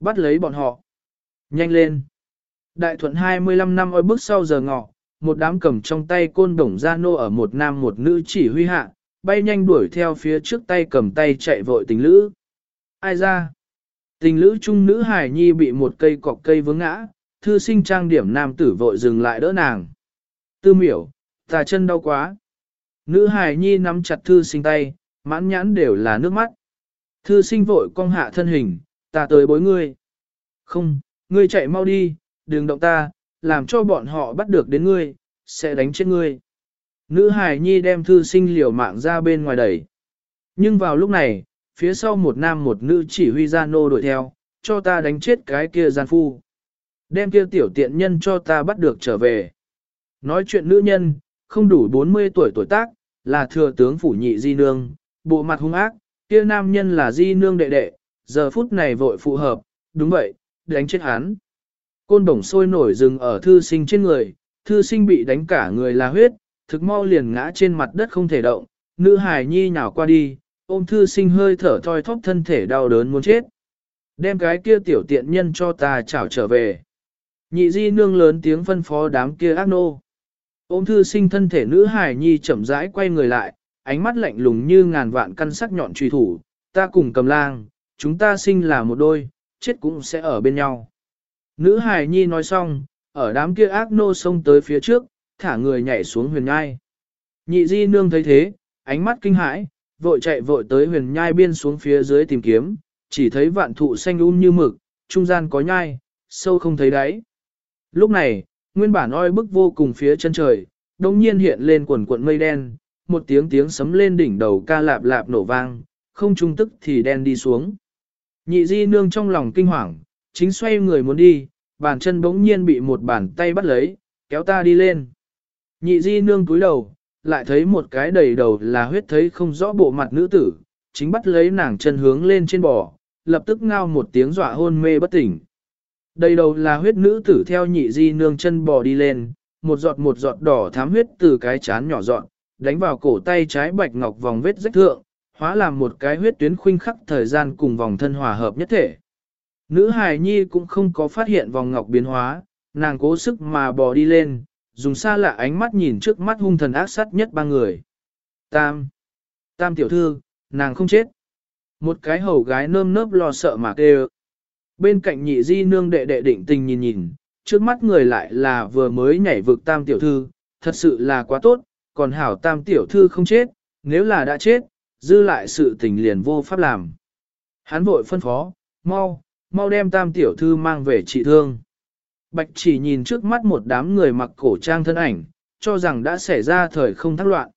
Bắt lấy bọn họ. Nhanh lên. Đại thuận 25 năm ở bước sau giờ ngọ, một đám cầm trong tay côn đồng gia nô ở một nam một nữ chỉ huy hạ, bay nhanh đuổi theo phía trước tay cầm tay chạy vội tình lữ. Ai ra? Tình lữ trung nữ hải nhi bị một cây cọc cây vướng ngã, thư sinh trang điểm nam tử vội dừng lại đỡ nàng. Tư miểu, tà chân đau quá. Nữ hải nhi nắm chặt thư sinh tay, mãn nhãn đều là nước mắt. Thư sinh vội cong hạ thân hình, ta tới bối ngươi. Không, ngươi chạy mau đi, đừng động ta, làm cho bọn họ bắt được đến ngươi, sẽ đánh chết ngươi. Nữ hải nhi đem thư sinh liều mạng ra bên ngoài đẩy. Nhưng vào lúc này, phía sau một nam một nữ chỉ huy ra nô đuổi theo, cho ta đánh chết cái kia gian phu. Đem kia tiểu tiện nhân cho ta bắt được trở về. Nói chuyện nữ nhân, không đủ 40 tuổi tuổi tác, là thừa tướng phủ nhị di nương, bộ mặt hung ác, kia nam nhân là di nương đệ đệ, giờ phút này vội phù hợp, đúng vậy, đánh chết hắn. Côn bổng sôi nổi rừng ở thư sinh trên người, thư sinh bị đánh cả người là huyết, thực mau liền ngã trên mặt đất không thể động, nữ hài nhi nhào qua đi, ôm thư sinh hơi thở thoi thóp thân thể đau đớn muốn chết. Đem cái kia tiểu tiện nhân cho ta chảo trở về. Nhị di nương lớn tiếng phân phó đám kia ác nô. Ôm thư sinh thân thể nữ hài nhi chậm rãi quay người lại, ánh mắt lạnh lùng như ngàn vạn căn sắc nhọn truy thủ, ta cùng cầm lang, chúng ta sinh là một đôi, chết cũng sẽ ở bên nhau. Nữ hài nhi nói xong, ở đám kia ác nô xông tới phía trước, thả người nhảy xuống huyền nhai. Nhị di nương thấy thế, ánh mắt kinh hãi, vội chạy vội tới huyền nhai biên xuống phía dưới tìm kiếm, chỉ thấy vạn thụ xanh um như mực, trung gian có nhai, sâu không thấy đáy. Lúc này, nguyên bản oi bức vô cùng phía chân trời, đông nhiên hiện lên quần cuộn mây đen, một tiếng tiếng sấm lên đỉnh đầu ca lạp lạp nổ vang, không trung tức thì đen đi xuống. Nhị di nương trong lòng kinh hoàng, chính xoay người muốn đi, bàn chân bỗng nhiên bị một bàn tay bắt lấy, kéo ta đi lên. Nhị di nương cúi đầu, lại thấy một cái đầy đầu là huyết thấy không rõ bộ mặt nữ tử, chính bắt lấy nàng chân hướng lên trên bò, lập tức ngao một tiếng dọa hôn mê bất tỉnh. Đầy đầu là huyết nữ tử theo nhị di nương chân bò đi lên, một giọt một giọt đỏ thám huyết từ cái chán nhỏ dọn, đánh vào cổ tay trái bạch ngọc vòng vết rách thượng, hóa làm một cái huyết tuyến khuynh khắc thời gian cùng vòng thân hòa hợp nhất thể. Nữ hài nhi cũng không có phát hiện vòng ngọc biến hóa, nàng cố sức mà bò đi lên, dùng xa lạ ánh mắt nhìn trước mắt hung thần ác sát nhất ba người. Tam. Tam tiểu thư, nàng không chết. Một cái hầu gái nơm nớp lo sợ mà kêu. Bên cạnh nhị di nương đệ đệ định tình nhìn nhìn, trước mắt người lại là vừa mới nhảy vực tam tiểu thư, thật sự là quá tốt, còn hảo tam tiểu thư không chết, nếu là đã chết, dư lại sự tình liền vô pháp làm. Hắn vội phân phó, mau, mau đem tam tiểu thư mang về trị thương. Bạch chỉ nhìn trước mắt một đám người mặc cổ trang thân ảnh, cho rằng đã xảy ra thời không thắc loạn.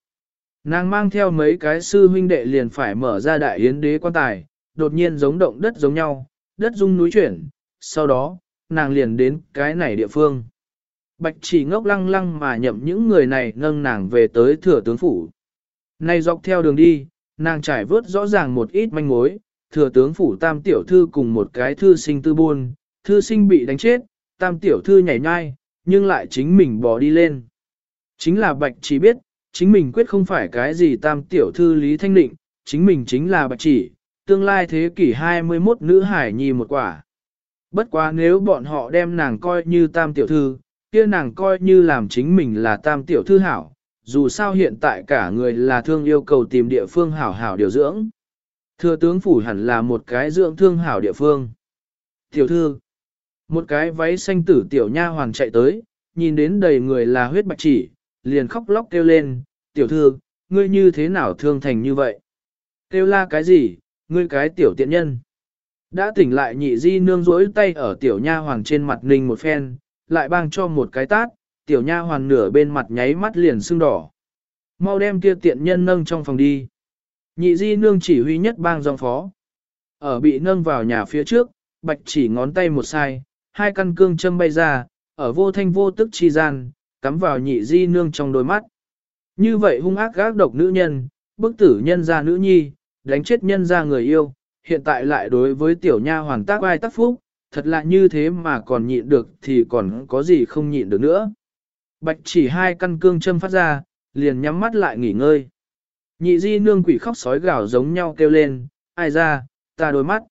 Nàng mang theo mấy cái sư huynh đệ liền phải mở ra đại yến đế quan tài, đột nhiên giống động đất giống nhau, đất rung núi chuyển, sau đó, nàng liền đến cái này địa phương. Bạch chỉ ngốc lăng lăng mà nhậm những người này nâng nàng về tới thừa tướng phủ. Này dọc theo đường đi, nàng trải vớt rõ ràng một ít manh mối, thừa tướng phủ tam tiểu thư cùng một cái thư sinh tư buôn, thư sinh bị đánh chết, tam tiểu thư nhảy nhai, nhưng lại chính mình bỏ đi lên. Chính là bạch chỉ biết, chính mình quyết không phải cái gì tam tiểu thư Lý Thanh Định, chính mình chính là bạch chỉ, tương lai thế kỷ 21 nữ hải nhi một quả. Bất quá nếu bọn họ đem nàng coi như tam tiểu thư, kia nàng coi như làm chính mình là tam tiểu thư hảo, dù sao hiện tại cả người là thương yêu cầu tìm địa phương hảo hảo điều dưỡng. Thừa tướng phủ hẳn là một cái dưỡng thương hảo địa phương. Tiểu thư, một cái váy xanh tử tiểu nha hoàng chạy tới, nhìn đến đầy người là huyết bạch chỉ, liền khóc lóc kêu lên, tiểu thư, ngươi như thế nào thương thành như vậy? Kêu la cái gì, ngươi cái tiểu tiện nhân. Đã tỉnh lại nhị di nương rỗi tay ở tiểu nha hoàng trên mặt ninh một phen, lại bang cho một cái tát, tiểu nha hoàng nửa bên mặt nháy mắt liền sưng đỏ. Mau đem kia tiện nhân nâng trong phòng đi. Nhị di nương chỉ huy nhất bang dòng phó. Ở bị nâng vào nhà phía trước, bạch chỉ ngón tay một sai, hai căn cương châm bay ra, ở vô thanh vô tức chi gian, cắm vào nhị di nương trong đôi mắt. Như vậy hung ác gác độc nữ nhân, bức tử nhân ra nữ nhi, đánh chết nhân ra người yêu, hiện tại lại đối với tiểu nha hoàng tác ai tác phúc, thật là như thế mà còn nhịn được thì còn có gì không nhịn được nữa. Bạch chỉ hai căn cương châm phát ra, liền nhắm mắt lại nghỉ ngơi. Nhị di nương quỷ khóc sói gào giống nhau kêu lên, ai ra, ta đôi mắt.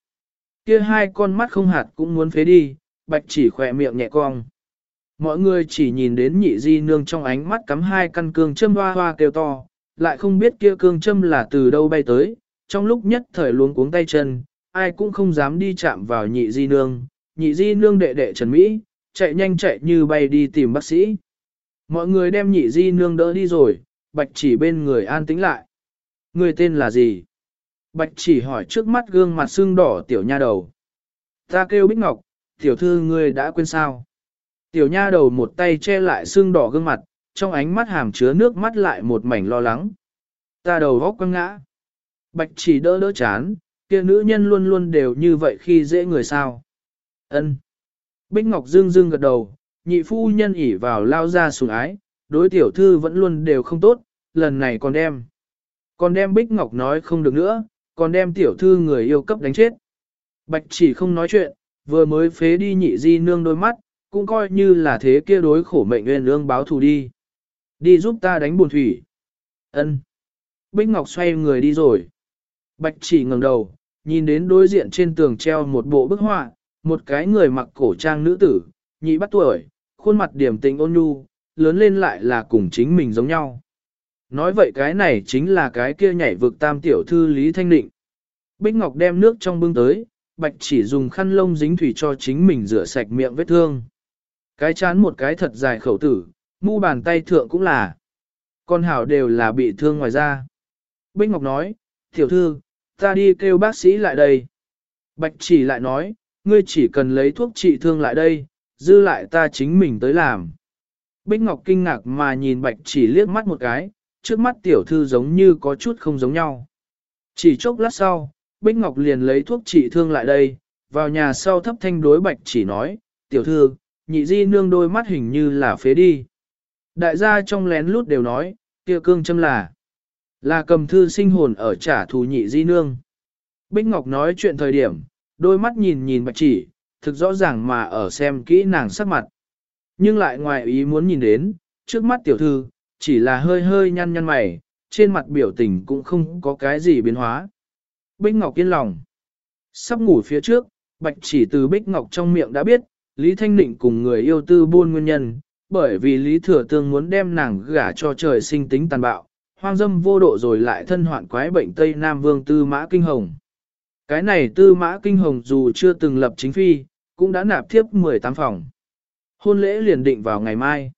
kia hai con mắt không hạt cũng muốn phế đi, bạch chỉ khỏe miệng nhẹ cong. Mọi người chỉ nhìn đến nhị di nương trong ánh mắt cắm hai căn cương châm hoa hoa kêu to, lại không biết kia cương châm là từ đâu bay tới, trong lúc nhất thời luống cuống tay chân, ai cũng không dám đi chạm vào nhị di nương, nhị di nương đệ đệ Trần Mỹ, chạy nhanh chạy như bay đi tìm bác sĩ. Mọi người đem nhị di nương đỡ đi rồi, bạch chỉ bên người an tĩnh lại. Người tên là gì? Bạch chỉ hỏi trước mắt gương mặt xương đỏ tiểu nha đầu. Ta kêu Bích Ngọc, tiểu thư ngươi đã quên sao? Tiểu nha đầu một tay che lại xương đỏ gương mặt, trong ánh mắt hàm chứa nước mắt lại một mảnh lo lắng. Ta đầu góc quăng ngã. Bạch chỉ đỡ đỡ chán, kia nữ nhân luôn luôn đều như vậy khi dễ người sao. Ân. Bích Ngọc dương dương gật đầu, nhị phu nhân ỉ vào lao ra sủng ái, đối tiểu thư vẫn luôn đều không tốt, lần này còn đem. Còn đem Bích Ngọc nói không được nữa, còn đem tiểu thư người yêu cấp đánh chết. Bạch chỉ không nói chuyện, vừa mới phế đi nhị di nương đôi mắt, cũng coi như là thế kia đối khổ mệnh nguyên lương báo thù đi. Đi giúp ta đánh buồn thủy. Ân. Bích Ngọc xoay người đi rồi. Bạch chỉ ngẩng đầu, nhìn đến đối diện trên tường treo một bộ bức họa, một cái người mặc cổ trang nữ tử, nhị bắt tuổi, khuôn mặt điểm tình ôn nhu, lớn lên lại là cùng chính mình giống nhau. Nói vậy cái này chính là cái kia nhảy vực tam tiểu thư Lý Thanh Định. Bích Ngọc đem nước trong bưng tới, Bạch chỉ dùng khăn lông dính thủy cho chính mình rửa sạch miệng vết thương. Cái chán một cái thật dài khẩu tử, mu bàn tay thượng cũng là. Con hảo đều là bị thương ngoài da. Bích Ngọc nói, tiểu thư, ta đi kêu bác sĩ lại đây. Bạch chỉ lại nói, ngươi chỉ cần lấy thuốc trị thương lại đây, dư lại ta chính mình tới làm. Bích Ngọc kinh ngạc mà nhìn Bạch chỉ liếc mắt một cái, trước mắt tiểu thư giống như có chút không giống nhau. Chỉ chốc lát sau, Bích Ngọc liền lấy thuốc trị thương lại đây, vào nhà sau thấp thanh đối Bạch chỉ nói, tiểu thư, nhị di nương đôi mắt hình như là phế đi. Đại gia trong lén lút đều nói, kia cương châm là, là cầm thư sinh hồn ở trả thù nhị di nương. Bích Ngọc nói chuyện thời điểm, đôi mắt nhìn nhìn Bạch chỉ, thực rõ ràng mà ở xem kỹ nàng sắc mặt. Nhưng lại ngoài ý muốn nhìn đến, trước mắt tiểu thư, chỉ là hơi hơi nhăn nhăn mày, trên mặt biểu tình cũng không có cái gì biến hóa. Bích Ngọc yên lòng. Sắp ngủ phía trước, Bạch chỉ từ Bích Ngọc trong miệng đã biết, Lý Thanh Định cùng người yêu tư buôn nguyên nhân, bởi vì Lý Thừa Tương muốn đem nàng gả cho trời sinh tính tàn bạo, hoang dâm vô độ rồi lại thân hoạn quái bệnh Tây Nam Vương Tư Mã Kinh Hồng. Cái này Tư Mã Kinh Hồng dù chưa từng lập chính phi, cũng đã nạp thiếp 18 phòng. Hôn lễ liền định vào ngày mai.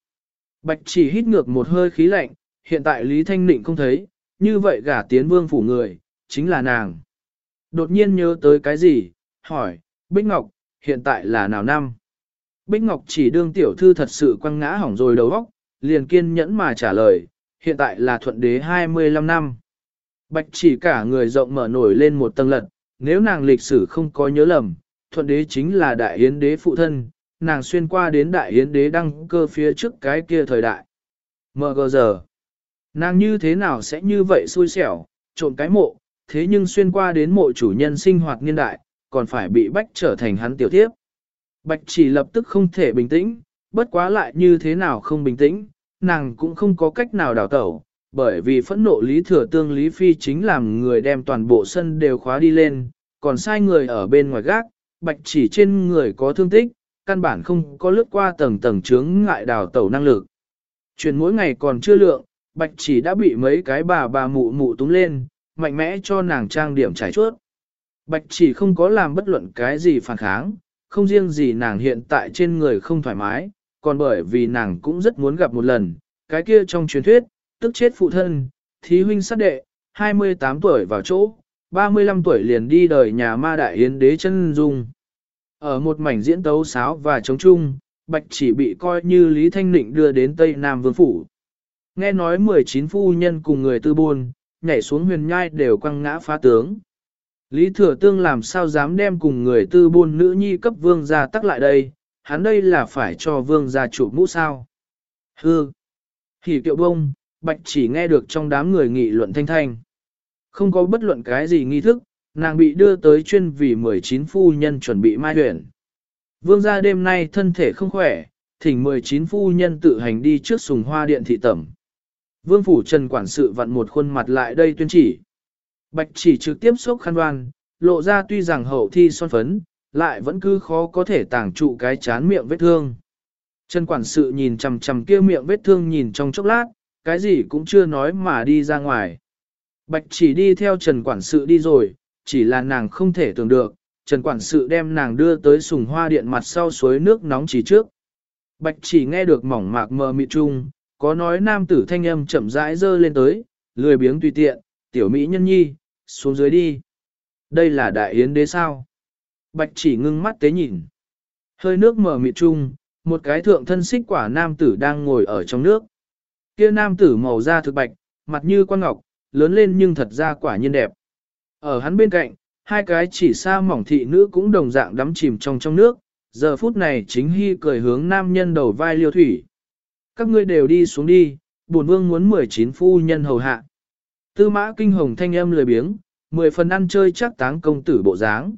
Bạch chỉ hít ngược một hơi khí lạnh, hiện tại Lý Thanh Định không thấy, như vậy gả tiến vương phủ người, chính là nàng. Đột nhiên nhớ tới cái gì, hỏi, Bích Ngọc, hiện tại là nào năm? Bích Ngọc chỉ đương tiểu thư thật sự quăng ngã hỏng rồi đầu óc, liền kiên nhẫn mà trả lời, hiện tại là thuận đế 25 năm. Bạch chỉ cả người rộng mở nổi lên một tầng lật, nếu nàng lịch sử không có nhớ lầm, thuận đế chính là đại hiến đế phụ thân, nàng xuyên qua đến đại hiến đế đăng cơ phía trước cái kia thời đại. Mờ gờ giờ, nàng như thế nào sẽ như vậy xui xẻo, trộn cái mộ, thế nhưng xuyên qua đến mộ chủ nhân sinh hoạt niên đại, còn phải bị bách trở thành hắn tiểu tiếp. Bạch chỉ lập tức không thể bình tĩnh, bất quá lại như thế nào không bình tĩnh, nàng cũng không có cách nào đào tẩu, bởi vì phẫn nộ Lý Thừa Tương Lý Phi chính làm người đem toàn bộ sân đều khóa đi lên, còn sai người ở bên ngoài gác, bạch chỉ trên người có thương tích, căn bản không có lướt qua tầng tầng chướng ngại đào tẩu năng lực. Chuyện mỗi ngày còn chưa lượng, bạch chỉ đã bị mấy cái bà bà mụ mụ túng lên, mạnh mẽ cho nàng trang điểm trải chuốt. Bạch chỉ không có làm bất luận cái gì phản kháng, không riêng gì nàng hiện tại trên người không thoải mái, còn bởi vì nàng cũng rất muốn gặp một lần, cái kia trong truyền thuyết, tức chết phụ thân, thí huynh sát đệ, 28 tuổi vào chỗ, 35 tuổi liền đi đời nhà ma đại yến đế chân dung. Ở một mảnh diễn tấu sáo và chống chung, Bạch chỉ bị coi như Lý Thanh Nịnh đưa đến Tây Nam Vương Phủ. Nghe nói 19 phu nhân cùng người tư buôn, nhảy xuống huyền nhai đều quăng ngã phá tướng. Lý Thừa Tương làm sao dám đem cùng người tư buôn nữ nhi cấp vương gia tắc lại đây, hắn đây là phải cho vương gia chủ mũ sao. Hư! Hỉ kiệu bông, bạch chỉ nghe được trong đám người nghị luận thanh thanh. Không có bất luận cái gì nghi thức, nàng bị đưa tới chuyên vì 19 phu nhân chuẩn bị mai huyện. Vương gia đêm nay thân thể không khỏe, thỉnh 19 phu nhân tự hành đi trước sùng hoa điện thị tẩm. Vương phủ trần quản sự vặn một khuôn mặt lại đây tuyên chỉ. Bạch chỉ trực tiếp xúc khăn đoan, lộ ra tuy rằng hậu thi son phấn, lại vẫn cứ khó có thể tàng trụ cái chán miệng vết thương. Trần quản sự nhìn chằm chằm kia miệng vết thương nhìn trong chốc lát, cái gì cũng chưa nói mà đi ra ngoài. Bạch chỉ đi theo Trần quản sự đi rồi, chỉ là nàng không thể tưởng được, Trần quản sự đem nàng đưa tới sùng hoa điện mặt sau suối nước nóng chỉ trước. Bạch chỉ nghe được mỏng mạc mờ mịt chung, có nói nam tử thanh âm chậm rãi dơ lên tới, lười biếng tùy tiện, tiểu mỹ nhân nhi, xuống dưới đi. Đây là đại yến đế sao? Bạch chỉ ngưng mắt tế nhìn. Hơi nước mờ mịt chung, một cái thượng thân xích quả nam tử đang ngồi ở trong nước. Kia nam tử màu da thực bạch, mặt như quan ngọc, lớn lên nhưng thật ra quả nhiên đẹp. Ở hắn bên cạnh, hai cái chỉ xa mỏng thị nữ cũng đồng dạng đắm chìm trong trong nước, giờ phút này chính hy cười hướng nam nhân đầu vai liêu thủy. Các ngươi đều đi xuống đi, bổn vương muốn 19 phu nhân hầu hạ. Tư mã kinh hồng thanh âm lười biếng, mười phần ăn chơi chắc táng công tử bộ dáng.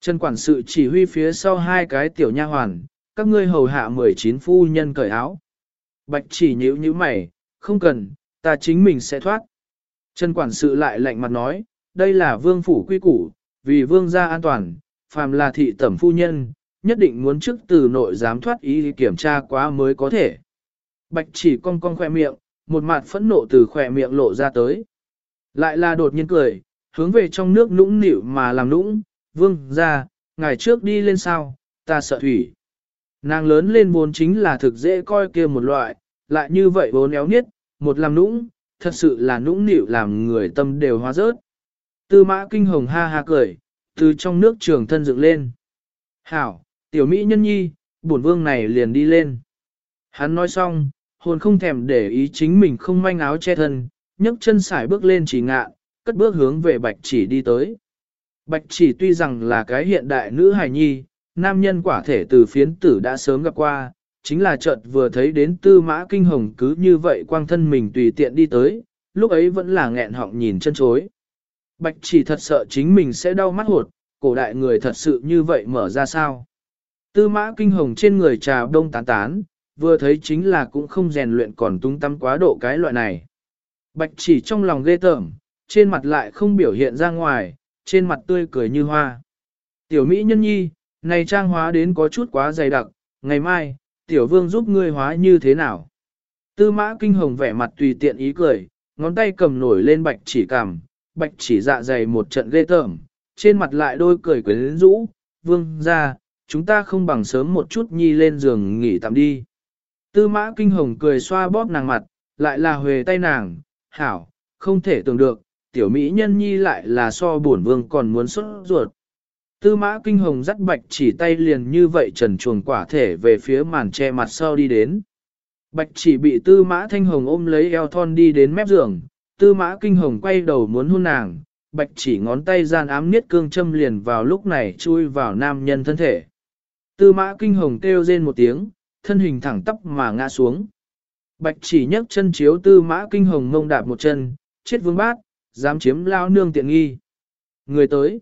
Trần quản sự chỉ huy phía sau hai cái tiểu nha hoàn, các ngươi hầu hạ 19 phu nhân cởi áo. Bạch chỉ nhíu nhíu mày, không cần, ta chính mình sẽ thoát. Trần quản sự lại lạnh mặt nói, đây là vương phủ quy củ, vì vương gia an toàn, phàm là thị tẩm phu nhân, nhất định muốn trước từ nội giám thoát ý kiểm tra quá mới có thể. Bạch chỉ cong cong khoe miệng, một mặt phẫn nộ từ khoe miệng lộ ra tới. Lại là đột nhiên cười, hướng về trong nước nũng nịu mà làm nũng, vương ra, ngày trước đi lên sao, ta sợ thủy. Nàng lớn lên vốn chính là thực dễ coi kia một loại, lại như vậy vốn éo niết, một làm nũng, thật sự là nũng nịu làm người tâm đều hóa rớt. Tư mã kinh hồng ha ha cười, từ trong nước trường thân dựng lên. Hảo, tiểu mỹ nhân nhi, bổn vương này liền đi lên. Hắn nói xong, hồn không thèm để ý chính mình không manh áo che thân, nhấc chân sải bước lên chỉ ngạ, cất bước hướng về bạch chỉ đi tới. Bạch chỉ tuy rằng là cái hiện đại nữ hài nhi, nam nhân quả thể từ phiến tử đã sớm gặp qua, chính là chợt vừa thấy đến tư mã kinh hồng cứ như vậy quang thân mình tùy tiện đi tới, lúc ấy vẫn là nghẹn họng nhìn chân chối. Bạch chỉ thật sợ chính mình sẽ đau mắt hột, cổ đại người thật sự như vậy mở ra sao. Tư mã kinh hồng trên người trà đông tán tán, vừa thấy chính là cũng không rèn luyện còn tung tâm quá độ cái loại này. Bạch chỉ trong lòng ghê tởm, trên mặt lại không biểu hiện ra ngoài, trên mặt tươi cười như hoa. Tiểu Mỹ nhân nhi, này trang hóa đến có chút quá dày đặc, ngày mai, tiểu vương giúp ngươi hóa như thế nào? Tư mã kinh hồng vẻ mặt tùy tiện ý cười, ngón tay cầm nổi lên bạch chỉ cằm, bạch chỉ dạ dày một trận ghê tởm, trên mặt lại đôi cười quyến rũ, vương ra, chúng ta không bằng sớm một chút nhi lên giường nghỉ tạm đi. Tư mã kinh hồng cười xoa bóp nàng mặt, lại là huề tay nàng, hảo, không thể tưởng được, tiểu mỹ nhân nhi lại là so bổn vương còn muốn xuất ruột. Tư mã kinh hồng dắt bạch chỉ tay liền như vậy trần chuồng quả thể về phía màn che mặt sau đi đến. Bạch chỉ bị tư mã thanh hồng ôm lấy eo thon đi đến mép giường, tư mã kinh hồng quay đầu muốn hôn nàng, bạch chỉ ngón tay gian ám niết cương châm liền vào lúc này chui vào nam nhân thân thể. Tư mã kinh hồng kêu rên một tiếng, thân hình thẳng tắp mà ngã xuống. Bạch chỉ nhấc chân chiếu tư mã kinh hồng ngông đạp một chân, chết vương bát, dám chiếm lao nương tiện nghi. Người tới.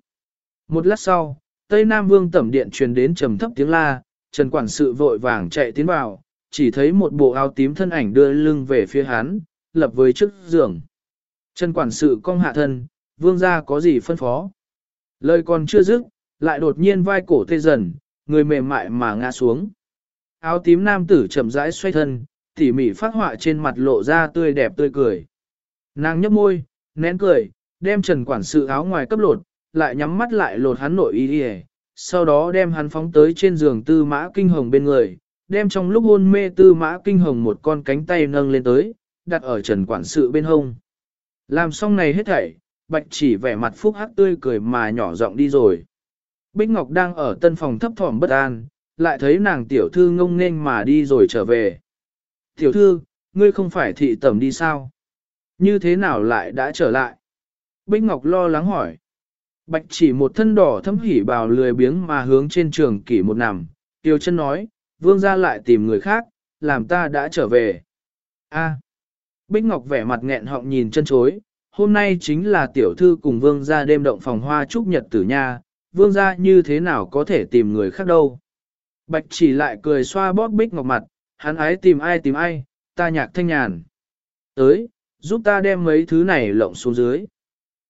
Một lát sau, Tây Nam Vương tẩm điện truyền đến trầm thấp tiếng la, Trần Quản sự vội vàng chạy tiến vào, chỉ thấy một bộ áo tím thân ảnh đưa lưng về phía hắn, lập với trước giường. Trần Quản sự cong hạ thân, Vương gia có gì phân phó. Lời còn chưa dứt, lại đột nhiên vai cổ tê dần, người mềm mại mà ngã xuống. Áo tím nam tử chậm rãi xoay thân, tỉ mỉ phát họa trên mặt lộ ra tươi đẹp tươi cười. Nàng nhấp môi, nén cười, đem trần quản sự áo ngoài cấp lột, lại nhắm mắt lại lột hắn nội y đi sau đó đem hắn phóng tới trên giường tư mã kinh hồng bên người, đem trong lúc hôn mê tư mã kinh hồng một con cánh tay nâng lên tới, đặt ở trần quản sự bên hông. Làm xong này hết thảy, bạch chỉ vẻ mặt phúc hắc tươi cười mà nhỏ giọng đi rồi. Bích Ngọc đang ở tân phòng thấp thỏm bất an, lại thấy nàng tiểu thư ngông nghênh mà đi rồi trở về. Tiểu thư, ngươi không phải thị tẩm đi sao? Như thế nào lại đã trở lại? Bích Ngọc lo lắng hỏi. Bạch chỉ một thân đỏ thâm hỉ bào lười biếng mà hướng trên trường kỷ một nằm. Tiêu chân nói, vương ra lại tìm người khác, làm ta đã trở về. A. Bích Ngọc vẻ mặt nghẹn họng nhìn chân chối, hôm nay chính là tiểu thư cùng vương ra đêm động phòng hoa chúc nhật tử nha, vương ra như thế nào có thể tìm người khác đâu. Bạch chỉ lại cười xoa bóp Bích Ngọc mặt, hắn ái tìm ai tìm ai, ta nhạc thanh nhàn. Tới, giúp ta đem mấy thứ này lộng xuống dưới.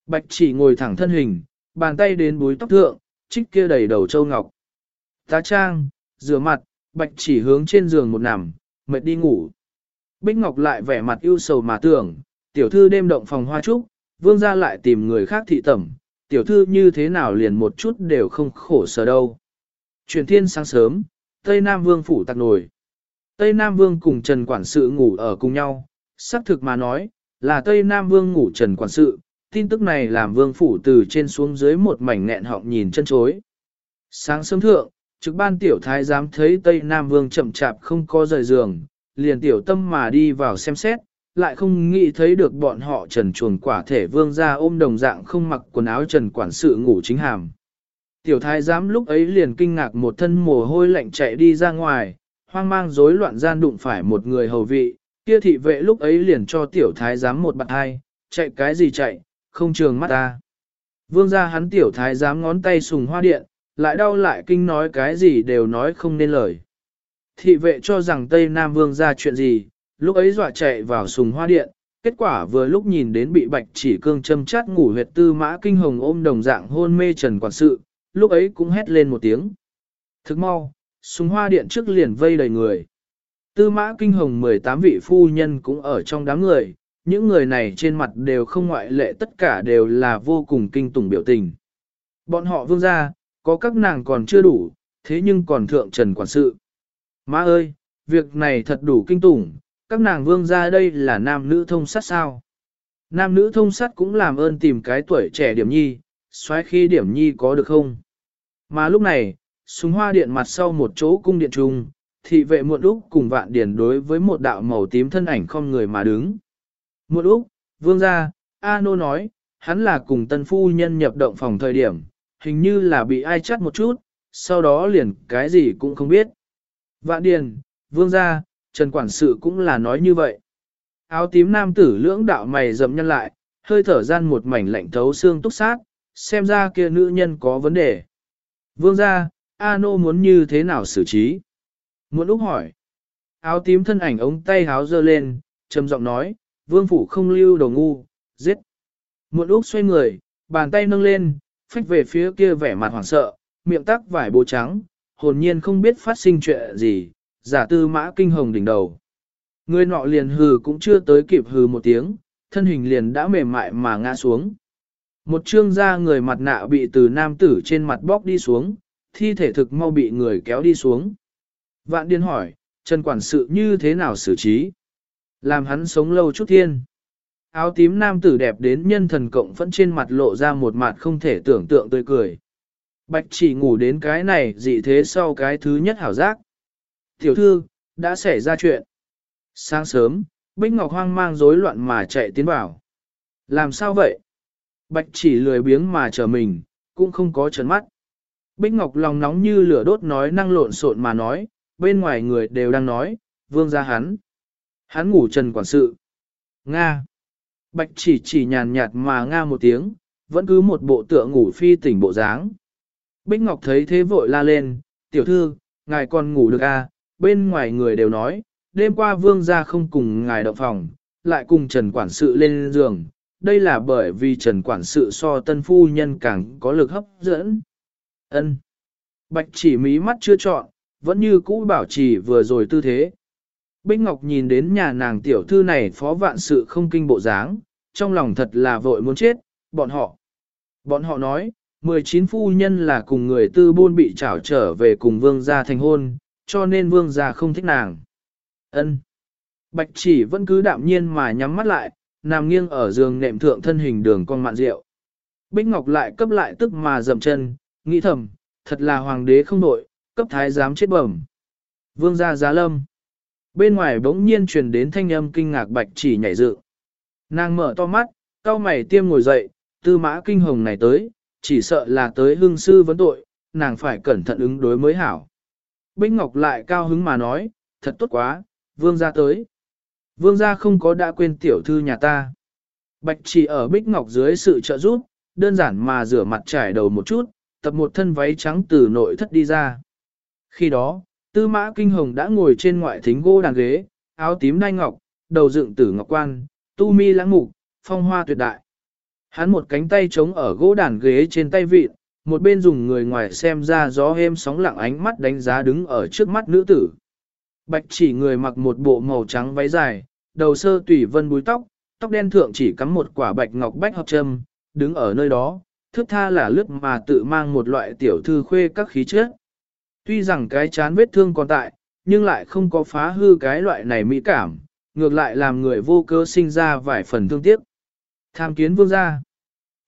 Bạch chỉ ngồi thẳng thân hình, bàn tay đến búi tóc thượng, trích kia đầy đầu châu ngọc. Tá trang, rửa mặt, bạch chỉ hướng trên giường một nằm, mệt đi ngủ. Bích Ngọc lại vẻ mặt ưu sầu mà tưởng, tiểu thư đêm động phòng hoa trúc, vương ra lại tìm người khác thị tẩm, tiểu thư như thế nào liền một chút đều không khổ sở đâu. Truyền thiên sáng sớm, Tây Nam Vương phủ tạc nổi. Tây Nam Vương cùng Trần Quản sự ngủ ở cùng nhau, xác thực mà nói, là Tây Nam Vương ngủ Trần Quản sự, tin tức này làm Vương phủ từ trên xuống dưới một mảnh nghẹn họng nhìn chân chối. Sáng sớm thượng, trực ban tiểu thái dám thấy Tây Nam Vương chậm chạp không có rời giường, liền tiểu tâm mà đi vào xem xét, lại không nghĩ thấy được bọn họ trần chuồn quả thể vương ra ôm đồng dạng không mặc quần áo trần quản sự ngủ chính hàm. Tiểu thái giám lúc ấy liền kinh ngạc một thân mồ hôi lạnh chạy đi ra ngoài, hoang mang rối loạn gian đụng phải một người hầu vị, kia thị vệ lúc ấy liền cho tiểu thái giám một bạn hai, chạy cái gì chạy, không trường mắt ta. Vương gia hắn tiểu thái dám ngón tay sùng hoa điện, lại đau lại kinh nói cái gì đều nói không nên lời. Thị vệ cho rằng Tây Nam Vương ra chuyện gì, lúc ấy dọa chạy vào sùng hoa điện, kết quả vừa lúc nhìn đến bị bạch chỉ cương châm chát ngủ huyệt tư mã kinh hồng ôm đồng dạng hôn mê trần quản sự, lúc ấy cũng hét lên một tiếng. Thức mau, sùng hoa điện trước liền vây đầy người. Tư mã kinh hồng 18 vị phu nhân cũng ở trong đám người, những người này trên mặt đều không ngoại lệ tất cả đều là vô cùng kinh tủng biểu tình. Bọn họ vương gia, có các nàng còn chưa đủ, thế nhưng còn thượng trần quản sự. Má ơi, việc này thật đủ kinh tủng, các nàng vương gia đây là nam nữ thông sát sao. Nam nữ thông sát cũng làm ơn tìm cái tuổi trẻ điểm nhi, xoáy khi điểm nhi có được không? Mà lúc này, súng hoa điện mặt sau một chỗ cung điện trung, thị vệ muộn lúc cùng vạn điển đối với một đạo màu tím thân ảnh không người mà đứng. Một Úc, vương gia, A Nô nói, hắn là cùng tân phu nhân nhập động phòng thời điểm, hình như là bị ai chắt một chút, sau đó liền cái gì cũng không biết. Vạn điền, vương gia, Trần Quản sự cũng là nói như vậy. Áo tím nam tử lưỡng đạo mày dầm nhân lại, hơi thở gian một mảnh lạnh thấu xương túc sát, xem ra kia nữ nhân có vấn đề. Vương gia, A Nô muốn như thế nào xử trí? Muốn lúc hỏi. Áo tím thân ảnh ống tay háo dơ lên, trầm giọng nói, vương phủ không lưu đồ ngu, giết. Muộn Úc xoay người, bàn tay nâng lên, phách về phía kia vẻ mặt hoảng sợ, miệng tắc vải bố trắng, hồn nhiên không biết phát sinh chuyện gì, giả tư mã kinh hồng đỉnh đầu. Người nọ liền hừ cũng chưa tới kịp hừ một tiếng, thân hình liền đã mềm mại mà ngã xuống. Một trương da người mặt nạ bị từ nam tử trên mặt bóc đi xuống, thi thể thực mau bị người kéo đi xuống. Vạn điên hỏi, Trần Quản sự như thế nào xử trí? Làm hắn sống lâu chút thiên. Áo tím nam tử đẹp đến nhân thần cộng vẫn trên mặt lộ ra một mặt không thể tưởng tượng tươi cười. Bạch chỉ ngủ đến cái này dị thế sau cái thứ nhất hảo giác. Tiểu thư, đã xảy ra chuyện. Sáng sớm, Bích Ngọc hoang mang rối loạn mà chạy tiến vào. Làm sao vậy? Bạch chỉ lười biếng mà chờ mình, cũng không có trấn mắt. Bích Ngọc lòng nóng như lửa đốt nói năng lộn xộn mà nói, bên ngoài người đều đang nói, vương gia hắn. Hắn ngủ trần quản sự. Nga. Bạch chỉ chỉ nhàn nhạt mà Nga một tiếng, vẫn cứ một bộ tựa ngủ phi tỉnh bộ dáng. Bích Ngọc thấy thế vội la lên, tiểu thư, ngài còn ngủ được à, bên ngoài người đều nói, đêm qua vương gia không cùng ngài động phòng, lại cùng Trần Quản sự lên giường, đây là bởi vì Trần Quản sự so tân phu nhân càng có lực hấp dẫn. Ân. Bạch chỉ mí mắt chưa chọn, vẫn như cũ bảo trì vừa rồi tư thế. Bích Ngọc nhìn đến nhà nàng tiểu thư này phó vạn sự không kinh bộ dáng, trong lòng thật là vội muốn chết, bọn họ. Bọn họ nói, 19 phu nhân là cùng người tư buôn bị trảo trở về cùng vương gia thành hôn, cho nên vương gia không thích nàng. Ân. Bạch chỉ vẫn cứ đạm nhiên mà nhắm mắt lại, nằm nghiêng ở giường nệm thượng thân hình đường con mạn rượu. Bích Ngọc lại cấp lại tức mà dậm chân, nghĩ thầm, thật là hoàng đế không nội, cấp thái giám chết bẩm. Vương gia giá lâm. Bên ngoài bỗng nhiên truyền đến thanh âm kinh ngạc bạch chỉ nhảy dự. Nàng mở to mắt, cao mày tiêm ngồi dậy, tư mã kinh hồng này tới, chỉ sợ là tới hương sư vấn tội, nàng phải cẩn thận ứng đối mới hảo. Bích Ngọc lại cao hứng mà nói, thật tốt quá, vương gia tới. Vương gia không có đã quên tiểu thư nhà ta. Bạch chỉ ở Bích Ngọc dưới sự trợ giúp, đơn giản mà rửa mặt trải đầu một chút, tập một thân váy trắng từ nội thất đi ra. Khi đó, tư mã kinh hồng đã ngồi trên ngoại thính gỗ đàn ghế, áo tím đai ngọc, đầu dựng tử ngọc quan, tu mi lãng mục, phong hoa tuyệt đại. Hắn một cánh tay chống ở gỗ đàn ghế trên tay vịt, một bên dùng người ngoài xem ra gió êm sóng lặng ánh mắt đánh giá đứng ở trước mắt nữ tử. Bạch chỉ người mặc một bộ màu trắng váy dài, đầu sơ tùy vân búi tóc, tóc đen thượng chỉ cắm một quả bạch ngọc bách hợp châm, đứng ở nơi đó, thước tha là lướt mà tự mang một loại tiểu thư khuê các khí chất. Tuy rằng cái chán vết thương còn tại, nhưng lại không có phá hư cái loại này mỹ cảm, ngược lại làm người vô cơ sinh ra vài phần thương tiếc. Tham kiến vương gia.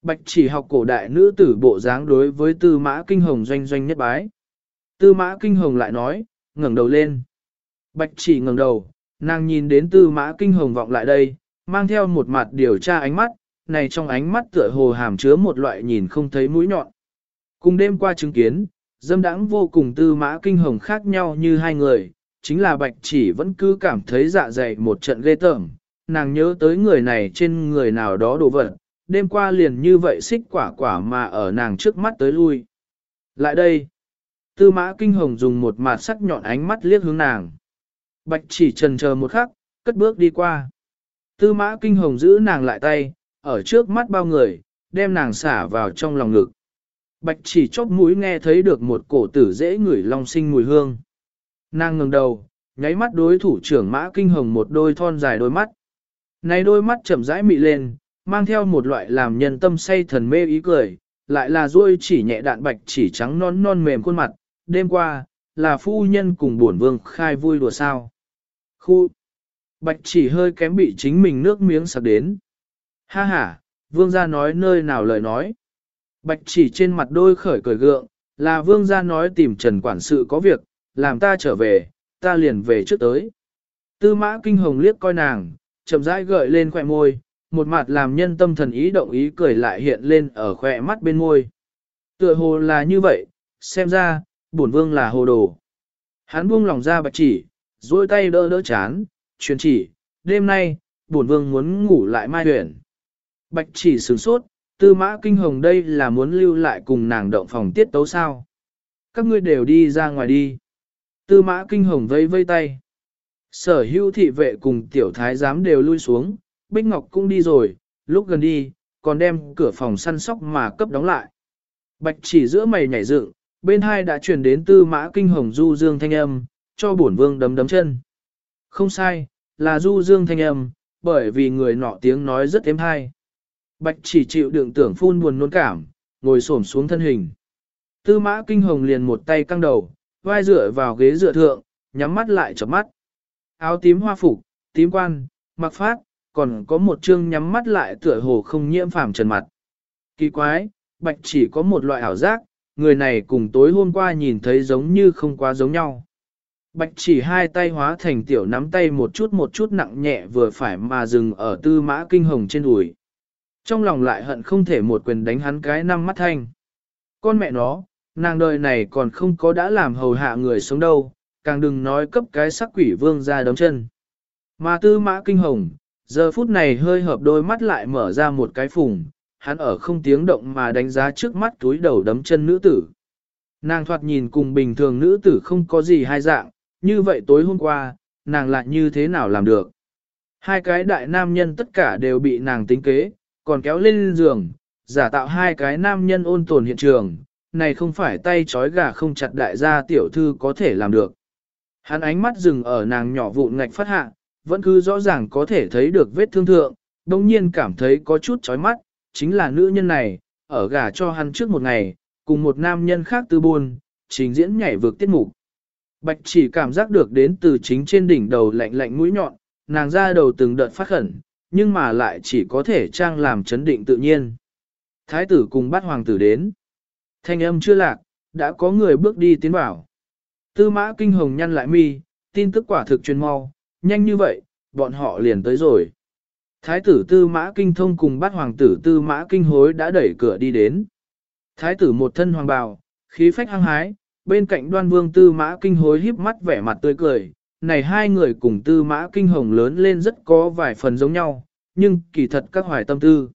Bạch chỉ học cổ đại nữ tử bộ dáng đối với tư mã kinh hồng doanh doanh nhất bái. Tư mã kinh hồng lại nói, ngẩng đầu lên. Bạch chỉ ngẩng đầu, nàng nhìn đến tư mã kinh hồng vọng lại đây, mang theo một mặt điều tra ánh mắt, này trong ánh mắt tựa hồ hàm chứa một loại nhìn không thấy mũi nhọn. Cùng đêm qua chứng kiến, dâm đãng vô cùng tư mã kinh hồng khác nhau như hai người, chính là bạch chỉ vẫn cứ cảm thấy dạ dày một trận ghê tởm, nàng nhớ tới người này trên người nào đó đồ vật, đêm qua liền như vậy xích quả quả mà ở nàng trước mắt tới lui. Lại đây, tư mã kinh hồng dùng một mặt sắc nhọn ánh mắt liếc hướng nàng. Bạch chỉ trần chờ một khắc, cất bước đi qua. Tư mã kinh hồng giữ nàng lại tay, ở trước mắt bao người, đem nàng xả vào trong lòng ngực. Bạch chỉ chóp mũi nghe thấy được một cổ tử dễ ngửi long sinh mùi hương. Nàng ngừng đầu, nháy mắt đối thủ trưởng mã kinh hồng một đôi thon dài đôi mắt. Này đôi mắt chậm rãi mị lên, mang theo một loại làm nhân tâm say thần mê ý cười, lại là ruôi chỉ nhẹ đạn bạch chỉ trắng non non mềm khuôn mặt, đêm qua, là phu nhân cùng buồn vương khai vui đùa sao. Khu, bạch chỉ hơi kém bị chính mình nước miếng sặc đến. Ha ha, vương gia nói nơi nào lời nói. Bạch chỉ trên mặt đôi khởi cười gượng, là vương gia nói tìm trần quản sự có việc, làm ta trở về, ta liền về trước tới. Tư mã kinh hồng liếc coi nàng, chậm rãi gợi lên khỏe môi, một mặt làm nhân tâm thần ý động ý cười lại hiện lên ở khỏe mắt bên môi. Tựa hồ là như vậy, xem ra, bổn vương là hồ đồ. Hắn buông lòng ra bạch chỉ, duỗi tay đỡ đỡ chán, truyền chỉ, đêm nay, bổn vương muốn ngủ lại mai huyền. Bạch chỉ sướng sốt, tư mã kinh hồng đây là muốn lưu lại cùng nàng động phòng tiết tấu sao. Các ngươi đều đi ra ngoài đi. Tư mã kinh hồng vây vây tay. Sở hữu thị vệ cùng tiểu thái giám đều lui xuống, Bích Ngọc cũng đi rồi, lúc gần đi, còn đem cửa phòng săn sóc mà cấp đóng lại. Bạch chỉ giữa mày nhảy dựng, bên hai đã truyền đến tư mã kinh hồng du dương thanh âm, cho bổn vương đấm đấm chân. Không sai, là du dương thanh âm, bởi vì người nọ tiếng nói rất êm hay. Bạch chỉ chịu đựng tưởng phun buồn nôn cảm, ngồi xổm xuống thân hình. Tư mã kinh hồng liền một tay căng đầu, vai dựa vào ghế dựa thượng, nhắm mắt lại chớp mắt. Áo tím hoa phục, tím quan, mặc phát, còn có một chương nhắm mắt lại tựa hồ không nhiễm phàm trần mặt. Kỳ quái, bạch chỉ có một loại ảo giác, người này cùng tối hôm qua nhìn thấy giống như không quá giống nhau. Bạch chỉ hai tay hóa thành tiểu nắm tay một chút một chút nặng nhẹ vừa phải mà dừng ở tư mã kinh hồng trên đùi. Trong lòng lại hận không thể một quyền đánh hắn cái năm mắt thanh. Con mẹ nó, nàng đời này còn không có đã làm hầu hạ người sống đâu, càng đừng nói cấp cái sắc quỷ vương ra đấm chân. Mà tư mã kinh hồng, giờ phút này hơi hợp đôi mắt lại mở ra một cái phùng, hắn ở không tiếng động mà đánh giá trước mắt túi đầu đấm chân nữ tử. Nàng thoạt nhìn cùng bình thường nữ tử không có gì hai dạng, như vậy tối hôm qua, nàng lại như thế nào làm được. Hai cái đại nam nhân tất cả đều bị nàng tính kế, còn kéo lên giường, giả tạo hai cái nam nhân ôn tồn hiện trường, này không phải tay trói gà không chặt đại gia tiểu thư có thể làm được. Hắn ánh mắt dừng ở nàng nhỏ vụn ngạch phát hạ, vẫn cứ rõ ràng có thể thấy được vết thương thượng, đồng nhiên cảm thấy có chút chói mắt, chính là nữ nhân này, ở gà cho hắn trước một ngày, cùng một nam nhân khác tư buôn, trình diễn nhảy vượt tiết mục. Bạch chỉ cảm giác được đến từ chính trên đỉnh đầu lạnh lạnh mũi nhọn, nàng ra đầu từng đợt phát khẩn, nhưng mà lại chỉ có thể trang làm chấn định tự nhiên. Thái tử cùng bắt hoàng tử đến. Thanh âm chưa lạc, đã có người bước đi tiến vào. Tư mã kinh hồng nhăn lại mi, tin tức quả thực truyền mau, nhanh như vậy, bọn họ liền tới rồi. Thái tử tư mã kinh thông cùng bắt hoàng tử tư mã kinh hối đã đẩy cửa đi đến. Thái tử một thân hoàng bào, khí phách hăng hái, bên cạnh đoan vương tư mã kinh hối híp mắt vẻ mặt tươi cười. Này hai người cùng tư mã kinh hồng lớn lên rất có vài phần giống nhau, nhưng kỳ thật các hoài tâm tư.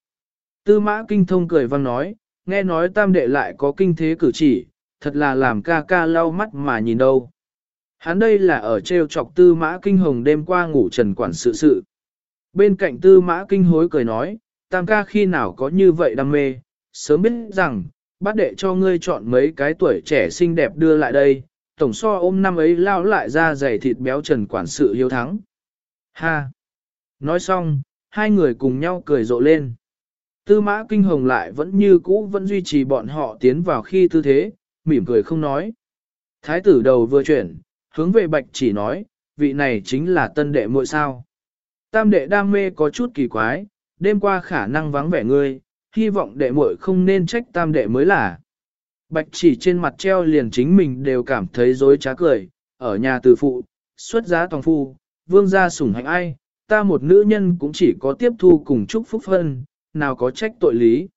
Tư mã kinh thông cười vang nói, nghe nói tam đệ lại có kinh thế cử chỉ, thật là làm ca ca lau mắt mà nhìn đâu. Hắn đây là ở treo chọc tư mã kinh hồng đêm qua ngủ trần quản sự sự. Bên cạnh tư mã kinh hối cười nói, tam ca khi nào có như vậy đam mê, sớm biết rằng, bát đệ cho ngươi chọn mấy cái tuổi trẻ xinh đẹp đưa lại đây, tổng so ôm năm ấy lao lại ra giày thịt béo trần quản sự hiếu thắng. Ha! Nói xong, hai người cùng nhau cười rộ lên. Tư mã kinh hồng lại vẫn như cũ vẫn duy trì bọn họ tiến vào khi tư thế, mỉm cười không nói. Thái tử đầu vừa chuyển, hướng về bạch chỉ nói, vị này chính là tân đệ muội sao. Tam đệ đam mê có chút kỳ quái, đêm qua khả năng vắng vẻ ngươi, hy vọng đệ muội không nên trách tam đệ mới là. Bạch chỉ trên mặt treo liền chính mình đều cảm thấy dối trá cười, ở nhà từ phụ, xuất giá toàn phu, vương gia sủng hạnh ai, ta một nữ nhân cũng chỉ có tiếp thu cùng chúc phúc phân, nào có trách tội lý.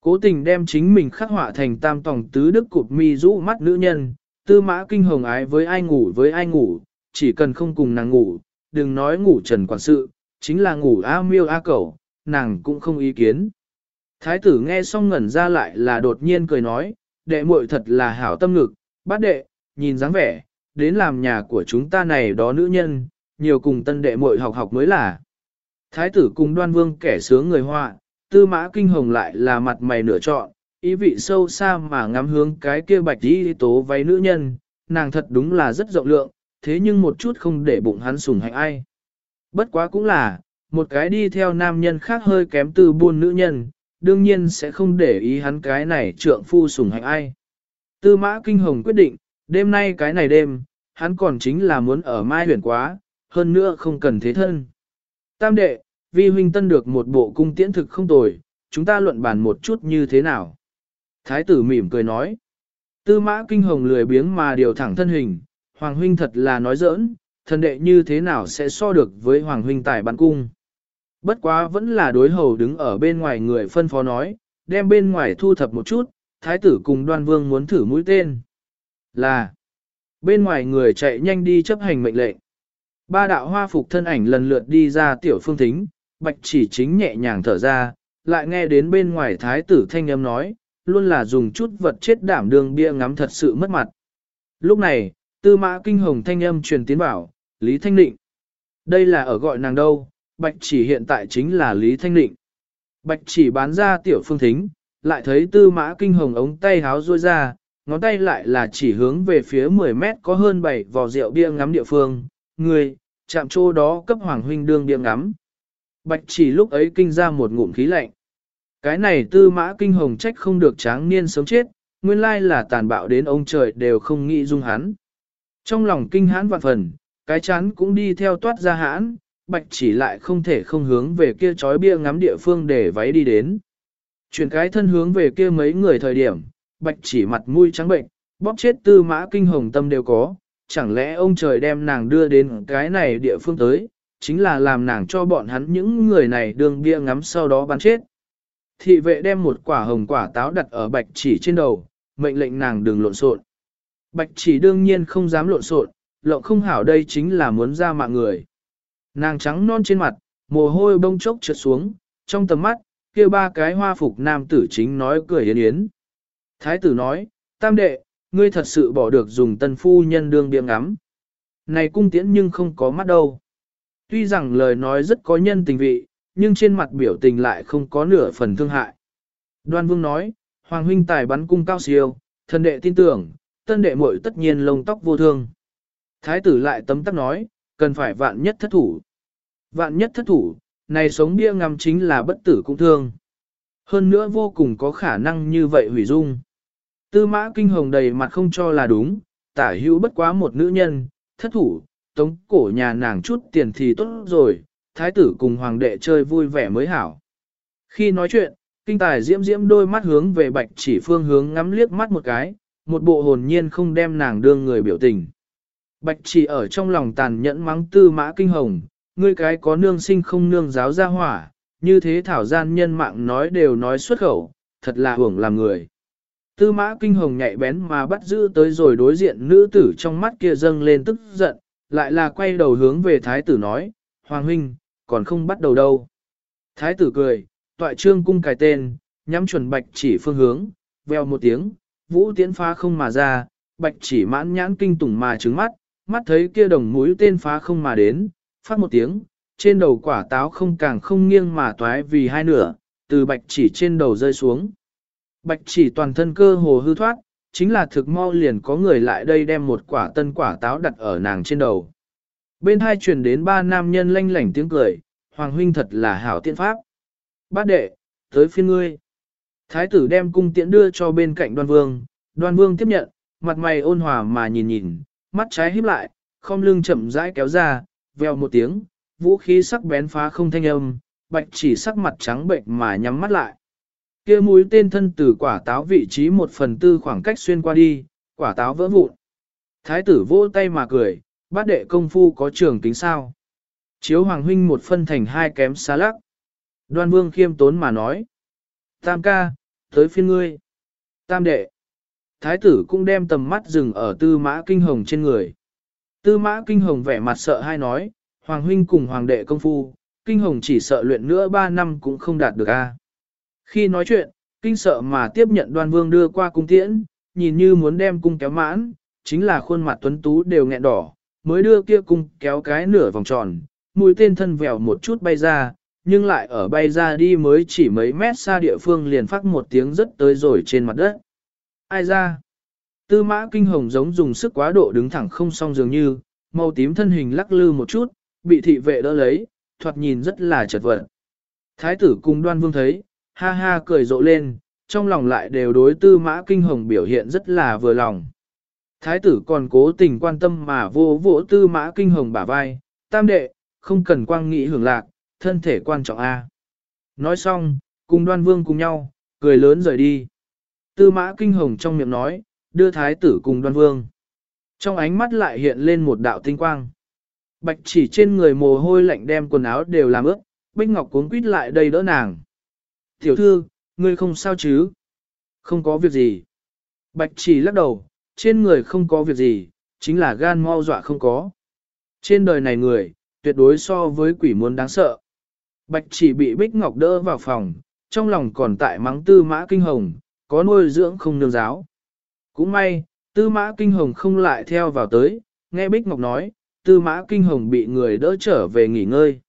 Cố tình đem chính mình khắc họa thành tam tòng tứ đức cụp mi rũ mắt nữ nhân, tư mã kinh hồng ái với ai ngủ với ai ngủ, chỉ cần không cùng nàng ngủ, đừng nói ngủ trần quản sự, chính là ngủ a miêu a cẩu, nàng cũng không ý kiến. Thái tử nghe xong ngẩn ra lại là đột nhiên cười nói, đệ muội thật là hảo tâm ngực, bát đệ, nhìn dáng vẻ, đến làm nhà của chúng ta này đó nữ nhân, nhiều cùng tân đệ muội học học mới là. Thái tử cùng đoan vương kẻ sướng người họa, tư mã kinh hồng lại là mặt mày nửa trọn, ý vị sâu xa mà ngắm hướng cái kia bạch đi tố váy nữ nhân, nàng thật đúng là rất rộng lượng, thế nhưng một chút không để bụng hắn sủng hạnh ai. Bất quá cũng là, một cái đi theo nam nhân khác hơi kém từ buôn nữ nhân, đương nhiên sẽ không để ý hắn cái này trượng phu sủng hạnh ai. Tư mã kinh hồng quyết định, đêm nay cái này đêm, hắn còn chính là muốn ở mai huyền quá, hơn nữa không cần thế thân. Tam đệ, vi huynh tân được một bộ cung tiễn thực không tồi, chúng ta luận bàn một chút như thế nào. Thái tử mỉm cười nói. Tư mã kinh hồng lười biếng mà điều thẳng thân hình, Hoàng huynh thật là nói giỡn, thần đệ như thế nào sẽ so được với Hoàng huynh tài bắn cung. Bất quá vẫn là đối hầu đứng ở bên ngoài người phân phó nói, đem bên ngoài thu thập một chút, thái tử cùng đoan vương muốn thử mũi tên. Là, bên ngoài người chạy nhanh đi chấp hành mệnh lệnh. Ba đạo hoa phục thân ảnh lần lượt đi ra tiểu phương thính, bạch chỉ chính nhẹ nhàng thở ra, lại nghe đến bên ngoài thái tử thanh âm nói, luôn là dùng chút vật chết đảm đường bia ngắm thật sự mất mặt. Lúc này, tư mã kinh hồng thanh âm truyền tiến bảo, Lý Thanh Định. Đây là ở gọi nàng đâu, bạch chỉ hiện tại chính là Lý Thanh Định. Bạch chỉ bán ra tiểu phương thính, lại thấy tư mã kinh hồng ống tay háo ruôi ra, ngón tay lại là chỉ hướng về phía 10 mét có hơn 7 vò rượu bia ngắm địa phương, người, chạm chỗ đó cấp hoàng huynh đương bia ngắm. Bạch chỉ lúc ấy kinh ra một ngụm khí lạnh. Cái này tư mã kinh hồng trách không được tráng niên sống chết, nguyên lai là tàn bạo đến ông trời đều không nghĩ dung hắn. Trong lòng kinh hãn vạn phần, cái chán cũng đi theo toát ra hãn, bạch chỉ lại không thể không hướng về kia chói bia ngắm địa phương để váy đi đến. Chuyển cái thân hướng về kia mấy người thời điểm, bạch chỉ mặt mũi trắng bệnh, bóp chết tư mã kinh hồng tâm đều có, chẳng lẽ ông trời đem nàng đưa đến cái này địa phương tới, chính là làm nàng cho bọn hắn những người này đường bia ngắm sau đó bắn chết. Thị vệ đem một quả hồng quả táo đặt ở bạch chỉ trên đầu, mệnh lệnh nàng đừng lộn xộn. Bạch chỉ đương nhiên không dám lộn xộn, lộn không hảo đây chính là muốn ra mạng người. Nàng trắng non trên mặt, mồ hôi bông chốc trượt xuống, trong tầm mắt, kia ba cái hoa phục nam tử chính nói cười yến yến. Thái tử nói, tam đệ, ngươi thật sự bỏ được dùng tân phu nhân đương biếng ngắm. Này cung tiễn nhưng không có mắt đâu. Tuy rằng lời nói rất có nhân tình vị, nhưng trên mặt biểu tình lại không có nửa phần thương hại. Đoan vương nói, Hoàng huynh tài bắn cung cao siêu, thần đệ tin tưởng, tân đệ muội tất nhiên lông tóc vô thương. Thái tử lại tấm tắc nói, cần phải vạn nhất thất thủ. Vạn nhất thất thủ, này sống bia ngắm chính là bất tử cũng thương. Hơn nữa vô cùng có khả năng như vậy hủy dung. Tư mã kinh hồng đầy mặt không cho là đúng, tả hữu bất quá một nữ nhân, thất thủ, tống cổ nhà nàng chút tiền thì tốt rồi, thái tử cùng hoàng đệ chơi vui vẻ mới hảo. Khi nói chuyện, kinh tài diễm diễm đôi mắt hướng về bạch chỉ phương hướng ngắm liếc mắt một cái, một bộ hồn nhiên không đem nàng đương người biểu tình. Bạch chỉ ở trong lòng tàn nhẫn mắng tư mã kinh hồng, ngươi cái có nương sinh không nương giáo ra hỏa, như thế thảo gian nhân mạng nói đều nói xuất khẩu, thật là hưởng làm người. Tư mã kinh hồng nhạy bén mà bắt giữ tới rồi đối diện nữ tử trong mắt kia dâng lên tức giận, lại là quay đầu hướng về thái tử nói, Hoàng huynh, còn không bắt đầu đâu. Thái tử cười, toại trương cung cài tên, nhắm chuẩn bạch chỉ phương hướng, veo một tiếng, vũ tiễn phá không mà ra, bạch chỉ mãn nhãn kinh tủng mà trứng mắt, mắt thấy kia đồng mũi tên phá không mà đến, phát một tiếng, trên đầu quả táo không càng không nghiêng mà toái vì hai nửa, từ bạch chỉ trên đầu rơi xuống. Bạch chỉ toàn thân cơ hồ hư thoát, chính là thực mau liền có người lại đây đem một quả tân quả táo đặt ở nàng trên đầu. Bên hai truyền đến ba nam nhân lanh lảnh tiếng cười, Hoàng huynh thật là hảo tiện pháp. Bát đệ, tới phiên ngươi. Thái tử đem cung tiễn đưa cho bên cạnh đoan vương, đoan vương tiếp nhận, mặt mày ôn hòa mà nhìn nhìn, mắt trái híp lại, khom lưng chậm rãi kéo ra, veo một tiếng, vũ khí sắc bén phá không thanh âm, bạch chỉ sắc mặt trắng bệnh mà nhắm mắt lại. kia mũi tên thân từ quả táo vị trí một phần tư khoảng cách xuyên qua đi, quả táo vỡ vụn. Thái tử vỗ tay mà cười, bát đệ công phu có trường kính sao. Chiếu hoàng huynh một phân thành hai kém xa lắc. Đoan vương khiêm tốn mà nói. Tam ca, tới phiên ngươi. Tam đệ. Thái tử cũng đem tầm mắt dừng ở tư mã kinh hồng trên người. Tư mã kinh hồng vẻ mặt sợ hai nói, hoàng huynh cùng hoàng đệ công phu, kinh hồng chỉ sợ luyện nữa ba năm cũng không đạt được a. Khi nói chuyện, kinh sợ mà tiếp nhận đoan vương đưa qua cung tiễn, nhìn như muốn đem cung kéo mãn, chính là khuôn mặt tuấn tú đều nghẹn đỏ, mới đưa kia cung kéo cái nửa vòng tròn, mũi tên thân vèo một chút bay ra, nhưng lại ở bay ra đi mới chỉ mấy mét xa địa phương liền phát một tiếng rất tới rồi trên mặt đất. Ai ra? Tư mã kinh hồng giống dùng sức quá độ đứng thẳng không song dường như, màu tím thân hình lắc lư một chút, bị thị vệ đỡ lấy, thoạt nhìn rất là chật vật. Thái tử cùng đoan vương thấy, ha ha cười rộ lên, trong lòng lại đều đối tư mã kinh hồng biểu hiện rất là vừa lòng. Thái tử còn cố tình quan tâm mà vô vỗ tư mã kinh hồng bả vai, tam đệ, không cần quang nghĩ hưởng lạc, thân thể quan trọng A. Nói xong, cùng đoan vương cùng nhau, cười lớn rời đi. Tư mã kinh hồng trong miệng nói, đưa thái tử cùng đoan vương. Trong ánh mắt lại hiện lên một đạo tinh quang. Bạch chỉ trên người mồ hôi lạnh đem quần áo đều làm ướt, Bích Ngọc cuốn quýt lại đây đỡ nàng. Tiểu thư, ngươi không sao chứ? Không có việc gì. Bạch chỉ lắc đầu, trên người không có việc gì, chính là gan mau dọa không có. Trên đời này người, tuyệt đối so với quỷ muốn đáng sợ. Bạch chỉ bị Bích Ngọc đỡ vào phòng, trong lòng còn tại mắng tư mã kinh hồng, có nuôi dưỡng không nương giáo. Cũng may, tư mã kinh hồng không lại theo vào tới, nghe Bích Ngọc nói, tư mã kinh hồng bị người đỡ trở về nghỉ ngơi.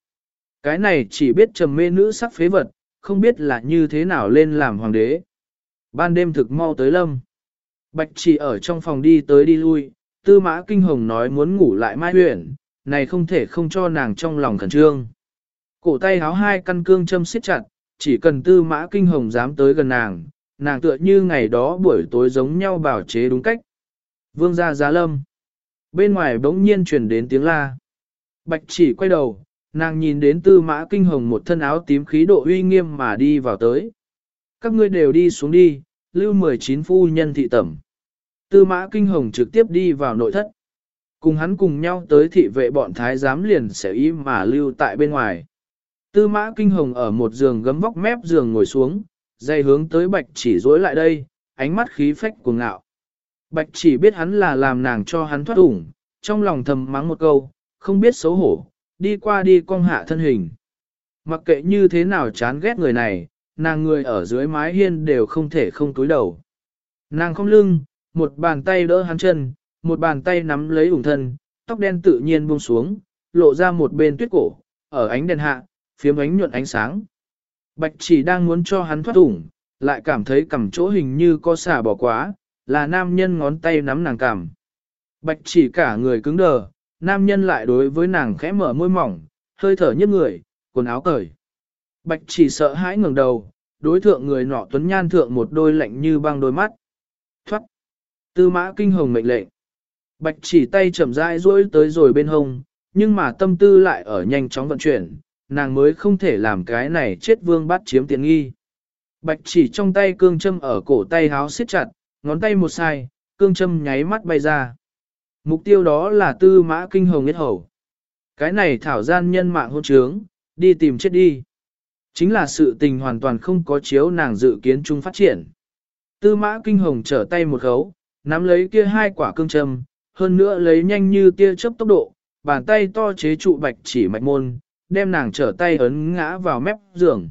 Cái này chỉ biết trầm mê nữ sắc phế vật, không biết là như thế nào lên làm hoàng đế. Ban đêm thực mau tới lâm. Bạch chỉ ở trong phòng đi tới đi lui, tư mã kinh hồng nói muốn ngủ lại mai huyện, này không thể không cho nàng trong lòng khẩn trương. Cổ tay háo hai căn cương châm siết chặt, chỉ cần tư mã kinh hồng dám tới gần nàng, nàng tựa như ngày đó buổi tối giống nhau bảo chế đúng cách. Vương gia giá lâm. Bên ngoài bỗng nhiên truyền đến tiếng la. Bạch chỉ quay đầu, nàng nhìn đến tư mã kinh hồng một thân áo tím khí độ uy nghiêm mà đi vào tới. Các ngươi đều đi xuống đi, lưu 19 phu nhân thị tẩm. Tư mã kinh hồng trực tiếp đi vào nội thất. Cùng hắn cùng nhau tới thị vệ bọn thái giám liền sẽ ý mà lưu tại bên ngoài. Tư mã kinh hồng ở một giường gấm vóc mép giường ngồi xuống, dây hướng tới bạch chỉ dối lại đây, ánh mắt khí phách cuồng ngạo. Bạch chỉ biết hắn là làm nàng cho hắn thoát ủng, trong lòng thầm mắng một câu, không biết xấu hổ, đi qua đi cong hạ thân hình. Mặc kệ như thế nào chán ghét người này, nàng người ở dưới mái hiên đều không thể không túi đầu. Nàng không lưng, một bàn tay đỡ hắn chân, một bàn tay nắm lấy ủng thân, tóc đen tự nhiên buông xuống, lộ ra một bên tuyết cổ, ở ánh đèn hạ, phiếm ánh nhuận ánh sáng. Bạch chỉ đang muốn cho hắn thoát ủng, lại cảm thấy cầm chỗ hình như có xả bỏ quá, là nam nhân ngón tay nắm nàng cằm. Bạch chỉ cả người cứng đờ, nam nhân lại đối với nàng khẽ mở môi mỏng, hơi thở nhấp người, quần áo cởi. Bạch chỉ sợ hãi ngẩng đầu, đối thượng người nọ tuấn nhan thượng một đôi lạnh như băng đôi mắt. Thoát! Tư mã kinh hồng mệnh lệnh. Bạch chỉ tay chậm rãi duỗi tới rồi bên hông, nhưng mà tâm tư lại ở nhanh chóng vận chuyển, nàng mới không thể làm cái này chết vương bắt chiếm tiện nghi. Bạch chỉ trong tay cương châm ở cổ tay háo siết chặt, ngón tay một sai, cương châm nháy mắt bay ra. Mục tiêu đó là tư mã kinh hồng nhất hầu. Cái này thảo gian nhân mạng hôn trướng, đi tìm chết đi. Chính là sự tình hoàn toàn không có chiếu nàng dự kiến chung phát triển. Tư mã kinh hồng trở tay một khấu, nắm lấy kia hai quả cương châm, hơn nữa lấy nhanh như tia chớp tốc độ, bàn tay to chế trụ bạch chỉ mạch môn, đem nàng trở tay ấn ngã vào mép giường.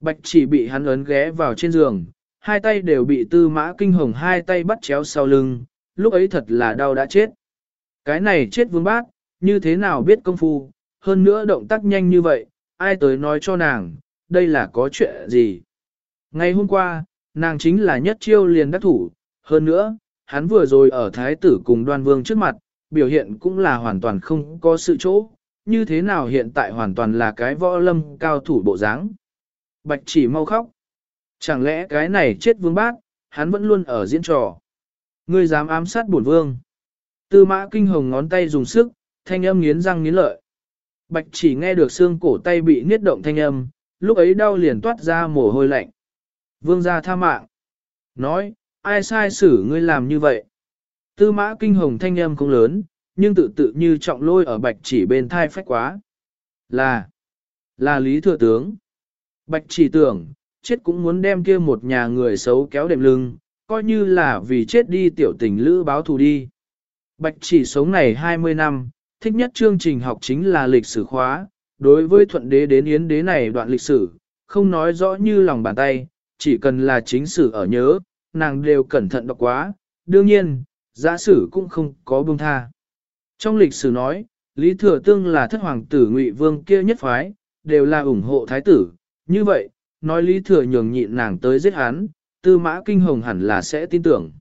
Bạch chỉ bị hắn ấn ghé vào trên giường, hai tay đều bị tư mã kinh hồng hai tay bắt chéo sau lưng, lúc ấy thật là đau đã chết. Cái này chết vương bát, như thế nào biết công phu, hơn nữa động tác nhanh như vậy, ai tới nói cho nàng, đây là có chuyện gì? Ngày hôm qua, nàng chính là nhất chiêu liền đắc thủ, hơn nữa, hắn vừa rồi ở thái tử cùng đoan vương trước mặt, biểu hiện cũng là hoàn toàn không có sự chỗ, như thế nào hiện tại hoàn toàn là cái võ lâm cao thủ bộ dáng. Bạch chỉ mau khóc. Chẳng lẽ cái này chết vương bát, hắn vẫn luôn ở diễn trò. Ngươi dám ám sát bổn vương. Tư mã kinh hồng ngón tay dùng sức, thanh âm nghiến răng nghiến lợi. Bạch chỉ nghe được xương cổ tay bị niết động thanh âm, lúc ấy đau liền toát ra mồ hôi lạnh. Vương gia tha mạng. Nói, ai sai xử ngươi làm như vậy? Tư mã kinh hồng thanh âm không lớn, nhưng tự tự như trọng lôi ở bạch chỉ bên thai phách quá. Là, là lý thừa tướng. Bạch chỉ tưởng, chết cũng muốn đem kia một nhà người xấu kéo đệm lưng, coi như là vì chết đi tiểu tình lữ báo thù đi. Bạch chỉ sống này 20 năm, thích nhất chương trình học chính là lịch sử khóa, đối với thuận đế đến yến đế này đoạn lịch sử, không nói rõ như lòng bàn tay, chỉ cần là chính sử ở nhớ, nàng đều cẩn thận đọc quá, đương nhiên, giả sử cũng không có buông tha. Trong lịch sử nói, Lý Thừa Tương là thất hoàng tử Ngụy Vương kia nhất phái, đều là ủng hộ thái tử, như vậy, nói Lý Thừa nhường nhịn nàng tới giết hắn, Tư Mã Kinh Hồng hẳn là sẽ tin tưởng.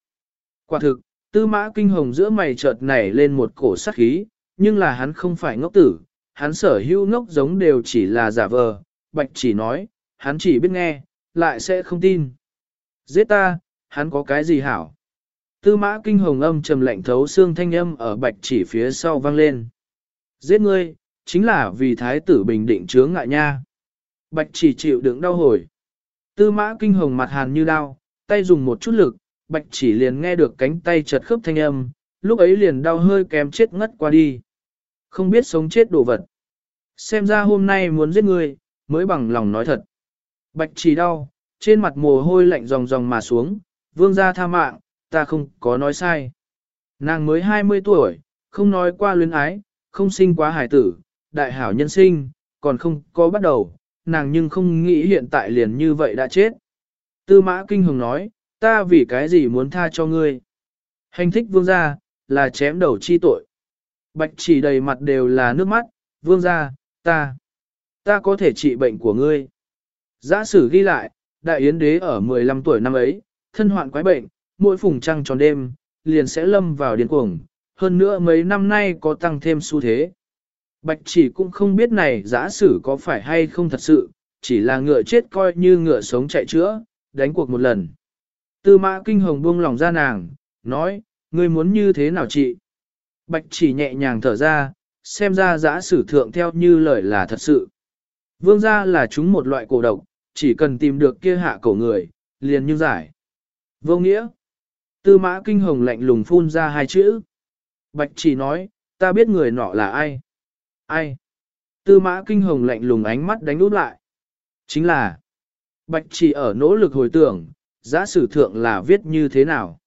Quả thực, Tư Mã Kinh Hồng giữa mày chợt nảy lên một cổ sát khí, nhưng là hắn không phải ngốc tử, hắn sở hữu ngốc giống đều chỉ là giả vờ, Bạch chỉ nói, hắn chỉ biết nghe, lại sẽ không tin. Giết ta, hắn có cái gì hảo? Tư mã kinh hồng âm trầm lạnh thấu xương thanh âm ở bạch chỉ phía sau vang lên. Giết ngươi, chính là vì thái tử bình định chướng ngại nha. Bạch chỉ chịu đựng đau hồi. Tư mã kinh hồng mặt hàn như đau, tay dùng một chút lực, bạch chỉ liền nghe được cánh tay chật khớp thanh âm, lúc ấy liền đau hơi kém chết ngất qua đi. Không biết sống chết đồ vật. Xem ra hôm nay muốn giết ngươi, mới bằng lòng nói thật. Bạch chỉ đau, trên mặt mồ hôi lạnh ròng ròng mà xuống, vương gia tha mạng, ta không có nói sai. Nàng mới 20 tuổi, không nói qua luyến ái, không sinh quá hải tử, đại hảo nhân sinh, còn không có bắt đầu, nàng nhưng không nghĩ hiện tại liền như vậy đã chết. Tư mã kinh hồng nói, ta vì cái gì muốn tha cho ngươi. Hành thích vương gia, là chém đầu chi tội. Bạch chỉ đầy mặt đều là nước mắt, vương gia, ta, ta có thể trị bệnh của ngươi. Giả sử ghi lại, đại yến đế ở 15 tuổi năm ấy, thân hoạn quái bệnh, mỗi phùng trăng tròn đêm, liền sẽ lâm vào điên cuồng, hơn nữa mấy năm nay có tăng thêm xu thế. Bạch chỉ cũng không biết này giả sử có phải hay không thật sự, chỉ là ngựa chết coi như ngựa sống chạy chữa, đánh cuộc một lần. Tư mã kinh hồng buông lòng ra nàng, nói, ngươi muốn như thế nào chị? Bạch chỉ nhẹ nhàng thở ra, xem ra giã sử thượng theo như lời là thật sự. Vương gia là chúng một loại cổ độc, chỉ cần tìm được kia hạ cổ người, liền như giải. Vô nghĩa. Tư mã kinh hồng lạnh lùng phun ra hai chữ. Bạch chỉ nói, ta biết người nọ là ai. Ai? Tư mã kinh hồng lạnh lùng ánh mắt đánh út lại. Chính là, bạch chỉ ở nỗ lực hồi tưởng, giả sử thượng là viết như thế nào.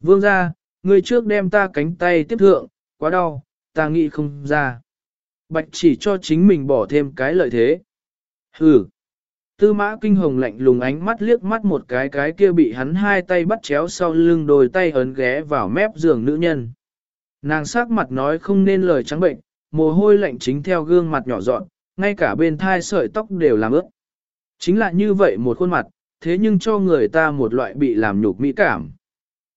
Vương ra, người trước đem ta cánh tay tiếp thượng, quá đau, ta nghĩ không ra. Bạch chỉ cho chính mình bỏ thêm cái lợi thế. Hừ. Tư mã kinh hồng lạnh lùng ánh mắt liếc mắt một cái cái kia bị hắn hai tay bắt chéo sau lưng đôi tay ấn ghé vào mép giường nữ nhân. Nàng sắc mặt nói không nên lời trắng bệnh, mồ hôi lạnh chính theo gương mặt nhỏ dọn, ngay cả bên thai sợi tóc đều làm ướt. Chính là như vậy một khuôn mặt, thế nhưng cho người ta một loại bị làm nhục mỹ cảm.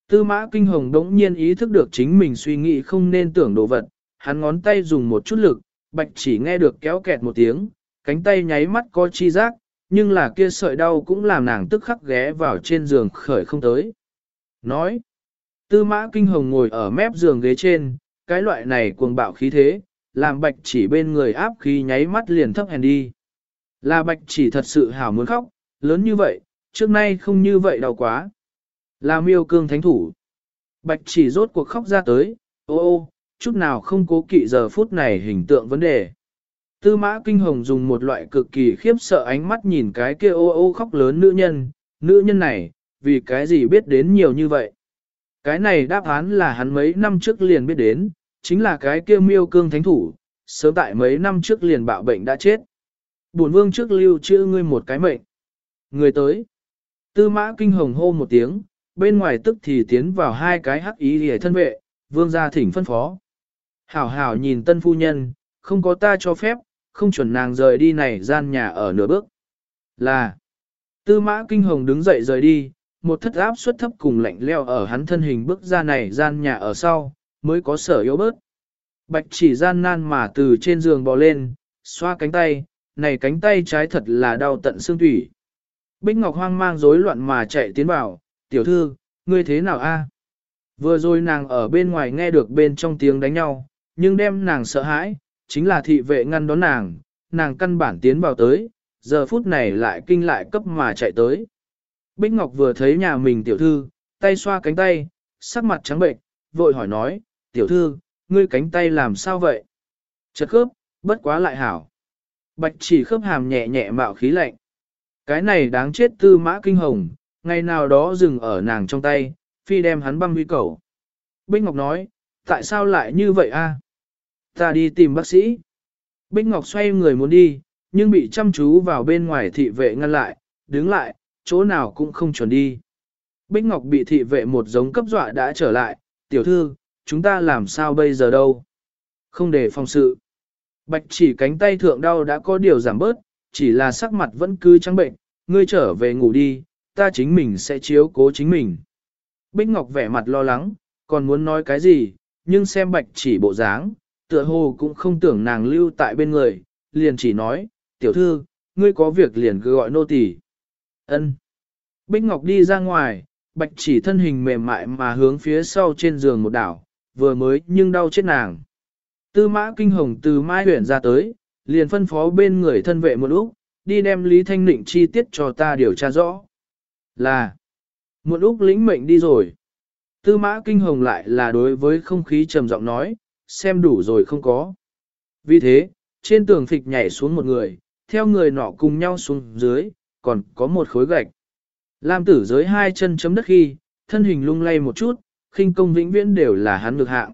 Tư mã kinh hồng đống nhiên ý thức được chính mình suy nghĩ không nên tưởng đồ vật, hắn ngón tay dùng một chút lực, bạch chỉ nghe được kéo kẹt một tiếng, cánh tay nháy mắt có chi giác, nhưng là kia sợi đau cũng làm nàng tức khắc ghé vào trên giường khởi không tới. Nói, tư mã kinh hồng ngồi ở mép giường ghế trên, cái loại này cuồng bạo khí thế, làm bạch chỉ bên người áp khí nháy mắt liền thấp hèn đi. Là bạch chỉ thật sự hảo muốn khóc, lớn như vậy, trước nay không như vậy đau quá. Là miêu cương thánh thủ. Bạch chỉ rốt cuộc khóc ra tới, ô ô, chút nào không cố kỵ giờ phút này hình tượng vấn đề. Tư mã kinh hồng dùng một loại cực kỳ khiếp sợ ánh mắt nhìn cái kia ô ô khóc lớn nữ nhân, nữ nhân này, vì cái gì biết đến nhiều như vậy. Cái này đáp án là hắn mấy năm trước liền biết đến, chính là cái kia miêu cương thánh thủ, sớm tại mấy năm trước liền bạo bệnh đã chết. Bổn vương trước lưu chữ ngươi một cái mệnh. Người tới. Tư mã kinh hồng hô một tiếng, bên ngoài tức thì tiến vào hai cái hắc ý hề thân vệ, vương gia thỉnh phân phó. Hảo hảo nhìn tân phu nhân, không có ta cho phép, không chuẩn nàng rời đi này gian nhà ở nửa bước. Là, tư mã kinh hồng đứng dậy rời đi, một thất áp suất thấp cùng lạnh leo ở hắn thân hình bước ra này gian nhà ở sau, mới có sở yếu bớt. Bạch chỉ gian nan mà từ trên giường bò lên, xoa cánh tay, này cánh tay trái thật là đau tận xương thủy. Bích Ngọc hoang mang rối loạn mà chạy tiến vào, tiểu thư, ngươi thế nào a? Vừa rồi nàng ở bên ngoài nghe được bên trong tiếng đánh nhau, nhưng đem nàng sợ hãi, chính là thị vệ ngăn đón nàng, nàng căn bản tiến vào tới, giờ phút này lại kinh lại cấp mà chạy tới. Bích Ngọc vừa thấy nhà mình tiểu thư, tay xoa cánh tay, sắc mặt trắng bệnh, vội hỏi nói, tiểu thư, ngươi cánh tay làm sao vậy? Chật khớp, bất quá lại hảo. Bạch chỉ khớp hàm nhẹ nhẹ mạo khí lạnh. Cái này đáng chết tư mã kinh hồng, ngày nào đó dừng ở nàng trong tay, phi đem hắn băng huy cầu. Bích Ngọc nói, tại sao lại như vậy a? Ta đi tìm bác sĩ. Bích Ngọc xoay người muốn đi, nhưng bị chăm chú vào bên ngoài thị vệ ngăn lại, đứng lại, chỗ nào cũng không chuẩn đi. Bích Ngọc bị thị vệ một giống cấp dọa đã trở lại, tiểu thư, chúng ta làm sao bây giờ đâu? Không để phòng sự. Bạch chỉ cánh tay thượng đau đã có điều giảm bớt, chỉ là sắc mặt vẫn cứ trắng bệnh, ngươi trở về ngủ đi, ta chính mình sẽ chiếu cố chính mình. Bích Ngọc vẻ mặt lo lắng, còn muốn nói cái gì, nhưng xem bạch chỉ bộ dáng, tựa hồ cũng không tưởng nàng lưu tại bên người, liền chỉ nói, tiểu thư, ngươi có việc liền cứ gọi nô tỳ. Ân. Bích Ngọc đi ra ngoài, bạch chỉ thân hình mềm mại mà hướng phía sau trên giường một đảo, vừa mới nhưng đau chết nàng. Tư mã kinh hồng từ mai huyện ra tới, liền phân phó bên người thân vệ một lúc, đi đem Lý Thanh Nịnh chi tiết cho ta điều tra rõ. Là, một lúc lĩnh mệnh đi rồi. Tư mã kinh hồng lại là đối với không khí trầm giọng nói, xem đủ rồi không có. Vì thế, trên tường phịch nhảy xuống một người, theo người nọ cùng nhau xuống dưới, còn có một khối gạch. Lam tử giới hai chân chấm đất khi, thân hình lung lay một chút, khinh công vĩnh viễn đều là hắn được hạng.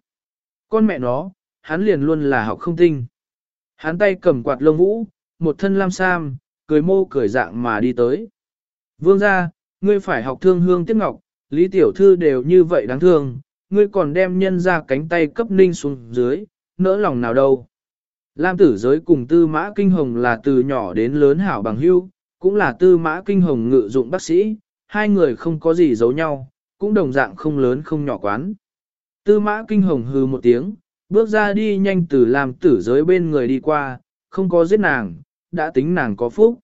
Con mẹ nó, hắn liền luôn là học không tinh. Hắn tay cầm quạt lông vũ, một thân lam sam, cười mô cười dạng mà đi tới. Vương ra, ngươi phải học thương hương tiếc ngọc, lý tiểu thư đều như vậy đáng thương, ngươi còn đem nhân ra cánh tay cấp ninh xuống dưới, nỡ lòng nào đâu. Lam tử giới cùng tư mã kinh hồng là từ nhỏ đến lớn hảo bằng hưu, cũng là tư mã kinh hồng ngự dụng bác sĩ, hai người không có gì giấu nhau, cũng đồng dạng không lớn không nhỏ quán. Tư mã kinh hồng hừ một tiếng, bước ra đi nhanh từ Lam tử giới bên người đi qua, không có giết nàng, đã tính nàng có phúc.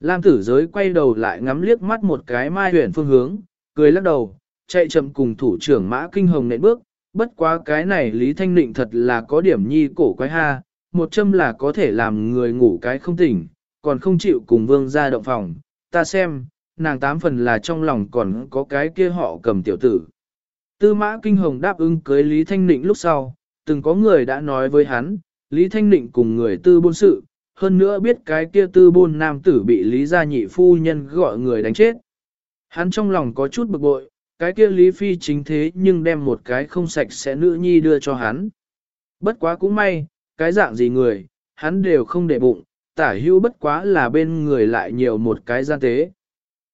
Lam tử giới quay đầu lại ngắm liếc mắt một cái mai huyền phương hướng, cười lắc đầu, chạy chậm cùng thủ trưởng mã kinh hồng nện bước, bất quá cái này Lý Thanh Nịnh thật là có điểm nhi cổ quái ha, một châm là có thể làm người ngủ cái không tỉnh, còn không chịu cùng vương ra động phòng, ta xem, nàng tám phần là trong lòng còn có cái kia họ cầm tiểu tử. Tư mã kinh hồng đáp ứng cưới Lý Thanh Nịnh lúc sau, từng có người đã nói với hắn, Lý Thanh Nịnh cùng người tư bôn sự, hơn nữa biết cái kia tư bôn nam tử bị Lý gia nhị phu nhân gọi người đánh chết. Hắn trong lòng có chút bực bội, cái kia Lý Phi chính thế nhưng đem một cái không sạch sẽ nữ nhi đưa cho hắn. Bất quá cũng may, cái dạng gì người, hắn đều không để bụng, tả hữu bất quá là bên người lại nhiều một cái gian tế.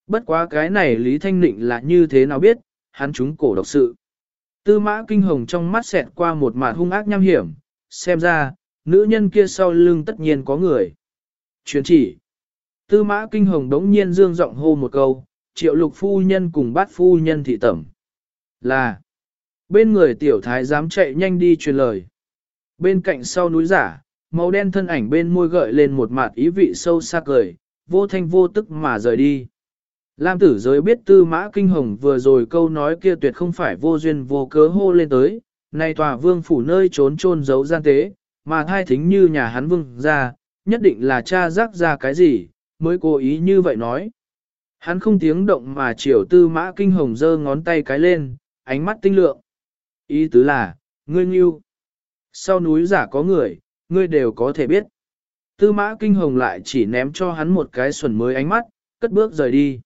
Bất quá cái này Lý Thanh Nịnh là như thế nào biết, hắn chúng cổ độc sự. Tư mã kinh hồng trong mắt xẹt qua một màn hung ác nham hiểm, xem ra, nữ nhân kia sau lưng tất nhiên có người. Truyền chỉ. Tư mã kinh hồng đống nhiên dương giọng hô một câu, triệu lục phu nhân cùng bát phu nhân thị tẩm. Là. Bên người tiểu thái dám chạy nhanh đi truyền lời. Bên cạnh sau núi giả, màu đen thân ảnh bên môi gợi lên một mặt ý vị sâu xa cười, vô thanh vô tức mà rời đi. Lam tử giới biết tư mã kinh hồng vừa rồi câu nói kia tuyệt không phải vô duyên vô cớ hô lên tới, nay tòa vương phủ nơi trốn trôn giấu gian tế, mà thai thính như nhà hắn vương ra, nhất định là cha rắc ra cái gì, mới cố ý như vậy nói. Hắn không tiếng động mà chiều tư mã kinh hồng giơ ngón tay cái lên, ánh mắt tinh lượng. Ý tứ là, ngươi nghiêu. Sau núi giả có người, ngươi đều có thể biết. Tư mã kinh hồng lại chỉ ném cho hắn một cái xuẩn mới ánh mắt, cất bước rời đi.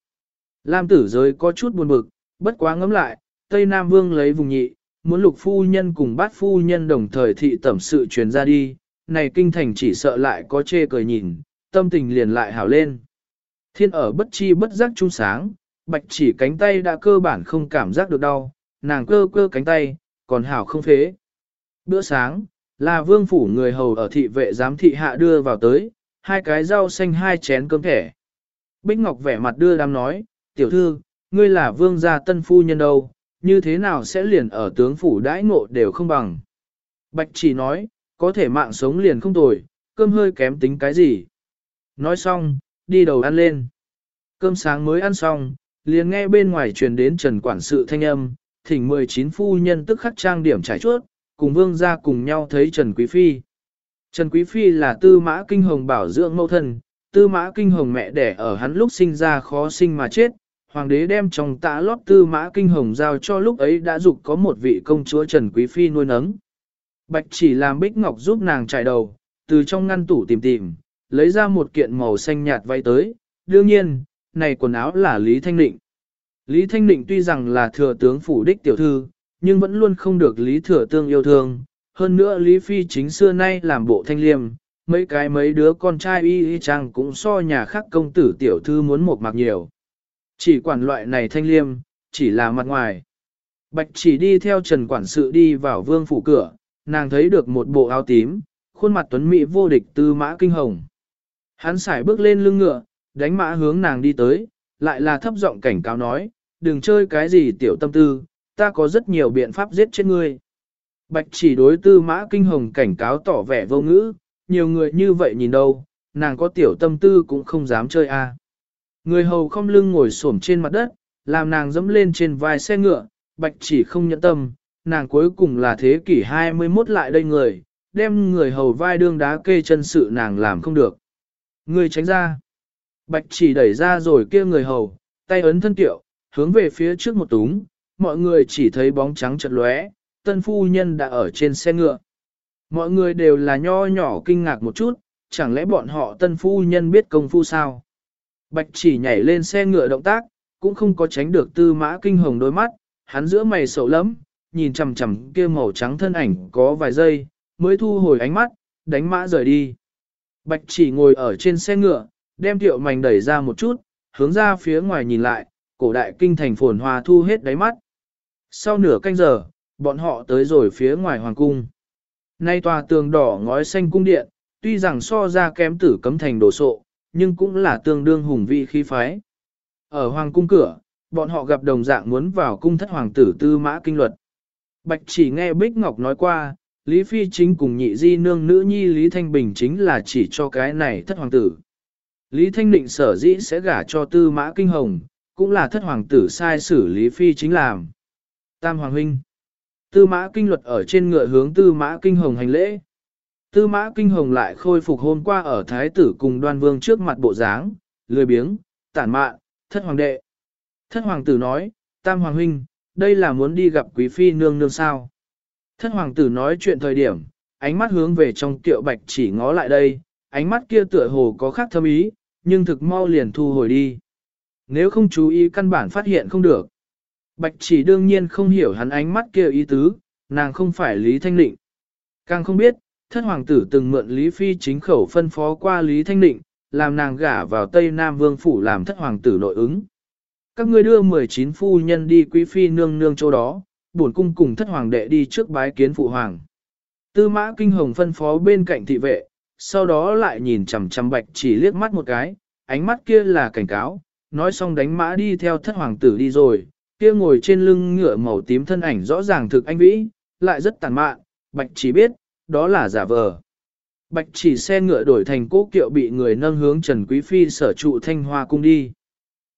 Lam tử giới có chút buồn bực, bất quá ngẫm lại, Tây Nam Vương lấy vùng nhị, muốn lục phu nhân cùng bát phu nhân đồng thời thị tẩm sự truyền ra đi, này kinh thành chỉ sợ lại có chê cười nhìn, tâm tình liền lại hảo lên. Thiên ở bất chi bất giác trung sáng, bạch chỉ cánh tay đã cơ bản không cảm giác được đau, nàng cơ cơ cánh tay, còn hảo không phế. Bữa sáng, là vương phủ người hầu ở thị vệ giám thị hạ đưa vào tới, hai cái rau xanh hai chén cơm thẻ. Bích Ngọc vẻ mặt đưa đám nói, tiểu thư, ngươi là vương gia tân phu nhân đâu, như thế nào sẽ liền ở tướng phủ đãi ngộ đều không bằng. Bạch chỉ nói, có thể mạng sống liền không tồi, cơm hơi kém tính cái gì. Nói xong, đi đầu ăn lên. Cơm sáng mới ăn xong, liền nghe bên ngoài truyền đến trần quản sự thanh âm, thỉnh 19 phu nhân tức khắc trang điểm trải chuốt, cùng vương gia cùng nhau thấy Trần Quý Phi. Trần Quý Phi là tư mã kinh hồng bảo dưỡng mẫu thân, tư mã kinh hồng mẹ đẻ ở hắn lúc sinh ra khó sinh mà chết, hoàng đế đem trong tạ lót tư mã kinh hồng giao cho lúc ấy đã dục có một vị công chúa Trần Quý Phi nuôi nấng. Bạch chỉ làm bích ngọc giúp nàng trải đầu, từ trong ngăn tủ tìm tìm, lấy ra một kiện màu xanh nhạt váy tới, đương nhiên, này quần áo là Lý Thanh Định. Lý Thanh Định tuy rằng là thừa tướng phủ đích tiểu thư, nhưng vẫn luôn không được Lý Thừa Tương yêu thương. Hơn nữa Lý Phi chính xưa nay làm bộ thanh liêm, mấy cái mấy đứa con trai y y chang cũng so nhà khác công tử tiểu thư muốn một mặc nhiều. Chỉ quản loại này thanh liêm, chỉ là mặt ngoài. Bạch chỉ đi theo Trần Quản sự đi vào vương phủ cửa, nàng thấy được một bộ áo tím, khuôn mặt tuấn mỹ vô địch tư mã kinh hồng. Hắn xài bước lên lưng ngựa, đánh mã hướng nàng đi tới, lại là thấp giọng cảnh cáo nói, đừng chơi cái gì tiểu tâm tư, ta có rất nhiều biện pháp giết chết ngươi. Bạch chỉ đối tư mã kinh hồng cảnh cáo tỏ vẻ vô ngữ, nhiều người như vậy nhìn đâu, nàng có tiểu tâm tư cũng không dám chơi a. Người hầu không lưng ngồi xổm trên mặt đất, làm nàng dẫm lên trên vai xe ngựa, bạch chỉ không nhẫn tâm, nàng cuối cùng là thế kỷ 21 lại đây người, đem người hầu vai đương đá kê chân sự nàng làm không được. Người tránh ra. Bạch chỉ đẩy ra rồi kia người hầu, tay ấn thân tiệu, hướng về phía trước một túng, mọi người chỉ thấy bóng trắng chật lóe, tân phu nhân đã ở trên xe ngựa. Mọi người đều là nho nhỏ kinh ngạc một chút, chẳng lẽ bọn họ tân phu nhân biết công phu sao? Bạch chỉ nhảy lên xe ngựa động tác, cũng không có tránh được tư mã kinh hồng đôi mắt, hắn giữa mày sầu lắm, nhìn chằm chằm kia màu trắng thân ảnh có vài giây, mới thu hồi ánh mắt, đánh mã rời đi. Bạch chỉ ngồi ở trên xe ngựa, đem tiệu mảnh đẩy ra một chút, hướng ra phía ngoài nhìn lại, cổ đại kinh thành phồn hoa thu hết đáy mắt. Sau nửa canh giờ, bọn họ tới rồi phía ngoài hoàng cung. Nay tòa tường đỏ ngói xanh cung điện, tuy rằng so ra kém tử cấm thành đồ sộ, nhưng cũng là tương đương hùng vị khí phái. Ở hoàng cung cửa, bọn họ gặp đồng dạng muốn vào cung thất hoàng tử tư mã kinh luật. Bạch chỉ nghe Bích Ngọc nói qua, Lý Phi chính cùng nhị di nương nữ nhi Lý Thanh Bình chính là chỉ cho cái này thất hoàng tử. Lý Thanh Định sở dĩ sẽ gả cho tư mã kinh hồng, cũng là thất hoàng tử sai xử Lý Phi chính làm. Tam Hoàng Huynh Tư mã kinh luật ở trên ngựa hướng tư mã kinh hồng hành lễ. Tư mã kinh hồng lại khôi phục hôm qua ở thái tử cùng đoan vương trước mặt bộ dáng, lười biếng, tản mạn, thất hoàng đệ. Thất hoàng tử nói, Tam Hoàng Huynh, đây là muốn đi gặp quý phi nương nương sao. Thất hoàng tử nói chuyện thời điểm, ánh mắt hướng về trong tiệu bạch chỉ ngó lại đây, ánh mắt kia tựa hồ có khác thâm ý, nhưng thực mau liền thu hồi đi. Nếu không chú ý căn bản phát hiện không được. Bạch chỉ đương nhiên không hiểu hắn ánh mắt kia ý tứ, nàng không phải Lý Thanh Định. Càng không biết, thất hoàng tử từng mượn Lý Phi chính khẩu phân phó qua Lý Thanh Định, làm nàng gả vào Tây Nam Vương Phủ làm thất hoàng tử nội ứng. Các ngươi đưa 19 phu nhân đi quý phi nương nương chỗ đó, bổn cung cùng thất hoàng đệ đi trước bái kiến phụ hoàng. Tư mã kinh hồng phân phó bên cạnh thị vệ, sau đó lại nhìn chằm chằm bạch chỉ liếc mắt một cái, ánh mắt kia là cảnh cáo, nói xong đánh mã đi theo thất hoàng tử đi rồi, kia ngồi trên lưng ngựa màu tím thân ảnh rõ ràng thực anh vĩ, lại rất tàn mạn, bạch chỉ biết, đó là giả vờ. Bạch chỉ xe ngựa đổi thành cố kiệu bị người nâng hướng Trần Quý Phi sở trụ thanh hoa cung đi.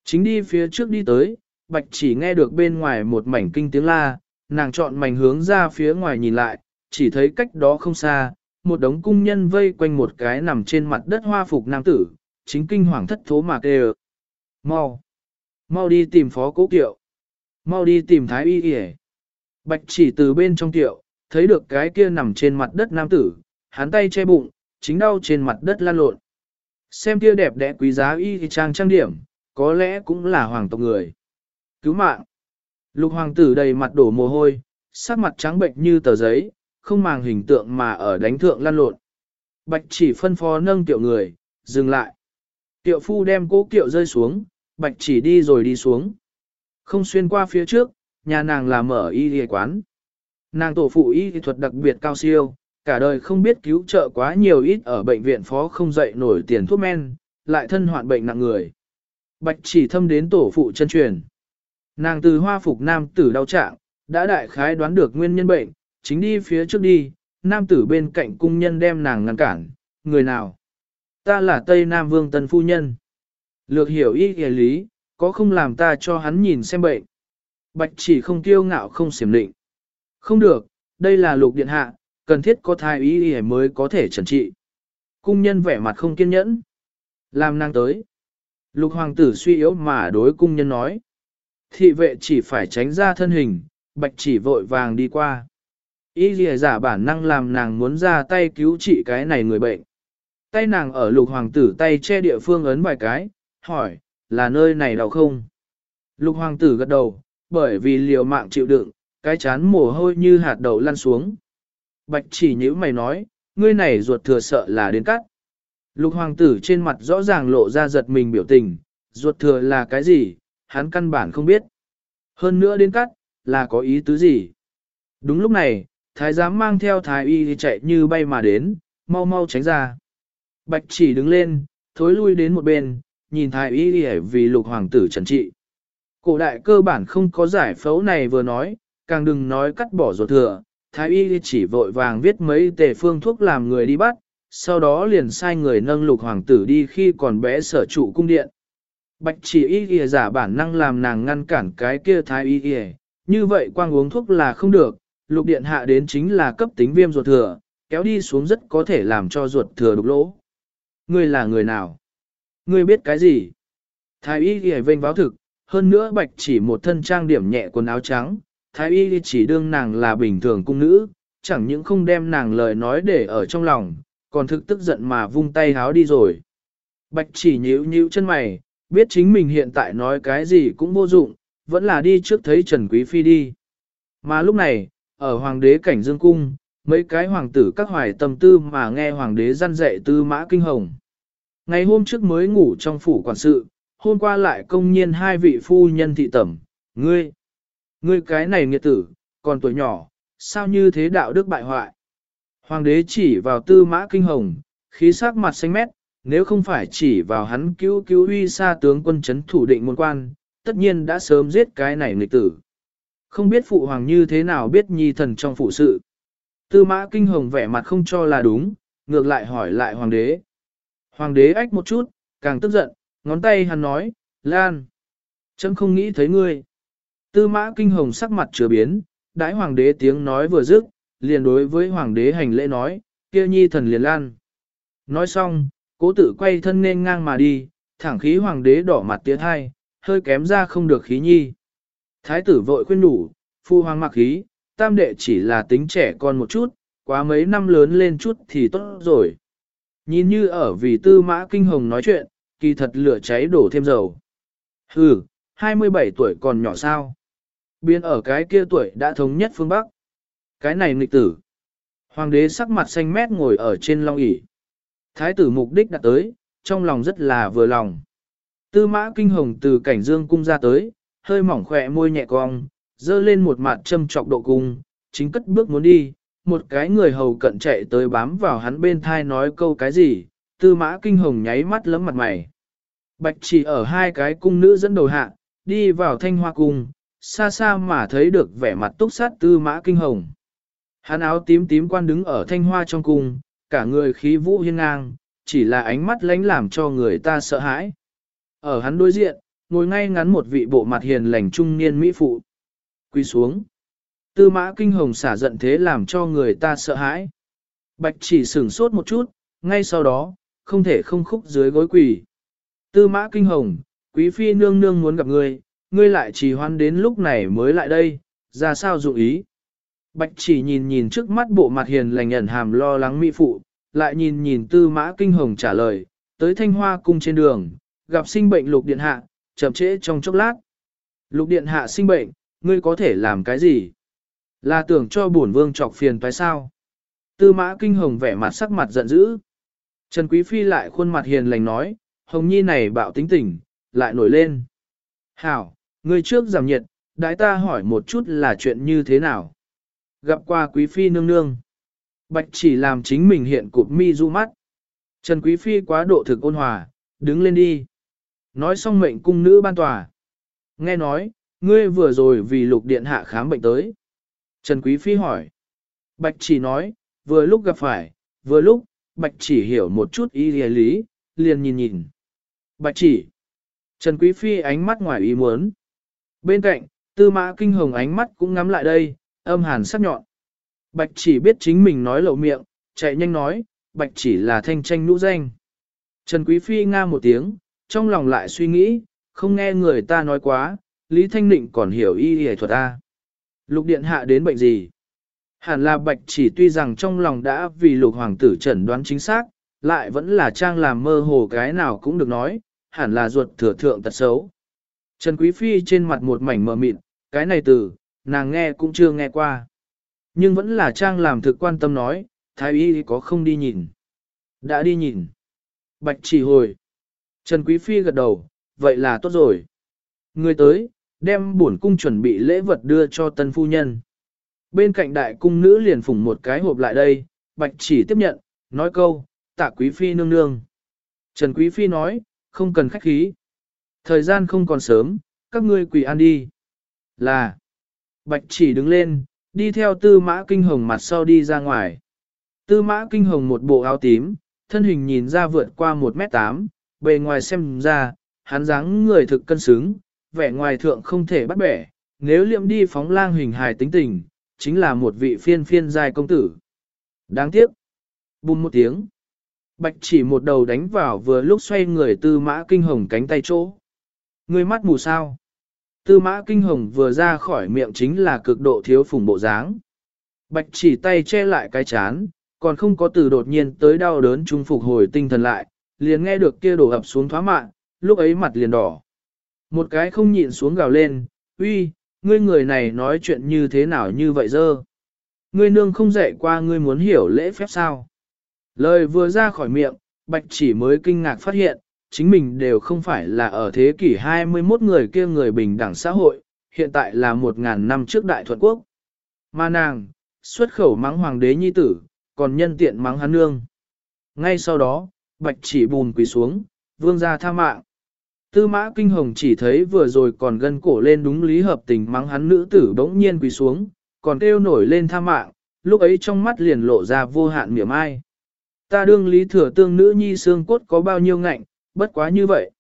Chính đi phía trước đi tới, bạch chỉ nghe được bên ngoài một mảnh kinh tiếng la, nàng chọn mảnh hướng ra phía ngoài nhìn lại, chỉ thấy cách đó không xa, một đống cung nhân vây quanh một cái nằm trên mặt đất hoa phục nam tử, chính kinh hoàng thất thố mà kêu. Mau! Mau đi tìm phó cố kiệu! Mau đi tìm thái y kìa! Bạch chỉ từ bên trong tiệu, thấy được cái kia nằm trên mặt đất nam tử, hắn tay che bụng, chính đau trên mặt đất lan lộn. Xem kia đẹp đẽ quý giá y trang trang điểm, có lẽ cũng là hoàng tộc người. Cứu mạng! Lục hoàng tử đầy mặt đổ mồ hôi, sắc mặt trắng bệnh như tờ giấy, không màng hình tượng mà ở đánh thượng lăn lộn. Bạch chỉ phân phó nâng tiểu người, dừng lại. Tiệu phu đem cố kiệu rơi xuống, bạch chỉ đi rồi đi xuống. Không xuyên qua phía trước, nhà nàng là mở y y quán. Nàng tổ phụ y thuật đặc biệt cao siêu, cả đời không biết cứu trợ quá nhiều ít ở bệnh viện phó không dậy nổi tiền thuốc men, lại thân hoạn bệnh nặng người. Bạch chỉ thâm đến tổ phụ chân truyền. Nàng từ hoa phục nam tử đau trạng, đã đại khái đoán được nguyên nhân bệnh, chính đi phía trước đi, nam tử bên cạnh cung nhân đem nàng ngăn cản, người nào? Ta là Tây Nam Vương Tân Phu Nhân. Lược hiểu ý nghĩa lý, có không làm ta cho hắn nhìn xem bệnh. Bạch chỉ không tiêu ngạo không xiểm định. Không được, đây là lục điện hạ, cần thiết có thai ý ý mới có thể trần trị. Cung nhân vẻ mặt không kiên nhẫn. Làm nàng tới. Lục hoàng tử suy yếu mà đối cung nhân nói. Thị vệ chỉ phải tránh ra thân hình, bạch chỉ vội vàng đi qua. Ý lìa giả bản năng làm nàng muốn ra tay cứu trị cái này người bệnh. Tay nàng ở lục hoàng tử tay che địa phương ấn vài cái, hỏi, là nơi này đau không? Lục hoàng tử gật đầu, bởi vì liều mạng chịu đựng, cái chán mồ hôi như hạt đậu lăn xuống. Bạch chỉ nhữ mày nói, ngươi này ruột thừa sợ là đến cắt. Lục hoàng tử trên mặt rõ ràng lộ ra giật mình biểu tình, ruột thừa là cái gì, hắn căn bản không biết. Hơn nữa đến cắt, là có ý tứ gì. Đúng lúc này, thái giám mang theo thái y chạy như bay mà đến, mau mau tránh ra. Bạch chỉ đứng lên, thối lui đến một bên, nhìn thái y vì lục hoàng tử trần trị. Cổ đại cơ bản không có giải phẫu này vừa nói, càng đừng nói cắt bỏ ruột thừa, thái y chỉ vội vàng viết mấy tề phương thuốc làm người đi bắt, sau đó liền sai người nâng lục hoàng tử đi khi còn bé sở trụ cung điện. Bạch chỉ y y giả bản năng làm nàng ngăn cản cái kia thái y y, như vậy quang uống thuốc là không được, lục điện hạ đến chính là cấp tính viêm ruột thừa, kéo đi xuống rất có thể làm cho ruột thừa đục lỗ. Ngươi là người nào? Ngươi biết cái gì? Thái y y vênh báo thực, hơn nữa bạch chỉ một thân trang điểm nhẹ quần áo trắng, thái y chỉ đương nàng là bình thường cung nữ, chẳng những không đem nàng lời nói để ở trong lòng, còn thực tức giận mà vung tay háo đi rồi. Bạch chỉ nhíu nhíu chân mày, biết chính mình hiện tại nói cái gì cũng vô dụng, vẫn là đi trước thấy Trần Quý Phi đi. Mà lúc này, ở Hoàng đế cảnh dương cung, mấy cái hoàng tử các hoài tâm tư mà nghe Hoàng đế gian dạy tư mã kinh hồng. Ngày hôm trước mới ngủ trong phủ quản sự, hôm qua lại công nhiên hai vị phu nhân thị tẩm, ngươi, ngươi cái này nghiệt tử, còn tuổi nhỏ, sao như thế đạo đức bại hoại. Hoàng đế chỉ vào tư mã kinh hồng, khí sắc mặt xanh mét, nếu không phải chỉ vào hắn cứu cứu huy xa tướng quân chấn thủ định môn quan, tất nhiên đã sớm giết cái này nghịch tử. Không biết phụ hoàng như thế nào biết nhi thần trong phụ sự. Tư mã kinh hồng vẻ mặt không cho là đúng, ngược lại hỏi lại hoàng đế. Hoàng đế ách một chút, càng tức giận, ngón tay hắn nói, Lan, chấm không nghĩ thấy ngươi. Tư mã kinh hồng sắc mặt trở biến, đãi hoàng đế tiếng nói vừa dứt, liền đối với hoàng đế hành lễ nói, kia nhi thần liền lan. Nói xong, cố tự quay thân nên ngang mà đi, thẳng khí hoàng đế đỏ mặt tiến hai, hơi kém ra không được khí nhi. Thái tử vội khuyên đủ, phu hoàng mặc khí, tam đệ chỉ là tính trẻ con một chút, quá mấy năm lớn lên chút thì tốt rồi. Nhìn như ở vì tư mã kinh hồng nói chuyện, kỳ thật lửa cháy đổ thêm dầu. Hừ, 27 tuổi còn nhỏ sao? biên ở cái kia tuổi đã thống nhất phương Bắc. Cái này nghịch tử. Hoàng đế sắc mặt xanh mét ngồi ở trên long ỷ Thái tử mục đích đã tới, trong lòng rất là vừa lòng. Tư mã kinh hồng từ cảnh dương cung ra tới, hơi mỏng khỏe môi nhẹ cong, dơ lên một mặt châm trọc độ cung, chính cất bước muốn đi, một cái người hầu cận chạy tới bám vào hắn bên thai nói câu cái gì, tư mã kinh hồng nháy mắt lấm mặt mày. Bạch chỉ ở hai cái cung nữ dẫn đầu hạ, đi vào thanh hoa cung, xa xa mà thấy được vẻ mặt túc sát tư mã kinh hồng. Hắn áo tím tím quan đứng ở thanh hoa trong cung, cả người khí vũ hiên ngang, chỉ là ánh mắt lánh làm cho người ta sợ hãi. Ở hắn đối diện, ngồi ngay ngắn một vị bộ mặt hiền lành trung niên mỹ phụ. Quy xuống. Tư mã kinh hồng xả giận thế làm cho người ta sợ hãi. Bạch chỉ sửng sốt một chút, ngay sau đó, không thể không khúc dưới gối quỳ. Tư mã kinh hồng, quý phi nương nương muốn gặp ngươi, ngươi lại trì hoan đến lúc này mới lại đây, ra sao dụng ý. Bạch chỉ nhìn nhìn trước mắt bộ mặt hiền lành ẩn hàm lo lắng mỹ phụ, lại nhìn nhìn tư mã kinh hồng trả lời, tới thanh hoa cung trên đường, gặp sinh bệnh lục điện hạ, chậm trễ trong chốc lát. Lục điện hạ sinh bệnh, ngươi có thể làm cái gì? Là tưởng cho bổn vương trọc phiền phải sao? Tư mã kinh hồng vẻ mặt sắc mặt giận dữ. Trần Quý Phi lại khuôn mặt hiền lành nói, hồng nhi này bạo tính tình, lại nổi lên. Hảo, ngươi trước giảm nhiệt, đái ta hỏi một chút là chuyện như thế nào? Gặp qua Quý Phi nương nương. Bạch chỉ làm chính mình hiện cụp mi du mắt. Trần Quý Phi quá độ thực ôn hòa, đứng lên đi. nói xong mệnh cung nữ ban tòa. Nghe nói, ngươi vừa rồi vì lục điện hạ khám bệnh tới. Trần Quý Phi hỏi. Bạch chỉ nói, vừa lúc gặp phải, vừa lúc, bạch chỉ hiểu một chút ý lý, liền nhìn nhìn. Bạch chỉ. Trần Quý Phi ánh mắt ngoài ý muốn. Bên cạnh, tư mã kinh hồng ánh mắt cũng ngắm lại đây, âm hàn sắc nhọn. Bạch chỉ biết chính mình nói lậu miệng, chạy nhanh nói, bạch chỉ là thanh tranh nhũ danh. Trần Quý Phi nga một tiếng, trong lòng lại suy nghĩ, không nghe người ta nói quá, Lý Thanh Định còn hiểu y y thuật A. Lục điện hạ đến bệnh gì? Hẳn là bạch chỉ tuy rằng trong lòng đã vì lục hoàng tử chẩn đoán chính xác, lại vẫn là trang làm mơ hồ cái nào cũng được nói, hẳn là ruột thừa thượng tật xấu. Trần Quý Phi trên mặt một mảnh mờ mịn, cái này từ, nàng nghe cũng chưa nghe qua. Nhưng vẫn là trang làm thực quan tâm nói, thái y có không đi nhìn. Đã đi nhìn. Bạch chỉ hồi. Trần Quý Phi gật đầu, vậy là tốt rồi. Người tới, đem bổn cung chuẩn bị lễ vật đưa cho tân phu nhân. Bên cạnh đại cung nữ liền phủng một cái hộp lại đây, bạch chỉ tiếp nhận, nói câu, tạ quý phi nương nương. Trần quý phi nói, không cần khách khí. Thời gian không còn sớm, các ngươi quỳ ăn đi. Là, bạch chỉ đứng lên, đi theo tư mã kinh hồng mặt sau đi ra ngoài. Tư mã kinh hồng một bộ áo tím, thân hình nhìn ra vượt qua 1 mét 8, bề ngoài xem ra, hắn dáng người thực cân xứng, vẻ ngoài thượng không thể bắt bẻ, nếu liệm đi phóng lang hình hài tính tình, chính là một vị phiên phiên giai công tử. Đáng tiếc. Bùm một tiếng. Bạch chỉ một đầu đánh vào vừa lúc xoay người tư mã kinh hồng cánh tay chỗ. Người mắt mù sao. Tư mã kinh hồng vừa ra khỏi miệng chính là cực độ thiếu phùng bộ dáng. Bạch chỉ tay che lại cái chán, còn không có từ đột nhiên tới đau đớn trung phục hồi tinh thần lại, liền nghe được kia đổ ập xuống thoá mạng, lúc ấy mặt liền đỏ. Một cái không nhịn xuống gào lên, uy, ngươi người này nói chuyện như thế nào như vậy dơ. Ngươi nương không dạy qua ngươi muốn hiểu lễ phép sao. Lời vừa ra khỏi miệng, bạch chỉ mới kinh ngạc phát hiện, chính mình đều không phải là ở thế kỷ 21 người kia người bình đẳng xã hội, hiện tại là một ngàn năm trước đại thuận quốc. Mà nàng, xuất khẩu mắng hoàng đế nhi tử, còn nhân tiện mắng hắn nương. Ngay sau đó, bạch chỉ bùn quỳ xuống, vương gia tha mạng. Tư mã kinh hồng chỉ thấy vừa rồi còn gân cổ lên đúng lý hợp tình mắng hắn nữ tử bỗng nhiên quỳ xuống, còn kêu nổi lên tha mạng, lúc ấy trong mắt liền lộ ra vô hạn miệng ai. Ta đương lý thừa tương nữ nhi xương cốt có bao nhiêu ngạnh, bất quá như vậy.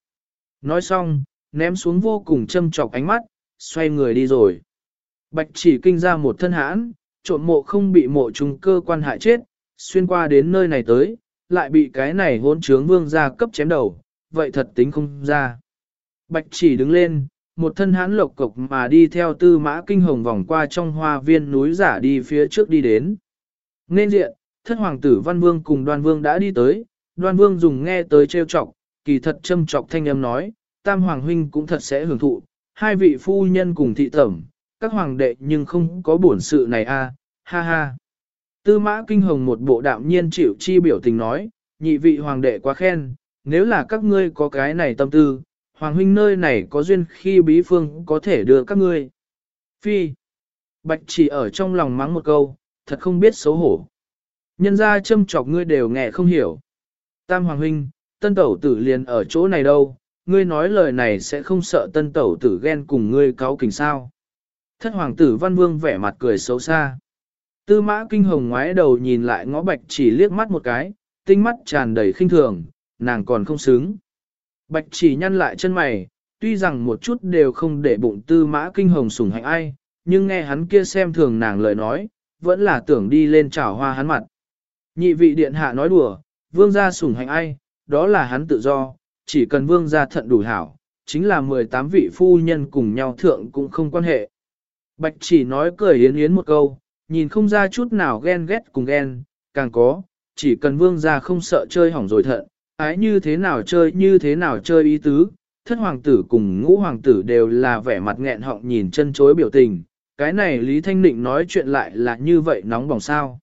Nói xong, ném xuống vô cùng châm chọc ánh mắt, xoay người đi rồi. Bạch chỉ kinh ra một thân hãn, trộm mộ không bị mộ trùng cơ quan hại chết, xuyên qua đến nơi này tới, lại bị cái này hỗn trướng vương ra cấp chém đầu, vậy thật tính không ra. Bạch chỉ đứng lên, một thân hãn lộc cộc mà đi theo tư mã kinh hồng vòng qua trong hoa viên núi giả đi phía trước đi đến. Nên diện, thất hoàng tử văn vương cùng đoan vương đã đi tới, đoan vương dùng nghe tới trêu chọc, kỳ thật châm trọc thanh âm nói, tam hoàng huynh cũng thật sẽ hưởng thụ, hai vị phu nhân cùng thị tẩm, các hoàng đệ nhưng không có bổn sự này a, ha ha. Tư mã kinh hồng một bộ đạm nhiên chịu chi biểu tình nói, nhị vị hoàng đệ quá khen, nếu là các ngươi có cái này tâm tư, Hoàng huynh nơi này có duyên khi bí phương có thể đưa các ngươi. Phi. Bạch chỉ ở trong lòng mắng một câu, thật không biết xấu hổ. Nhân ra châm chọc ngươi đều nghe không hiểu. Tam Hoàng huynh, tân tẩu tử liền ở chỗ này đâu, ngươi nói lời này sẽ không sợ tân tẩu tử ghen cùng ngươi cáo kình sao. Thất hoàng tử văn vương vẻ mặt cười xấu xa. Tư mã kinh hồng ngoái đầu nhìn lại ngõ bạch chỉ liếc mắt một cái, tinh mắt tràn đầy khinh thường, nàng còn không xứng. Bạch chỉ nhăn lại chân mày, tuy rằng một chút đều không để bụng tư mã kinh hồng sủng hạnh ai, nhưng nghe hắn kia xem thường nàng lời nói, vẫn là tưởng đi lên chảo hoa hắn mặt. Nhị vị điện hạ nói đùa, vương gia sủng hạnh ai, đó là hắn tự do, chỉ cần vương gia thận đủ hảo, chính là 18 vị phu nhân cùng nhau thượng cũng không quan hệ. Bạch chỉ nói cười yến yến một câu, nhìn không ra chút nào ghen ghét cùng ghen, càng có, chỉ cần vương gia không sợ chơi hỏng rồi thận, ái như thế nào chơi như thế nào chơi ý tứ, thất hoàng tử cùng ngũ hoàng tử đều là vẻ mặt nghẹn họng nhìn chân chối biểu tình, cái này Lý Thanh Định nói chuyện lại là như vậy nóng bỏng sao.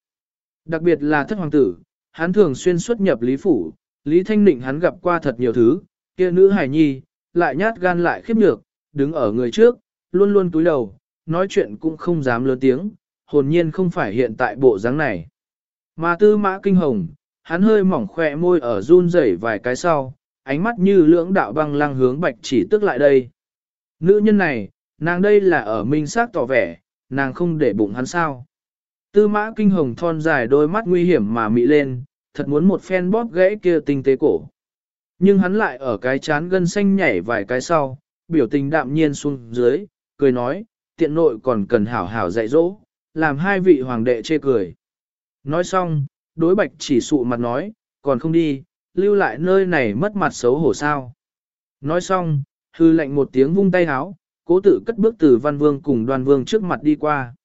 Đặc biệt là thất hoàng tử, hắn thường xuyên xuất nhập Lý Phủ, Lý Thanh Ninh hắn gặp qua thật nhiều thứ, kia nữ hài nhi, lại nhát gan lại khiếp nhược, đứng ở người trước, luôn luôn túi đầu, nói chuyện cũng không dám lớn tiếng, hồn nhiên không phải hiện tại bộ dáng này. Mà tư mã kinh hồng, hắn hơi mỏng khỏe môi ở run rẩy vài cái sau, ánh mắt như lưỡng đạo băng lăng hướng bạch chỉ tức lại đây. Nữ nhân này, nàng đây là ở minh xác tỏ vẻ, nàng không để bụng hắn sao. Tư mã kinh hồng thon dài đôi mắt nguy hiểm mà mị lên, thật muốn một phen bóp gãy kia tinh tế cổ. Nhưng hắn lại ở cái chán gân xanh nhảy vài cái sau, biểu tình đạm nhiên xuống dưới, cười nói, tiện nội còn cần hảo hảo dạy dỗ, làm hai vị hoàng đệ chê cười. Nói xong, đối bạch chỉ sụ mặt nói, còn không đi, lưu lại nơi này mất mặt xấu hổ sao. Nói xong, hư lệnh một tiếng vung tay háo, cố tự cất bước từ văn vương cùng đoàn vương trước mặt đi qua.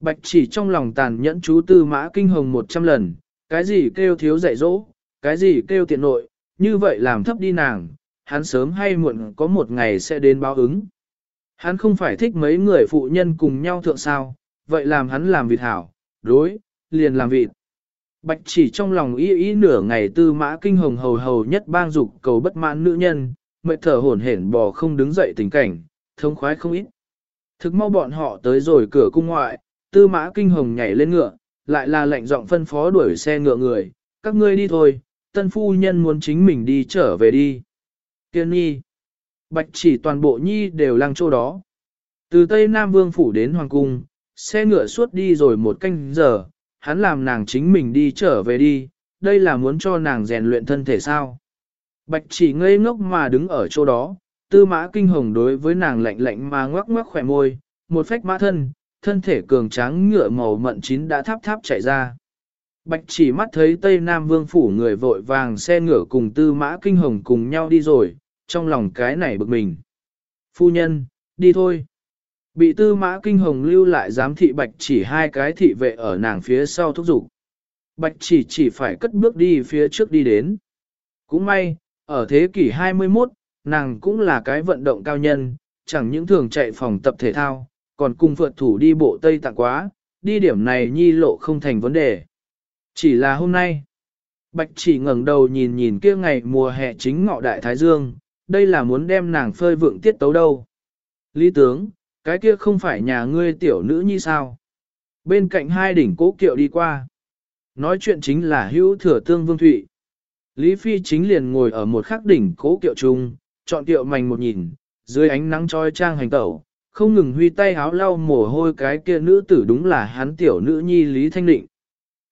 Bạch chỉ trong lòng tàn nhẫn chú tư mã kinh hồng một trăm lần, cái gì kêu thiếu dạy dỗ, cái gì kêu tiện nội, như vậy làm thấp đi nàng, hắn sớm hay muộn có một ngày sẽ đến báo ứng. Hắn không phải thích mấy người phụ nhân cùng nhau thượng sao, vậy làm hắn làm vịt hảo, đối, liền làm vịt. Bạch chỉ trong lòng y ý nửa ngày tư mã kinh hồng hầu hầu nhất bang dục cầu bất mãn nữ nhân, mệt thở hổn hển bò không đứng dậy tình cảnh, thông khoái không ít. Thực mau bọn họ tới rồi cửa cung ngoại, tư mã kinh hồng nhảy lên ngựa, lại là lệnh giọng phân phó đuổi xe ngựa người, các ngươi đi thôi, tân phu nhân muốn chính mình đi trở về đi. Kiên nhi, bạch chỉ toàn bộ nhi đều lăng chỗ đó. Từ Tây Nam Vương Phủ đến Hoàng Cung, xe ngựa suốt đi rồi một canh giờ, hắn làm nàng chính mình đi trở về đi, đây là muốn cho nàng rèn luyện thân thể sao. Bạch chỉ ngây ngốc mà đứng ở chỗ đó, tư mã kinh hồng đối với nàng lạnh lạnh mà ngoắc ngoắc khỏe môi, một phách mã thân, thân thể cường tráng ngựa màu mận chín đã tháp tháp chạy ra. Bạch chỉ mắt thấy Tây Nam Vương Phủ người vội vàng xe ngựa cùng tư mã kinh hồng cùng nhau đi rồi, trong lòng cái này bực mình. Phu nhân, đi thôi. Bị tư mã kinh hồng lưu lại giám thị bạch chỉ hai cái thị vệ ở nàng phía sau thúc giục. Bạch chỉ chỉ phải cất bước đi phía trước đi đến. Cũng may, ở thế kỷ 21, nàng cũng là cái vận động cao nhân, chẳng những thường chạy phòng tập thể thao, còn cùng vượt thủ đi bộ Tây Tạng quá, đi điểm này nhi lộ không thành vấn đề. Chỉ là hôm nay, Bạch chỉ ngẩng đầu nhìn nhìn kia ngày mùa hè chính ngọ đại Thái Dương, đây là muốn đem nàng phơi vượng tiết tấu đâu. Lý tướng, cái kia không phải nhà ngươi tiểu nữ nhi sao? Bên cạnh hai đỉnh cố kiệu đi qua. Nói chuyện chính là hữu thừa tương vương thụy. Lý Phi chính liền ngồi ở một khắc đỉnh cố kiệu trung, chọn kiệu mảnh một nhìn, dưới ánh nắng trói trang hành tẩu, không ngừng huy tay háo lau mồ hôi cái kia nữ tử đúng là hắn tiểu nữ nhi Lý Thanh Định.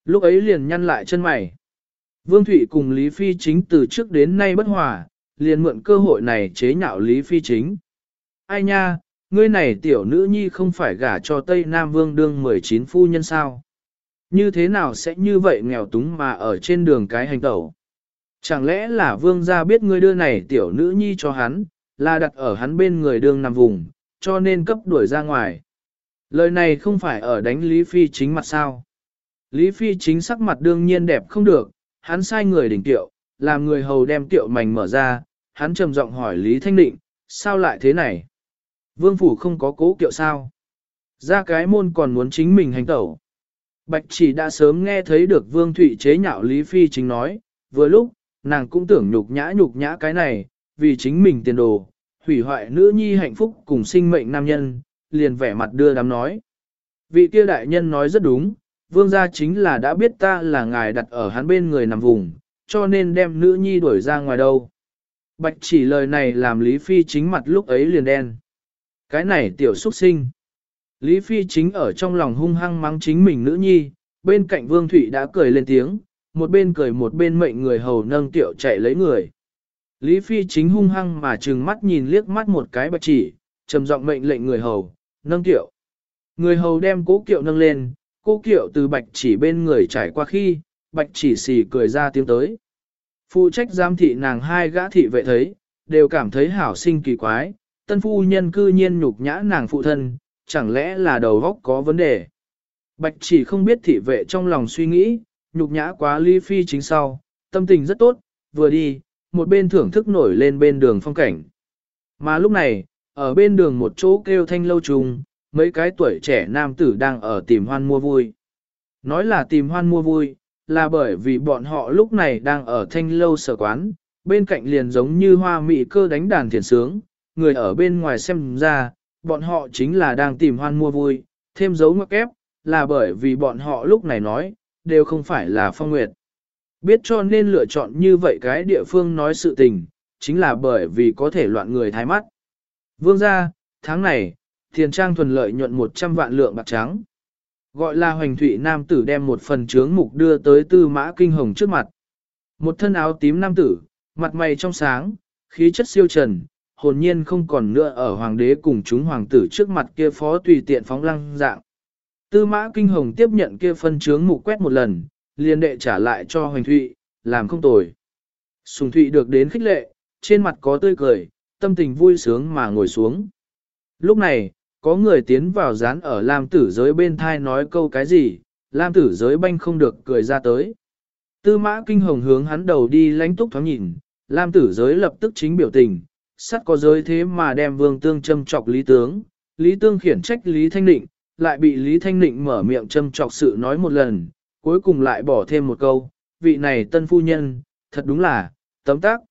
Lúc ấy liền nhăn lại chân mày. Vương Thụy cùng Lý Phi chính từ trước đến nay bất hòa, liền mượn cơ hội này chế nhạo Lý Phi chính. Ai nha, ngươi này tiểu nữ nhi không phải gả cho Tây Nam Vương đương 19 phu nhân sao? Như thế nào sẽ như vậy nghèo túng mà ở trên đường cái hành tẩu? Chẳng lẽ là vương gia biết ngươi đưa này tiểu nữ nhi cho hắn, là đặt ở hắn bên người đường nằm vùng, cho nên cấp đuổi ra ngoài. Lời này không phải ở đánh Lý Phi chính mặt sao. Lý Phi chính sắc mặt đương nhiên đẹp không được, hắn sai người đỉnh tiệu, làm người hầu đem tiệu mảnh mở ra, hắn trầm giọng hỏi Lý Thanh Định, sao lại thế này? Vương phủ không có cố kiệu sao? Ra cái môn còn muốn chính mình hành tẩu. Bạch chỉ đã sớm nghe thấy được Vương Thụy chế nhạo Lý Phi chính nói, vừa lúc, nàng cũng tưởng nhục nhã nhục nhã cái này, vì chính mình tiền đồ, hủy hoại nữ nhi hạnh phúc cùng sinh mệnh nam nhân, liền vẻ mặt đưa đám nói. Vị kia đại nhân nói rất đúng, vương gia chính là đã biết ta là ngài đặt ở hắn bên người nằm vùng, cho nên đem nữ nhi đuổi ra ngoài đâu. Bạch chỉ lời này làm Lý Phi chính mặt lúc ấy liền đen. Cái này tiểu xuất sinh. Lý Phi chính ở trong lòng hung hăng mắng chính mình nữ nhi, bên cạnh Vương Thụy đã cười lên tiếng, một bên cười một bên mệnh người hầu nâng tiểu chạy lấy người. Lý Phi chính hung hăng mà trừng mắt nhìn liếc mắt một cái bạch chỉ, trầm giọng mệnh lệnh người hầu, nâng kiệu. Người hầu đem cố kiệu nâng lên, cố kiệu từ bạch chỉ bên người trải qua khi, bạch chỉ xì cười ra tiếng tới. Phụ trách giám thị nàng hai gã thị vệ thấy, đều cảm thấy hảo sinh kỳ quái, tân phu nhân cư nhiên nhục nhã nàng phụ thân, chẳng lẽ là đầu góc có vấn đề. Bạch chỉ không biết thị vệ trong lòng suy nghĩ, nhục nhã quá Lý phi chính sau, tâm tình rất tốt, vừa đi, một bên thưởng thức nổi lên bên đường phong cảnh. Mà lúc này, ở bên đường một chỗ kêu thanh lâu trùng, mấy cái tuổi trẻ nam tử đang ở tìm hoan mua vui. Nói là tìm hoan mua vui, là bởi vì bọn họ lúc này đang ở thanh lâu sở quán, bên cạnh liền giống như hoa mị cơ đánh đàn thiền sướng, người ở bên ngoài xem ra, bọn họ chính là đang tìm hoan mua vui, thêm dấu ngoặc kép, là bởi vì bọn họ lúc này nói, đều không phải là phong nguyệt. Biết cho nên lựa chọn như vậy cái địa phương nói sự tình, chính là bởi vì có thể loạn người thái mắt. Vương gia, tháng này, thiền trang thuần lợi nhuận 100 vạn lượng bạc trắng. Gọi là hoành thủy nam tử đem một phần chướng mục đưa tới tư mã kinh hồng trước mặt. Một thân áo tím nam tử, mặt mày trong sáng, khí chất siêu trần, hồn nhiên không còn nữa ở hoàng đế cùng chúng hoàng tử trước mặt kia phó tùy tiện phóng lăng dạng. Tư mã kinh hồng tiếp nhận kia phân chướng mục quét một lần, liền đệ trả lại cho hoành thụy, làm không tồi. Sùng thụy được đến khích lệ, trên mặt có tươi cười, tâm tình vui sướng mà ngồi xuống. Lúc này, có người tiến vào dán ở Lam tử giới bên thai nói câu cái gì, Lam tử giới banh không được cười ra tới. Tư mã kinh hồng hướng hắn đầu đi lánh túc thoáng nhìn, Lam tử giới lập tức chính biểu tình, sắt có giới thế mà đem vương tương châm chọc lý tướng, lý tương khiển trách lý thanh định, lại bị lý thanh định mở miệng châm chọc sự nói một lần, cuối cùng lại bỏ thêm một câu, vị này tân phu nhân, thật đúng là, tấm tác.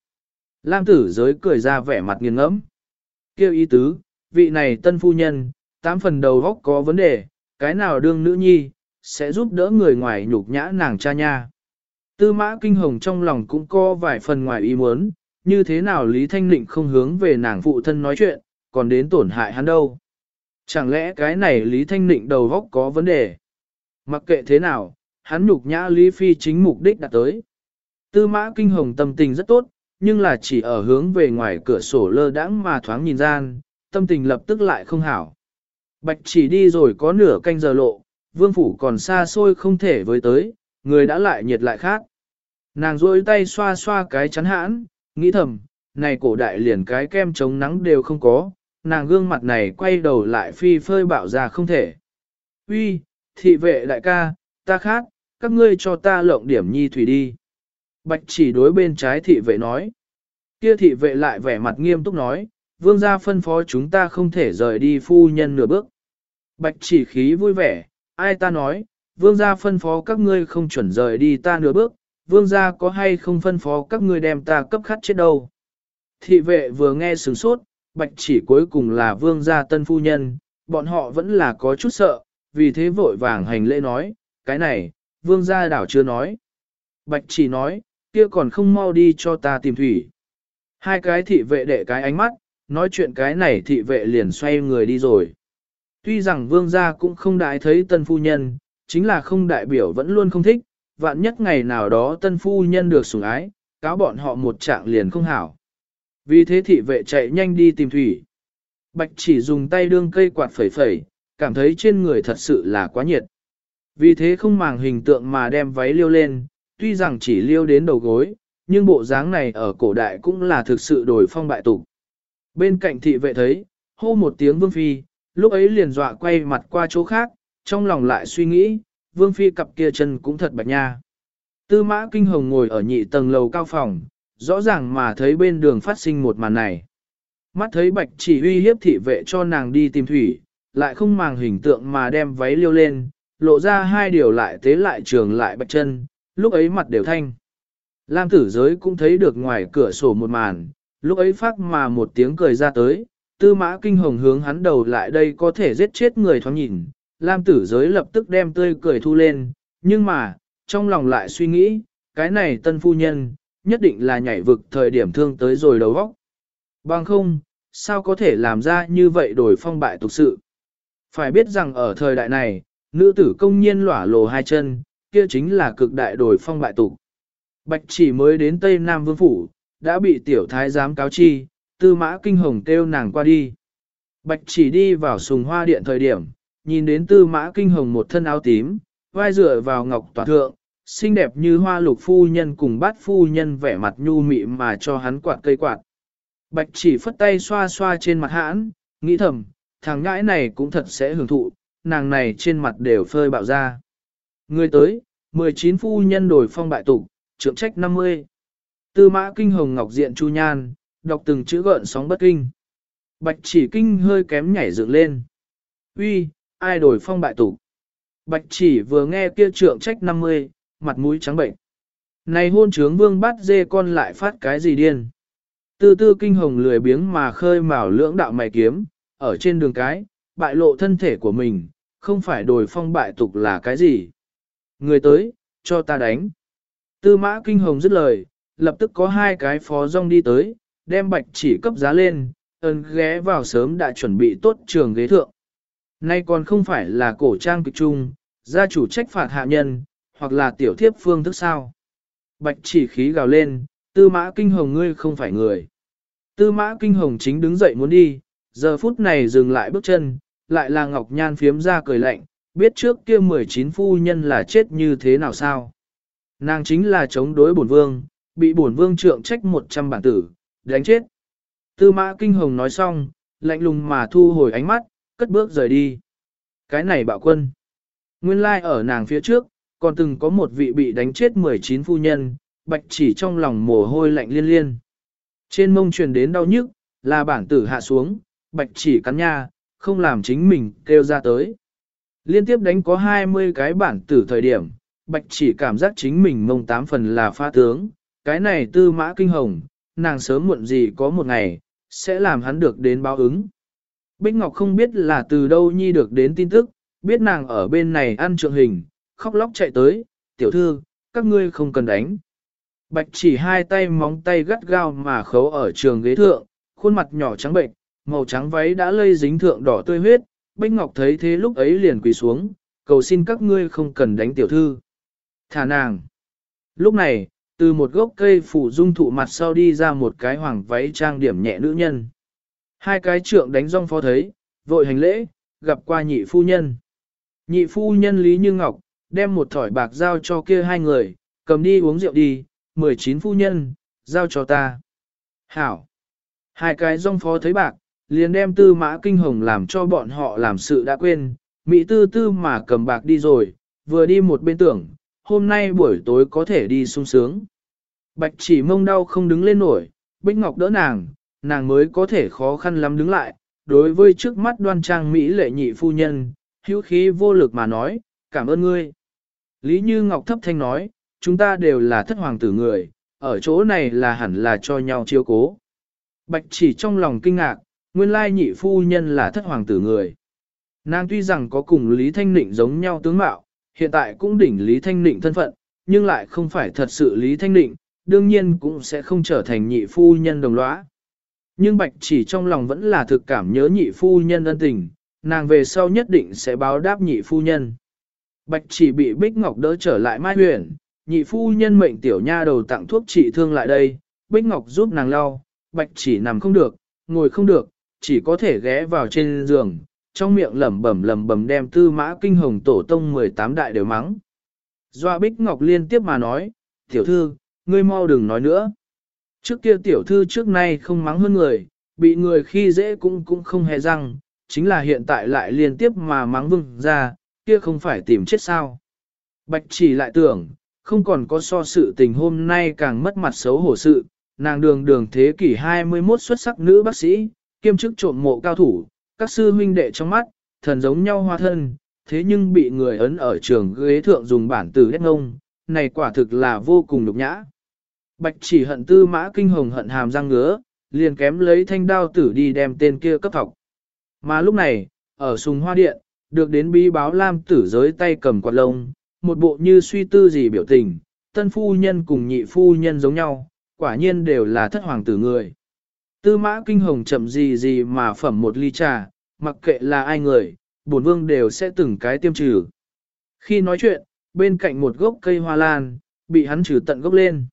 Lam tử giới cười ra vẻ mặt nghiêng ngẫm. Kêu ý tứ, vị này tân phu nhân, tám phần đầu góc có vấn đề, cái nào đương nữ nhi, sẽ giúp đỡ người ngoài nhục nhã nàng cha nha. Tư mã kinh hồng trong lòng cũng có vài phần ngoài ý muốn, như thế nào Lý Thanh Nịnh không hướng về nàng phụ thân nói chuyện, còn đến tổn hại hắn đâu. Chẳng lẽ cái này Lý Thanh Nịnh đầu góc có vấn đề? Mặc kệ thế nào, hắn nhục nhã Lý Phi chính mục đích đã tới. Tư mã kinh hồng tâm tình rất tốt, nhưng là chỉ ở hướng về ngoài cửa sổ lơ đãng mà thoáng nhìn gian, tâm tình lập tức lại không hảo. Bạch chỉ đi rồi có nửa canh giờ lộ, vương phủ còn xa xôi không thể với tới, người đã lại nhiệt lại khác. Nàng rôi tay xoa xoa cái chắn hãn, nghĩ thầm, này cổ đại liền cái kem chống nắng đều không có, nàng gương mặt này quay đầu lại phi phơi bạo ra không thể. Uy, thị vệ đại ca, ta khác, các ngươi cho ta lộng điểm nhi thủy đi. Bạch chỉ đối bên trái thị vệ nói. Kia thị vệ lại vẻ mặt nghiêm túc nói, vương gia phân phó chúng ta không thể rời đi phu nhân nửa bước. Bạch chỉ khí vui vẻ, ai ta nói, vương gia phân phó các ngươi không chuẩn rời đi ta nửa bước, vương gia có hay không phân phó các ngươi đem ta cấp khát chết đâu. Thị vệ vừa nghe sửng sốt, bạch chỉ cuối cùng là vương gia tân phu nhân, bọn họ vẫn là có chút sợ, vì thế vội vàng hành lễ nói, cái này, vương gia đảo chưa nói. Bạch chỉ nói, kia còn không mau đi cho ta tìm thủy. Hai cái thị vệ đệ cái ánh mắt, nói chuyện cái này thị vệ liền xoay người đi rồi. Tuy rằng vương gia cũng không đại thấy tân phu nhân, chính là không đại biểu vẫn luôn không thích, vạn nhất ngày nào đó tân phu nhân được sủng ái, cáo bọn họ một trạng liền không hảo. Vì thế thị vệ chạy nhanh đi tìm thủy. Bạch chỉ dùng tay đương cây quạt phẩy phẩy, cảm thấy trên người thật sự là quá nhiệt. Vì thế không màng hình tượng mà đem váy liêu lên, tuy rằng chỉ liêu đến đầu gối, nhưng bộ dáng này ở cổ đại cũng là thực sự đổi phong bại tục. Bên cạnh thị vệ thấy, hô một tiếng vương phi, lúc ấy liền dọa quay mặt qua chỗ khác, trong lòng lại suy nghĩ, vương phi cặp kia chân cũng thật bạch nha. Tư mã kinh hồng ngồi ở nhị tầng lầu cao phòng, rõ ràng mà thấy bên đường phát sinh một màn này. Mắt thấy bạch chỉ uy hiếp thị vệ cho nàng đi tìm thủy, lại không màng hình tượng mà đem váy liêu lên, lộ ra hai điều lại tế lại trường lại bạch chân, lúc ấy mặt đều thanh. Lam tử giới cũng thấy được ngoài cửa sổ một màn, lúc ấy phát mà một tiếng cười ra tới, tư mã kinh hồng hướng hắn đầu lại đây có thể giết chết người thoáng nhìn, Lam tử giới lập tức đem tươi cười thu lên, nhưng mà, trong lòng lại suy nghĩ, cái này tân phu nhân, nhất định là nhảy vực thời điểm thương tới rồi đầu vóc. Bằng không, sao có thể làm ra như vậy đổi phong bại tục sự. Phải biết rằng ở thời đại này, nữ tử công nhiên lỏa lồ hai chân, kia chính là cực đại đổi phong bại tục. Bạch chỉ mới đến Tây Nam Vương Phủ, đã bị tiểu thái giám cáo chi, tư mã kinh hồng kêu nàng qua đi. Bạch chỉ đi vào sùng hoa điện thời điểm, nhìn đến tư mã kinh hồng một thân áo tím, vai dựa vào ngọc tòa thượng, xinh đẹp như hoa lục phu nhân cùng bát phu nhân vẻ mặt nhu mị mà cho hắn quạt cây quạt. Bạch chỉ phất tay xoa xoa trên mặt hãn, nghĩ thầm, thằng ngãi này cũng thật sẽ hưởng thụ, nàng này trên mặt đều phơi bạo ra. Người tới, 19 phu nhân đổi phong bại tục, trưởng trách 50. Tư mã kinh hồng ngọc diện chu nhan, đọc từng chữ gợn sóng bất kinh. Bạch chỉ kinh hơi kém nhảy dựng lên. Uy, ai đổi phong bại tục. Bạch chỉ vừa nghe kia trưởng trách 50, mặt mũi trắng bệnh. Này hôn trướng vương bắt dê con lại phát cái gì điên. Tư tư kinh hồng lười biếng mà khơi mào lưỡng đạo mày kiếm, ở trên đường cái, bại lộ thân thể của mình, không phải đổi phong bại tục là cái gì. Người tới, cho ta đánh. Tư mã kinh hồng dứt lời, lập tức có hai cái phó rong đi tới, đem bạch chỉ cấp giá lên, ơn ghé vào sớm đã chuẩn bị tốt trường ghế thượng. Nay còn không phải là cổ trang kịch trung, gia chủ trách phạt hạ nhân, hoặc là tiểu thiếp phương thức sao. Bạch chỉ khí gào lên, tư mã kinh hồng ngươi không phải người. Tư mã kinh hồng chính đứng dậy muốn đi, giờ phút này dừng lại bước chân, lại là Ngọc Nhan phiếm ra cười lạnh, biết trước kia 19 phu nhân là chết như thế nào sao. Nàng chính là chống đối bổn vương, bị bổn vương trượng trách 100 bản tử, đánh chết. Tư mã kinh hồng nói xong, lạnh lùng mà thu hồi ánh mắt, cất bước rời đi. Cái này bạo quân. Nguyên lai like ở nàng phía trước, còn từng có một vị bị đánh chết 19 phu nhân, bạch chỉ trong lòng mồ hôi lạnh liên liên. Trên mông truyền đến đau nhức, là bản tử hạ xuống, bạch chỉ cắn nha, không làm chính mình kêu ra tới. Liên tiếp đánh có 20 cái bản tử thời điểm, bạch chỉ cảm giác chính mình mông tám phần là pha tướng, cái này tư mã kinh hồng, nàng sớm muộn gì có một ngày, sẽ làm hắn được đến báo ứng. Bích Ngọc không biết là từ đâu nhi được đến tin tức, biết nàng ở bên này ăn trượng hình, khóc lóc chạy tới, tiểu thư, các ngươi không cần đánh. Bạch chỉ hai tay móng tay gắt gao mà khấu ở trường ghế thượng, khuôn mặt nhỏ trắng bệnh, màu trắng váy đã lây dính thượng đỏ tươi huyết, Bích Ngọc thấy thế lúc ấy liền quỳ xuống, cầu xin các ngươi không cần đánh tiểu thư. Thả nàng. Lúc này, từ một gốc cây phủ dung thụ mặt sau đi ra một cái hoàng váy trang điểm nhẹ nữ nhân. Hai cái trượng đánh rong phó thấy, vội hành lễ, gặp qua nhị phu nhân. Nhị phu nhân Lý Như Ngọc, đem một thỏi bạc giao cho kia hai người, cầm đi uống rượu đi, 19 phu nhân, giao cho ta. Hảo. Hai cái rong phó thấy bạc, liền đem tư mã kinh hồng làm cho bọn họ làm sự đã quên, Mỹ tư tư mà cầm bạc đi rồi, vừa đi một bên tưởng, hôm nay buổi tối có thể đi sung sướng. Bạch chỉ mông đau không đứng lên nổi, Bích Ngọc đỡ nàng, nàng mới có thể khó khăn lắm đứng lại, đối với trước mắt đoan trang Mỹ lệ nhị phu nhân, hữu khí vô lực mà nói, cảm ơn ngươi. Lý Như Ngọc thấp thanh nói, chúng ta đều là thất hoàng tử người, ở chỗ này là hẳn là cho nhau chiếu cố. Bạch chỉ trong lòng kinh ngạc, nguyên lai nhị phu nhân là thất hoàng tử người. Nàng tuy rằng có cùng Lý Thanh Nịnh giống nhau tướng mạo, hiện tại cũng đỉnh Lý Thanh Nịnh thân phận, nhưng lại không phải thật sự Lý Thanh Nịnh, đương nhiên cũng sẽ không trở thành nhị phu nhân đồng lõa. Nhưng Bạch chỉ trong lòng vẫn là thực cảm nhớ nhị phu nhân ân tình, nàng về sau nhất định sẽ báo đáp nhị phu nhân. Bạch chỉ bị Bích Ngọc đỡ trở lại Mai Huyền, nhị phu nhân mệnh tiểu nha đầu tặng thuốc trị thương lại đây, Bích Ngọc giúp nàng lau, Bạch chỉ nằm không được, ngồi không được, chỉ có thể ghé vào trên giường, trong miệng lẩm bẩm lẩm bẩm đem tư mã kinh hồng tổ tông 18 đại đều mắng. Doa Bích Ngọc liên tiếp mà nói, tiểu thư, ngươi mau đừng nói nữa. Trước kia tiểu thư trước nay không mắng hơn người, bị người khi dễ cũng cũng không hề răng, chính là hiện tại lại liên tiếp mà mắng vừng ra, kia không phải tìm chết sao. Bạch chỉ lại tưởng, không còn có so sự tình hôm nay càng mất mặt xấu hổ sự, nàng đường đường thế kỷ 21 xuất sắc nữ bác sĩ, kiêm chức trộm mộ cao thủ, các sư huynh đệ trong mắt, thần giống nhau hoa thân, thế nhưng bị người ấn ở trường ghế thượng dùng bản tử đét ngông, này quả thực là vô cùng nhục nhã. Bạch chỉ hận tư mã kinh hồng hận hàm răng ngứa, liền kém lấy thanh đao tử đi đem tên kia cấp học. Mà lúc này, ở sùng hoa điện, được đến bí báo lam tử giới tay cầm quạt lông, một bộ như suy tư gì biểu tình, tân phu nhân cùng nhị phu nhân giống nhau, quả nhiên đều là thất hoàng tử người. Tư mã kinh hồng chậm gì gì mà phẩm một ly trà, mặc kệ là ai người, bổn vương đều sẽ từng cái tiêm trừ. Khi nói chuyện, bên cạnh một gốc cây hoa lan, bị hắn trừ tận gốc lên.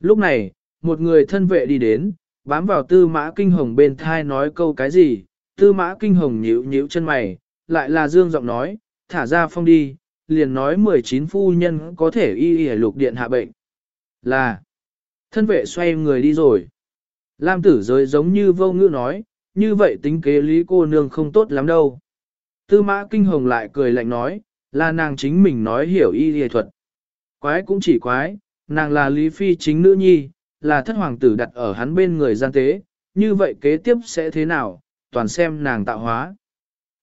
Lúc này, một người thân vệ đi đến, bám vào tư mã kinh hồng bên thai nói câu cái gì, tư mã kinh hồng nhíu nhíu chân mày, lại là dương giọng nói, thả ra phong đi, liền nói 19 phu nhân có thể y y lục điện hạ bệnh. Là, thân vệ xoay người đi rồi. Lam tử giới giống như vô ngữ nói, như vậy tính kế lý cô nương không tốt lắm đâu. Tư mã kinh hồng lại cười lạnh nói, là nàng chính mình nói hiểu y y thuật. Quái cũng chỉ quái, nàng là Lý Phi chính nữ nhi, là thất hoàng tử đặt ở hắn bên người gian tế, như vậy kế tiếp sẽ thế nào, toàn xem nàng tạo hóa.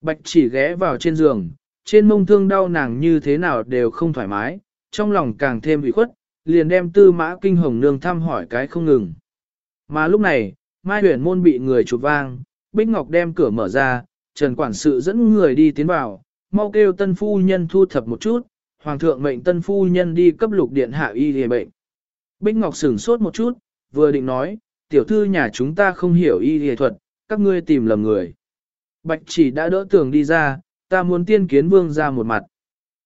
Bạch chỉ ghé vào trên giường, trên mông thương đau nàng như thế nào đều không thoải mái, trong lòng càng thêm bị khuất, liền đem tư mã kinh hồng nương thăm hỏi cái không ngừng. Mà lúc này, Mai huyền môn bị người chụp vang, Bích Ngọc đem cửa mở ra, Trần Quản sự dẫn người đi tiến vào, mau kêu tân phu nhân thu thập một chút, Hoàng thượng mệnh tân phu nhân đi cấp lục điện hạ y hề bệnh. Bích Ngọc sửng sốt một chút, vừa định nói, tiểu thư nhà chúng ta không hiểu y y thuật, các ngươi tìm lầm người. Bạch chỉ đã đỡ tường đi ra, ta muốn tiên kiến vương ra một mặt.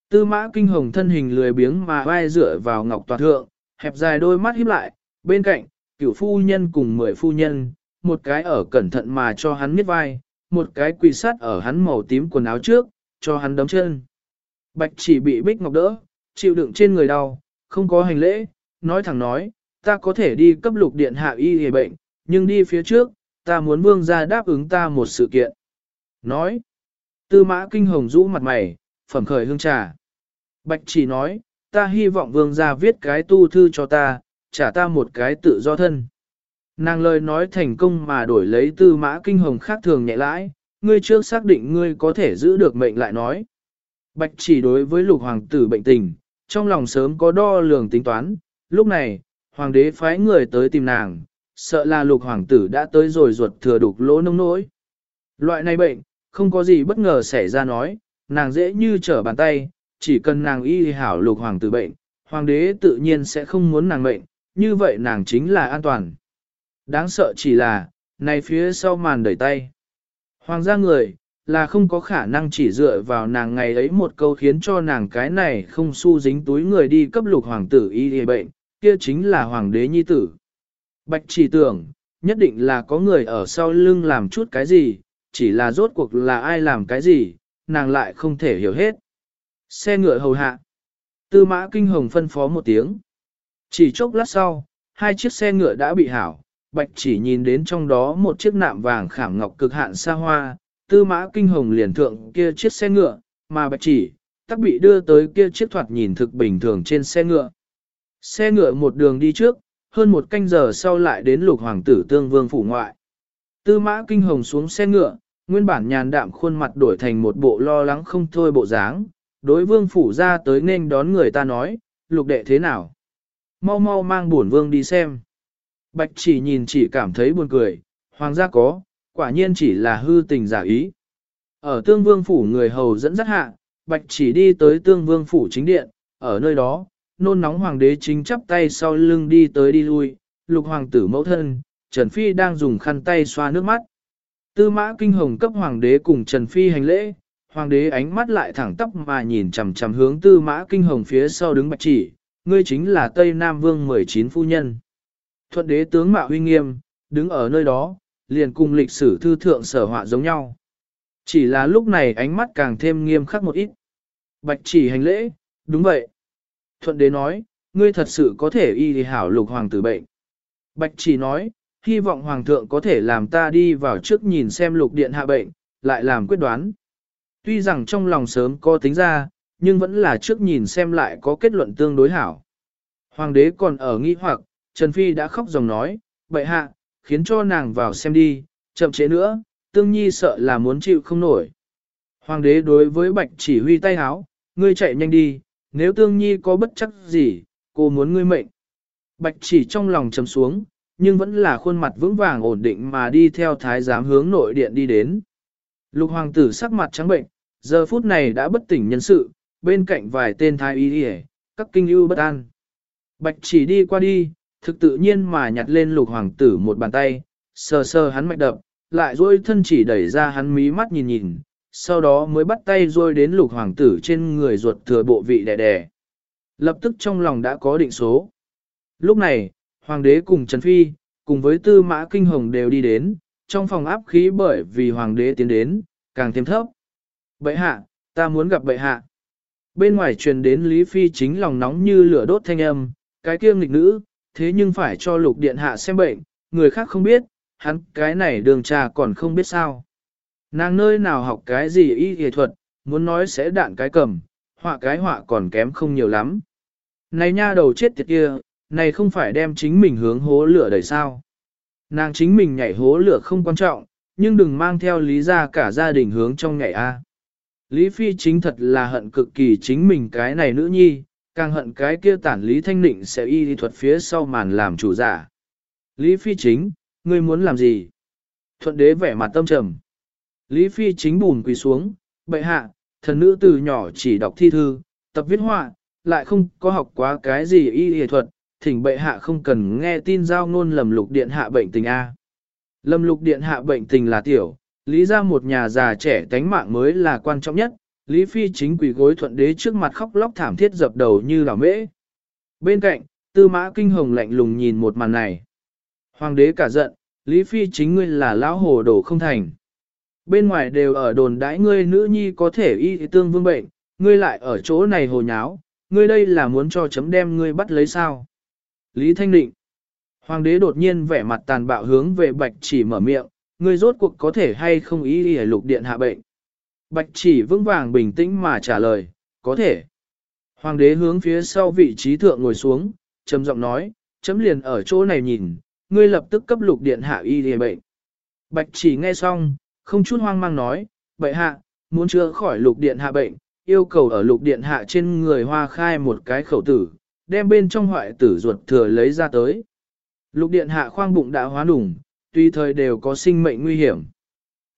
Tư mã kinh hồng thân hình lười biếng mà vai dựa vào ngọc toàn thượng, hẹp dài đôi mắt híp lại, bên cạnh, cửu phu nhân cùng mười phu nhân, một cái ở cẩn thận mà cho hắn miết vai, một cái quỳ sát ở hắn màu tím quần áo trước, cho hắn đấm chân. Bạch chỉ bị bích ngọc đỡ, chịu đựng trên người đau, không có hành lễ, nói thẳng nói, ta có thể đi cấp lục điện hạ y hề bệnh, nhưng đi phía trước, ta muốn vương ra đáp ứng ta một sự kiện. Nói, tư mã kinh hồng rũ mặt mày, phẩm khởi hương trà. Bạch chỉ nói, ta hy vọng vương ra viết cái tu thư cho ta, trả ta một cái tự do thân. Nàng lời nói thành công mà đổi lấy tư mã kinh hồng khác thường nhẹ lãi, ngươi trước xác định ngươi có thể giữ được mệnh lại nói. Bạch chỉ đối với lục hoàng tử bệnh tình, trong lòng sớm có đo lường tính toán, lúc này, hoàng đế phái người tới tìm nàng, sợ là lục hoàng tử đã tới rồi ruột thừa đục lỗ nông nỗi. Loại này bệnh, không có gì bất ngờ xảy ra nói, nàng dễ như trở bàn tay, chỉ cần nàng y hảo lục hoàng tử bệnh, hoàng đế tự nhiên sẽ không muốn nàng bệnh, như vậy nàng chính là an toàn. Đáng sợ chỉ là, này phía sau màn đẩy tay. Hoàng gia người, là không có khả năng chỉ dựa vào nàng ngày ấy một câu khiến cho nàng cái này không su dính túi người đi cấp lục hoàng tử y y bệnh, kia chính là hoàng đế nhi tử. Bạch chỉ tưởng, nhất định là có người ở sau lưng làm chút cái gì, chỉ là rốt cuộc là ai làm cái gì, nàng lại không thể hiểu hết. Xe ngựa hầu hạ. Tư mã kinh hồng phân phó một tiếng. Chỉ chốc lát sau, hai chiếc xe ngựa đã bị hảo, bạch chỉ nhìn đến trong đó một chiếc nạm vàng khảm ngọc cực hạn xa hoa, tư mã kinh hồng liền thượng kia chiếc xe ngựa, mà bạch chỉ, tắc bị đưa tới kia chiếc thoạt nhìn thực bình thường trên xe ngựa. Xe ngựa một đường đi trước, hơn một canh giờ sau lại đến lục hoàng tử tương vương phủ ngoại. Tư mã kinh hồng xuống xe ngựa, nguyên bản nhàn đạm khuôn mặt đổi thành một bộ lo lắng không thôi bộ dáng, đối vương phủ ra tới nên đón người ta nói, lục đệ thế nào? Mau mau mang bổn vương đi xem. Bạch chỉ nhìn chỉ cảm thấy buồn cười, hoàng gia có, quả nhiên chỉ là hư tình giả ý. Ở tương vương phủ người hầu dẫn dắt hạ, bạch chỉ đi tới tương vương phủ chính điện, ở nơi đó, nôn nóng hoàng đế chính chắp tay sau lưng đi tới đi lui, lục hoàng tử mẫu thân, Trần Phi đang dùng khăn tay xoa nước mắt. Tư mã kinh hồng cấp hoàng đế cùng Trần Phi hành lễ, hoàng đế ánh mắt lại thẳng tóc mà nhìn chằm chằm hướng tư mã kinh hồng phía sau đứng bạch chỉ, ngươi chính là Tây Nam Vương 19 phu nhân. Thuận đế tướng mạo huy nghiêm, đứng ở nơi đó, liền cùng lịch sử thư thượng sở họa giống nhau. Chỉ là lúc này ánh mắt càng thêm nghiêm khắc một ít. Bạch chỉ hành lễ, đúng vậy. Thuận đế nói, ngươi thật sự có thể y thì hảo lục hoàng tử bệnh. Bạch chỉ nói, hy vọng hoàng thượng có thể làm ta đi vào trước nhìn xem lục điện hạ bệnh, lại làm quyết đoán. Tuy rằng trong lòng sớm có tính ra, nhưng vẫn là trước nhìn xem lại có kết luận tương đối hảo. Hoàng đế còn ở nghi hoặc, Trần Phi đã khóc dòng nói, bệ hạ, khiến cho nàng vào xem đi, chậm chế nữa, tương nhi sợ là muốn chịu không nổi. Hoàng đế đối với bạch chỉ huy tay háo, ngươi chạy nhanh đi, nếu tương nhi có bất chắc gì, cô muốn ngươi mệnh. Bạch chỉ trong lòng chấm xuống, nhưng vẫn là khuôn mặt vững vàng ổn định mà đi theo thái giám hướng nội điện đi đến. Lục hoàng tử sắc mặt trắng bệnh, giờ phút này đã bất tỉnh nhân sự, bên cạnh vài tên thái y đi các kinh ưu bất an. Bạch chỉ đi qua đi, thực tự nhiên mà nhặt lên lục hoàng tử một bàn tay, sờ sờ hắn mạch đập, lại duỗi thân chỉ đẩy ra hắn mí mắt nhìn nhìn, sau đó mới bắt tay duỗi đến lục hoàng tử trên người ruột thừa bộ vị đẻ đẻ. Lập tức trong lòng đã có định số. Lúc này, hoàng đế cùng Trần Phi, cùng với tư mã kinh hồng đều đi đến, trong phòng áp khí bởi vì hoàng đế tiến đến, càng thêm thấp. Bệ hạ, ta muốn gặp bệ hạ. Bên ngoài truyền đến Lý Phi chính lòng nóng như lửa đốt thanh âm, cái kia nghịch nữ, thế nhưng phải cho lục điện hạ xem bệnh, người khác không biết, hắn cái này đường trà còn không biết sao. Nàng nơi nào học cái gì y y thuật, muốn nói sẽ đạn cái cầm, họa cái họa còn kém không nhiều lắm. Này nha đầu chết tiệt kia, này không phải đem chính mình hướng hố lửa đầy sao. Nàng chính mình nhảy hố lửa không quan trọng, nhưng đừng mang theo lý ra cả gia đình hướng trong nhảy A. Lý Phi chính thật là hận cực kỳ chính mình cái này nữ nhi, càng hận cái kia tản Lý Thanh Định sẽ y đi thuật phía sau màn làm chủ giả. Lý Phi chính, ngươi muốn làm gì? Thuận đế vẻ mặt tâm trầm. Lý Phi chính bùn quỳ xuống, bệ hạ, thần nữ từ nhỏ chỉ đọc thi thư, tập viết họa, lại không có học quá cái gì y y thuật, thỉnh bệ hạ không cần nghe tin giao ngôn lầm lục điện hạ bệnh tình A. Lâm lục điện hạ bệnh tình là tiểu, lý ra một nhà già trẻ tánh mạng mới là quan trọng nhất, Lý Phi chính quỷ gối thuận đế trước mặt khóc lóc thảm thiết dập đầu như là mễ. Bên cạnh, tư mã kinh hồng lạnh lùng nhìn một màn này. Hoàng đế cả giận, Lý Phi chính ngươi là lão hồ đồ không thành. Bên ngoài đều ở đồn đãi ngươi nữ nhi có thể y tương vương bệnh, ngươi lại ở chỗ này hồ nháo, ngươi đây là muốn cho chấm đem ngươi bắt lấy sao. Lý Thanh Định Hoàng đế đột nhiên vẻ mặt tàn bạo hướng về bạch chỉ mở miệng, ngươi rốt cuộc có thể hay không ý đi lục điện hạ bệnh. Bạch chỉ vững vàng bình tĩnh mà trả lời, có thể. Hoàng đế hướng phía sau vị trí thượng ngồi xuống, trầm giọng nói, chấm liền ở chỗ này nhìn, ngươi lập tức cấp lục điện hạ y đi bệnh. Bạch chỉ nghe xong, không chút hoang mang nói, bệ hạ, muốn chữa khỏi lục điện hạ bệnh, yêu cầu ở lục điện hạ trên người hoa khai một cái khẩu tử, đem bên trong hoại tử ruột thừa lấy ra tới. Lục điện hạ khoang bụng đã hóa đủng, tùy thời đều có sinh mệnh nguy hiểm.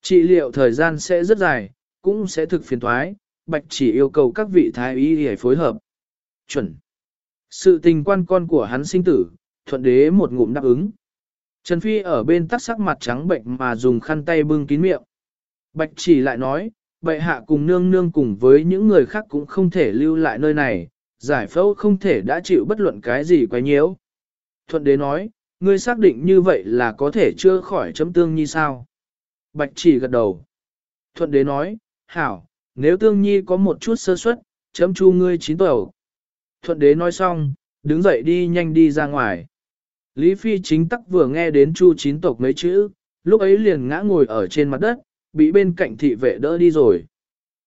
Trị liệu thời gian sẽ rất dài, cũng sẽ thực phiền thoái, bạch chỉ yêu cầu các vị thái y để phối hợp. Chuẩn. Sự tình quan con của hắn sinh tử, thuận đế một ngụm đáp ứng. Trần Phi ở bên tắc sắc mặt trắng bệnh mà dùng khăn tay bưng kín miệng. Bạch chỉ lại nói, bệ hạ cùng nương nương cùng với những người khác cũng không thể lưu lại nơi này, giải phẫu không thể đã chịu bất luận cái gì quá nhiễu. Thuận đế nói, ngươi xác định như vậy là có thể chưa khỏi chấm tương nhi sao? Bạch chỉ gật đầu. Thuận đế nói, hảo, nếu tương nhi có một chút sơ suất, chấm chu ngươi chín tẩu. Thuận đế nói xong, đứng dậy đi nhanh đi ra ngoài. Lý Phi chính tắc vừa nghe đến chu chín tộc mấy chữ, lúc ấy liền ngã ngồi ở trên mặt đất, bị bên cạnh thị vệ đỡ đi rồi.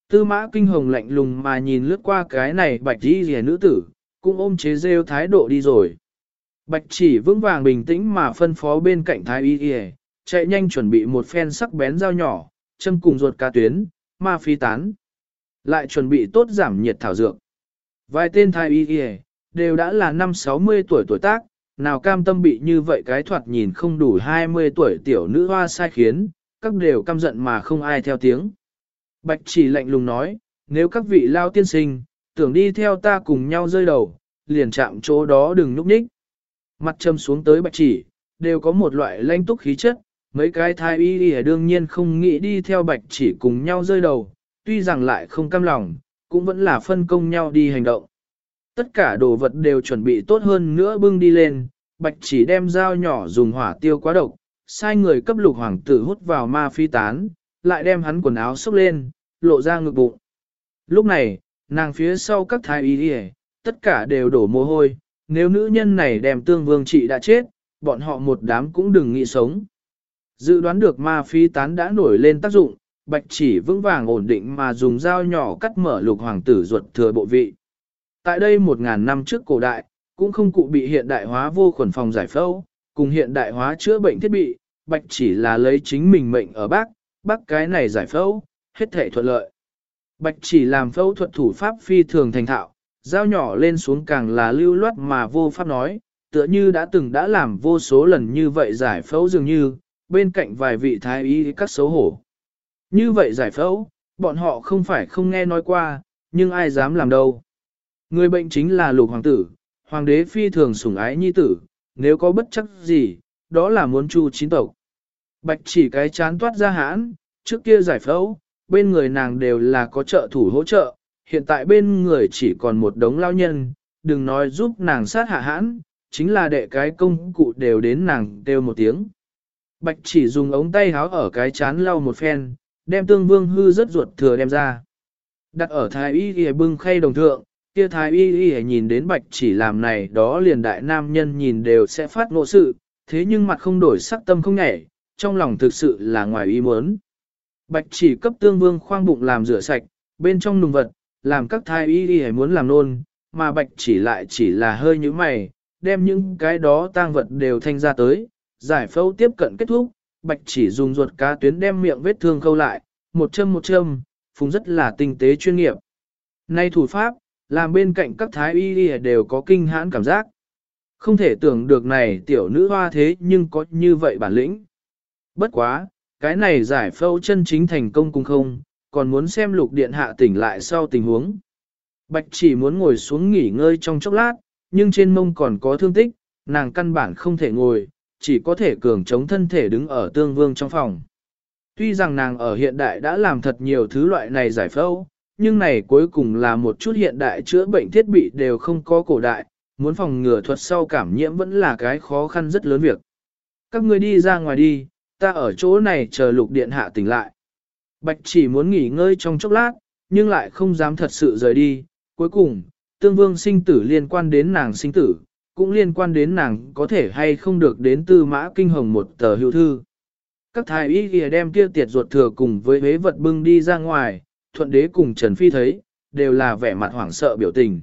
Tư mã kinh hồng lạnh lùng mà nhìn lướt qua cái này bạch đi rìa nữ tử, cũng ôm chế rêu thái độ đi rồi. Bạch chỉ vững vàng bình tĩnh mà phân phó bên cạnh thái y y, chạy nhanh chuẩn bị một phen sắc bén dao nhỏ, châm cùng ruột cá tuyến, ma phi tán. Lại chuẩn bị tốt giảm nhiệt thảo dược. Vài tên thái y y, đều đã là năm 60 tuổi tuổi tác, nào cam tâm bị như vậy cái thoạt nhìn không đủ 20 tuổi tiểu nữ hoa sai khiến, các đều căm giận mà không ai theo tiếng. Bạch chỉ lạnh lùng nói, nếu các vị lao tiên sinh, tưởng đi theo ta cùng nhau rơi đầu, liền chạm chỗ đó đừng núp ních. Mặt châm xuống tới bạch chỉ, đều có một loại lanh túc khí chất, mấy cái thai y y đương nhiên không nghĩ đi theo bạch chỉ cùng nhau rơi đầu, tuy rằng lại không cam lòng, cũng vẫn là phân công nhau đi hành động. Tất cả đồ vật đều chuẩn bị tốt hơn nữa bưng đi lên, bạch chỉ đem dao nhỏ dùng hỏa tiêu quá độc, sai người cấp lục hoàng tử hút vào ma phi tán, lại đem hắn quần áo xốc lên, lộ ra ngực bụng. Lúc này, nàng phía sau các thái y y, tất cả đều đổ mồ hôi, nếu nữ nhân này đem tương vương trị đã chết, bọn họ một đám cũng đừng nghĩ sống. Dự đoán được ma phi tán đã nổi lên tác dụng, bạch chỉ vững vàng ổn định mà dùng dao nhỏ cắt mở lục hoàng tử ruột thừa bộ vị. Tại đây một ngàn năm trước cổ đại, cũng không cụ bị hiện đại hóa vô khuẩn phòng giải phẫu, cùng hiện đại hóa chữa bệnh thiết bị, bạch chỉ là lấy chính mình mệnh ở bác, bác cái này giải phẫu, hết thể thuận lợi. Bạch chỉ làm phẫu thuật thủ pháp phi thường thành thạo, dao nhỏ lên xuống càng là lưu loát mà vô pháp nói, tựa như đã từng đã làm vô số lần như vậy giải phẫu dường như, bên cạnh vài vị thái y các xấu hổ. Như vậy giải phẫu, bọn họ không phải không nghe nói qua, nhưng ai dám làm đâu. Người bệnh chính là lục hoàng tử, hoàng đế phi thường sủng ái nhi tử, nếu có bất chắc gì, đó là muốn chu chín tộc. Bạch chỉ cái chán toát ra hãn, trước kia giải phẫu, bên người nàng đều là có trợ thủ hỗ trợ, hiện tại bên người chỉ còn một đống lao nhân, đừng nói giúp nàng sát hạ hãn, chính là đệ cái công cụ đều đến nàng đều một tiếng. Bạch chỉ dùng ống tay háo ở cái chán lau một phen, đem tương vương hư rất ruột thừa đem ra. Đặt ở thái y y bưng khay đồng thượng, kia thái y y nhìn đến bạch chỉ làm này đó liền đại nam nhân nhìn đều sẽ phát ngộ sự, thế nhưng mặt không đổi sắc tâm không nhảy, trong lòng thực sự là ngoài ý muốn. Bạch chỉ cấp tương vương khoang bụng làm rửa sạch, bên trong nùng vật, làm các thái y y muốn làm nôn, mà bạch chỉ lại chỉ là hơi như mày, đem những cái đó tang vật đều thanh ra tới, giải phẫu tiếp cận kết thúc, bạch chỉ dùng ruột cá tuyến đem miệng vết thương khâu lại, một châm một châm, phùng rất là tinh tế chuyên nghiệp. Nay thủ pháp, làm bên cạnh các thái y y đều có kinh hãn cảm giác. Không thể tưởng được này tiểu nữ hoa thế nhưng có như vậy bản lĩnh. Bất quá, cái này giải phẫu chân chính thành công cùng không, còn muốn xem lục điện hạ tỉnh lại sau tình huống. Bạch chỉ muốn ngồi xuống nghỉ ngơi trong chốc lát, nhưng trên mông còn có thương tích, nàng căn bản không thể ngồi, chỉ có thể cường chống thân thể đứng ở tương vương trong phòng. Tuy rằng nàng ở hiện đại đã làm thật nhiều thứ loại này giải phẫu, nhưng này cuối cùng là một chút hiện đại chữa bệnh thiết bị đều không có cổ đại, muốn phòng ngừa thuật sau cảm nhiễm vẫn là cái khó khăn rất lớn việc. Các ngươi đi ra ngoài đi, ta ở chỗ này chờ lục điện hạ tỉnh lại. Bạch chỉ muốn nghỉ ngơi trong chốc lát, nhưng lại không dám thật sự rời đi. Cuối cùng, tương vương sinh tử liên quan đến nàng sinh tử, cũng liên quan đến nàng có thể hay không được đến tư mã kinh hồng một tờ hữu thư. Các thái y kìa đem kia tiệt ruột thừa cùng với hế vật bưng đi ra ngoài, thuận đế cùng Trần Phi thấy, đều là vẻ mặt hoảng sợ biểu tình.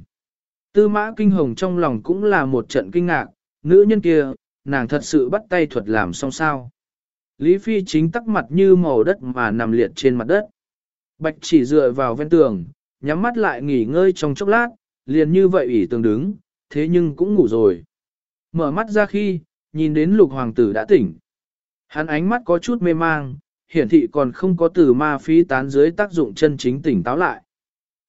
Tư mã kinh hồng trong lòng cũng là một trận kinh ngạc, nữ nhân kia, nàng thật sự bắt tay thuật làm xong sao. Lý Phi chính tắc mặt như màu đất mà nằm liệt trên mặt đất. Bạch chỉ dựa vào ven tường, nhắm mắt lại nghỉ ngơi trong chốc lát, liền như vậy ủy tường đứng, thế nhưng cũng ngủ rồi. Mở mắt ra khi, nhìn đến lục hoàng tử đã tỉnh. Hắn ánh mắt có chút mê mang, hiển thị còn không có từ ma phí tán dưới tác dụng chân chính tỉnh táo lại.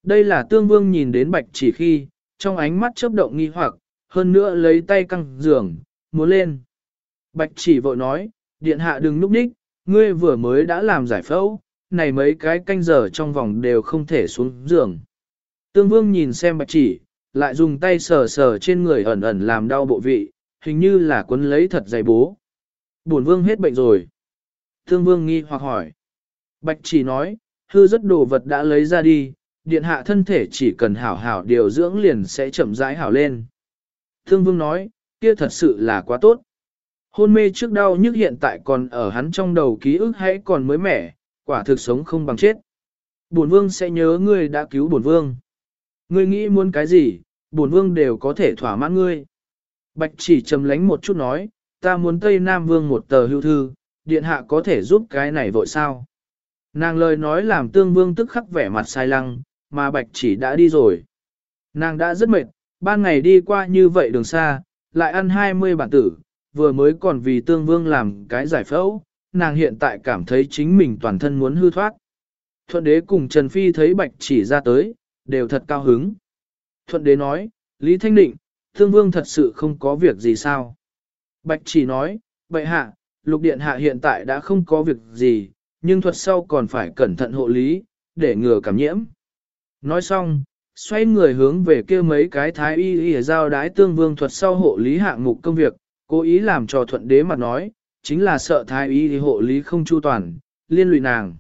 Đây là tương vương nhìn đến bạch chỉ khi, trong ánh mắt chớp động nghi hoặc, hơn nữa lấy tay căng giường, muốn lên. Bạch chỉ vội nói, điện hạ đừng núp đích, ngươi vừa mới đã làm giải phẫu, này mấy cái canh giờ trong vòng đều không thể xuống giường. Tương vương nhìn xem bạch chỉ, lại dùng tay sờ sờ trên người ẩn ẩn làm đau bộ vị, hình như là quấn lấy thật dày bố. Bổn vương hết bệnh rồi. Tương vương nghi hoặc hỏi. Bạch chỉ nói, hư rất đồ vật đã lấy ra đi, điện hạ thân thể chỉ cần hảo hảo điều dưỡng liền sẽ chậm rãi hảo lên. Thương vương nói, kia thật sự là quá tốt. Hôn mê trước đau nhức hiện tại còn ở hắn trong đầu ký ức hãy còn mới mẻ, quả thực sống không bằng chết. Bổn vương sẽ nhớ ngươi đã cứu bổn vương. Ngươi nghĩ muốn cái gì, bổn vương đều có thể thỏa mãn ngươi. Bạch chỉ trầm lánh một chút nói, ta muốn Tây Nam Vương một tờ hưu thư, điện hạ có thể giúp cái này vội sao. Nàng lời nói làm tương vương tức khắc vẻ mặt sai lăng, mà bạch chỉ đã đi rồi. Nàng đã rất mệt, ban ngày đi qua như vậy đường xa, lại ăn 20 bản tử, vừa mới còn vì tương vương làm cái giải phẫu, nàng hiện tại cảm thấy chính mình toàn thân muốn hư thoát. Thuận đế cùng Trần Phi thấy bạch chỉ ra tới, đều thật cao hứng. Thuận đế nói, Lý Thanh Định, tương vương thật sự không có việc gì sao. Bạch chỉ nói, bệ hạ, lục điện hạ hiện tại đã không có việc gì, nhưng thuật sau còn phải cẩn thận hộ lý, để ngừa cảm nhiễm. Nói xong, xoay người hướng về kia mấy cái thái y y giao đái tương vương thuật sau hộ lý hạng mục công việc, cố ý làm cho thuận đế mặt nói, chính là sợ thái y thì hộ lý không chu toàn, liên lụy nàng.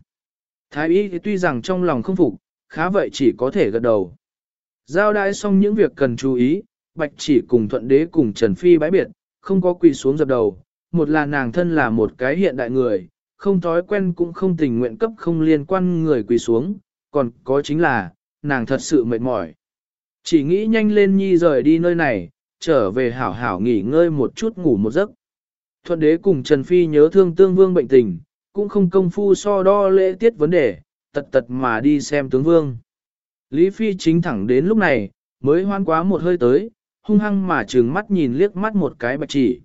Thái y thì tuy rằng trong lòng không phục, khá vậy chỉ có thể gật đầu. Giao đái xong những việc cần chú ý, bạch chỉ cùng thuận đế cùng Trần Phi bãi biệt, không có quỳ xuống dập đầu, một là nàng thân là một cái hiện đại người, không thói quen cũng không tình nguyện cấp không liên quan người quỳ xuống, còn có chính là, nàng thật sự mệt mỏi. Chỉ nghĩ nhanh lên nhi rời đi nơi này, trở về hảo hảo nghỉ ngơi một chút ngủ một giấc. Thuận đế cùng Trần Phi nhớ thương tương vương bệnh tình, cũng không công phu so đo lễ tiết vấn đề, tật tật mà đi xem tướng vương. Lý Phi chính thẳng đến lúc này, mới hoan quá một hơi tới, hung hăng mà trừng mắt nhìn liếc mắt một cái bạch chỉ.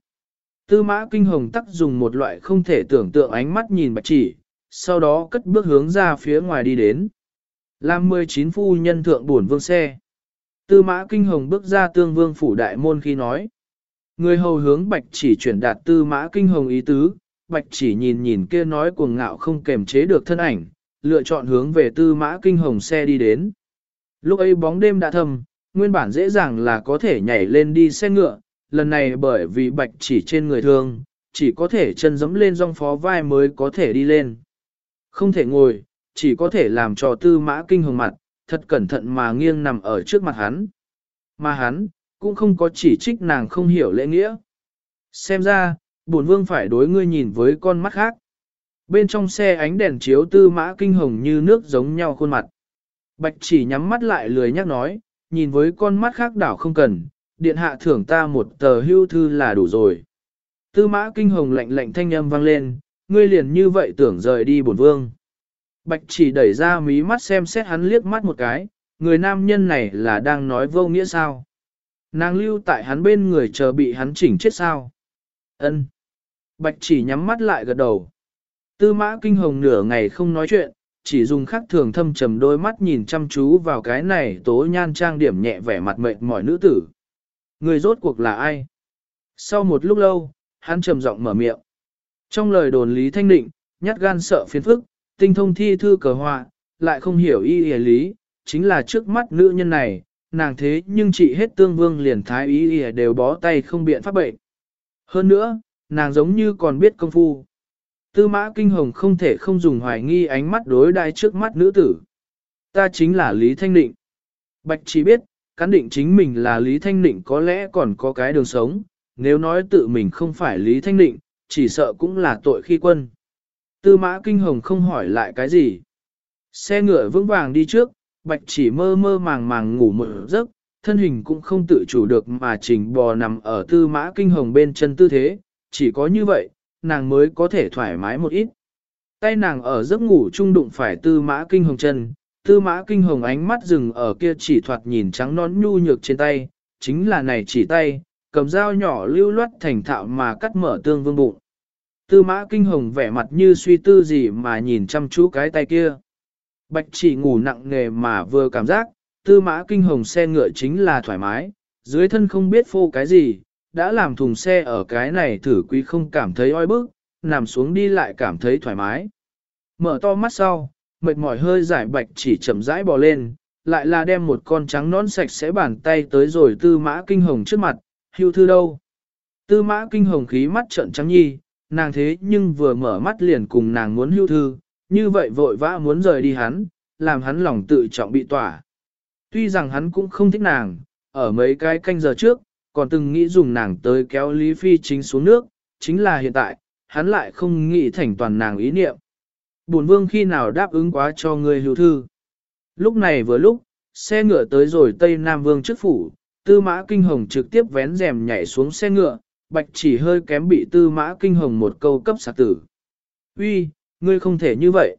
Tư mã kinh hồng tắc dùng một loại không thể tưởng tượng ánh mắt nhìn bạch chỉ, sau đó cất bước hướng ra phía ngoài đi đến. Làm 19 phu nhân thượng buồn vương xe. Tư mã kinh hồng bước ra tương vương phủ đại môn khi nói. Người hầu hướng bạch chỉ chuyển đạt tư mã kinh hồng ý tứ, bạch chỉ nhìn nhìn kia nói cuồng ngạo không kềm chế được thân ảnh, lựa chọn hướng về tư mã kinh hồng xe đi đến. Lúc ấy bóng đêm đã thầm, nguyên bản dễ dàng là có thể nhảy lên đi xe ngựa, lần này bởi vì bạch chỉ trên người thương, chỉ có thể chân dẫm lên rong phó vai mới có thể đi lên. Không thể ngồi, chỉ có thể làm cho tư mã kinh hồng mặt, thật cẩn thận mà nghiêng nằm ở trước mặt hắn. Mà hắn, cũng không có chỉ trích nàng không hiểu lễ nghĩa. Xem ra, bổn vương phải đối ngươi nhìn với con mắt khác. Bên trong xe ánh đèn chiếu tư mã kinh hồng như nước giống nhau khuôn mặt. Bạch chỉ nhắm mắt lại lười nhắc nói, nhìn với con mắt khác đảo không cần, điện hạ thưởng ta một tờ hưu thư là đủ rồi. Tư mã kinh hồng lạnh lạnh thanh âm vang lên, ngươi liền như vậy tưởng rời đi bổn vương. Bạch chỉ đẩy ra mí mắt xem xét hắn liếc mắt một cái, người nam nhân này là đang nói vô nghĩa sao. Nàng lưu tại hắn bên người chờ bị hắn chỉnh chết sao. Ân. Bạch chỉ nhắm mắt lại gật đầu. Tư mã kinh hồng nửa ngày không nói chuyện, chỉ dùng khắc thường thâm trầm đôi mắt nhìn chăm chú vào cái này tố nhan trang điểm nhẹ vẻ mặt mệt mỏi nữ tử. Người rốt cuộc là ai? Sau một lúc lâu, hắn trầm giọng mở miệng. Trong lời đồn Lý Thanh Định, nhát gan sợ phiền phức, tinh thông thi thư cờ họa, lại không hiểu y y lý, chính là trước mắt nữ nhân này, nàng thế nhưng chị hết tương vương liền thái y y đều bó tay không biện pháp bệnh. Hơn nữa, nàng giống như còn biết công phu. Tư mã kinh hồng không thể không dùng hoài nghi ánh mắt đối đai trước mắt nữ tử. Ta chính là Lý Thanh Định. Bạch chỉ biết, cán định chính mình là Lý Thanh Định có lẽ còn có cái đường sống, nếu nói tự mình không phải Lý Thanh Định, chỉ sợ cũng là tội khi quân. Tư mã kinh hồng không hỏi lại cái gì. Xe ngựa vững vàng đi trước, bạch chỉ mơ mơ màng màng ngủ một giấc, thân hình cũng không tự chủ được mà chỉnh bò nằm ở tư mã kinh hồng bên chân tư thế, chỉ có như vậy, nàng mới có thể thoải mái một ít. Tay nàng ở giấc ngủ trung đụng phải tư mã kinh hồng chân, tư mã kinh hồng ánh mắt dừng ở kia chỉ thoạt nhìn trắng nón nhu nhược trên tay, chính là này chỉ tay, cầm dao nhỏ lưu loát thành thạo mà cắt mở tương vương bụng. Tư mã kinh hồng vẻ mặt như suy tư gì mà nhìn chăm chú cái tay kia. Bạch chỉ ngủ nặng nề mà vừa cảm giác, tư mã kinh hồng xe ngựa chính là thoải mái, dưới thân không biết phô cái gì, đã làm thùng xe ở cái này thử quý không cảm thấy oi bức, nằm xuống đi lại cảm thấy thoải mái. Mở to mắt sau, mệt mỏi hơi giải bạch chỉ chậm rãi bò lên, lại là đem một con trắng nón sạch sẽ bàn tay tới rồi tư mã kinh hồng trước mặt, hưu thư đâu. Tư mã kinh hồng khí mắt trợn trắng nhi, nàng thế nhưng vừa mở mắt liền cùng nàng muốn hưu thư, như vậy vội vã muốn rời đi hắn, làm hắn lòng tự trọng bị tỏa. Tuy rằng hắn cũng không thích nàng, ở mấy cái canh giờ trước, còn từng nghĩ dùng nàng tới kéo Lý Phi chính xuống nước, chính là hiện tại, hắn lại không nghĩ thành toàn nàng ý niệm. Bổn vương khi nào đáp ứng quá cho người hưu thư. Lúc này vừa lúc, xe ngựa tới rồi Tây Nam Vương trước phủ, tư mã kinh hồng trực tiếp vén rèm nhảy xuống xe ngựa, bạch chỉ hơi kém bị tư mã kinh hồng một câu cấp sạc tử. Uy, ngươi không thể như vậy.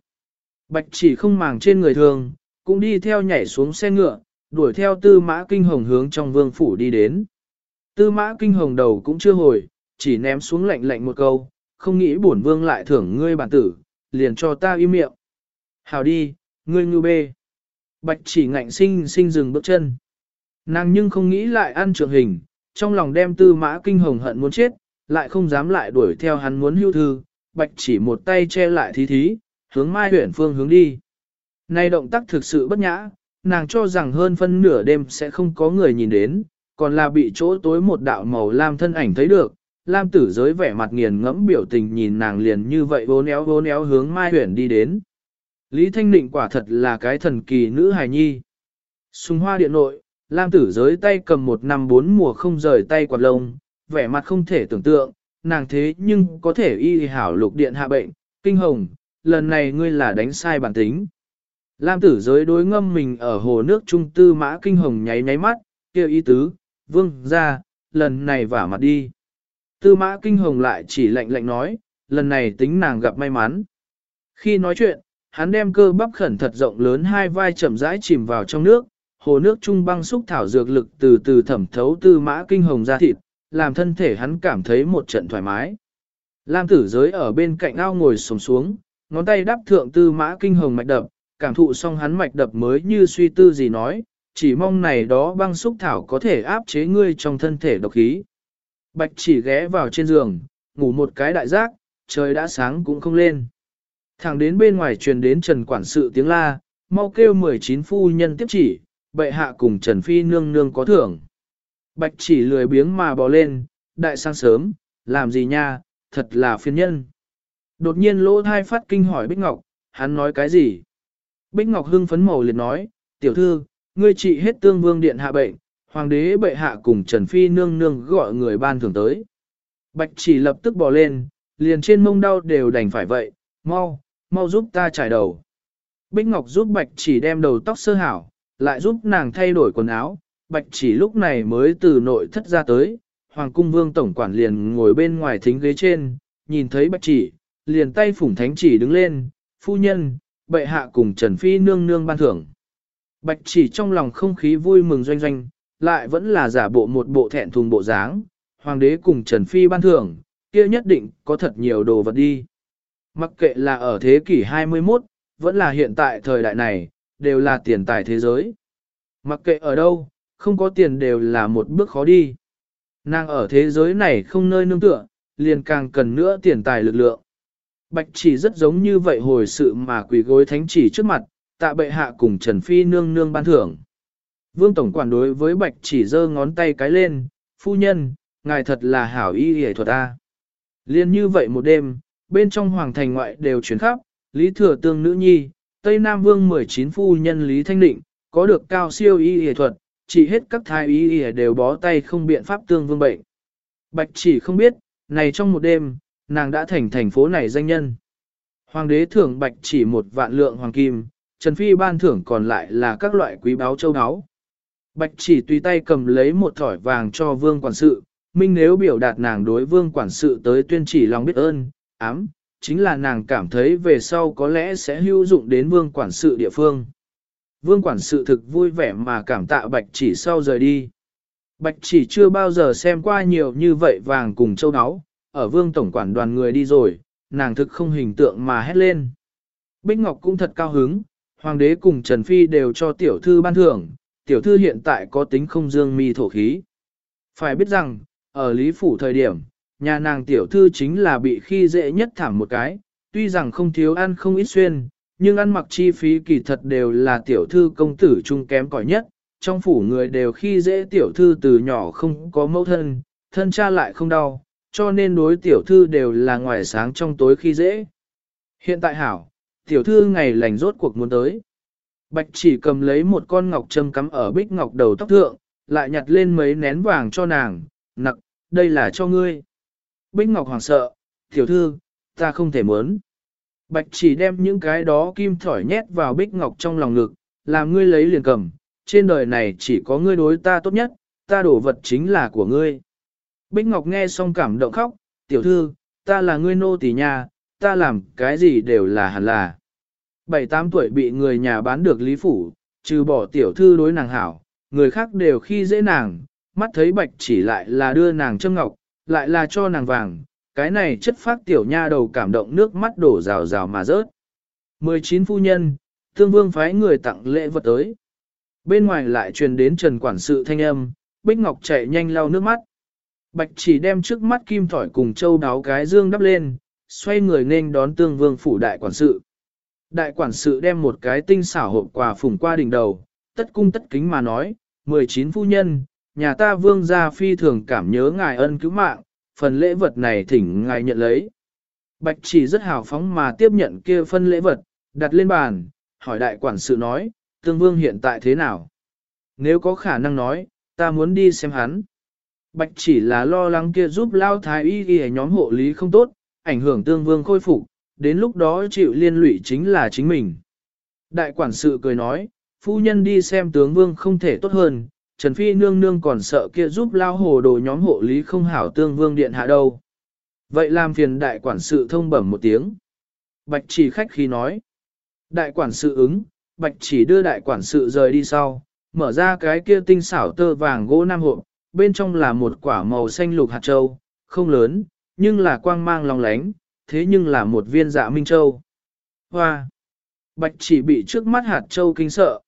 Bạch chỉ không màng trên người thường, cũng đi theo nhảy xuống xe ngựa, đuổi theo tư mã kinh hồng hướng trong vương phủ đi đến. Tư mã kinh hồng đầu cũng chưa hồi, chỉ ném xuống lạnh lạnh một câu, không nghĩ bổn vương lại thưởng ngươi bản tử, liền cho ta im miệng. Hào đi, ngươi ngư bê. Bạch chỉ ngạnh sinh sinh dừng bước chân. Nàng nhưng không nghĩ lại ăn trường hình, trong lòng đem tư mã kinh hồng hận muốn chết, lại không dám lại đuổi theo hắn muốn hưu thư, bạch chỉ một tay che lại thí thí, hướng mai huyển phương hướng đi. Này động tác thực sự bất nhã, nàng cho rằng hơn phân nửa đêm sẽ không có người nhìn đến, còn là bị chỗ tối một đạo màu lam thân ảnh thấy được. Lam tử giới vẻ mặt nghiền ngẫm biểu tình nhìn nàng liền như vậy vô néo vô néo hướng mai huyện đi đến. Lý Thanh Định quả thật là cái thần kỳ nữ hài nhi. Sùng hoa điện nội, Lam tử giới tay cầm một năm bốn mùa không rời tay quạt lông, vẻ mặt không thể tưởng tượng, nàng thế nhưng có thể y hảo lục điện hạ bệnh, kinh hồng, lần này ngươi là đánh sai bản tính. Lam tử giới đối ngâm mình ở hồ nước trung tư mã kinh hồng nháy nháy mắt, kêu ý tứ, vương ra, lần này vả mặt đi. Tư mã kinh hồng lại chỉ lạnh lạnh nói, lần này tính nàng gặp may mắn. Khi nói chuyện, hắn đem cơ bắp khẩn thật rộng lớn hai vai chậm rãi chìm vào trong nước, hồ nước trung băng xúc thảo dược lực từ từ thẩm thấu tư mã kinh hồng ra thịt, làm thân thể hắn cảm thấy một trận thoải mái. Lam tử giới ở bên cạnh ao ngồi sổng xuống, ngón tay đắp thượng tư mã kinh hồng mạch đập, cảm thụ xong hắn mạch đập mới như suy tư gì nói, chỉ mong này đó băng xúc thảo có thể áp chế ngươi trong thân thể độc khí. Bạch chỉ ghé vào trên giường, ngủ một cái đại giác, trời đã sáng cũng không lên. Thẳng đến bên ngoài truyền đến Trần Quản sự tiếng la, mau kêu 19 phu nhân tiếp chỉ, bệ hạ cùng Trần Phi nương nương có thưởng. Bạch chỉ lười biếng mà bò lên, đại sang sớm, làm gì nha, thật là phiền nhân. Đột nhiên lỗ thai phát kinh hỏi Bích Ngọc, hắn nói cái gì? Bích Ngọc hưng phấn màu liệt nói, tiểu thư, ngươi trị hết tương vương điện hạ bệnh, hoàng đế bệ hạ cùng Trần Phi nương nương gọi người ban thưởng tới. Bạch chỉ lập tức bò lên, liền trên mông đau đều đành phải vậy, mau, mau giúp ta trải đầu. Bích Ngọc giúp Bạch chỉ đem đầu tóc sơ hảo, lại giúp nàng thay đổi quần áo, Bạch chỉ lúc này mới từ nội thất ra tới, Hoàng cung vương tổng quản liền ngồi bên ngoài thính ghế trên, nhìn thấy Bạch chỉ, liền tay phủng thánh chỉ đứng lên, phu nhân, bệ hạ cùng Trần Phi nương nương ban thưởng. Bạch chỉ trong lòng không khí vui mừng doanh doanh, lại vẫn là giả bộ một bộ thẹn thùng bộ dáng, hoàng đế cùng Trần Phi ban thưởng, kia nhất định có thật nhiều đồ vật đi. Mặc kệ là ở thế kỷ 21, vẫn là hiện tại thời đại này, đều là tiền tài thế giới. Mặc kệ ở đâu, không có tiền đều là một bước khó đi. Nàng ở thế giới này không nơi nương tựa, liền càng cần nữa tiền tài lực lượng. Bạch chỉ rất giống như vậy hồi sự mà quỷ gối thánh chỉ trước mặt, tạ bệ hạ cùng Trần Phi nương nương ban thưởng. Vương Tổng quản đối với bạch chỉ giơ ngón tay cái lên, phu nhân, ngài thật là hảo y hề thuật A. Liên như vậy một đêm, bên trong hoàng thành ngoại đều chuyển khắp, Lý Thừa Tương Nữ Nhi, Tây Nam Vương 19 phu nhân Lý Thanh Định, có được cao siêu y y thuật, chỉ hết các thái y y đều bó tay không biện pháp tương vương bệnh. Bạch chỉ không biết, này trong một đêm, nàng đã thành thành phố này danh nhân. Hoàng đế thưởng bạch chỉ một vạn lượng hoàng kim, Trần Phi ban thưởng còn lại là các loại quý báo châu áo. Bạch chỉ tùy tay cầm lấy một thỏi vàng cho vương quản sự, minh nếu biểu đạt nàng đối vương quản sự tới tuyên chỉ lòng biết ơn, ám, chính là nàng cảm thấy về sau có lẽ sẽ hữu dụng đến vương quản sự địa phương. Vương quản sự thực vui vẻ mà cảm tạ bạch chỉ sau rời đi. Bạch chỉ chưa bao giờ xem qua nhiều như vậy vàng cùng châu áo, ở vương tổng quản đoàn người đi rồi, nàng thực không hình tượng mà hét lên. Bích Ngọc cũng thật cao hứng, hoàng đế cùng Trần Phi đều cho tiểu thư ban thưởng, tiểu thư hiện tại có tính không dương mi thổ khí. Phải biết rằng, ở Lý Phủ thời điểm, nhà nàng tiểu thư chính là bị khi dễ nhất thảm một cái, tuy rằng không thiếu ăn không ít xuyên, nhưng ăn mặc chi phí kỳ thật đều là tiểu thư công tử trung kém cỏi nhất, trong phủ người đều khi dễ tiểu thư từ nhỏ không có mẫu thân, thân cha lại không đau, cho nên đối tiểu thư đều là ngoài sáng trong tối khi dễ. Hiện tại hảo, tiểu thư ngày lành rốt cuộc muốn tới. Bạch chỉ cầm lấy một con ngọc châm cắm ở bích ngọc đầu tóc thượng, lại nhặt lên mấy nén vàng cho nàng, nặc, đây là cho ngươi. Bích ngọc hoảng sợ, tiểu thư, ta không thể muốn. Bạch chỉ đem những cái đó kim thỏi nhét vào bích ngọc trong lòng ngực, làm ngươi lấy liền cầm, trên đời này chỉ có ngươi đối ta tốt nhất, ta đổ vật chính là của ngươi. Bích Ngọc nghe xong cảm động khóc, tiểu thư, ta là ngươi nô tỳ nhà, ta làm cái gì đều là hẳn là. Bảy tám tuổi bị người nhà bán được lý phủ, trừ bỏ tiểu thư đối nàng hảo, người khác đều khi dễ nàng, mắt thấy bạch chỉ lại là đưa nàng châm ngọc, lại là cho nàng vàng, cái này chất phát tiểu nha đầu cảm động nước mắt đổ rào rào mà rớt. 19 phu nhân, thương vương phái người tặng lễ vật tới. Bên ngoài lại truyền đến trần quản sự thanh âm, Bích Ngọc chạy nhanh lau nước mắt. Bạch chỉ đem trước mắt kim thỏi cùng châu đáo cái dương đắp lên, xoay người nên đón tương vương phủ đại quản sự. Đại quản sự đem một cái tinh xảo hộp quà phùng qua đỉnh đầu, tất cung tất kính mà nói, 19 phu nhân, nhà ta vương gia phi thường cảm nhớ ngài ân cứu mạng, phần lễ vật này thỉnh ngài nhận lấy. Bạch chỉ rất hào phóng mà tiếp nhận kia phân lễ vật, đặt lên bàn, hỏi đại quản sự nói, tương vương hiện tại thế nào? Nếu có khả năng nói, ta muốn đi xem hắn. Bạch chỉ là lo lắng kia giúp lao thái y ghi nhóm hộ lý không tốt, ảnh hưởng tương vương khôi phục, đến lúc đó chịu liên lụy chính là chính mình. Đại quản sự cười nói, phu nhân đi xem tướng vương không thể tốt hơn, Trần Phi nương nương còn sợ kia giúp lao hồ đồ nhóm hộ lý không hảo tương vương điện hạ đâu. Vậy làm phiền đại quản sự thông bẩm một tiếng. Bạch chỉ khách khí nói. Đại quản sự ứng, bạch chỉ đưa đại quản sự rời đi sau, mở ra cái kia tinh xảo tơ vàng gỗ nam hộp, bên trong là một quả màu xanh lục hạt châu, không lớn, nhưng là quang mang long lánh, thế nhưng là một viên dạ minh châu. Hoa! Bạch chỉ bị trước mắt hạt châu kinh sợ.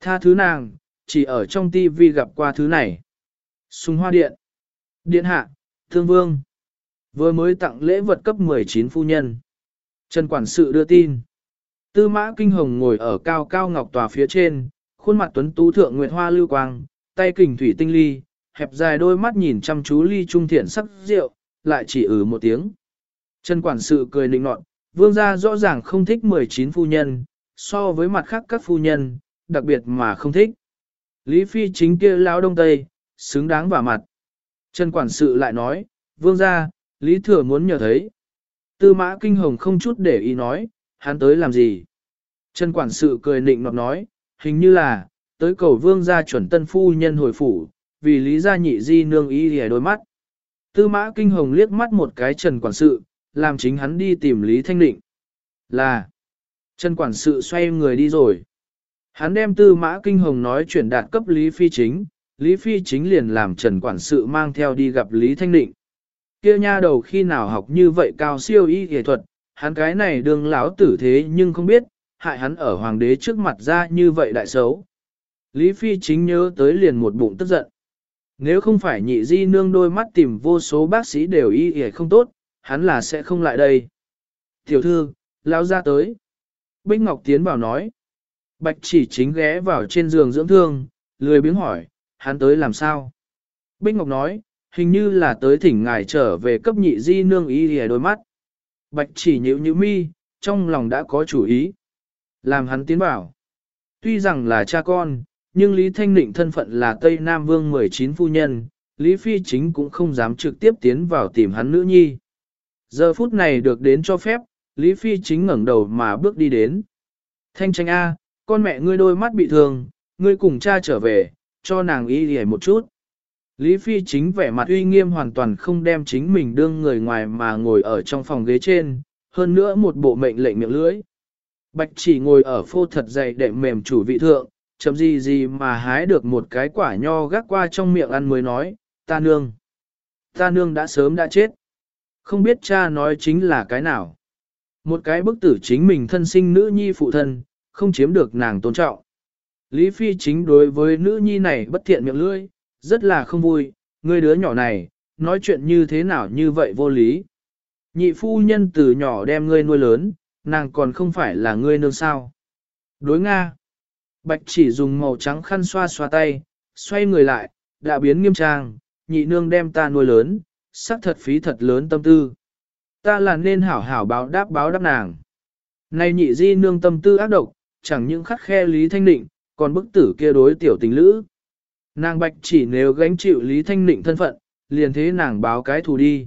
Tha thứ nàng, chỉ ở trong tivi gặp qua thứ này. Sùng hoa điện. Điện hạ, thương vương. Vừa mới tặng lễ vật cấp 19 phu nhân. Trần quản sự đưa tin. Tư mã kinh hồng ngồi ở cao cao ngọc tòa phía trên, khuôn mặt tuấn tú thượng nguyệt hoa lưu quang, tay kình thủy tinh ly, hẹp dài đôi mắt nhìn chăm chú ly trung thiện sắc rượu, lại chỉ ừ một tiếng. Trần quản sự cười nịnh nọt, vương gia rõ ràng không thích 19 phu nhân, so với mặt khác các phu nhân, đặc biệt mà không thích. Lý Phi chính kia lão đông tây, xứng đáng vào mặt. Trần quản sự lại nói, vương gia, Lý Thừa muốn nhờ thấy. Tư mã kinh hồng không chút để ý nói, hắn tới làm gì. Trần quản sự cười nịnh nọt nói, hình như là, tới cầu vương gia chuẩn tân phu nhân hồi phủ, vì lý gia nhị di nương ý hề đôi mắt. Tư mã kinh hồng liếc mắt một cái trần quản sự, làm chính hắn đi tìm Lý Thanh Định. Là, trần quản sự xoay người đi rồi. Hắn đem tư mã kinh hồng nói chuyển đạt cấp Lý Phi Chính, Lý Phi Chính liền làm trần quản sự mang theo đi gặp Lý Thanh Định. Kia nha đầu khi nào học như vậy cao siêu y y thuật, hắn cái này đương lão tử thế nhưng không biết, hại hắn ở hoàng đế trước mặt ra như vậy đại xấu. Lý Phi chính nhớ tới liền một bụng tức giận. Nếu không phải nhị di nương đôi mắt tìm vô số bác sĩ đều y y không tốt, hắn là sẽ không lại đây. Tiểu thư, lao ra tới. Bích Ngọc tiến vào nói. Bạch chỉ chính ghé vào trên giường dưỡng thương, lười biếng hỏi, hắn tới làm sao? Bích Ngọc nói, hình như là tới thỉnh ngài trở về cấp nhị di nương ý lìa đôi mắt. Bạch chỉ nhíu nhíu mi, trong lòng đã có chủ ý. Làm hắn tiến bảo. Tuy rằng là cha con, nhưng Lý Thanh Định thân phận là Tây Nam Vương 19 phu nhân, Lý Phi chính cũng không dám trực tiếp tiến vào tìm hắn nữ nhi. Giờ phút này được đến cho phép, Lý Phi chính ngẩng đầu mà bước đi đến. Thanh tranh A, con mẹ ngươi đôi mắt bị thương, ngươi cùng cha trở về, cho nàng y hề một chút. Lý Phi chính vẻ mặt uy nghiêm hoàn toàn không đem chính mình đương người ngoài mà ngồi ở trong phòng ghế trên, hơn nữa một bộ mệnh lệnh miệng lưỡi. Bạch chỉ ngồi ở phô thật dày đệm mềm chủ vị thượng, chấm gì gì mà hái được một cái quả nho gác qua trong miệng ăn mới nói, ta nương. Ta nương đã sớm đã chết. Không biết cha nói chính là cái nào. Một cái bức tử chính mình thân sinh nữ nhi phụ thân, không chiếm được nàng tôn trọng. Lý Phi chính đối với nữ nhi này bất thiện miệng lưỡi, rất là không vui, người đứa nhỏ này, nói chuyện như thế nào như vậy vô lý. Nhị phu nhân từ nhỏ đem ngươi nuôi lớn, nàng còn không phải là ngươi nương sao. Đối Nga. Bạch chỉ dùng màu trắng khăn xoa xoa tay, xoay người lại, đã biến nghiêm trang, nhị nương đem ta nuôi lớn, sắc thật phí thật lớn tâm tư. Ta là nên hảo hảo báo đáp báo đáp nàng. Này nhị di nương tâm tư ác độc, chẳng những khắc khe Lý Thanh Định, còn bức tử kia đối tiểu tình lữ. Nàng bạch chỉ nếu gánh chịu Lý Thanh Định thân phận, liền thế nàng báo cái thù đi.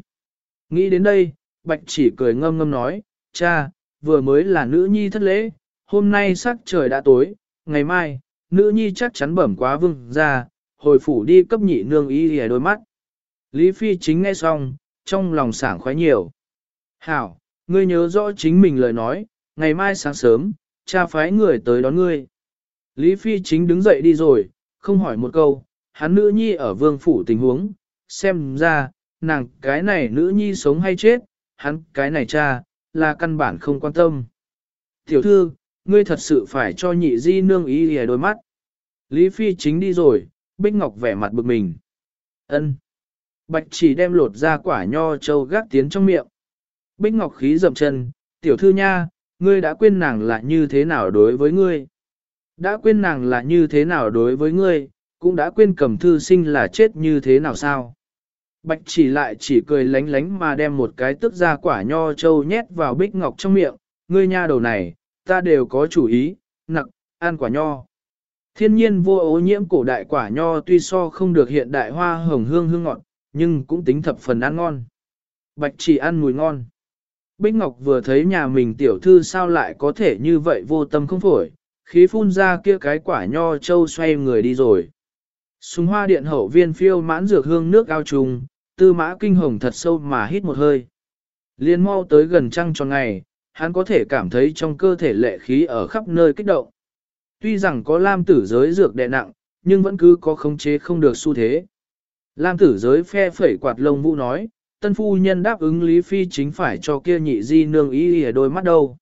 Nghĩ đến đây, bạch chỉ cười ngâm ngâm nói, cha, vừa mới là nữ nhi thất lễ, hôm nay sắc trời đã tối, ngày mai, nữ nhi chắc chắn bẩm quá vương ra, hồi phủ đi cấp nhị nương ý hề đôi mắt. Lý Phi chính nghe xong, trong lòng sảng khoái nhiều. Hảo, ngươi nhớ rõ chính mình lời nói, ngày mai sáng sớm, cha phái người tới đón ngươi. Lý Phi chính đứng dậy đi rồi, không hỏi một câu, hắn nữ nhi ở vương phủ tình huống, xem ra, nàng cái này nữ nhi sống hay chết, hắn cái này cha, là căn bản không quan tâm. Tiểu thư, ngươi thật sự phải cho nhị di nương ý hề đôi mắt. Lý Phi chính đi rồi, Bích Ngọc vẻ mặt bực mình. ân Bạch chỉ đem lột ra quả nho châu gác tiến trong miệng. Bích Ngọc khí dậm chân, tiểu thư nha, ngươi đã quên nàng là như thế nào đối với ngươi. Đã quên nàng là như thế nào đối với ngươi, cũng đã quên cầm thư sinh là chết như thế nào sao. Bạch chỉ lại chỉ cười lánh lánh mà đem một cái tức ra quả nho châu nhét vào bích ngọc trong miệng, ngươi nha đầu này, ta đều có chủ ý, nặng, ăn quả nho. Thiên nhiên vô ô nhiễm cổ đại quả nho tuy so không được hiện đại hoa hồng hương hương ngọt, nhưng cũng tính thập phần ăn ngon. Bạch chỉ ăn mùi ngon. Bích Ngọc vừa thấy nhà mình tiểu thư sao lại có thể như vậy vô tâm không phổi, khí phun ra kia cái quả nho châu xoay người đi rồi. Súng hoa điện hậu viên phiêu mãn dược hương nước ao trùng, tư mã kinh hồng thật sâu mà hít một hơi. Liên mau tới gần trăng tròn ngày, hắn có thể cảm thấy trong cơ thể lệ khí ở khắp nơi kích động. Tuy rằng có lam tử giới dược đè nặng, nhưng vẫn cứ có khống chế không được xu thế. Lam tử giới phe phẩy quạt lông vũ nói, tân phu nhân đáp ứng Lý Phi chính phải cho kia nhị di nương ý ở đôi mắt đâu.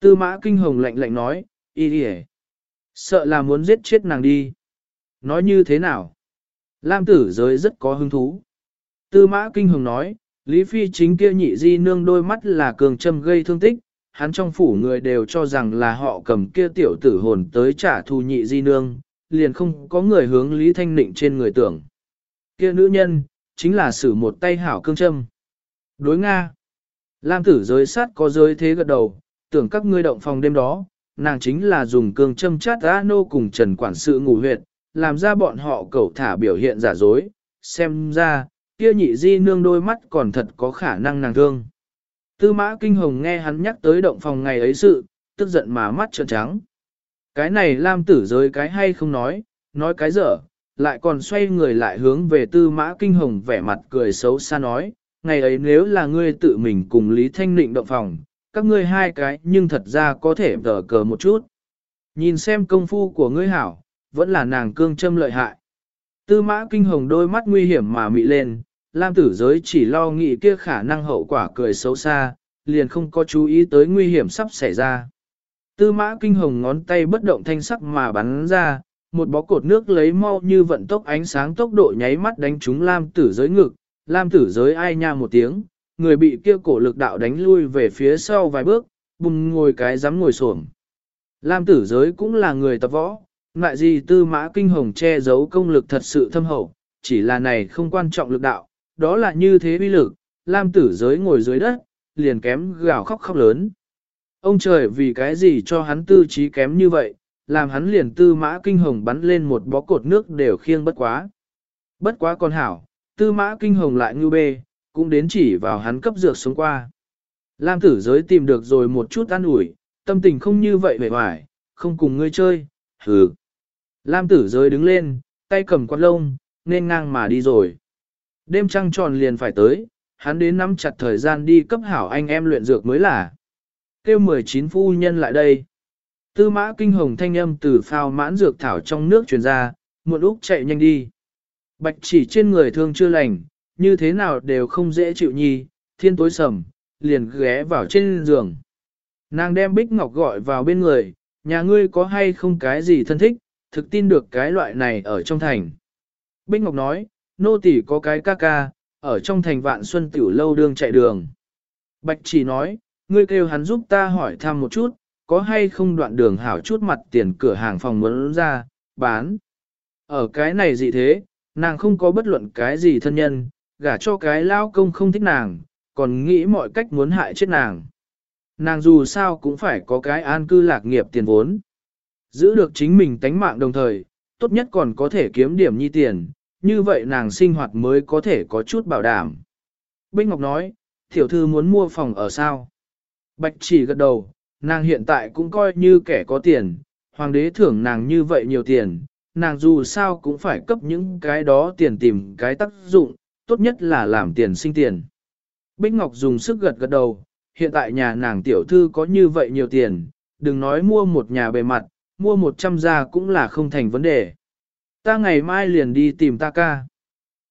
Tư mã kinh hồng lạnh lạnh nói, ý đi Sợ là muốn giết chết nàng đi. Nói như thế nào? Lam tử giới rất có hứng thú. Tư mã kinh hồng nói, Lý Phi chính kia nhị di nương đôi mắt là cường châm gây thương tích, hắn trong phủ người đều cho rằng là họ cầm kia tiểu tử hồn tới trả thù nhị di nương, liền không có người hướng Lý Thanh Nịnh trên người tưởng. Kia nữ nhân, chính là sử một tay hảo cương châm. Đối Nga, Lam tử giới sát có giới thế gật đầu, tưởng các ngươi động phòng đêm đó, nàng chính là dùng cương châm chát á nô cùng Trần Quản sự ngủ huyệt, làm ra bọn họ cẩu thả biểu hiện giả dối, xem ra, kia nhị di nương đôi mắt còn thật có khả năng nàng thương. Tư mã kinh hồng nghe hắn nhắc tới động phòng ngày ấy sự, tức giận mà mắt trợn trắng. Cái này Lam tử giới cái hay không nói, nói cái dở, lại còn xoay người lại hướng về tư mã kinh hồng vẻ mặt cười xấu xa nói, ngày ấy nếu là ngươi tự mình cùng Lý Thanh Nịnh động phòng, các ngươi hai cái nhưng thật ra có thể tờ cờ một chút. Nhìn xem công phu của ngươi hảo, vẫn là nàng cương châm lợi hại. Tư mã kinh hồng đôi mắt nguy hiểm mà mị lên, Lam tử giới chỉ lo nghĩ kia khả năng hậu quả cười xấu xa, liền không có chú ý tới nguy hiểm sắp xảy ra. Tư mã kinh hồng ngón tay bất động thanh sắc mà bắn ra, một bó cột nước lấy mau như vận tốc ánh sáng tốc độ nháy mắt đánh trúng lam tử giới ngực, lam tử giới ai nha một tiếng, người bị kia cổ lực đạo đánh lui về phía sau vài bước, bùng ngồi cái dám ngồi xổm. Lam tử giới cũng là người tập võ, ngại gì tư mã kinh hồng che giấu công lực thật sự thâm hậu, chỉ là này không quan trọng lực đạo, đó là như thế uy lực, Lam tử giới ngồi dưới đất, liền kém gào khóc khóc lớn. Ông trời vì cái gì cho hắn tư trí kém như vậy, làm hắn liền tư mã kinh hồng bắn lên một bó cột nước đều khiêng bất quá. Bất quá con hảo, tư mã kinh hồng lại ngư bê, cũng đến chỉ vào hắn cấp dược sống qua. Lam tử giới tìm được rồi một chút an ủi, tâm tình không như vậy vẻ vải, không cùng ngươi chơi, hừ. Lam tử giới đứng lên, tay cầm quạt lông, nên ngang mà đi rồi. Đêm trăng tròn liền phải tới, hắn đến nắm chặt thời gian đi cấp hảo anh em luyện dược mới là. Kêu 19 phu nhân lại đây. Tư mã kinh hồng thanh âm từ phao mãn dược thảo trong nước truyền ra, muộn úc chạy nhanh đi. Bạch chỉ trên người thương chưa lành, như thế nào đều không dễ chịu nhi, thiên tối sầm, liền ghé vào trên giường. Nàng đem Bích Ngọc gọi vào bên người, nhà ngươi có hay không cái gì thân thích, thực tin được cái loại này ở trong thành. Bích Ngọc nói, nô tỳ có cái ca ca, ở trong thành vạn xuân tiểu lâu đương chạy đường. Bạch chỉ nói, ngươi kêu hắn giúp ta hỏi thăm một chút, có hay không đoạn đường hảo chút mặt tiền cửa hàng phòng muốn ra, bán. Ở cái này gì thế, nàng không có bất luận cái gì thân nhân, gả cho cái lao công không thích nàng, còn nghĩ mọi cách muốn hại chết nàng. Nàng dù sao cũng phải có cái an cư lạc nghiệp tiền vốn. Giữ được chính mình tánh mạng đồng thời, tốt nhất còn có thể kiếm điểm nhi tiền, như vậy nàng sinh hoạt mới có thể có chút bảo đảm. Bích Ngọc nói, tiểu thư muốn mua phòng ở sao? Bạch chỉ gật đầu, nàng hiện tại cũng coi như kẻ có tiền, hoàng đế thưởng nàng như vậy nhiều tiền, nàng dù sao cũng phải cấp những cái đó tiền tìm cái tác dụng, tốt nhất là làm tiền sinh tiền. Bích Ngọc dùng sức gật gật đầu, hiện tại nhà nàng tiểu thư có như vậy nhiều tiền, đừng nói mua một nhà bề mặt, mua một trăm gia cũng là không thành vấn đề. Ta ngày mai liền đi tìm ta ca.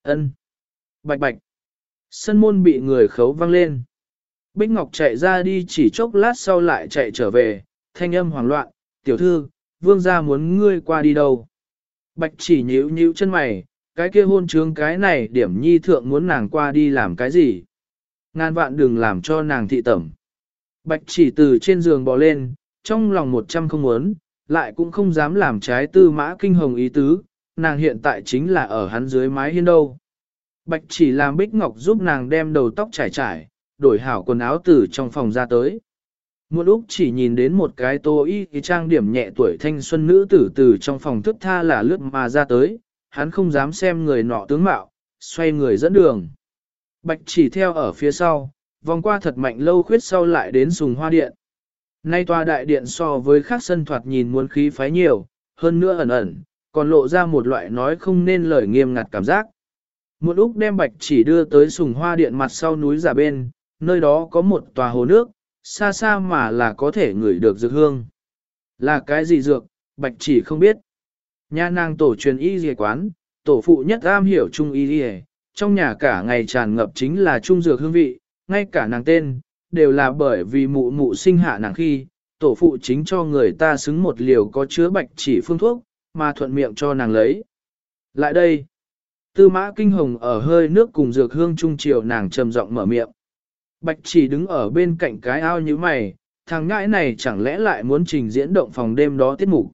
Ân. Bạch bạch. Sân môn bị người khấu văng lên. Bích Ngọc chạy ra đi chỉ chốc lát sau lại chạy trở về, thanh âm hoảng loạn, tiểu thư, vương gia muốn ngươi qua đi đâu. Bạch chỉ nhíu nhíu chân mày, cái kia hôn trướng cái này điểm nhi thượng muốn nàng qua đi làm cái gì. Ngàn vạn đừng làm cho nàng thị tẩm. Bạch chỉ từ trên giường bò lên, trong lòng một trăm không muốn, lại cũng không dám làm trái tư mã kinh hồng ý tứ, nàng hiện tại chính là ở hắn dưới mái hiên đâu. Bạch chỉ làm Bích Ngọc giúp nàng đem đầu tóc trải trải, đổi hảo quần áo từ trong phòng ra tới. Một lúc chỉ nhìn đến một cái tô y thì trang điểm nhẹ tuổi thanh xuân nữ tử từ trong phòng thức tha là lướt mà ra tới, hắn không dám xem người nọ tướng mạo, xoay người dẫn đường. Bạch chỉ theo ở phía sau, vòng qua thật mạnh lâu khuyết sau lại đến sùng hoa điện. Nay tòa đại điện so với khác sân thoạt nhìn muốn khí phái nhiều, hơn nữa ẩn ẩn, còn lộ ra một loại nói không nên lời nghiêm ngặt cảm giác. Một Úc đem bạch chỉ đưa tới sùng hoa điện mặt sau núi giả bên, nơi đó có một tòa hồ nước, xa xa mà là có thể ngửi được dược hương. Là cái gì dược, bạch chỉ không biết. Nhà nàng tổ truyền y dì quán, tổ phụ nhất am hiểu trung y dì trong nhà cả ngày tràn ngập chính là trung dược hương vị, ngay cả nàng tên, đều là bởi vì mụ mụ sinh hạ nàng khi, tổ phụ chính cho người ta xứng một liều có chứa bạch chỉ phương thuốc, mà thuận miệng cho nàng lấy. Lại đây, tư mã kinh hồng ở hơi nước cùng dược hương trung chiều nàng trầm giọng mở miệng. Bạch chỉ đứng ở bên cạnh cái ao như mày, thằng ngãi này chẳng lẽ lại muốn trình diễn động phòng đêm đó tiết mục.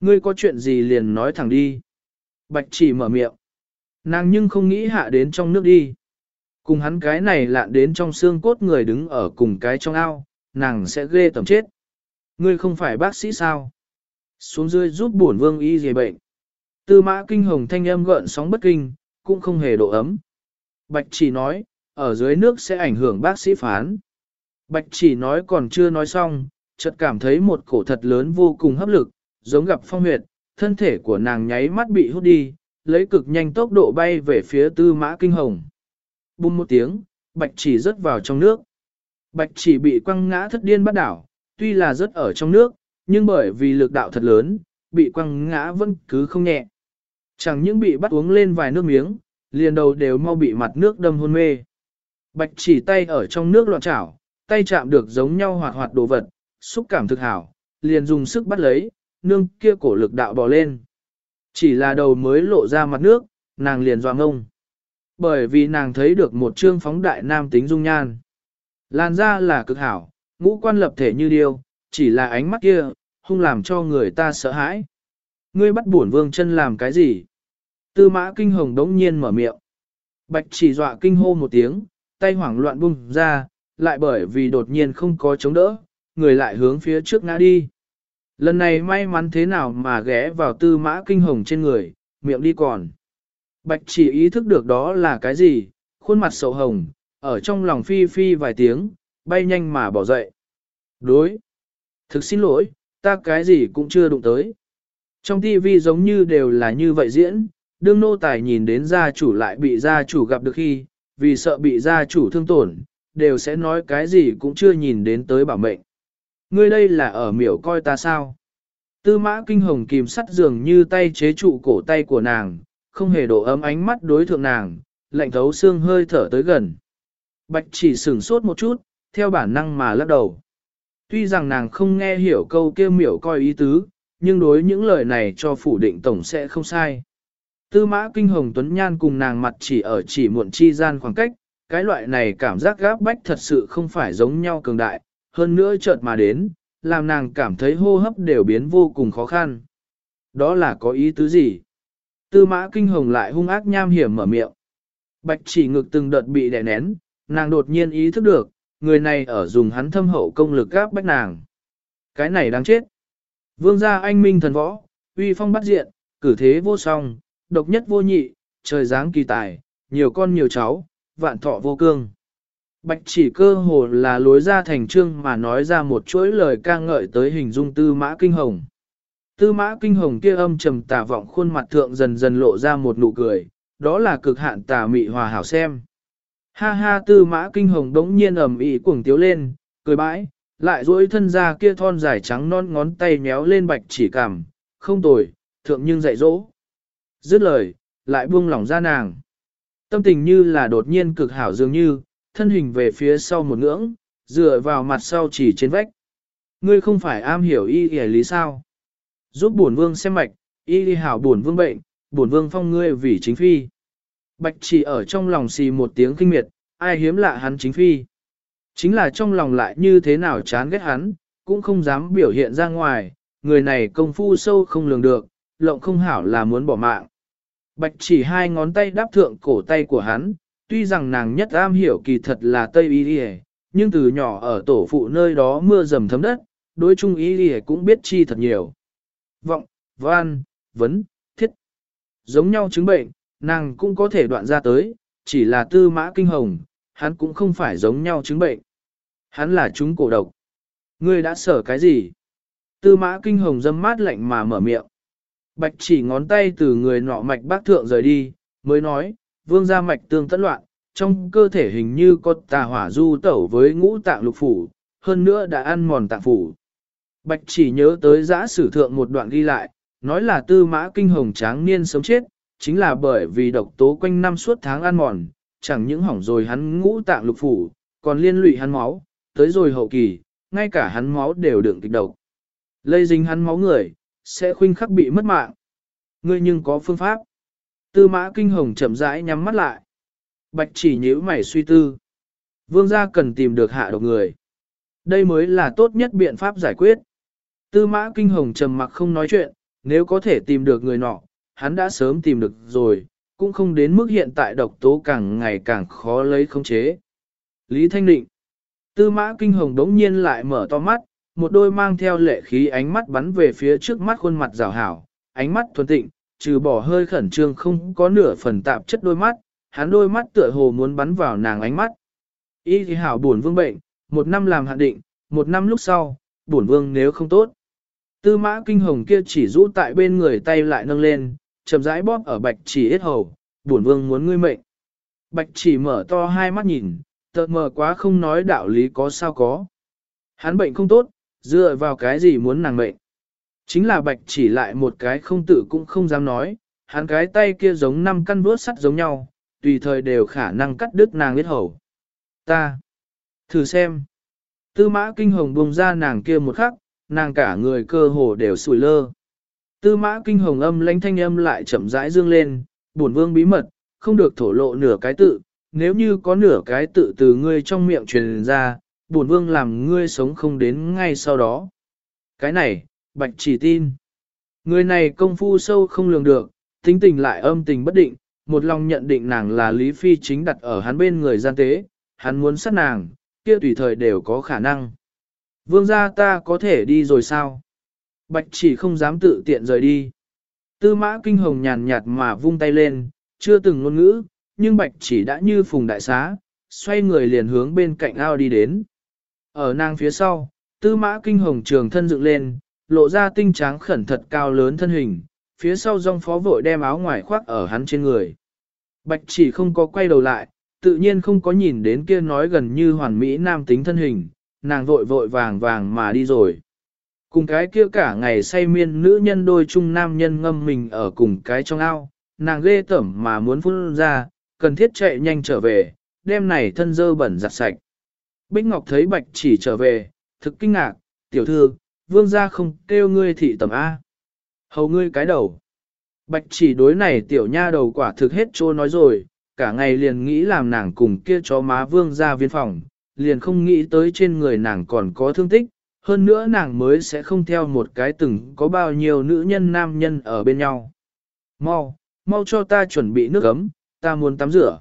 Ngươi có chuyện gì liền nói thẳng đi. Bạch chỉ mở miệng. Nàng nhưng không nghĩ hạ đến trong nước đi. Cùng hắn cái này lạn đến trong xương cốt người đứng ở cùng cái trong ao, nàng sẽ ghê tầm chết. Ngươi không phải bác sĩ sao? Xuống dưới giúp bổn vương y dề bệnh. Tư mã kinh hồng thanh âm gợn sóng bất kinh, cũng không hề độ ấm. Bạch chỉ nói, ở dưới nước sẽ ảnh hưởng bác sĩ phán. Bạch chỉ nói còn chưa nói xong, chợt cảm thấy một cổ thật lớn vô cùng hấp lực, giống gặp phong huyệt, thân thể của nàng nháy mắt bị hút đi, lấy cực nhanh tốc độ bay về phía tư mã kinh hồng. Bùm một tiếng, bạch chỉ rớt vào trong nước. Bạch chỉ bị quăng ngã thất điên bắt đảo, tuy là rớt ở trong nước, nhưng bởi vì lực đạo thật lớn, bị quăng ngã vẫn cứ không nhẹ. Chẳng những bị bắt uống lên vài nước miếng, liền đầu đều mau bị mặt nước đâm hôn mê. Bạch chỉ tay ở trong nước loạn chảo, tay chạm được giống nhau hoạt hoạt đồ vật, xúc cảm thực hảo, liền dùng sức bắt lấy, nương kia cổ lực đạo bò lên. Chỉ là đầu mới lộ ra mặt nước, nàng liền doang ngông. Bởi vì nàng thấy được một trương phóng đại nam tính dung nhan. Làn da là cực hảo, ngũ quan lập thể như điêu, chỉ là ánh mắt kia, hung làm cho người ta sợ hãi. Ngươi bắt bổn vương chân làm cái gì? Tư mã kinh hồng đống nhiên mở miệng. Bạch chỉ dọa kinh hô một tiếng, tay hoảng loạn bung ra, lại bởi vì đột nhiên không có chống đỡ, người lại hướng phía trước ngã đi. Lần này may mắn thế nào mà ghé vào tư mã kinh hồng trên người, miệng đi còn. Bạch chỉ ý thức được đó là cái gì, khuôn mặt sầu hồng, ở trong lòng phi phi vài tiếng, bay nhanh mà bỏ dậy. Đối. Thực xin lỗi, ta cái gì cũng chưa đụng tới. Trong TV giống như đều là như vậy diễn, đương nô tài nhìn đến gia chủ lại bị gia chủ gặp được khi, vì sợ bị gia chủ thương tổn, đều sẽ nói cái gì cũng chưa nhìn đến tới bảo mệnh. Ngươi đây là ở miểu coi ta sao? Tư mã kinh hồng kìm sắt dường như tay chế trụ cổ tay của nàng, không hề độ ấm ánh mắt đối thượng nàng, lạnh thấu xương hơi thở tới gần. Bạch chỉ sửng sốt một chút, theo bản năng mà lắc đầu. Tuy rằng nàng không nghe hiểu câu kêu miểu coi ý tứ, nhưng đối những lời này cho phủ định tổng sẽ không sai. Tư mã kinh hồng tuấn nhan cùng nàng mặt chỉ ở chỉ muộn chi gian khoảng cách, cái loại này cảm giác gáp bách thật sự không phải giống nhau cường đại, hơn nữa chợt mà đến, làm nàng cảm thấy hô hấp đều biến vô cùng khó khăn. Đó là có ý tứ gì? Tư mã kinh hồng lại hung ác nham hiểm mở miệng. Bạch chỉ ngực từng đợt bị đè nén, nàng đột nhiên ý thức được, người này ở dùng hắn thâm hậu công lực gáp bách nàng. Cái này đáng chết. Vương gia anh minh thần võ, uy phong bắt diện, cử thế vô song, độc nhất vô nhị, trời dáng kỳ tài, nhiều con nhiều cháu, vạn thọ vô cương. Bạch chỉ cơ hồ là lối ra thành trương mà nói ra một chuỗi lời ca ngợi tới hình dung tư mã kinh hồng. Tư mã kinh hồng kia âm trầm tà vọng khuôn mặt thượng dần dần lộ ra một nụ cười, đó là cực hạn tà mị hòa hảo xem. Ha ha tư mã kinh hồng đống nhiên ầm ĩ cuồng tiếu lên, cười bãi, lại duỗi thân ra kia thon dài trắng non ngón tay méo lên bạch chỉ cảm, không tồi, thượng nhưng dạy dỗ. Dứt lời, lại buông lỏng ra nàng. Tâm tình như là đột nhiên cực hảo dường như, thân hình về phía sau một ngưỡng, dựa vào mặt sau chỉ trên vách. Ngươi không phải am hiểu y y lý sao? Giúp bổn vương xem mạch, y y hảo bổn vương bệnh, bổn vương phong ngươi vì chính phi. Bạch chỉ ở trong lòng xì một tiếng kinh miệt, ai hiếm lạ hắn chính phi. Chính là trong lòng lại như thế nào chán ghét hắn, cũng không dám biểu hiện ra ngoài, người này công phu sâu không lường được, lộng không hảo là muốn bỏ mạng. Bạch chỉ hai ngón tay đáp thượng cổ tay của hắn, tuy rằng nàng nhất am hiểu kỳ thật là Tây Y Đi nhưng từ nhỏ ở tổ phụ nơi đó mưa dầm thấm đất, đối chung Y Đi cũng biết chi thật nhiều. Vọng, van, vấn, thiết. Giống nhau chứng bệnh, nàng cũng có thể đoạn ra tới, chỉ là tư mã kinh hồng, hắn cũng không phải giống nhau chứng bệnh. Hắn là chúng cổ độc. Ngươi đã sở cái gì? Tư mã kinh hồng dâm mát lạnh mà mở miệng. Bạch chỉ ngón tay từ người nọ mạch bác thượng rời đi, mới nói, vương gia mạch tương tất loạn, trong cơ thể hình như có tà hỏa du tẩu với ngũ tạng lục phủ, hơn nữa đã ăn mòn tạng phủ. Bạch chỉ nhớ tới giã sử thượng một đoạn ghi lại, nói là tư mã kinh hồng tráng niên sống chết, chính là bởi vì độc tố quanh năm suốt tháng ăn mòn, chẳng những hỏng rồi hắn ngũ tạng lục phủ, còn liên lụy hắn máu, tới rồi hậu kỳ, ngay cả hắn máu đều đựng kịch độc. Lây dính hắn máu người, sẽ khuynh khắc bị mất mạng. Ngươi nhưng có phương pháp. Tư mã kinh hồng chậm rãi nhắm mắt lại. Bạch chỉ nhíu mày suy tư. Vương gia cần tìm được hạ độc người. Đây mới là tốt nhất biện pháp giải quyết. Tư mã kinh hồng trầm mặc không nói chuyện, nếu có thể tìm được người nọ, hắn đã sớm tìm được rồi, cũng không đến mức hiện tại độc tố càng ngày càng khó lấy khống chế. Lý Thanh Định Tư mã kinh hồng đống nhiên lại mở to mắt, một đôi mang theo lệ khí ánh mắt bắn về phía trước mắt khuôn mặt rào hảo, ánh mắt thuần tịnh, trừ bỏ hơi khẩn trương không có nửa phần tạp chất đôi mắt, hắn đôi mắt tựa hồ muốn bắn vào nàng ánh mắt. Y thì hảo buồn vương bệnh, một năm làm hạn định, một năm lúc sau, buồn vương nếu không tốt. Tư mã kinh hồng kia chỉ rũ tại bên người tay lại nâng lên, chậm rãi bóp ở bạch chỉ ít hầu, buồn vương muốn ngươi mệnh. Bạch chỉ mở to hai mắt nhìn, tợt mờ quá không nói đạo lý có sao có. Hắn bệnh không tốt, dựa vào cái gì muốn nàng mệnh. Chính là bạch chỉ lại một cái không tự cũng không dám nói, hắn cái tay kia giống năm căn vuốt sắt giống nhau, tùy thời đều khả năng cắt đứt nàng biết hầu. Ta, thử xem. Tư mã kinh hồng bùng ra nàng kia một khắc, nàng cả người cơ hồ đều sùi lơ. Tư mã kinh hồng âm lãnh thanh âm lại chậm rãi dương lên, buồn vương bí mật, không được thổ lộ nửa cái tự, nếu như có nửa cái tự từ ngươi trong miệng truyền ra, bổn vương làm ngươi sống không đến ngay sau đó. Cái này, bạch chỉ tin. Người này công phu sâu không lường được, tính tình lại âm tình bất định, một lòng nhận định nàng là Lý Phi chính đặt ở hắn bên người gian tế, hắn muốn sát nàng, kia tùy thời đều có khả năng. Vương gia ta có thể đi rồi sao? Bạch chỉ không dám tự tiện rời đi. Tư mã kinh hồng nhàn nhạt mà vung tay lên, chưa từng ngôn ngữ, nhưng bạch chỉ đã như phùng đại xá, xoay người liền hướng bên cạnh ao đi đến. Ở nàng phía sau, tư mã kinh hồng trường thân dựng lên, lộ ra tinh tráng khẩn thật cao lớn thân hình, phía sau dòng phó vội đem áo ngoài khoác ở hắn trên người. Bạch chỉ không có quay đầu lại, tự nhiên không có nhìn đến kia nói gần như hoàn mỹ nam tính thân hình, nàng vội vội vàng vàng mà đi rồi. Cùng cái kia cả ngày say miên nữ nhân đôi chung nam nhân ngâm mình ở cùng cái trong ao, nàng ghê tẩm mà muốn phun ra, cần thiết chạy nhanh trở về, đêm này thân dơ bẩn giặt sạch. Bích Ngọc thấy bạch chỉ trở về, thực kinh ngạc, tiểu thư, vương gia không kêu ngươi thị tầm A. Hầu ngươi cái đầu. Bạch chỉ đối này tiểu nha đầu quả thực hết trô nói rồi, cả ngày liền nghĩ làm nàng cùng kia chó má vương gia viên phòng, liền không nghĩ tới trên người nàng còn có thương tích, hơn nữa nàng mới sẽ không theo một cái từng có bao nhiêu nữ nhân nam nhân ở bên nhau. Mau, mau cho ta chuẩn bị nước ấm, ta muốn tắm rửa.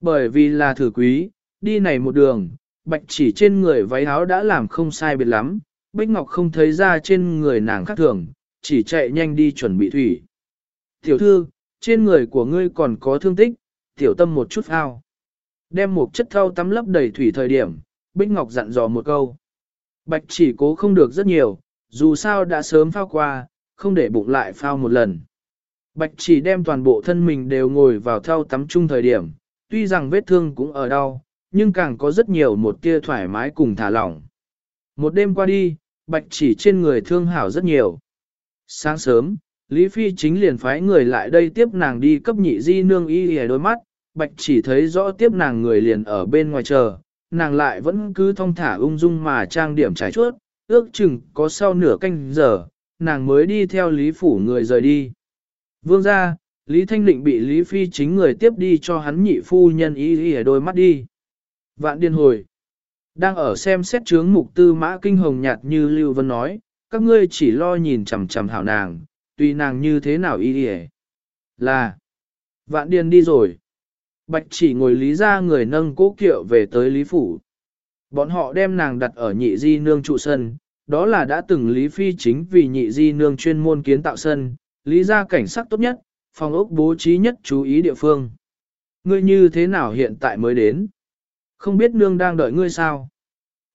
Bởi vì là thử quý, đi này một đường, bạch chỉ trên người váy áo đã làm không sai biệt lắm, Bích Ngọc không thấy ra trên người nàng khác thường, chỉ chạy nhanh đi chuẩn bị thủy. Tiểu thư, trên người của ngươi còn có thương tích, tiểu tâm một chút ao. Đem một chất thau tắm lấp đầy thủy thời điểm, Bích Ngọc dặn dò một câu. Bạch chỉ cố không được rất nhiều, dù sao đã sớm phao qua, không để bụng lại phao một lần. Bạch chỉ đem toàn bộ thân mình đều ngồi vào thau tắm chung thời điểm, tuy rằng vết thương cũng ở đau, nhưng càng có rất nhiều một tia thoải mái cùng thả lỏng. Một đêm qua đi, bạch chỉ trên người thương hảo rất nhiều. Sáng sớm, Lý Phi chính liền phái người lại đây tiếp nàng đi cấp nhị di nương y hề đôi mắt, bạch chỉ thấy rõ tiếp nàng người liền ở bên ngoài chờ, nàng lại vẫn cứ thong thả ung dung mà trang điểm trải chuốt, ước chừng có sau nửa canh giờ, nàng mới đi theo Lý Phủ người rời đi. Vương ra, Lý Thanh Định bị Lý Phi chính người tiếp đi cho hắn nhị phu nhân y hề đôi mắt đi. Vạn điên hồi. Đang ở xem xét chướng mục tư mã kinh hồng nhạt như Lưu Vân nói, các ngươi chỉ lo nhìn chằm chằm hảo nàng, tùy nàng như thế nào y y Là. Vạn điên đi rồi. Bạch chỉ ngồi lý ra người nâng cố kiệu về tới Lý Phủ. Bọn họ đem nàng đặt ở nhị di nương trụ sân, đó là đã từng Lý Phi chính vì nhị di nương chuyên môn kiến tạo sân, lý ra cảnh sắc tốt nhất, phòng ốc bố trí nhất chú ý địa phương. Ngươi như thế nào hiện tại mới đến? Không biết nương đang đợi ngươi sao?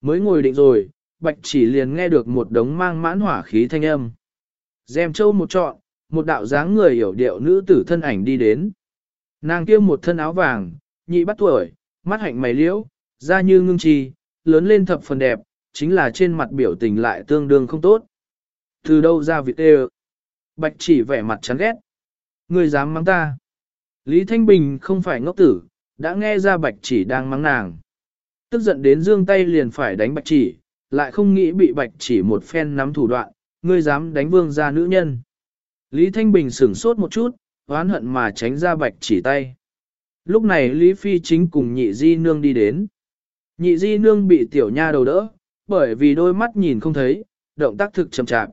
Mới ngồi định rồi, bạch chỉ liền nghe được một đống mang mãn hỏa khí thanh âm. Dèm châu một trọn, một đạo dáng người hiểu điệu nữ tử thân ảnh đi đến. Nàng kia một thân áo vàng, nhị bắt tuổi, mắt hạnh mày liễu, da như ngưng trì, lớn lên thập phần đẹp, chính là trên mặt biểu tình lại tương đương không tốt. Từ đâu ra vị tê Bạch chỉ vẻ mặt chán ghét. Người dám mắng ta. Lý Thanh Bình không phải ngốc tử, đã nghe ra bạch chỉ đang mắng nàng. Tức giận đến dương tay liền phải đánh bạch chỉ, lại không nghĩ bị bạch chỉ một phen nắm thủ đoạn, ngươi dám đánh vương gia nữ nhân. Lý Thanh Bình sửng sốt một chút, oán hận mà tránh ra bạch chỉ tay. Lúc này Lý Phi chính cùng nhị di nương đi đến. Nhị di nương bị tiểu nha đầu đỡ, bởi vì đôi mắt nhìn không thấy, động tác thực chậm chạp.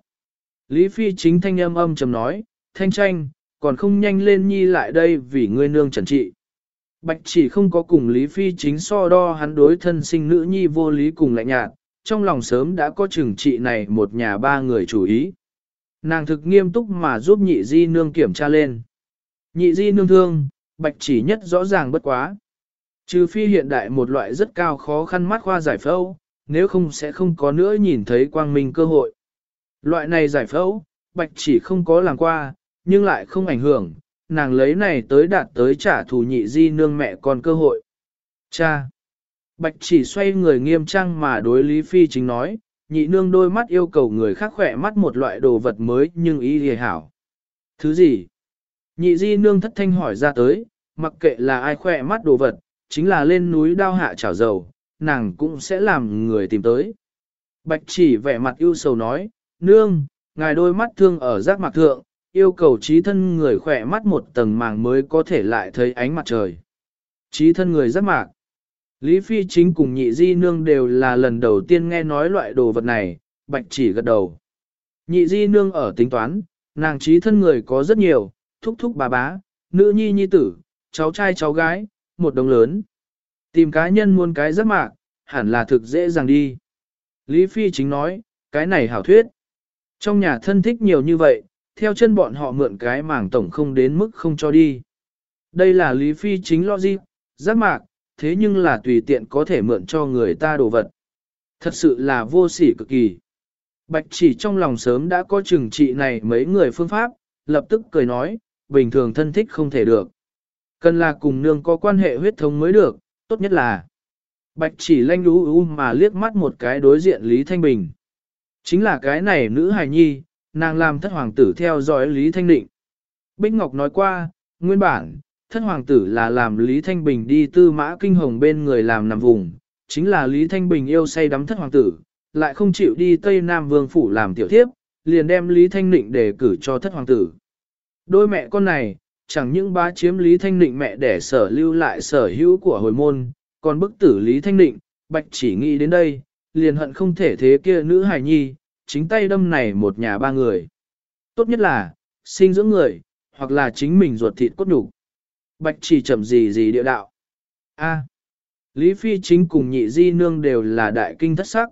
Lý Phi chính thanh âm âm trầm nói, thanh tranh, còn không nhanh lên nhi lại đây vì ngươi nương trần trị. Bạch chỉ không có cùng Lý Phi chính so đo hắn đối thân sinh nữ nhi vô lý cùng lạnh nhạt, trong lòng sớm đã có chừng trị này một nhà ba người chủ ý. Nàng thực nghiêm túc mà giúp nhị di nương kiểm tra lên. Nhị di nương thương, bạch chỉ nhất rõ ràng bất quá. Trừ phi hiện đại một loại rất cao khó khăn mắt khoa giải phẫu, nếu không sẽ không có nữa nhìn thấy quang minh cơ hội. Loại này giải phẫu, bạch chỉ không có làm qua, nhưng lại không ảnh hưởng, nàng lấy này tới đạt tới trả thù nhị di nương mẹ con cơ hội. Cha! Bạch chỉ xoay người nghiêm trang mà đối Lý Phi chính nói, nhị nương đôi mắt yêu cầu người khác khỏe mắt một loại đồ vật mới nhưng ý hề hảo. Thứ gì? Nhị di nương thất thanh hỏi ra tới, mặc kệ là ai khỏe mắt đồ vật, chính là lên núi đao hạ chảo dầu, nàng cũng sẽ làm người tìm tới. Bạch chỉ vẻ mặt ưu sầu nói, nương, ngài đôi mắt thương ở giác mạc thượng, yêu cầu trí thân người khỏe mắt một tầng màng mới có thể lại thấy ánh mặt trời. Trí thân người rất mạc. Lý Phi chính cùng nhị di nương đều là lần đầu tiên nghe nói loại đồ vật này, bạch chỉ gật đầu. Nhị di nương ở tính toán, nàng trí thân người có rất nhiều, thúc thúc bà bá, nữ nhi nhi tử, cháu trai cháu gái, một đồng lớn. Tìm cá nhân muôn cái rất mạc, hẳn là thực dễ dàng đi. Lý Phi chính nói, cái này hảo thuyết. Trong nhà thân thích nhiều như vậy, theo chân bọn họ mượn cái mảng tổng không đến mức không cho đi. Đây là Lý Phi chính logic, giác mạc, thế nhưng là tùy tiện có thể mượn cho người ta đồ vật. Thật sự là vô sỉ cực kỳ. Bạch chỉ trong lòng sớm đã có chừng trị này mấy người phương pháp, lập tức cười nói, bình thường thân thích không thể được. Cần là cùng nương có quan hệ huyết thống mới được, tốt nhất là. Bạch chỉ lanh đú u mà liếc mắt một cái đối diện Lý Thanh Bình. Chính là cái này nữ hài nhi, nàng làm thất hoàng tử theo dõi Lý Thanh Định. Bích Ngọc nói qua, nguyên bản, thất hoàng tử là làm Lý Thanh Bình đi tư mã kinh hồng bên người làm nằm vùng, chính là Lý Thanh Bình yêu say đắm thất hoàng tử, lại không chịu đi Tây Nam Vương Phủ làm tiểu thiếp, liền đem Lý Thanh Định để cử cho thất hoàng tử. Đôi mẹ con này, chẳng những bá chiếm Lý Thanh Định mẹ để sở lưu lại sở hữu của hồi môn, còn bức tử Lý Thanh Định, bạch chỉ nghĩ đến đây, liền hận không thể thế kia nữ hài nhi, chính tay đâm này một nhà ba người. Tốt nhất là, sinh dưỡng người, hoặc là chính mình ruột thịt cốt nhục. Bạch chỉ chậm gì gì địa đạo. A. Lý Phi chính cùng nhị di nương đều là đại kinh thất sắc.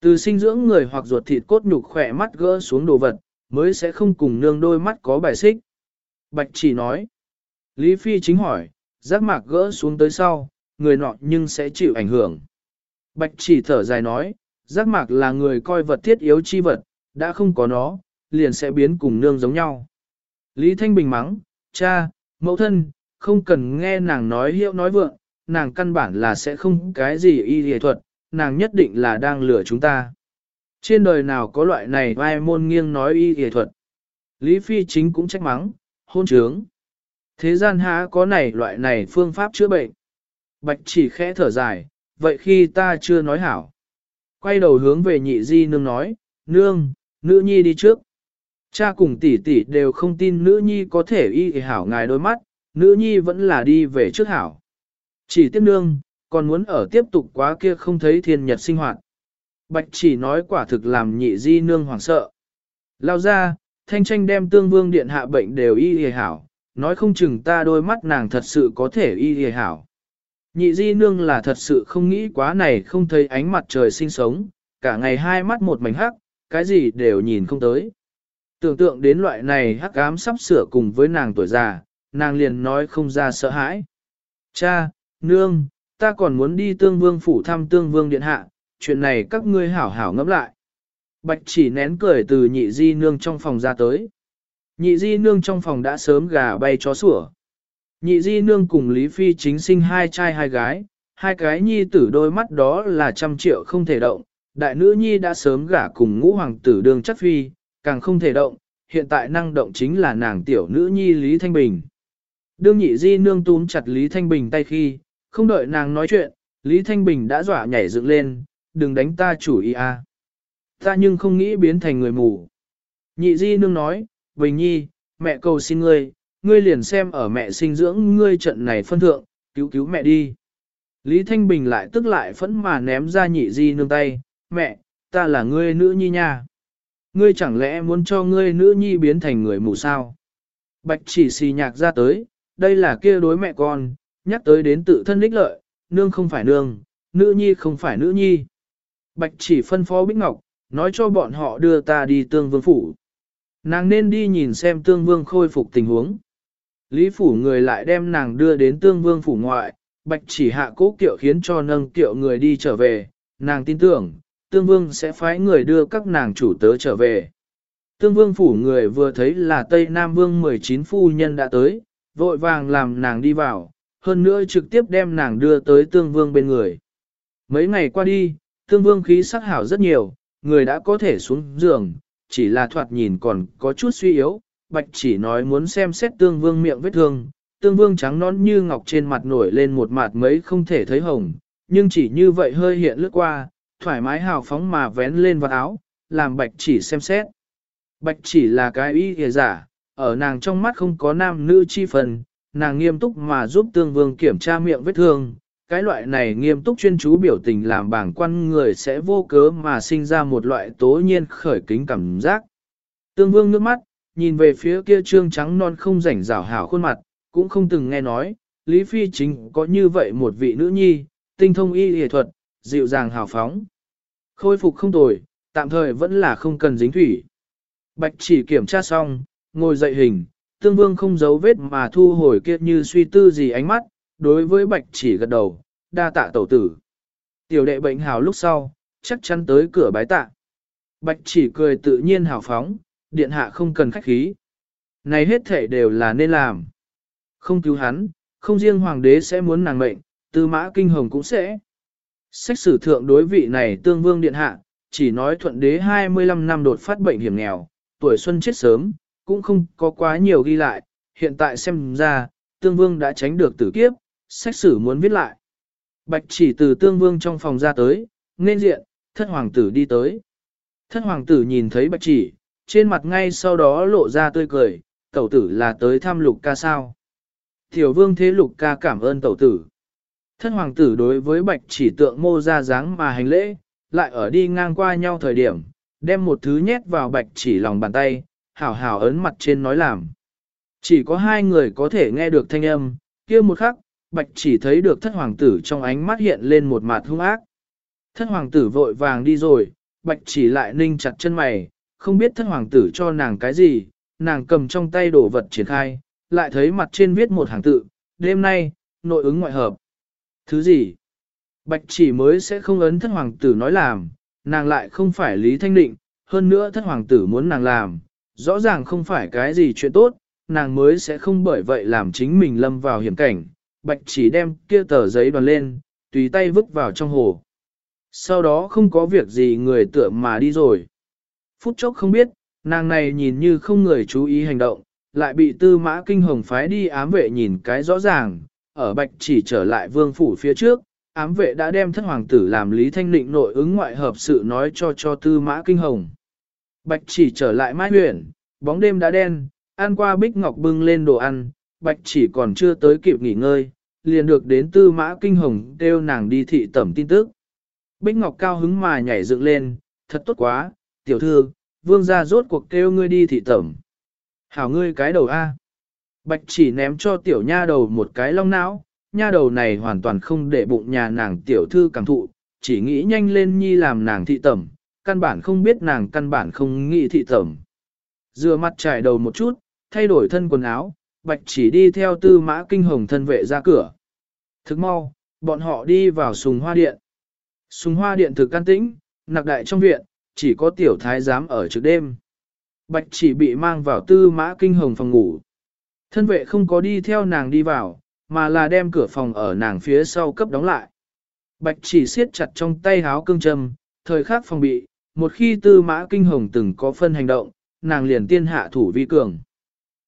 Từ sinh dưỡng người hoặc ruột thịt cốt nhục khỏe mắt gỡ xuống đồ vật, mới sẽ không cùng nương đôi mắt có bài xích. Bạch chỉ nói. Lý Phi chính hỏi, giác mạc gỡ xuống tới sau, người nọ nhưng sẽ chịu ảnh hưởng. Bạch chỉ thở dài nói, giác mạc là người coi vật thiết yếu chi vật, đã không có nó, liền sẽ biến cùng nương giống nhau. Lý Thanh Bình mắng, cha, mẫu thân, không cần nghe nàng nói hiệu nói vượng, nàng căn bản là sẽ không cái gì y hề thuật, nàng nhất định là đang lừa chúng ta. Trên đời nào có loại này vai môn nghiêng nói y hề thuật. Lý Phi chính cũng trách mắng, hôn trướng. Thế gian há có này loại này phương pháp chữa bệnh. Bạch chỉ khẽ thở dài, vậy khi ta chưa nói hảo. Quay đầu hướng về nhị di nương nói, nương, nữ nhi đi trước. Cha cùng tỷ tỷ đều không tin nữ nhi có thể y hảo ngài đôi mắt, nữ nhi vẫn là đi về trước hảo. Chỉ tiếp nương, còn muốn ở tiếp tục quá kia không thấy thiên nhật sinh hoạt. Bạch chỉ nói quả thực làm nhị di nương hoảng sợ. Lao ra, thanh tranh đem tương vương điện hạ bệnh đều y hề hảo, nói không chừng ta đôi mắt nàng thật sự có thể y hề hảo. Nhị di nương là thật sự không nghĩ quá này không thấy ánh mặt trời sinh sống, cả ngày hai mắt một mảnh hắc, cái gì đều nhìn không tới. Tưởng tượng đến loại này hắc ám sắp sửa cùng với nàng tuổi già, nàng liền nói không ra sợ hãi. Cha, nương, ta còn muốn đi tương vương phủ thăm tương vương điện hạ, chuyện này các ngươi hảo hảo ngẫm lại. Bạch chỉ nén cười từ nhị di nương trong phòng ra tới. Nhị di nương trong phòng đã sớm gà bay chó sủa. Nhị di nương cùng Lý Phi chính sinh hai trai hai gái, hai cái nhi tử đôi mắt đó là trăm triệu không thể động. Đại nữ nhi đã sớm gả cùng ngũ hoàng tử đường chắc phi, càng không thể động, hiện tại năng động chính là nàng tiểu nữ nhi Lý Thanh Bình. Đương nhị di nương túm chặt Lý Thanh Bình tay khi, không đợi nàng nói chuyện, Lý Thanh Bình đã dọa nhảy dựng lên, đừng đánh ta chủ ý a. À. Ta nhưng không nghĩ biến thành người mù. Nhị di nương nói, Bình Nhi, mẹ cầu xin ngươi, ngươi liền xem ở mẹ sinh dưỡng ngươi trận này phân thượng, cứu cứu mẹ đi. Lý Thanh Bình lại tức lại phẫn mà ném ra nhị di nương tay, mẹ, ta là ngươi nữ nhi nha. Ngươi chẳng lẽ muốn cho ngươi nữ nhi biến thành người mù sao? Bạch chỉ xì nhạc ra tới, đây là kia đối mẹ con, nhắc tới đến tự thân đích lợi, nương không phải nương, nữ nhi không phải nữ nhi. Bạch chỉ phân phó Bích Ngọc, nói cho bọn họ đưa ta đi tương vương phủ. Nàng nên đi nhìn xem tương vương khôi phục tình huống. Lý phủ người lại đem nàng đưa đến tương vương phủ ngoại, bạch chỉ hạ cố kiệu khiến cho nâng kiệu người đi trở về, nàng tin tưởng, tương vương sẽ phái người đưa các nàng chủ tớ trở về. Tương vương phủ người vừa thấy là Tây Nam Vương 19 phu nhân đã tới, vội vàng làm nàng đi vào, hơn nữa trực tiếp đem nàng đưa tới tương vương bên người. Mấy ngày qua đi, tương vương khí sắc hảo rất nhiều, người đã có thể xuống giường, chỉ là thoạt nhìn còn có chút suy yếu, bạch chỉ nói muốn xem xét tương vương miệng vết thương, tương vương trắng nón như ngọc trên mặt nổi lên một mặt mấy không thể thấy hồng, nhưng chỉ như vậy hơi hiện lướt qua, thoải mái hào phóng mà vén lên vào áo, làm bạch chỉ xem xét. Bạch chỉ là cái y kìa giả, ở nàng trong mắt không có nam nữ chi phần, nàng nghiêm túc mà giúp tương vương kiểm tra miệng vết thương. Cái loại này nghiêm túc chuyên chú biểu tình làm bảng quan người sẽ vô cớ mà sinh ra một loại tố nhiên khởi kính cảm giác. Tương vương nước mắt, nhìn về phía kia trương trắng non không rảnh rảo hảo khuôn mặt, cũng không từng nghe nói, Lý Phi chính có như vậy một vị nữ nhi, tinh thông y y thuật, dịu dàng hào phóng. Khôi phục không tồi, tạm thời vẫn là không cần dính thủy. Bạch chỉ kiểm tra xong, ngồi dậy hình, tương vương không giấu vết mà thu hồi kia như suy tư gì ánh mắt, đối với bạch chỉ gật đầu, đa tạ tẩu tử. Tiểu đệ bệnh hào lúc sau, chắc chắn tới cửa bái tạ. Bạch chỉ cười tự nhiên hào phóng, điện hạ không cần khách khí. Này hết thể đều là nên làm. Không cứu hắn, không riêng hoàng đế sẽ muốn nàng mệnh, tư mã kinh hồng cũng sẽ. Sách sử thượng đối vị này tương vương điện hạ, chỉ nói thuận đế 25 năm đột phát bệnh hiểm nghèo, tuổi xuân chết sớm, cũng không có quá nhiều ghi lại, hiện tại xem ra, tương vương đã tránh được tử kiếp, sách sử muốn viết lại. Bạch chỉ từ tương vương trong phòng ra tới, nên diện, thất hoàng tử đi tới. Thất hoàng tử nhìn thấy bạch chỉ, trên mặt ngay sau đó lộ ra tươi cười, tẩu tử là tới thăm lục ca sao. Tiểu vương thế lục ca cảm ơn tẩu tử. Thất hoàng tử đối với bạch chỉ tượng mô ra dáng mà hành lễ, lại ở đi ngang qua nhau thời điểm, đem một thứ nhét vào bạch chỉ lòng bàn tay, hảo hảo ấn mặt trên nói làm. Chỉ có hai người có thể nghe được thanh âm, kia một khắc, bạch chỉ thấy được thất hoàng tử trong ánh mắt hiện lên một mặt hung ác. Thất hoàng tử vội vàng đi rồi, bạch chỉ lại ninh chặt chân mày, không biết thất hoàng tử cho nàng cái gì, nàng cầm trong tay đồ vật triển khai, lại thấy mặt trên viết một hàng tự, đêm nay, nội ứng ngoại hợp. Thứ gì? Bạch chỉ mới sẽ không ấn thất hoàng tử nói làm, nàng lại không phải Lý Thanh Định, hơn nữa thất hoàng tử muốn nàng làm, rõ ràng không phải cái gì chuyện tốt, nàng mới sẽ không bởi vậy làm chính mình lâm vào hiểm cảnh. Bạch chỉ đem kia tờ giấy đoàn lên, tùy tay vứt vào trong hồ. Sau đó không có việc gì người tựa mà đi rồi. Phút chốc không biết, nàng này nhìn như không người chú ý hành động, lại bị tư mã kinh hồng phái đi ám vệ nhìn cái rõ ràng, ở bạch chỉ trở lại vương phủ phía trước, ám vệ đã đem thất hoàng tử làm Lý Thanh Định nội ứng ngoại hợp sự nói cho cho tư mã kinh hồng. Bạch chỉ trở lại mai huyện, bóng đêm đã đen, ăn qua bích ngọc bưng lên đồ ăn, bạch chỉ còn chưa tới kịp nghỉ ngơi, liền được đến tư mã kinh hồng kêu nàng đi thị tẩm tin tức. Bích ngọc cao hứng mà nhảy dựng lên, thật tốt quá, tiểu thư, vương gia rốt cuộc kêu ngươi đi thị tẩm. Hảo ngươi cái đầu A. Bạch chỉ ném cho tiểu nha đầu một cái long não, nha đầu này hoàn toàn không để bụng nhà nàng tiểu thư cảm thụ, chỉ nghĩ nhanh lên nhi làm nàng thị tẩm, căn bản không biết nàng căn bản không nghĩ thị tẩm. Dừa mặt trải đầu một chút, thay đổi thân quần áo, bạch chỉ đi theo tư mã kinh hồng thân vệ ra cửa. Thức mau, bọn họ đi vào sùng hoa điện. Sùng hoa điện thực can tĩnh, nặc đại trong viện, chỉ có tiểu thái giám ở trước đêm. Bạch chỉ bị mang vào tư mã kinh hồng phòng ngủ. Thân vệ không có đi theo nàng đi vào, mà là đem cửa phòng ở nàng phía sau cấp đóng lại. Bạch chỉ siết chặt trong tay háo cương châm, thời khắc phòng bị, một khi tư mã kinh hồng từng có phân hành động, nàng liền tiên hạ thủ vi cường.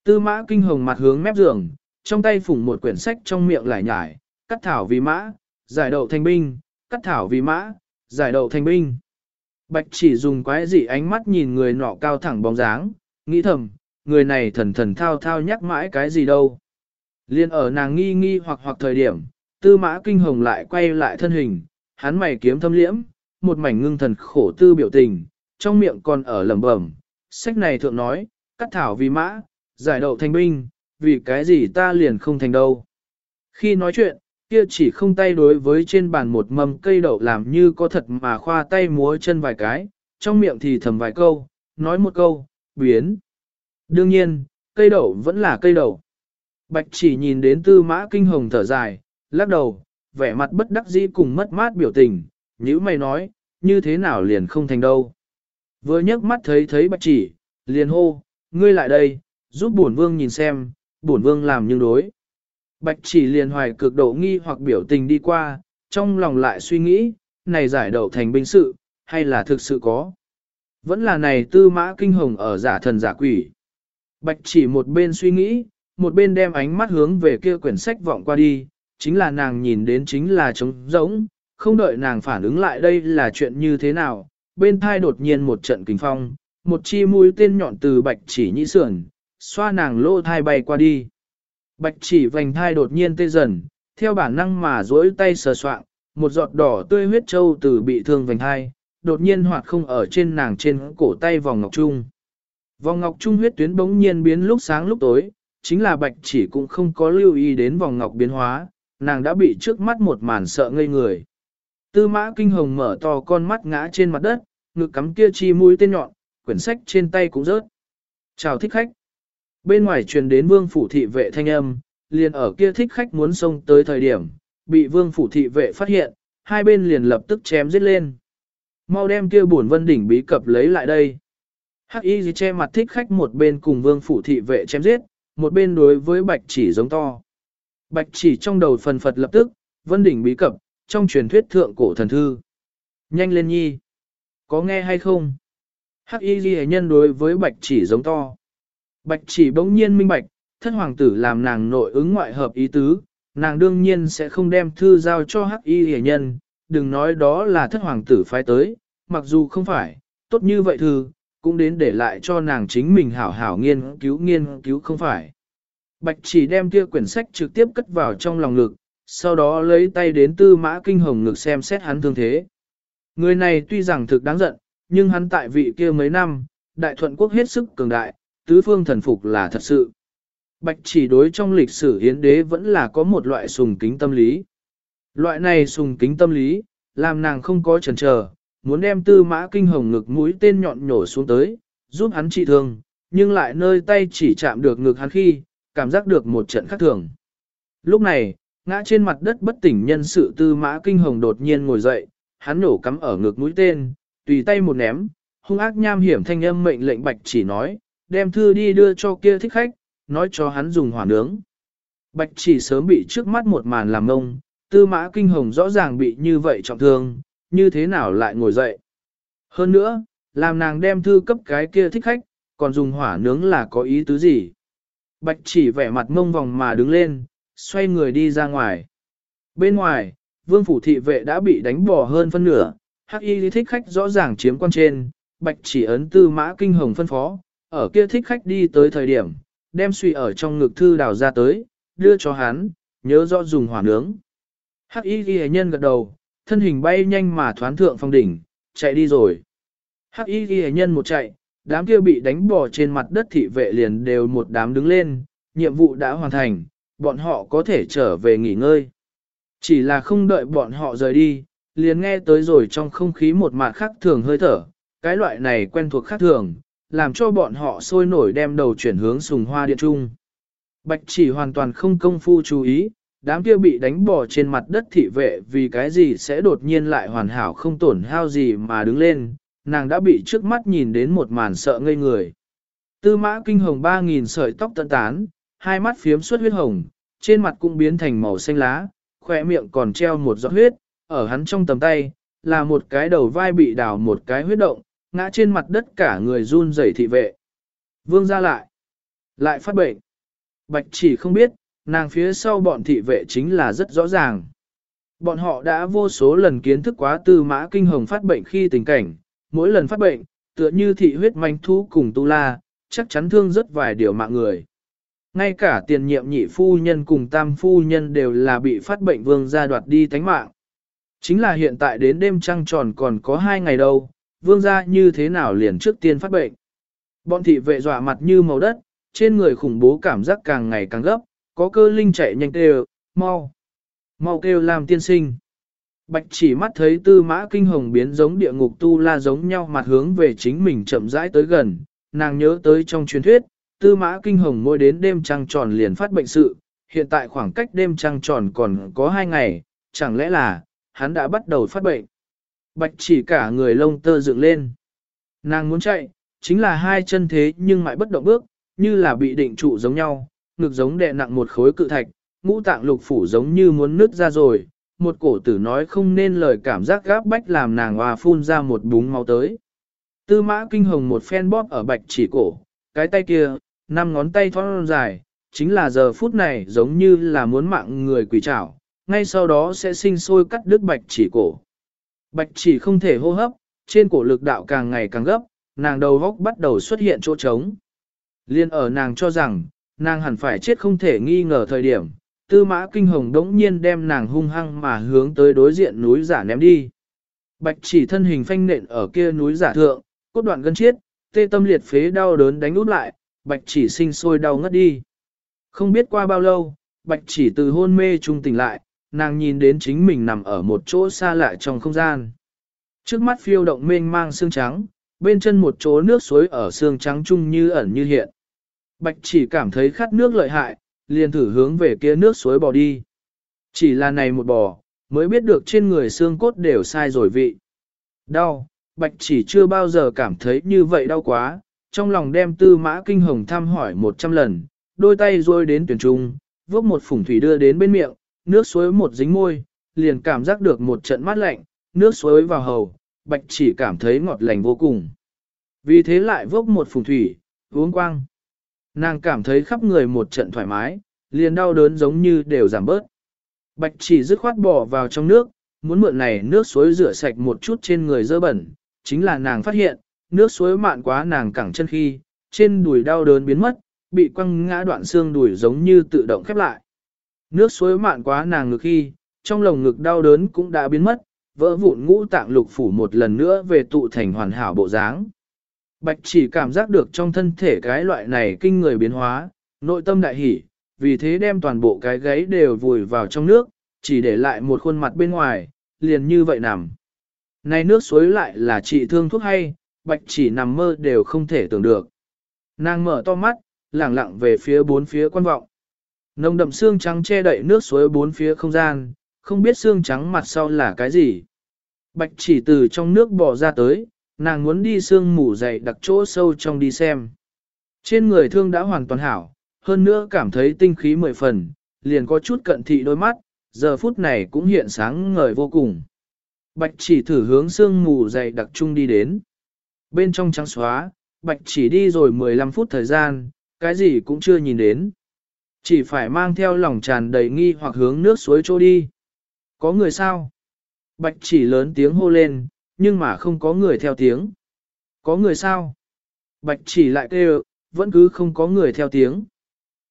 Tư mã kinh hồng mặt hướng mép giường, trong tay phủng một quyển sách trong miệng lại nhải, cắt thảo vì mã, giải đậu thành binh, cắt thảo vì mã, giải đậu thành binh. Bạch chỉ dùng quái dị ánh mắt nhìn người nọ cao thẳng bóng dáng, nghĩ thầm, người này thần thần thao thao nhắc mãi cái gì đâu. Liên ở nàng nghi nghi hoặc hoặc thời điểm, tư mã kinh hồng lại quay lại thân hình, hắn mày kiếm thâm liễm, một mảnh ngưng thần khổ tư biểu tình, trong miệng còn ở lẩm bẩm. Sách này thượng nói, cắt thảo vì mã, giải đậu thành binh, vì cái gì ta liền không thành đâu. Khi nói chuyện, kia chỉ không tay đối với trên bàn một mâm cây đậu làm như có thật mà khoa tay múa chân vài cái, trong miệng thì thầm vài câu, nói một câu, biến. Đương nhiên, cây đậu vẫn là cây đậu. Bạch chỉ nhìn đến tư mã kinh hồng thở dài, lắc đầu, vẻ mặt bất đắc dĩ cùng mất mát biểu tình, như mày nói, như thế nào liền không thành đâu. Vừa nhấc mắt thấy thấy bạch chỉ, liền hô, ngươi lại đây, giúp bổn vương nhìn xem, bổn vương làm nhưng đối. Bạch chỉ liền hoài cực độ nghi hoặc biểu tình đi qua, trong lòng lại suy nghĩ, này giải đậu thành binh sự, hay là thực sự có. Vẫn là này tư mã kinh hồng ở giả thần giả quỷ. Bạch chỉ một bên suy nghĩ, một bên đem ánh mắt hướng về kia quyển sách vọng qua đi, chính là nàng nhìn đến chính là trống rỗng, không đợi nàng phản ứng lại đây là chuyện như thế nào, bên thai đột nhiên một trận kinh phong, một chi mũi tên nhọn từ bạch chỉ nhĩ sườn, xoa nàng lô thai bay qua đi. Bạch chỉ vành thai đột nhiên tê dần, theo bản năng mà duỗi tay sờ soạng, một giọt đỏ tươi huyết trâu từ bị thương vành thai, đột nhiên hoạt không ở trên nàng trên cổ tay vòng ngọc trung. Vòng ngọc trung huyết tuyến bỗng nhiên biến lúc sáng lúc tối, chính là bạch chỉ cũng không có lưu ý đến vòng ngọc biến hóa, nàng đã bị trước mắt một màn sợ ngây người. Tư mã kinh hồng mở to con mắt ngã trên mặt đất, ngực cắm kia chi mũi tên nhọn, quyển sách trên tay cũng rớt. Chào thích khách. Bên ngoài truyền đến vương phủ thị vệ thanh âm, liền ở kia thích khách muốn xông tới thời điểm, bị vương phủ thị vệ phát hiện, hai bên liền lập tức chém giết lên. Mau đem kia buồn vân đỉnh bí cập lấy lại đây. Hắc y gì che mặt thích khách một bên cùng vương phủ thị vệ chém giết, một bên đối với bạch chỉ giống to. Bạch chỉ trong đầu phần phật lập tức, vân đỉnh bí cập, trong truyền thuyết thượng cổ thần thư. Nhanh lên nhi. Có nghe hay không? Hắc y ghi nhân đối với bạch chỉ giống to. Bạch chỉ bỗng nhiên minh bạch, thất hoàng tử làm nàng nội ứng ngoại hợp ý tứ, nàng đương nhiên sẽ không đem thư giao cho hắc y hề nhân, đừng nói đó là thất hoàng tử phái tới, mặc dù không phải, tốt như vậy thư, cũng đến để lại cho nàng chính mình hảo hảo nghiên cứu nghiên cứu không phải. Bạch chỉ đem kia quyển sách trực tiếp cất vào trong lòng ngực, sau đó lấy tay đến tư mã kinh hồng ngực xem xét hắn thương thế. Người này tuy rằng thực đáng giận, nhưng hắn tại vị kia mấy năm, đại thuận quốc hết sức cường đại, tứ phương thần phục là thật sự. Bạch chỉ đối trong lịch sử hiến đế vẫn là có một loại sùng kính tâm lý. Loại này sùng kính tâm lý, làm nàng không có chần chờ, muốn đem tư mã kinh hồng ngực mũi tên nhọn nhổ xuống tới, giúp hắn trị thương, nhưng lại nơi tay chỉ chạm được ngực hắn khi, cảm giác được một trận khác thường. Lúc này, ngã trên mặt đất bất tỉnh nhân sự tư mã kinh hồng đột nhiên ngồi dậy, hắn nổ cắm ở ngực mũi tên, tùy tay một ném, hung ác nham hiểm thanh âm mệnh lệnh bạch chỉ nói, đem thư đi đưa cho kia thích khách, nói cho hắn dùng hỏa nướng. Bạch chỉ sớm bị trước mắt một màn làm ngông, tư mã kinh hồng rõ ràng bị như vậy trọng thương, như thế nào lại ngồi dậy. Hơn nữa, làm nàng đem thư cấp cái kia thích khách, còn dùng hỏa nướng là có ý tứ gì. Bạch chỉ vẻ mặt ngông vòng mà đứng lên, xoay người đi ra ngoài. Bên ngoài, vương phủ thị vệ đã bị đánh bỏ hơn phân nửa, hắc y thích khách rõ ràng chiếm quan trên, bạch chỉ ấn tư mã kinh hồng phân phó, ở kia thích khách đi tới thời điểm, đem suy ở trong ngực thư đào ra tới, đưa cho hắn, nhớ rõ dùng hỏa nướng. Hắc y ghi nhân gật đầu, thân hình bay nhanh mà thoán thượng phong đỉnh, chạy đi rồi. Hắc y ghi nhân một chạy, đám kia bị đánh bỏ trên mặt đất thị vệ liền đều một đám đứng lên, nhiệm vụ đã hoàn thành, bọn họ có thể trở về nghỉ ngơi. Chỉ là không đợi bọn họ rời đi, liền nghe tới rồi trong không khí một mạt khác thường hơi thở, cái loại này quen thuộc khác thường, làm cho bọn họ sôi nổi đem đầu chuyển hướng sùng hoa điện trung. Bạch chỉ hoàn toàn không công phu chú ý, đám kia bị đánh bỏ trên mặt đất thị vệ vì cái gì sẽ đột nhiên lại hoàn hảo không tổn hao gì mà đứng lên, nàng đã bị trước mắt nhìn đến một màn sợ ngây người. Tư mã kinh hồng ba nghìn sợi tóc tận tán, hai mắt phiếm suốt huyết hồng, trên mặt cũng biến thành màu xanh lá, khỏe miệng còn treo một giọt huyết, ở hắn trong tầm tay, là một cái đầu vai bị đào một cái huyết động, ngã trên mặt đất cả người run rẩy thị vệ. Vương ra lại, lại phát bệnh. Bạch chỉ không biết, nàng phía sau bọn thị vệ chính là rất rõ ràng. Bọn họ đã vô số lần kiến thức quá tư mã kinh hồng phát bệnh khi tình cảnh, mỗi lần phát bệnh, tựa như thị huyết manh thú cùng tu la, chắc chắn thương rất vài điều mạng người. Ngay cả tiền nhiệm nhị phu nhân cùng tam phu nhân đều là bị phát bệnh vương gia đoạt đi tánh mạng. Chính là hiện tại đến đêm trăng tròn còn có hai ngày đâu, vương gia như thế nào liền trước tiên phát bệnh. Bọn thị vệ dọa mặt như màu đất, trên người khủng bố cảm giác càng ngày càng gấp, có cơ linh chạy nhanh kêu, mau, mau kêu làm tiên sinh. Bạch chỉ mắt thấy tư mã kinh hồng biến giống địa ngục tu la giống nhau mặt hướng về chính mình chậm rãi tới gần, nàng nhớ tới trong truyền thuyết, tư mã kinh hồng mỗi đến đêm trăng tròn liền phát bệnh sự, hiện tại khoảng cách đêm trăng tròn còn có hai ngày, chẳng lẽ là, hắn đã bắt đầu phát bệnh. Bạch chỉ cả người lông tơ dựng lên. Nàng muốn chạy, chính là hai chân thế nhưng mãi bất động bước, như là bị định trụ giống nhau, ngực giống đè nặng một khối cự thạch, ngũ tạng lục phủ giống như muốn nứt ra rồi. Một cổ tử nói không nên lời cảm giác gáp bách làm nàng hòa phun ra một búng máu tới. Tư mã kinh hồng một phen bóp ở bạch chỉ cổ, cái tay kia, năm ngón tay thon dài, chính là giờ phút này giống như là muốn mạng người quỷ trảo, ngay sau đó sẽ sinh sôi cắt đứt bạch chỉ cổ. Bạch chỉ không thể hô hấp, trên cổ lực đạo càng ngày càng gấp, nàng đầu góc bắt đầu xuất hiện chỗ trống. Liên ở nàng cho rằng, nàng hẳn phải chết không thể nghi ngờ thời điểm, tư mã kinh hồng đống nhiên đem nàng hung hăng mà hướng tới đối diện núi giả ném đi. Bạch chỉ thân hình phanh nện ở kia núi giả thượng, cốt đoạn gân chiết, tê tâm liệt phế đau đớn đánh út lại, bạch chỉ sinh sôi đau ngất đi. Không biết qua bao lâu, bạch chỉ từ hôn mê trung tỉnh lại, nàng nhìn đến chính mình nằm ở một chỗ xa lạ trong không gian. Trước mắt phiêu động mênh mang xương trắng, bên chân một chỗ nước suối ở xương trắng chung như ẩn như hiện. Bạch chỉ cảm thấy khát nước lợi hại, liền thử hướng về kia nước suối bò đi. Chỉ là này một bò, mới biết được trên người xương cốt đều sai rồi vị. Đau, bạch chỉ chưa bao giờ cảm thấy như vậy đau quá, trong lòng đem tư mã kinh hồng thăm hỏi một trăm lần, đôi tay rôi đến tuyển trung, vốc một phủng thủy đưa đến bên miệng, nước suối một dính môi, liền cảm giác được một trận mát lạnh, nước suối vào hầu, bạch chỉ cảm thấy ngọt lành vô cùng. Vì thế lại vốc một phùng thủy, uống quang. Nàng cảm thấy khắp người một trận thoải mái, liền đau đớn giống như đều giảm bớt. Bạch chỉ dứt khoát bỏ vào trong nước, muốn mượn này nước suối rửa sạch một chút trên người dơ bẩn, chính là nàng phát hiện, nước suối mạn quá nàng cẳng chân khi, trên đùi đau đớn biến mất, bị quăng ngã đoạn xương đùi giống như tự động khép lại. Nước suối mạn quá nàng ngực khi, trong lồng ngực đau đớn cũng đã biến mất, vỡ vụn ngũ tạng lục phủ một lần nữa về tụ thành hoàn hảo bộ dáng. Bạch chỉ cảm giác được trong thân thể cái loại này kinh người biến hóa, nội tâm đại hỉ, vì thế đem toàn bộ cái gáy đều vùi vào trong nước, chỉ để lại một khuôn mặt bên ngoài, liền như vậy nằm. Này nước suối lại là trị thương thuốc hay, bạch chỉ nằm mơ đều không thể tưởng được. Nàng mở to mắt, lẳng lặng về phía bốn phía quan vọng. Nồng đậm xương trắng che đậy nước suối bốn phía không gian, không biết xương trắng mặt sau là cái gì. Bạch chỉ từ trong nước bò ra tới, nàng muốn đi xương mù dày đặc chỗ sâu trong đi xem. Trên người thương đã hoàn toàn hảo, hơn nữa cảm thấy tinh khí mười phần, liền có chút cận thị đôi mắt, giờ phút này cũng hiện sáng ngời vô cùng. Bạch chỉ thử hướng xương mù dày đặc trung đi đến. Bên trong trắng xóa, bạch chỉ đi rồi 15 phút thời gian, cái gì cũng chưa nhìn đến. Chỉ phải mang theo lòng tràn đầy nghi hoặc hướng nước suối trôi đi. Có người sao? Bạch chỉ lớn tiếng hô lên, nhưng mà không có người theo tiếng. Có người sao? Bạch chỉ lại kêu, vẫn cứ không có người theo tiếng.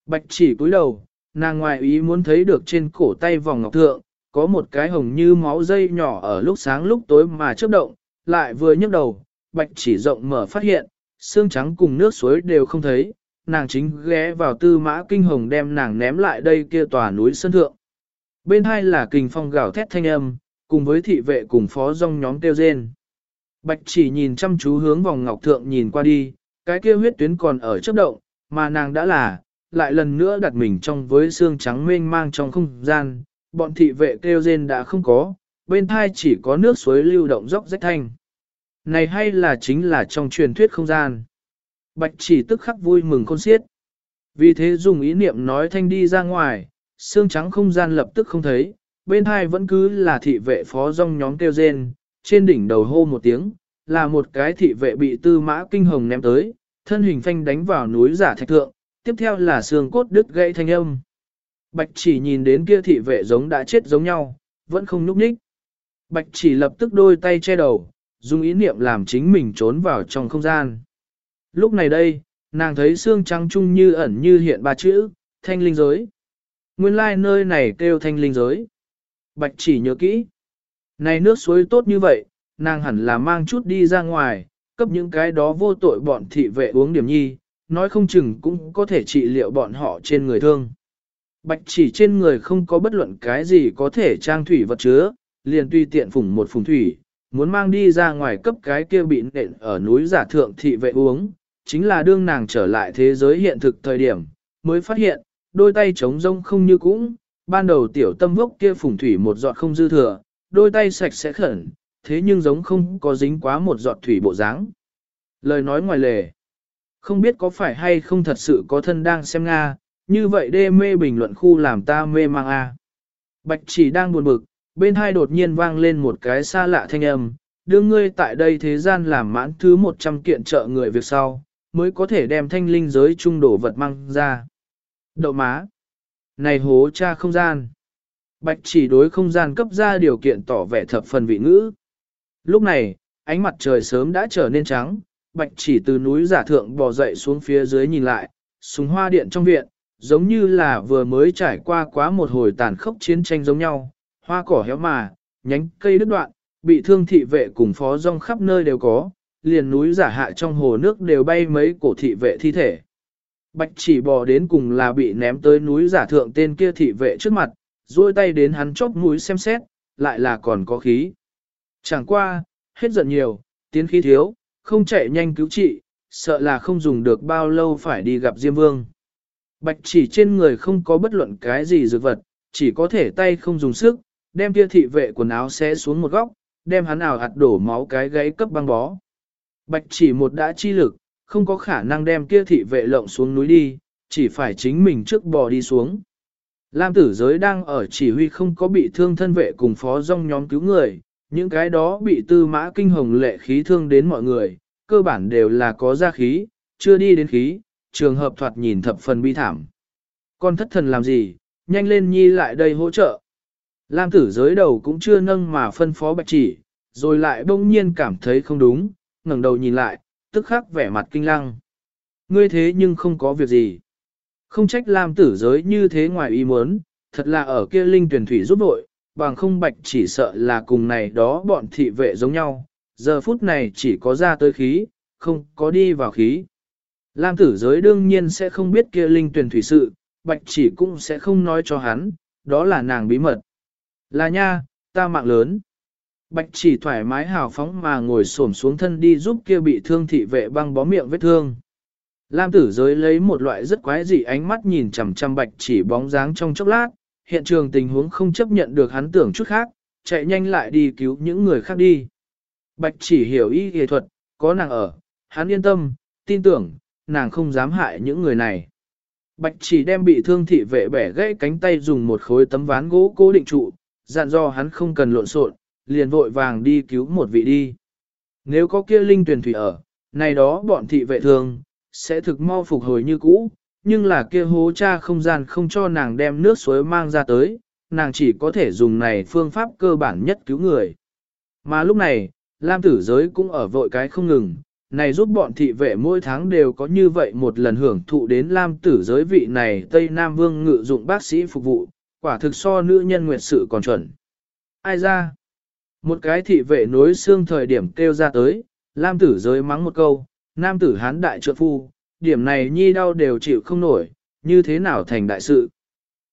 Bạch chỉ cúi đầu, nàng ngoài ý muốn thấy được trên cổ tay vòng ngọc thượng, có một cái hồng như máu dây nhỏ ở lúc sáng lúc tối mà chớp động, lại vừa nhấc đầu, bạch chỉ rộng mở phát hiện, xương trắng cùng nước suối đều không thấy, nàng chính ghé vào tư mã kinh hồng đem nàng ném lại đây kia tòa núi sân thượng. Bên hai là kình phong gào thét thanh âm, cùng với thị vệ cùng phó rong nhóm tiêu rên. Bạch chỉ nhìn chăm chú hướng vòng ngọc thượng nhìn qua đi, cái kia huyết tuyến còn ở chấp động, mà nàng đã là, lại lần nữa đặt mình trong với xương trắng mênh mang trong không gian, bọn thị vệ kêu rên đã không có, bên thai chỉ có nước suối lưu động dốc rách thanh. Này hay là chính là trong truyền thuyết không gian. Bạch chỉ tức khắc vui mừng khôn xiết. Vì thế dùng ý niệm nói thanh đi ra ngoài, xương trắng không gian lập tức không thấy, bên hai vẫn cứ là thị vệ phó rong nhóm kêu rên, trên đỉnh đầu hô một tiếng, là một cái thị vệ bị tư mã kinh hồng ném tới, thân hình phanh đánh vào núi giả thạch thượng, tiếp theo là xương cốt đứt gãy thanh âm. Bạch chỉ nhìn đến kia thị vệ giống đã chết giống nhau, vẫn không núp ních. Bạch chỉ lập tức đôi tay che đầu, dùng ý niệm làm chính mình trốn vào trong không gian. Lúc này đây, nàng thấy xương trắng trung như ẩn như hiện ba chữ, thanh linh giới. Nguyên lai like nơi này kêu thanh linh giới. Bạch chỉ nhớ kỹ. Này nước suối tốt như vậy, nàng hẳn là mang chút đi ra ngoài, cấp những cái đó vô tội bọn thị vệ uống điểm nhi, nói không chừng cũng có thể trị liệu bọn họ trên người thương. Bạch chỉ trên người không có bất luận cái gì có thể trang thủy vật chứa, liền tùy tiện phủng một phùng thủy, muốn mang đi ra ngoài cấp cái kia bị nện ở núi giả thượng thị vệ uống, chính là đương nàng trở lại thế giới hiện thực thời điểm, mới phát hiện, đôi tay trống rông không như cũng, ban đầu tiểu tâm vốc kia phùng thủy một giọt không dư thừa, đôi tay sạch sẽ khẩn, thế nhưng giống không có dính quá một giọt thủy bộ dáng. Lời nói ngoài lề, không biết có phải hay không thật sự có thân đang xem Nga, như vậy đê mê bình luận khu làm ta mê mang a. Bạch chỉ đang buồn bực, bên hai đột nhiên vang lên một cái xa lạ thanh âm, đưa ngươi tại đây thế gian làm mãn thứ 100 kiện trợ người việc sau, mới có thể đem thanh linh giới trung đổ vật mang ra. Đậu má. Này hố cha không gian. Bạch chỉ đối không gian cấp ra điều kiện tỏ vẻ thập phần vị ngữ. Lúc này, ánh mặt trời sớm đã trở nên trắng, bạch chỉ từ núi giả thượng bò dậy xuống phía dưới nhìn lại, súng hoa điện trong viện, giống như là vừa mới trải qua quá một hồi tàn khốc chiến tranh giống nhau, hoa cỏ héo mà, nhánh cây đứt đoạn, bị thương thị vệ cùng phó rong khắp nơi đều có, liền núi giả hạ trong hồ nước đều bay mấy cổ thị vệ thi thể. Bạch chỉ bò đến cùng là bị ném tới núi giả thượng tên kia thị vệ trước mặt, duỗi tay đến hắn chóp mũi xem xét, lại là còn có khí. Chẳng qua, hết giận nhiều, tiến khí thiếu, không chạy nhanh cứu trị, sợ là không dùng được bao lâu phải đi gặp Diêm Vương. Bạch chỉ trên người không có bất luận cái gì dược vật, chỉ có thể tay không dùng sức, đem kia thị vệ quần áo xé xuống một góc, đem hắn ảo hạt đổ máu cái gáy cấp băng bó. Bạch chỉ một đã chi lực, không có khả năng đem kia thị vệ lộng xuống núi đi, chỉ phải chính mình trước bò đi xuống. Lam tử giới đang ở chỉ huy không có bị thương thân vệ cùng phó dòng nhóm cứu người, những cái đó bị tư mã kinh hồng lệ khí thương đến mọi người, cơ bản đều là có ra khí, chưa đi đến khí, trường hợp thoạt nhìn thập phần bi thảm. Con thất thần làm gì, nhanh lên nhi lại đây hỗ trợ. Lam tử giới đầu cũng chưa nâng mà phân phó bạch chỉ, rồi lại bỗng nhiên cảm thấy không đúng, ngẩng đầu nhìn lại, tức khắc vẻ mặt kinh lăng. Ngươi thế nhưng không có việc gì. Không trách Lam tử giới như thế ngoài ý muốn, thật là ở kia linh tuyển thủy giúp vội, bằng không bạch chỉ sợ là cùng này đó bọn thị vệ giống nhau, giờ phút này chỉ có ra tới khí, không có đi vào khí. Lam tử giới đương nhiên sẽ không biết kia linh tuyển thủy sự, bạch chỉ cũng sẽ không nói cho hắn, đó là nàng bí mật. Là nha, ta mạng lớn. Bạch chỉ thoải mái hào phóng mà ngồi xổm xuống thân đi giúp kia bị thương thị vệ băng bó miệng vết thương. Lam tử giới lấy một loại rất quái dị ánh mắt nhìn chằm chằm bạch chỉ bóng dáng trong chốc lát, hiện trường tình huống không chấp nhận được hắn tưởng chút khác, chạy nhanh lại đi cứu những người khác đi. Bạch chỉ hiểu y nghệ thuật, có nàng ở, hắn yên tâm, tin tưởng, nàng không dám hại những người này. Bạch chỉ đem bị thương thị vệ bẻ gãy cánh tay dùng một khối tấm ván gỗ cố định trụ, dặn do hắn không cần lộn xộn, liền vội vàng đi cứu một vị đi. Nếu có kia linh tuyển thủy ở, này đó bọn thị vệ thường, sẽ thực mau phục hồi như cũ, nhưng là kia hố cha không gian không cho nàng đem nước suối mang ra tới, nàng chỉ có thể dùng này phương pháp cơ bản nhất cứu người. Mà lúc này, Lam tử giới cũng ở vội cái không ngừng, này giúp bọn thị vệ mỗi tháng đều có như vậy một lần hưởng thụ đến Lam tử giới vị này Tây Nam Vương ngự dụng bác sĩ phục vụ, quả thực so nữ nhân nguyệt sự còn chuẩn. Ai ra? Một cái thị vệ nối xương thời điểm kêu ra tới, Lam tử giới mắng một câu, Nam tử hán đại trượng phu, điểm này nhi đau đều chịu không nổi, như thế nào thành đại sự.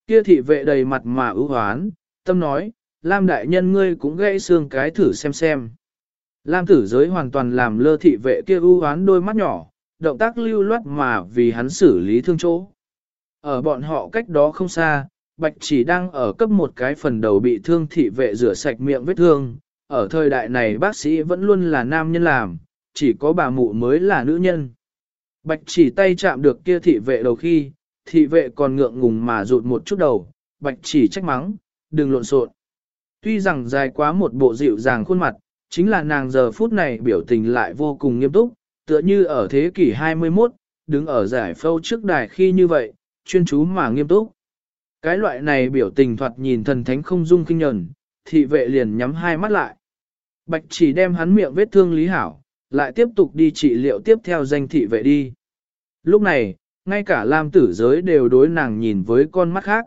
Kia thị vệ đầy mặt mà ưu hoán, tâm nói, Lam đại nhân ngươi cũng gãy xương cái thử xem xem. Lam tử giới hoàn toàn làm lơ thị vệ kia ưu hoán đôi mắt nhỏ, động tác lưu loát mà vì hắn xử lý thương chỗ. Ở bọn họ cách đó không xa, Bạch chỉ đang ở cấp một cái phần đầu bị thương thị vệ rửa sạch miệng vết thương. Ở thời đại này bác sĩ vẫn luôn là nam nhân làm, chỉ có bà mụ mới là nữ nhân. Bạch chỉ tay chạm được kia thị vệ đầu khi, thị vệ còn ngượng ngùng mà rụt một chút đầu, bạch chỉ trách mắng, đừng lộn xộn. Tuy rằng dài quá một bộ dịu dàng khuôn mặt, chính là nàng giờ phút này biểu tình lại vô cùng nghiêm túc, tựa như ở thế kỷ 21, đứng ở giải phâu trước đài khi như vậy, chuyên chú mà nghiêm túc. Cái loại này biểu tình thoạt nhìn thần thánh không dung kinh nhẫn, thị vệ liền nhắm hai mắt lại. Bạch chỉ đem hắn miệng vết thương lý hảo, lại tiếp tục đi trị liệu tiếp theo danh thị vệ đi. Lúc này, ngay cả Lam tử giới đều đối nàng nhìn với con mắt khác.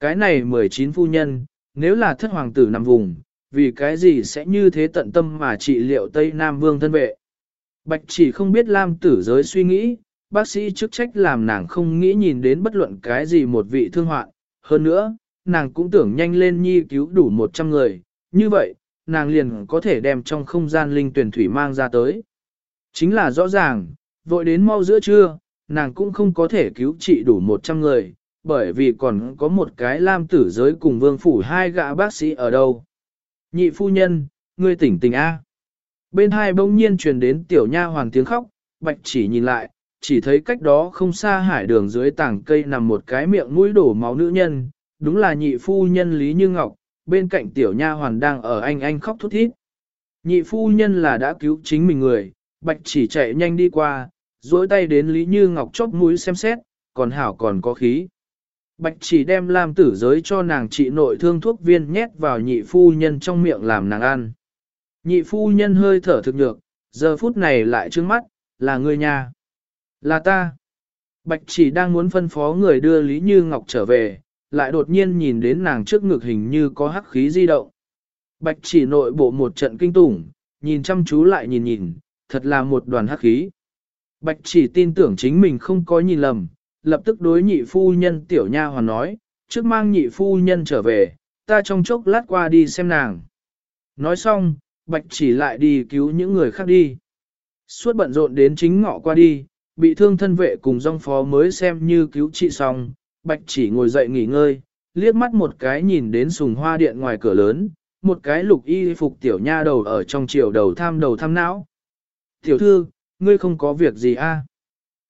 Cái này 19 phu nhân, nếu là thất hoàng tử nằm vùng, vì cái gì sẽ như thế tận tâm mà trị liệu Tây Nam Vương thân vệ. Bạch chỉ không biết Lam tử giới suy nghĩ, bác sĩ chức trách làm nàng không nghĩ nhìn đến bất luận cái gì một vị thương hoạn. Hơn nữa, nàng cũng tưởng nhanh lên nhi cứu đủ 100 người, như vậy, nàng liền có thể đem trong không gian linh tuyển thủy mang ra tới. Chính là rõ ràng, vội đến mau giữa trưa, nàng cũng không có thể cứu trị đủ 100 người, bởi vì còn có một cái lam tử giới cùng vương phủ hai gã bác sĩ ở đâu. Nhị phu nhân, ngươi tỉnh tỉnh A. Bên hai bỗng nhiên truyền đến tiểu nha hoàng tiếng khóc, bạch chỉ nhìn lại, chỉ thấy cách đó không xa hải đường dưới tảng cây nằm một cái miệng mũi đổ máu nữ nhân, đúng là nhị phu nhân Lý Như Ngọc, bên cạnh tiểu nha hoàn đang ở anh anh khóc thút thít. Nhị phu nhân là đã cứu chính mình người, bạch chỉ chạy nhanh đi qua, duỗi tay đến Lý Như Ngọc chóp mũi xem xét, còn hảo còn có khí. Bạch chỉ đem làm tử giới cho nàng trị nội thương thuốc viên nhét vào nhị phu nhân trong miệng làm nàng ăn. Nhị phu nhân hơi thở thực nhược, giờ phút này lại trương mắt, là người nhà. Là ta. Bạch chỉ đang muốn phân phó người đưa Lý Như Ngọc trở về, lại đột nhiên nhìn đến nàng trước ngực hình như có hắc khí di động. Bạch chỉ nội bộ một trận kinh tủng, nhìn chăm chú lại nhìn nhìn, thật là một đoàn hắc khí. Bạch chỉ tin tưởng chính mình không có nhìn lầm, lập tức đối nhị phu nhân tiểu nha hoàn nói, trước mang nhị phu nhân trở về, ta trong chốc lát qua đi xem nàng. Nói xong, bạch chỉ lại đi cứu những người khác đi. Suốt bận rộn đến chính ngọ qua đi, bị thương thân vệ cùng dòng phó mới xem như cứu trị xong, bạch chỉ ngồi dậy nghỉ ngơi, liếc mắt một cái nhìn đến sùng hoa điện ngoài cửa lớn, một cái lục y phục tiểu nha đầu ở trong chiều đầu tham đầu tham não. Tiểu thư, ngươi không có việc gì a? À?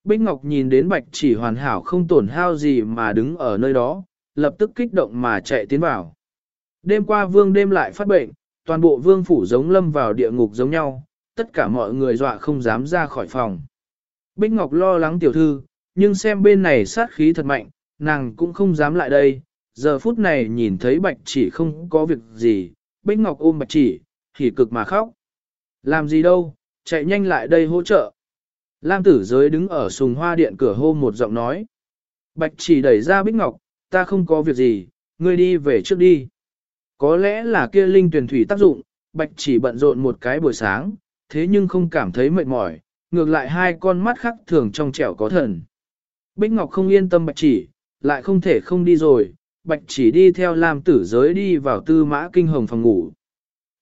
Bích Ngọc nhìn đến bạch chỉ hoàn hảo không tổn hao gì mà đứng ở nơi đó, lập tức kích động mà chạy tiến vào. Đêm qua vương đêm lại phát bệnh, toàn bộ vương phủ giống lâm vào địa ngục giống nhau, tất cả mọi người dọa không dám ra khỏi phòng. Bích Ngọc lo lắng tiểu thư, nhưng xem bên này sát khí thật mạnh, nàng cũng không dám lại đây. Giờ phút này nhìn thấy bạch chỉ không có việc gì, Bích Ngọc ôm bạch chỉ, hỉ cực mà khóc. Làm gì đâu, chạy nhanh lại đây hỗ trợ. Lam tử giới đứng ở sùng hoa điện cửa hô một giọng nói. Bạch chỉ đẩy ra Bích Ngọc, ta không có việc gì, ngươi đi về trước đi. Có lẽ là kia linh tuyển thủy tác dụng, bạch chỉ bận rộn một cái buổi sáng, thế nhưng không cảm thấy mệt mỏi, ngược lại hai con mắt khác thường trong trẻo có thần. Bích Ngọc không yên tâm bạch chỉ, lại không thể không đi rồi, bạch chỉ đi theo Lam tử giới đi vào tư mã kinh hồng phòng ngủ.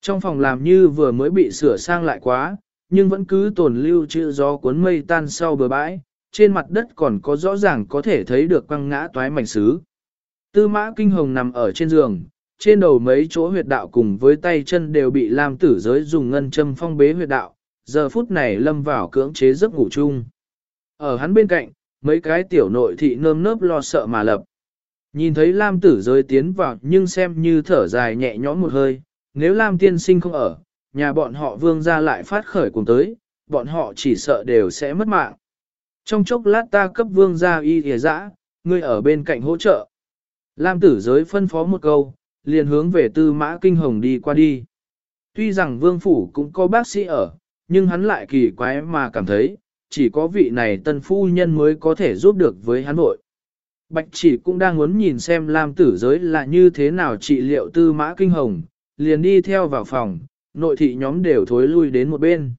Trong phòng làm như vừa mới bị sửa sang lại quá, nhưng vẫn cứ tồn lưu chữ gió cuốn mây tan sau bờ bãi, trên mặt đất còn có rõ ràng có thể thấy được quăng ngã toái mảnh sứ. Tư mã kinh hồng nằm ở trên giường, trên đầu mấy chỗ huyệt đạo cùng với tay chân đều bị Lam tử giới dùng ngân châm phong bế huyệt đạo, giờ phút này lâm vào cưỡng chế giấc ngủ chung. Ở hắn bên cạnh, mấy cái tiểu nội thị nơm nớp lo sợ mà lập. Nhìn thấy Lam tử giới tiến vào nhưng xem như thở dài nhẹ nhõm một hơi, nếu Lam tiên sinh không ở, nhà bọn họ vương ra lại phát khởi cùng tới, bọn họ chỉ sợ đều sẽ mất mạng. Trong chốc lát ta cấp vương ra y thìa dã, ngươi ở bên cạnh hỗ trợ. Lam tử giới phân phó một câu, liền hướng về tư mã kinh hồng đi qua đi. Tuy rằng vương phủ cũng có bác sĩ ở, nhưng hắn lại kỳ quái mà cảm thấy, chỉ có vị này tân phu nhân mới có thể giúp được với hắn nội. Bạch chỉ cũng đang muốn nhìn xem Lam tử giới là như thế nào trị liệu tư mã kinh hồng, liền đi theo vào phòng, nội thị nhóm đều thối lui đến một bên.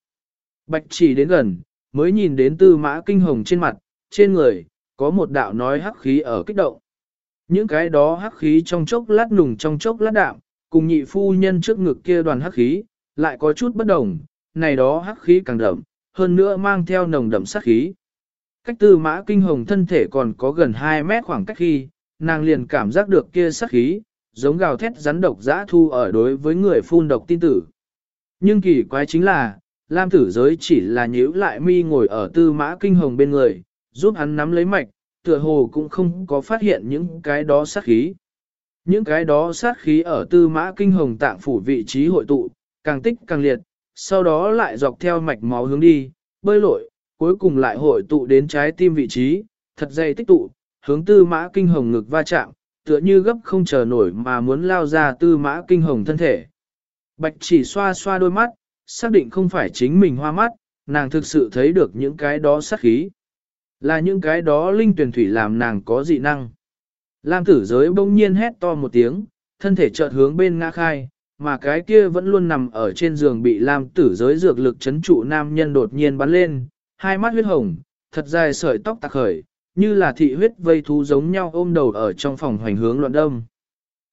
Bạch chỉ đến gần, mới nhìn đến tư mã kinh hồng trên mặt, trên người, có một đạo nói hắc khí ở kích động. Những cái đó hắc khí trong chốc lát nùng trong chốc lát đạm, cùng nhị phu nhân trước ngực kia đoàn hắc khí, lại có chút bất đồng, này đó hắc khí càng đậm, hơn nữa mang theo nồng đậm sát khí. Cách tư mã kinh hồng thân thể còn có gần 2 mét khoảng cách khi, nàng liền cảm giác được kia sát khí, giống gào thét rắn độc dã thu ở đối với người phun độc tin tử. Nhưng kỳ quái chính là, Lam tử giới chỉ là nhíu lại mi ngồi ở tư mã kinh hồng bên người, giúp hắn nắm lấy mạch, tựa hồ cũng không có phát hiện những cái đó sát khí. Những cái đó sát khí ở tư mã kinh hồng tạng phủ vị trí hội tụ, càng tích càng liệt, sau đó lại dọc theo mạch máu hướng đi, bơi lội, cuối cùng lại hội tụ đến trái tim vị trí, thật dày tích tụ, hướng tư mã kinh hồng ngực va chạm, tựa như gấp không chờ nổi mà muốn lao ra tư mã kinh hồng thân thể. Bạch chỉ xoa xoa đôi mắt, xác định không phải chính mình hoa mắt, nàng thực sự thấy được những cái đó sát khí. Là những cái đó linh tuyển thủy làm nàng có dị năng. Lam tử giới bỗng nhiên hét to một tiếng, thân thể chợt hướng bên ngã khai, mà cái kia vẫn luôn nằm ở trên giường bị Lam tử giới dược lực chấn trụ nam nhân đột nhiên bắn lên, hai mắt huyết hồng, thật dài sợi tóc tạc khởi, như là thị huyết vây thú giống nhau ôm đầu ở trong phòng hoành hướng loạn đông.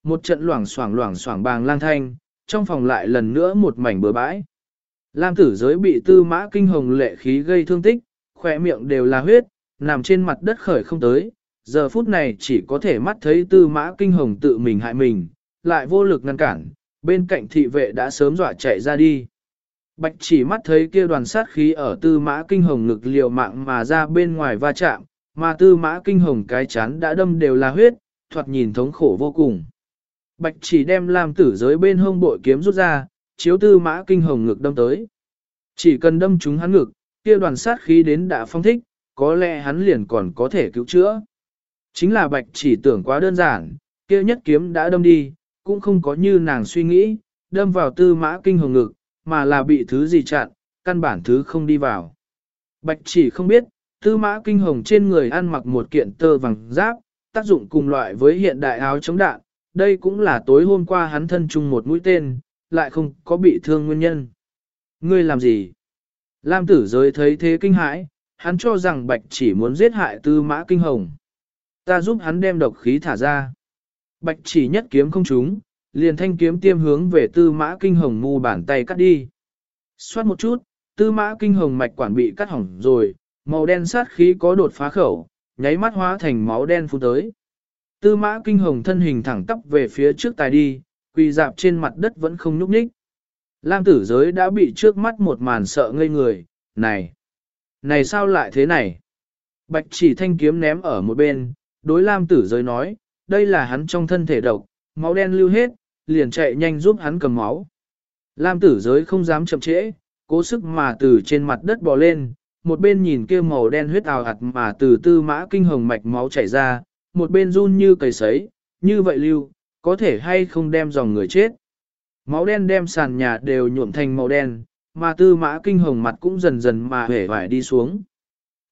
Một trận loảng xoảng loảng xoảng bàng lang thanh, trong phòng lại lần nữa một mảnh bừa bãi. Lam tử giới bị tư mã kinh hồng lệ khí gây thương tích, khỏe miệng đều là huyết, nằm trên mặt đất khởi không tới, giờ phút này chỉ có thể mắt thấy tư mã kinh hồng tự mình hại mình, lại vô lực ngăn cản, bên cạnh thị vệ đã sớm dọa chạy ra đi. Bạch chỉ mắt thấy kia đoàn sát khí ở tư mã kinh hồng ngực liều mạng mà ra bên ngoài va chạm, mà tư mã kinh hồng cái chán đã đâm đều là huyết, thoạt nhìn thống khổ vô cùng. Bạch chỉ đem làm tử giới bên hông bội kiếm rút ra, chiếu tư mã kinh hồng ngực đâm tới. Chỉ cần đâm chúng hắn ngực, kia đoàn sát khí đến đã phong thích, có lẽ hắn liền còn có thể cứu chữa. Chính là bạch chỉ tưởng quá đơn giản, kia nhất kiếm đã đâm đi, cũng không có như nàng suy nghĩ, đâm vào tư mã kinh hồng ngực, mà là bị thứ gì chặn, căn bản thứ không đi vào. Bạch chỉ không biết, tư mã kinh hồng trên người ăn mặc một kiện tơ vàng giáp, tác dụng cùng loại với hiện đại áo chống đạn, đây cũng là tối hôm qua hắn thân chung một mũi tên, lại không có bị thương nguyên nhân. Ngươi làm gì? Lam tử giới thấy thế kinh hãi, hắn cho rằng bạch chỉ muốn giết hại tư mã kinh hồng. Ta giúp hắn đem độc khí thả ra. Bạch chỉ nhất kiếm không trúng, liền thanh kiếm tiêm hướng về tư mã kinh hồng mu bàn tay cắt đi. Xoát một chút, tư mã kinh hồng mạch quản bị cắt hỏng rồi, màu đen sát khí có đột phá khẩu, nháy mắt hóa thành máu đen phun tới. Tư mã kinh hồng thân hình thẳng tắp về phía trước tài đi, quỳ dạp trên mặt đất vẫn không nhúc nhích. Lam tử giới đã bị trước mắt một màn sợ ngây người, này, này sao lại thế này? Bạch chỉ thanh kiếm ném ở một bên, đối Lam tử giới nói, đây là hắn trong thân thể độc, máu đen lưu hết, liền chạy nhanh giúp hắn cầm máu. Lam tử giới không dám chậm trễ, cố sức mà từ trên mặt đất bò lên, một bên nhìn kia màu đen huyết ào hạt mà từ tư mã kinh hồng mạch máu chảy ra, một bên run như cầy sấy, như vậy lưu, có thể hay không đem dòng người chết. Máu đen đem sàn nhà đều nhuộm thành màu đen, mà tư mã kinh hồng mặt cũng dần dần mà hể vải đi xuống.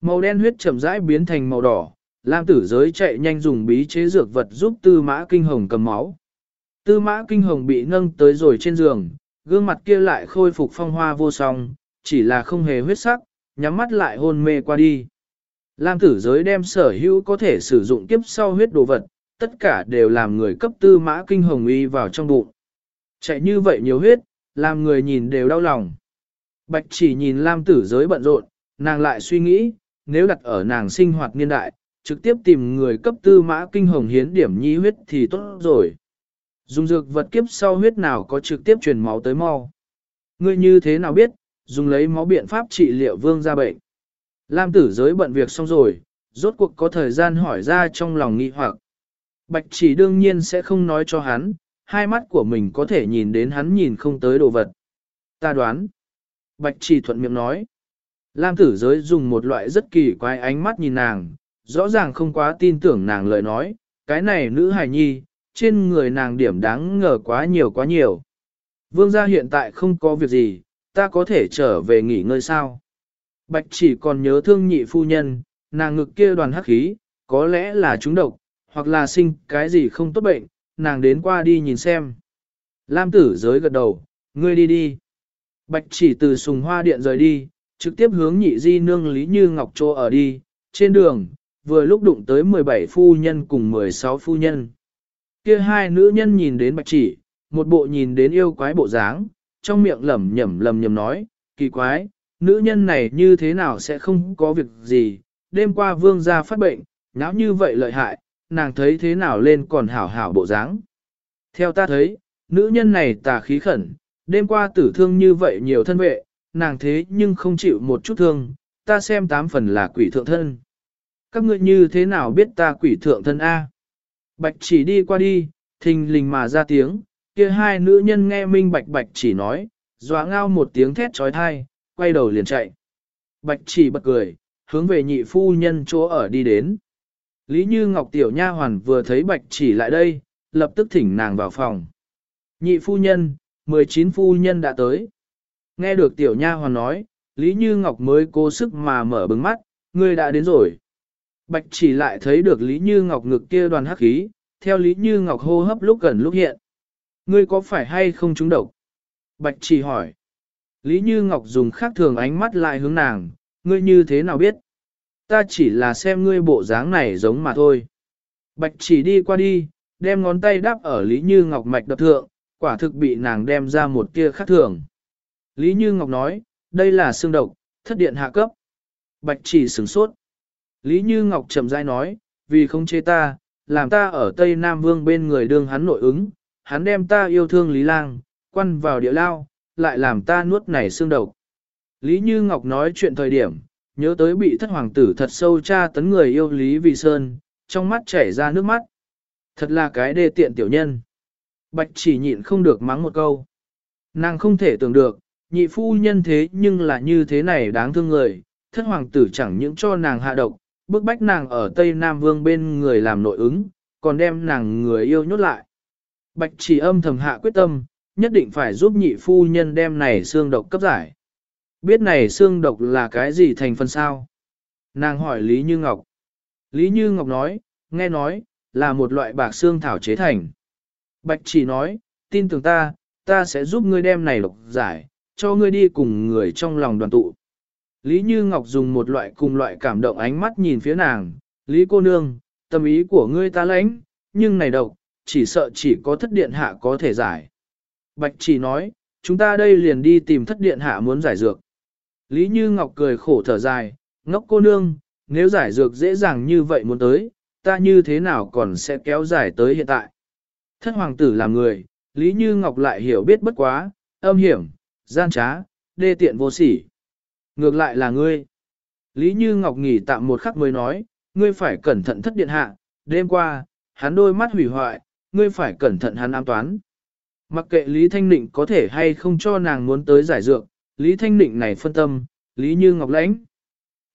Màu đen huyết chậm rãi biến thành màu đỏ, Lam tử giới chạy nhanh dùng bí chế dược vật giúp tư mã kinh hồng cầm máu. Tư mã kinh hồng bị nâng tới rồi trên giường, gương mặt kia lại khôi phục phong hoa vô song, chỉ là không hề huyết sắc, nhắm mắt lại hôn mê qua đi. Lam tử giới đem sở hữu có thể sử dụng kiếp sau huyết đồ vật, tất cả đều làm người cấp tư mã kinh hồng y vào trong bụng. Chạy như vậy nhiều huyết, làm người nhìn đều đau lòng. Bạch chỉ nhìn Lam tử giới bận rộn, nàng lại suy nghĩ, nếu đặt ở nàng sinh hoạt niên đại, trực tiếp tìm người cấp tư mã kinh hồng hiến điểm nhi huyết thì tốt rồi. Dùng dược vật kiếp sau huyết nào có trực tiếp truyền máu tới mau. Ngươi như thế nào biết, dùng lấy máu biện pháp trị liệu vương ra bệnh. Lam tử giới bận việc xong rồi, rốt cuộc có thời gian hỏi ra trong lòng nghi hoặc. Bạch chỉ đương nhiên sẽ không nói cho hắn, hai mắt của mình có thể nhìn đến hắn nhìn không tới đồ vật. Ta đoán. Bạch chỉ thuận miệng nói. Lam tử giới dùng một loại rất kỳ quái ánh mắt nhìn nàng, rõ ràng không quá tin tưởng nàng lời nói, cái này nữ hài nhi, trên người nàng điểm đáng ngờ quá nhiều quá nhiều. Vương gia hiện tại không có việc gì, ta có thể trở về nghỉ ngơi sao? Bạch chỉ còn nhớ thương nhị phu nhân, nàng ngực kia đoàn hắc khí, có lẽ là trúng độc, hoặc là sinh cái gì không tốt bệnh, nàng đến qua đi nhìn xem. Lam tử giới gật đầu, ngươi đi đi. Bạch chỉ từ sùng hoa điện rời đi, trực tiếp hướng nhị di nương Lý Như Ngọc Trô ở đi, trên đường, vừa lúc đụng tới 17 phu nhân cùng 16 phu nhân. Kia hai nữ nhân nhìn đến bạch chỉ, một bộ nhìn đến yêu quái bộ dáng, trong miệng lẩm nhẩm lẩm nhẩm nói, kỳ quái, nữ nhân này như thế nào sẽ không có việc gì, đêm qua vương gia phát bệnh, náo như vậy lợi hại, nàng thấy thế nào lên còn hảo hảo bộ dáng. Theo ta thấy, nữ nhân này tà khí khẩn, đêm qua tử thương như vậy nhiều thân vệ, nàng thế nhưng không chịu một chút thương, ta xem tám phần là quỷ thượng thân. Các ngươi như thế nào biết ta quỷ thượng thân A? Bạch chỉ đi qua đi, thình lình mà ra tiếng, kia hai nữ nhân nghe minh bạch bạch chỉ nói, dọa ngao một tiếng thét trói thai, quay đầu liền chạy. Bạch chỉ bật cười, hướng về nhị phu nhân chỗ ở đi đến. Lý Như Ngọc Tiểu Nha Hoàn vừa thấy bạch chỉ lại đây, lập tức thỉnh nàng vào phòng. Nhị phu nhân, 19 phu nhân đã tới. Nghe được Tiểu Nha Hoàn nói, Lý Như Ngọc mới cố sức mà mở bừng mắt, ngươi đã đến rồi. Bạch chỉ lại thấy được Lý Như Ngọc ngực kia đoàn hắc khí, theo Lý Như Ngọc hô hấp lúc gần lúc hiện. Ngươi có phải hay không trúng độc? Bạch chỉ hỏi. Lý Như Ngọc dùng khác thường ánh mắt lại hướng nàng, ngươi như thế nào biết? Ta chỉ là xem ngươi bộ dáng này giống mà thôi. Bạch chỉ đi qua đi, đem ngón tay đáp ở Lý Như Ngọc mạch đập thượng, quả thực bị nàng đem ra một kia khác thường. Lý Như Ngọc nói, đây là xương độc, thất điện hạ cấp. Bạch chỉ sửng sốt. Lý Như Ngọc chậm rãi nói, vì không chế ta, làm ta ở Tây Nam Vương bên người đương hắn nội ứng, hắn đem ta yêu thương Lý Lang, quăn vào địa lao, lại làm ta nuốt nảy xương độc. Lý Như Ngọc nói chuyện thời điểm, nhớ tới bị thất hoàng tử thật sâu tra tấn người yêu Lý Vì Sơn, trong mắt chảy ra nước mắt. Thật là cái đê tiện tiểu nhân. Bạch chỉ nhịn không được mắng một câu. Nàng không thể tưởng được, nhị phu nhân thế nhưng là như thế này đáng thương người, thất hoàng tử chẳng những cho nàng hạ độc, bức bách nàng ở Tây Nam Vương bên người làm nội ứng, còn đem nàng người yêu nhốt lại. Bạch chỉ âm thầm hạ quyết tâm, nhất định phải giúp nhị phu nhân đem này xương độc cấp giải. Biết này xương độc là cái gì thành phần sao? Nàng hỏi Lý Như Ngọc. Lý Như Ngọc nói, nghe nói, là một loại bạc xương thảo chế thành. Bạch chỉ nói, tin tưởng ta, ta sẽ giúp ngươi đem này độc giải, cho ngươi đi cùng người trong lòng đoàn tụ. Lý Như Ngọc dùng một loại cùng loại cảm động ánh mắt nhìn phía nàng, Lý cô nương, tâm ý của ngươi ta lãnh, nhưng này độc, chỉ sợ chỉ có thất điện hạ có thể giải. Bạch chỉ nói, chúng ta đây liền đi tìm thất điện hạ muốn giải dược. Lý Như Ngọc cười khổ thở dài, ngốc cô nương, nếu giải dược dễ dàng như vậy muốn tới, ta như thế nào còn sẽ kéo dài tới hiện tại. Thất hoàng tử làm người, Lý Như Ngọc lại hiểu biết bất quá, âm hiểm, gian trá, đê tiện vô sỉ. Ngược lại là ngươi. Lý Như Ngọc nghỉ tạm một khắc mới nói, ngươi phải cẩn thận thất điện hạ, đêm qua, hắn đôi mắt hủy hoại, ngươi phải cẩn thận hắn ám toán. Mặc kệ Lý Thanh Nịnh có thể hay không cho nàng muốn tới giải dược, Lý Thanh Nịnh này phân tâm, Lý Như Ngọc lãnh.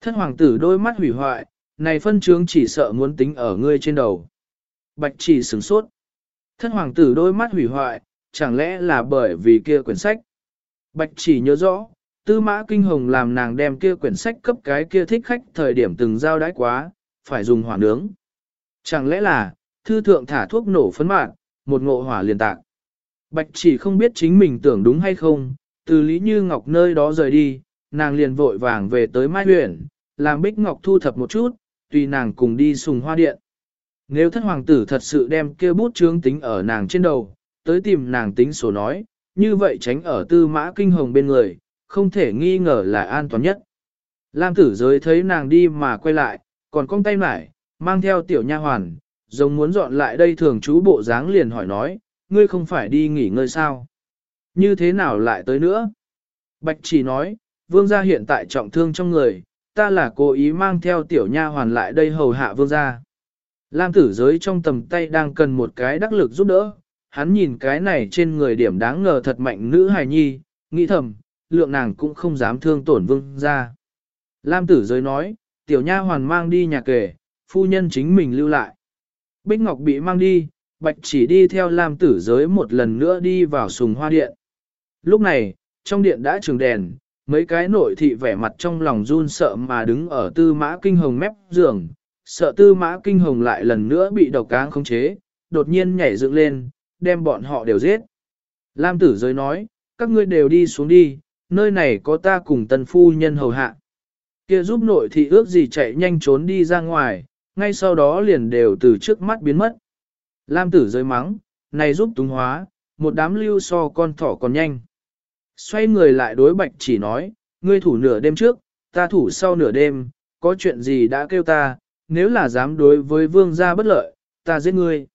Thất hoàng tử đôi mắt hủy hoại, này phân trướng chỉ sợ muốn tính ở ngươi trên đầu. Bạch chỉ sửng sốt. Thất hoàng tử đôi mắt hủy hoại, chẳng lẽ là bởi vì kia quyển sách. Bạch chỉ nhớ rõ, tư mã kinh hồng làm nàng đem kia quyển sách cấp cái kia thích khách thời điểm từng giao đái quá, phải dùng hỏa nướng. Chẳng lẽ là, thư thượng thả thuốc nổ phấn mạng, một ngộ hỏa liền tạc. Bạch chỉ không biết chính mình tưởng đúng hay không, từ Lý Như Ngọc nơi đó rời đi, nàng liền vội vàng về tới Mai Huyền, làm Bích Ngọc thu thập một chút, tùy nàng cùng đi sùng hoa điện. Nếu thất hoàng tử thật sự đem kia bút chướng tính ở nàng trên đầu, tới tìm nàng tính sổ nói, như vậy tránh ở tư mã kinh hồng bên người, không thể nghi ngờ là an toàn nhất. Lam tử giới thấy nàng đi mà quay lại, còn cong tay mải, mang theo tiểu nha hoàn, giống muốn dọn lại đây thường chú bộ dáng liền hỏi nói, ngươi không phải đi nghỉ ngơi sao? Như thế nào lại tới nữa? Bạch chỉ nói, vương gia hiện tại trọng thương trong người, ta là cố ý mang theo tiểu nha hoàn lại đây hầu hạ vương gia. Lam tử giới trong tầm tay đang cần một cái đắc lực giúp đỡ, hắn nhìn cái này trên người điểm đáng ngờ thật mạnh nữ hài nhi, nghĩ thầm, lượng nàng cũng không dám thương tổn vương gia. Lam tử giới nói, tiểu nha hoàn mang đi nhà kể, phu nhân chính mình lưu lại. Bích Ngọc bị mang đi, Bạch chỉ đi theo Lam tử giới một lần nữa đi vào sùng hoa điện. Lúc này, trong điện đã trường đèn, mấy cái nội thị vẻ mặt trong lòng run sợ mà đứng ở tư mã kinh hồng mép giường, sợ tư mã kinh hồng lại lần nữa bị độc cáng khống chế, đột nhiên nhảy dựng lên, đem bọn họ đều giết. Lam tử giới nói, các ngươi đều đi xuống đi, nơi này có ta cùng tân phu nhân hầu hạ. Kia giúp nội thị ước gì chạy nhanh trốn đi ra ngoài, ngay sau đó liền đều từ trước mắt biến mất. Lam tử rơi mắng, này giúp túng hóa, một đám lưu so con thỏ còn nhanh. Xoay người lại đối bạch chỉ nói, ngươi thủ nửa đêm trước, ta thủ sau nửa đêm, có chuyện gì đã kêu ta, nếu là dám đối với vương gia bất lợi, ta giết ngươi.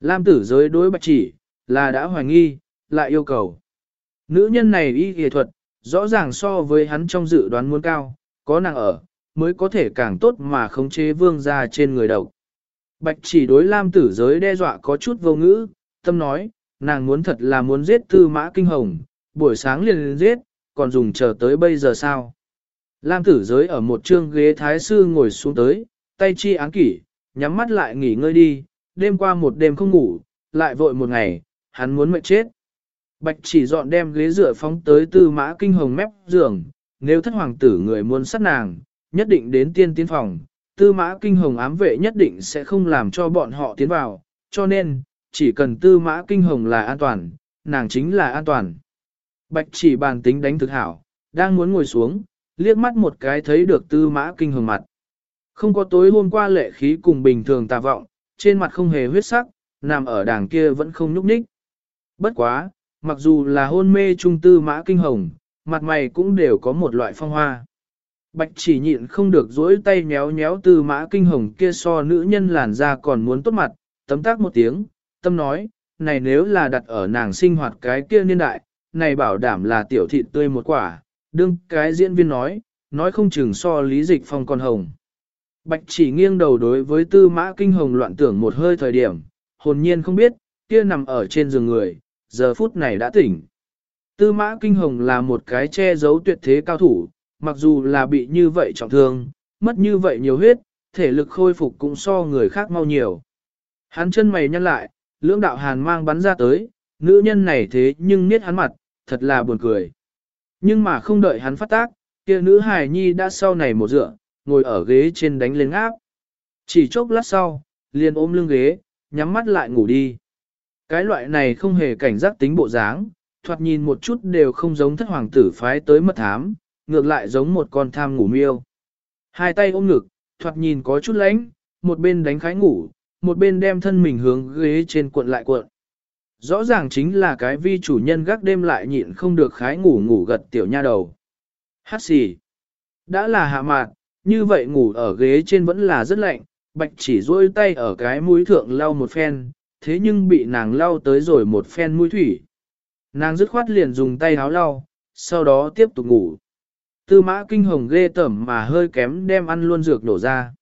Lam tử giới đối bạch chỉ, là đã hoài nghi, lại yêu cầu. Nữ nhân này y kỳ thuật, rõ ràng so với hắn trong dự đoán muốn cao, có nàng ở, mới có thể càng tốt mà khống chế vương gia trên người đầu. Bạch chỉ đối Lam tử giới đe dọa có chút vô ngữ, tâm nói, nàng muốn thật là muốn giết tư mã kinh hồng, buổi sáng liền giết, còn dùng chờ tới bây giờ sao. Lam tử giới ở một trương ghế thái sư ngồi xuống tới, tay chi áng kỷ, nhắm mắt lại nghỉ ngơi đi, đêm qua một đêm không ngủ, lại vội một ngày, hắn muốn mệt chết. Bạch chỉ dọn đem ghế dựa phóng tới tư mã kinh hồng mép giường, nếu thất hoàng tử người muốn sát nàng, nhất định đến tiên tiến phòng, tư mã kinh hồng ám vệ nhất định sẽ không làm cho bọn họ tiến vào, cho nên, chỉ cần tư mã kinh hồng là an toàn, nàng chính là an toàn. Bạch chỉ bàn tính đánh thực hảo, đang muốn ngồi xuống, liếc mắt một cái thấy được tư mã kinh hồng mặt. Không có tối hôm qua lệ khí cùng bình thường tà vọng, trên mặt không hề huyết sắc, nằm ở đàng kia vẫn không nhúc nhích. Bất quá, mặc dù là hôn mê trung tư mã kinh hồng, mặt mày cũng đều có một loại phong hoa. Bạch chỉ nhịn không được dỗi tay méo méo tư mã kinh hồng kia so nữ nhân làn da còn muốn tốt mặt, tấm tác một tiếng, tâm nói, này nếu là đặt ở nàng sinh hoạt cái kia niên đại, này bảo đảm là tiểu thịt tươi một quả, đương cái diễn viên nói, nói không chừng so lý dịch phong còn hồng. Bạch chỉ nghiêng đầu đối với tư mã kinh hồng loạn tưởng một hơi thời điểm, hồn nhiên không biết, kia nằm ở trên giường người, giờ phút này đã tỉnh. Tư mã kinh hồng là một cái che giấu tuyệt thế cao thủ, mặc dù là bị như vậy trọng thương, mất như vậy nhiều huyết, thể lực khôi phục cũng so người khác mau nhiều. Hắn chân mày nhăn lại, lưỡng đạo hàn mang bắn ra tới, nữ nhân này thế nhưng niết hắn mặt, thật là buồn cười. Nhưng mà không đợi hắn phát tác, kia nữ hài nhi đã sau này một dựa, ngồi ở ghế trên đánh lên áp. Chỉ chốc lát sau, liền ôm lưng ghế, nhắm mắt lại ngủ đi. Cái loại này không hề cảnh giác tính bộ dáng, thoạt nhìn một chút đều không giống thất hoàng tử phái tới mật thám, ngược lại giống một con tham ngủ miêu. Hai tay ôm ngực, thoạt nhìn có chút lánh, một bên đánh khái ngủ, một bên đem thân mình hướng ghế trên cuộn lại cuộn. Rõ ràng chính là cái vi chủ nhân gác đêm lại nhịn không được khái ngủ ngủ gật tiểu nha đầu. Hát xì. Đã là hạ mạt, như vậy ngủ ở ghế trên vẫn là rất lạnh, bạch chỉ duỗi tay ở cái mũi thượng lau một phen, thế nhưng bị nàng lau tới rồi một phen mũi thủy. Nàng dứt khoát liền dùng tay háo lau, sau đó tiếp tục ngủ. Tư mã kinh hồng ghê tởm mà hơi kém đem ăn luôn dược đổ ra.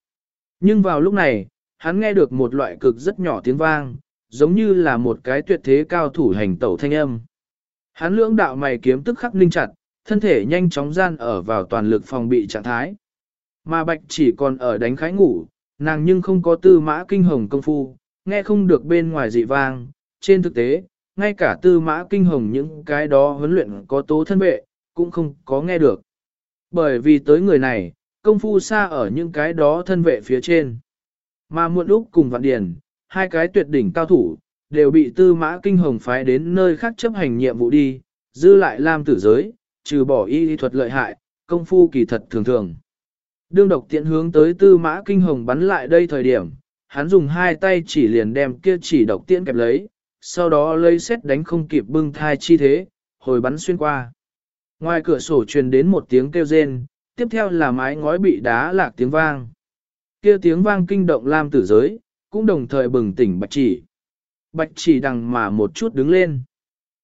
Nhưng vào lúc này, hắn nghe được một loại cực rất nhỏ tiếng vang, giống như là một cái tuyệt thế cao thủ hành tẩu thanh âm. Hắn lưỡng đạo mày kiếm tức khắc ninh chặt, thân thể nhanh chóng gian ở vào toàn lực phòng bị trạng thái. Mà bạch chỉ còn ở đánh khái ngủ, nàng nhưng không có tư mã kinh hồng công phu, nghe không được bên ngoài dị vang. Trên thực tế, ngay cả tư mã kinh hồng những cái đó huấn luyện có tố thân vệ, cũng không có nghe được. Bởi vì tới người này, công phu xa ở những cái đó thân vệ phía trên. Mà muộn lúc cùng vạn điển, hai cái tuyệt đỉnh cao thủ, đều bị tư mã kinh hồng phái đến nơi khác chấp hành nhiệm vụ đi, dư lại làm tử giới, trừ bỏ y thuật lợi hại, công phu kỳ thật thường thường. Đương độc tiện hướng tới tư mã kinh hồng bắn lại đây thời điểm, hắn dùng hai tay chỉ liền đem kia chỉ độc tiễn kẹp lấy, sau đó lấy xét đánh không kịp bưng thai chi thế, hồi bắn xuyên qua. Ngoài cửa sổ truyền đến một tiếng kêu rên, tiếp theo là mái ngói bị đá lạc tiếng vang. Kia tiếng vang kinh động Lam tử giới, cũng đồng thời bừng tỉnh bạch chỉ. Bạch chỉ đằng mà một chút đứng lên.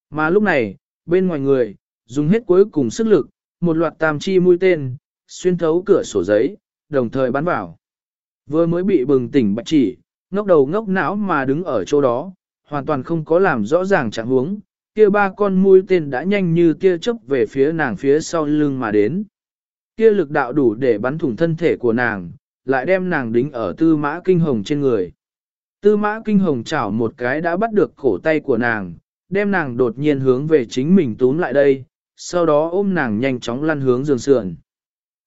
Mà lúc này, bên ngoài người, dùng hết cuối cùng sức lực, một loạt tam chi mũi tên, xuyên thấu cửa sổ giấy, đồng thời bắn vào. Vừa mới bị bừng tỉnh bạch chỉ, ngốc đầu ngốc não mà đứng ở chỗ đó, hoàn toàn không có làm rõ ràng trạng huống, kia ba con mũi tên đã nhanh như tia chớp về phía nàng phía sau lưng mà đến. Kia lực đạo đủ để bắn thủng thân thể của nàng, lại đem nàng đính ở tư mã kinh hồng trên người. Tư mã kinh hồng chảo một cái đã bắt được cổ tay của nàng, đem nàng đột nhiên hướng về chính mình túm lại đây, sau đó ôm nàng nhanh chóng lăn hướng giường sườn.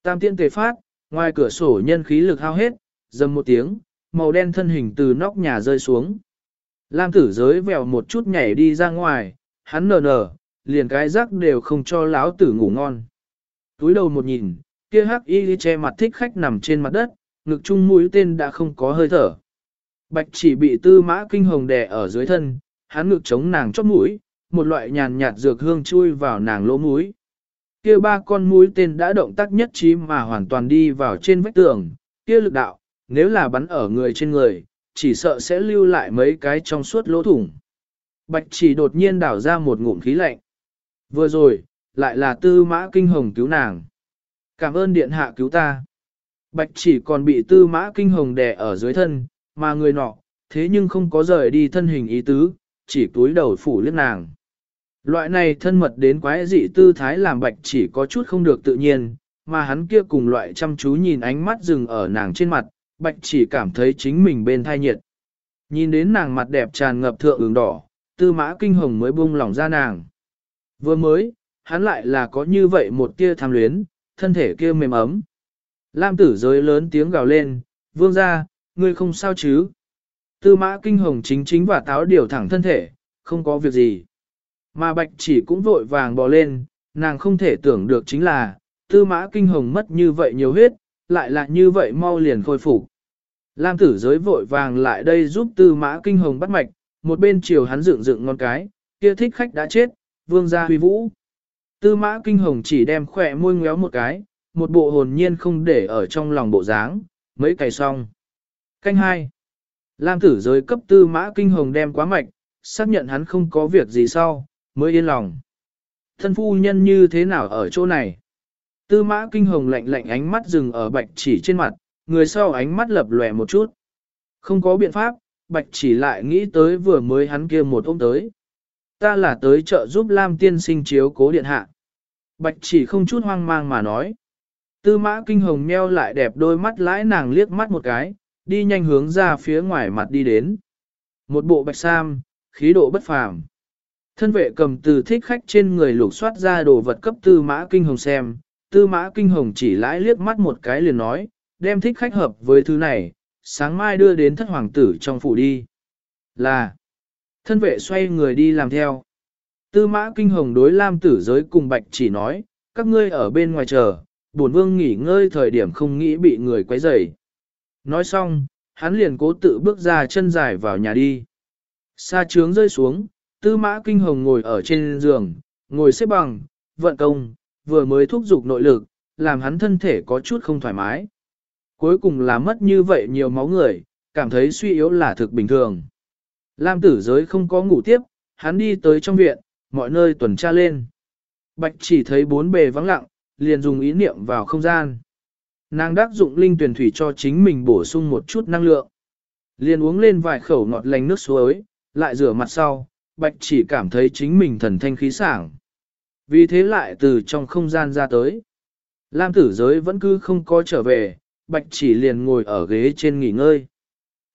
Tam tiện tề phát, ngoài cửa sổ nhân khí lực hao hết, dầm một tiếng, màu đen thân hình từ nóc nhà rơi xuống. Lam tử giới vèo một chút nhảy đi ra ngoài, hắn nở nở, liền cái rắc đều không cho lão tử ngủ ngon. Túi đầu một nhìn, kia hắc y che mặt thích khách nằm trên mặt đất, ngực chung mũi tên đã không có hơi thở. Bạch chỉ bị tư mã kinh hồng đè ở dưới thân, hắn ngực chống nàng chót mũi, một loại nhàn nhạt dược hương chui vào nàng lỗ mũi. Kia ba con mũi tên đã động tác nhất trí mà hoàn toàn đi vào trên vách tường, kia lực đạo, nếu là bắn ở người trên người, chỉ sợ sẽ lưu lại mấy cái trong suốt lỗ thủng. Bạch chỉ đột nhiên đảo ra một ngụm khí lạnh. Vừa rồi, lại là tư mã kinh hồng cứu nàng. Cảm ơn điện hạ cứu ta. Bạch chỉ còn bị tư mã kinh hồng đè ở dưới thân, mà người nọ, thế nhưng không có rời đi thân hình ý tứ, chỉ túi đầu phủ liếc nàng. Loại này thân mật đến quái dị tư thái làm bạch chỉ có chút không được tự nhiên, mà hắn kia cùng loại chăm chú nhìn ánh mắt dừng ở nàng trên mặt, bạch chỉ cảm thấy chính mình bên thai nhiệt. Nhìn đến nàng mặt đẹp tràn ngập thượng ứng đỏ, tư mã kinh hồng mới buông lỏng ra nàng. Vừa mới, hắn lại là có như vậy một tia tham luyến, thân thể kia mềm ấm. Lam tử giới lớn tiếng gào lên, vương ra, ngươi không sao chứ. Tư mã kinh hồng chính chính và táo điều thẳng thân thể, không có việc gì. Mà bạch chỉ cũng vội vàng bò lên, nàng không thể tưởng được chính là, tư mã kinh hồng mất như vậy nhiều huyết, lại là như vậy mau liền khôi phục. Lam tử giới vội vàng lại đây giúp tư mã kinh hồng bắt mạch, một bên chiều hắn dựng dựng ngon cái, kia thích khách đã chết, vương gia huy vũ. Tư mã kinh hồng chỉ đem khỏe môi ngéo một cái, một bộ hồn nhiên không để ở trong lòng bộ dáng, mấy cày xong. Canh hai. Lam tử giới cấp tư mã kinh hồng đem quá mạch, xác nhận hắn không có việc gì sau, mới yên lòng. Thân phu nhân như thế nào ở chỗ này? Tư mã kinh hồng lạnh lạnh ánh mắt dừng ở bạch chỉ trên mặt, người sau ánh mắt lập lòe một chút. Không có biện pháp, bạch chỉ lại nghĩ tới vừa mới hắn kia một ôm tới. Ta là tới chợ giúp Lam tiên sinh chiếu cố điện hạ. Bạch chỉ không chút hoang mang mà nói. Tư mã kinh hồng meo lại đẹp đôi mắt lãi nàng liếc mắt một cái, đi nhanh hướng ra phía ngoài mặt đi đến. Một bộ bạch sam, khí độ bất phàm. Thân vệ cầm từ thích khách trên người lục soát ra đồ vật cấp tư mã kinh hồng xem, tư mã kinh hồng chỉ lãi liếc mắt một cái liền nói, đem thích khách hợp với thứ này, sáng mai đưa đến thất hoàng tử trong phủ đi. Là, thân vệ xoay người đi làm theo. Tư mã kinh hồng đối lam tử giới cùng bạch chỉ nói, các ngươi ở bên ngoài chờ, bổn vương nghỉ ngơi thời điểm không nghĩ bị người quấy rầy. Nói xong, hắn liền cố tự bước ra chân dài vào nhà đi. Sa trướng rơi xuống, tư mã kinh hồng ngồi ở trên giường, ngồi xếp bằng, vận công, vừa mới thúc giục nội lực, làm hắn thân thể có chút không thoải mái. Cuối cùng là mất như vậy nhiều máu người, cảm thấy suy yếu là thực bình thường. Lam tử giới không có ngủ tiếp, hắn đi tới trong viện, mọi nơi tuần tra lên. Bạch chỉ thấy bốn bề vắng lặng, liền dùng ý niệm vào không gian. Nàng đắc dụng linh tuyển thủy cho chính mình bổ sung một chút năng lượng. Liền uống lên vài khẩu ngọt lành nước suối, lại rửa mặt sau, bạch chỉ cảm thấy chính mình thần thanh khí sảng. Vì thế lại từ trong không gian ra tới. Lam tử giới vẫn cứ không có trở về, bạch chỉ liền ngồi ở ghế trên nghỉ ngơi.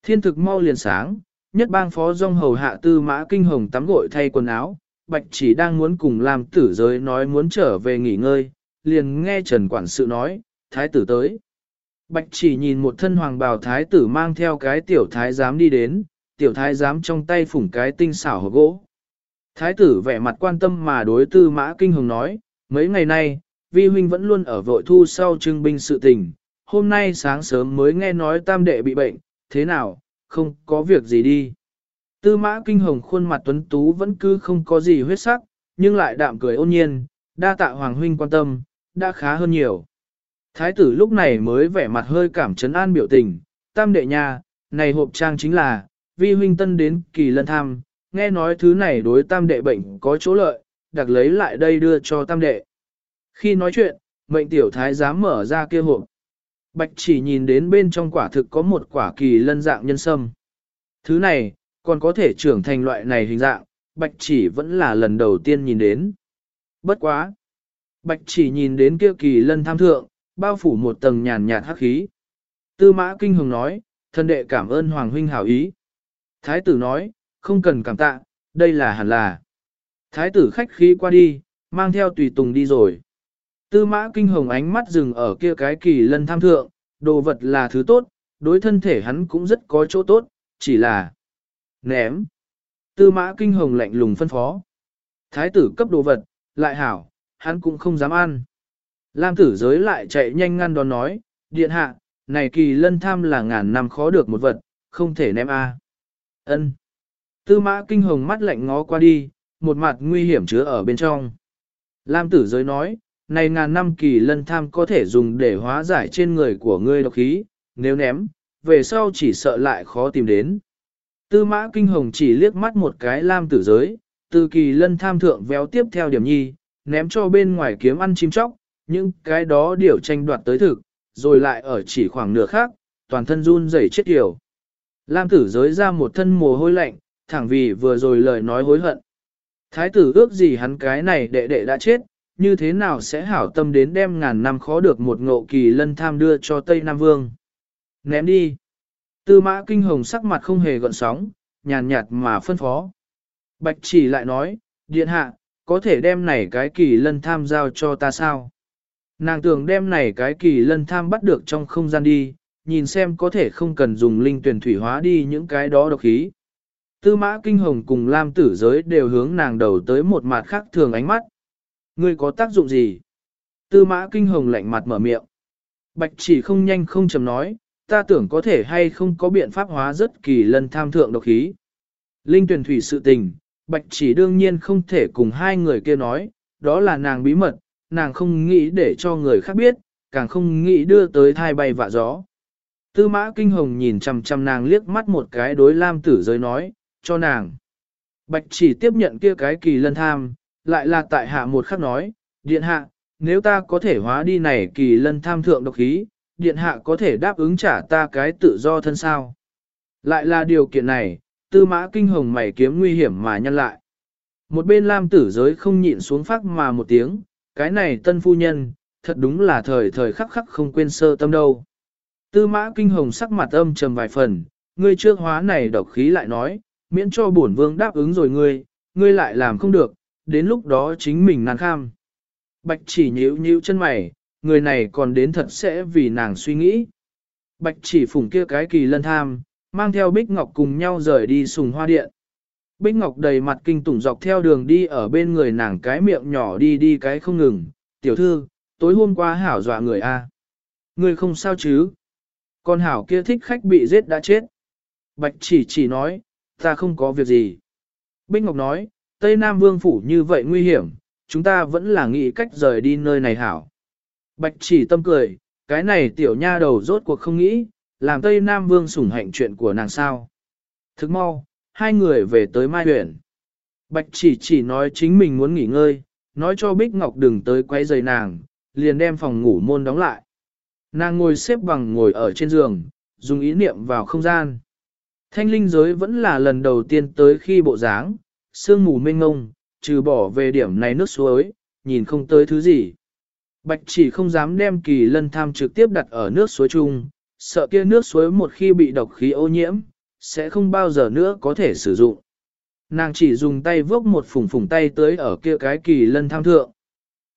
Thiên thực mau liền sáng, nhất bang phó dông hầu hạ tư mã kinh hồng tắm gội thay quần áo, bạch chỉ đang muốn cùng Lam tử giới nói muốn trở về nghỉ ngơi, liền nghe Trần Quản sự nói, thái tử tới. Bạch chỉ nhìn một thân hoàng bào thái tử mang theo cái tiểu thái giám đi đến, tiểu thái giám trong tay phủng cái tinh xảo hộp gỗ. Thái tử vẻ mặt quan tâm mà đối tư mã kinh hồng nói, mấy ngày nay, vi huynh vẫn luôn ở vội thu sau trưng binh sự tình, hôm nay sáng sớm mới nghe nói tam đệ bị bệnh, thế nào, không có việc gì đi. Tư mã kinh hồng khuôn mặt tuấn tú vẫn cứ không có gì huyết sắc, nhưng lại đạm cười ôn nhiên, đa tạ hoàng huynh quan tâm, đã khá hơn nhiều. Thái tử lúc này mới vẻ mặt hơi cảm chấn an biểu tình, tam đệ nha, này hộp trang chính là, vi huynh tân đến kỳ lân tham, nghe nói thứ này đối tam đệ bệnh có chỗ lợi, đặc lấy lại đây đưa cho tam đệ. Khi nói chuyện, mệnh tiểu thái dám mở ra kia hộp. Bạch chỉ nhìn đến bên trong quả thực có một quả kỳ lân dạng nhân sâm. Thứ này, còn có thể trưởng thành loại này hình dạng, bạch chỉ vẫn là lần đầu tiên nhìn đến. Bất quá. Bạch chỉ nhìn đến kia kỳ lân tham thượng, bao phủ một tầng nhàn nhạt hắc khí. Tư mã kinh hồng nói, thân đệ cảm ơn Hoàng huynh hảo ý. Thái tử nói, không cần cảm tạ, đây là hẳn là. Thái tử khách khí qua đi, mang theo tùy tùng đi rồi. Tư mã kinh hồng ánh mắt dừng ở kia cái kỳ lân tham thượng, đồ vật là thứ tốt, đối thân thể hắn cũng rất có chỗ tốt, chỉ là ném. Tư mã kinh hồng lạnh lùng phân phó. Thái tử cấp đồ vật, lại hảo, hắn cũng không dám ăn. Lam tử giới lại chạy nhanh ngăn đón nói, điện hạ, này kỳ lân tham là ngàn năm khó được một vật, không thể ném a. Ân. Tư mã kinh hồng mắt lạnh ngó qua đi, một mặt nguy hiểm chứa ở bên trong. Lam tử giới nói, này ngàn năm kỳ lân tham có thể dùng để hóa giải trên người của ngươi độc khí, nếu ném, về sau chỉ sợ lại khó tìm đến. Tư mã kinh hồng chỉ liếc mắt một cái lam tử giới, từ kỳ lân tham thượng véo tiếp theo điểm nhi, ném cho bên ngoài kiếm ăn chim chóc, những cái đó điều tranh đoạt tới thực, rồi lại ở chỉ khoảng nửa khác, toàn thân run rẩy chết hiểu. Lam tử giới ra một thân mồ hôi lạnh, thẳng vì vừa rồi lời nói hối hận. Thái tử ước gì hắn cái này đệ đệ đã chết, như thế nào sẽ hảo tâm đến đem ngàn năm khó được một ngộ kỳ lân tham đưa cho Tây Nam Vương. Ném đi. Tư mã kinh hồng sắc mặt không hề gợn sóng, nhàn nhạt mà phân phó. Bạch chỉ lại nói, điện hạ, có thể đem này cái kỳ lân tham giao cho ta sao? Nàng tưởng đem này cái kỳ lân tham bắt được trong không gian đi, nhìn xem có thể không cần dùng linh tuyển thủy hóa đi những cái đó độc khí. Tư mã kinh hồng cùng Lam tử giới đều hướng nàng đầu tới một mặt khác thường ánh mắt. Ngươi có tác dụng gì? Tư mã kinh hồng lạnh mặt mở miệng. Bạch chỉ không nhanh không chầm nói, ta tưởng có thể hay không có biện pháp hóa rất kỳ lần tham thượng độc khí. Linh tuyển thủy sự tình, bạch chỉ đương nhiên không thể cùng hai người kia nói, đó là nàng bí mật, nàng không nghĩ để cho người khác biết, càng không nghĩ đưa tới thai bay vạ gió. Tư mã kinh hồng nhìn chằm chằm nàng liếc mắt một cái đối lam tử giới nói, cho nàng. Bạch chỉ tiếp nhận kia cái kỳ lân tham, lại là tại hạ một khắc nói, điện hạ, nếu ta có thể hóa đi này kỳ lân tham thượng độc khí, điện hạ có thể đáp ứng trả ta cái tự do thân sao. Lại là điều kiện này, tư mã kinh hồng mày kiếm nguy hiểm mà nhân lại. Một bên lam tử giới không nhịn xuống phát mà một tiếng, cái này tân phu nhân, thật đúng là thời thời khắc khắc không quên sơ tâm đâu. Tư mã kinh hồng sắc mặt âm trầm vài phần, ngươi trước hóa này độc khí lại nói, miễn cho bổn vương đáp ứng rồi ngươi, ngươi lại làm không được, đến lúc đó chính mình nàng kham. Bạch chỉ nhíu nhíu chân mày, người này còn đến thật sẽ vì nàng suy nghĩ. Bạch chỉ phủng kia cái kỳ lân tham, mang theo Bích Ngọc cùng nhau rời đi sùng hoa điện. Bích Ngọc đầy mặt kinh tủng dọc theo đường đi ở bên người nàng cái miệng nhỏ đi đi cái không ngừng. Tiểu thư, tối hôm qua hảo dọa người a. Người không sao chứ? Con hảo kia thích khách bị giết đã chết. Bạch chỉ chỉ nói, ta không có việc gì. Bích Ngọc nói, Tây Nam Vương Phủ như vậy nguy hiểm, chúng ta vẫn là nghĩ cách rời đi nơi này hảo. Bạch chỉ tâm cười, cái này tiểu nha đầu rốt cuộc không nghĩ, làm Tây Nam Vương sủng hạnh chuyện của nàng sao. Thức mau, hai người về tới Mai Huyền. Bạch chỉ chỉ nói chính mình muốn nghỉ ngơi, nói cho Bích Ngọc đừng tới quay giày nàng, liền đem phòng ngủ môn đóng lại. Nàng ngồi xếp bằng ngồi ở trên giường, dùng ý niệm vào không gian. Thanh linh giới vẫn là lần đầu tiên tới khi bộ dáng, sương mù mênh ngông, trừ bỏ về điểm này nước suối, nhìn không tới thứ gì. Bạch chỉ không dám đem kỳ lân tham trực tiếp đặt ở nước suối chung, sợ kia nước suối một khi bị độc khí ô nhiễm, sẽ không bao giờ nữa có thể sử dụng. Nàng chỉ dùng tay vốc một phủng phủng tay tới ở kia cái kỳ lân tham thượng.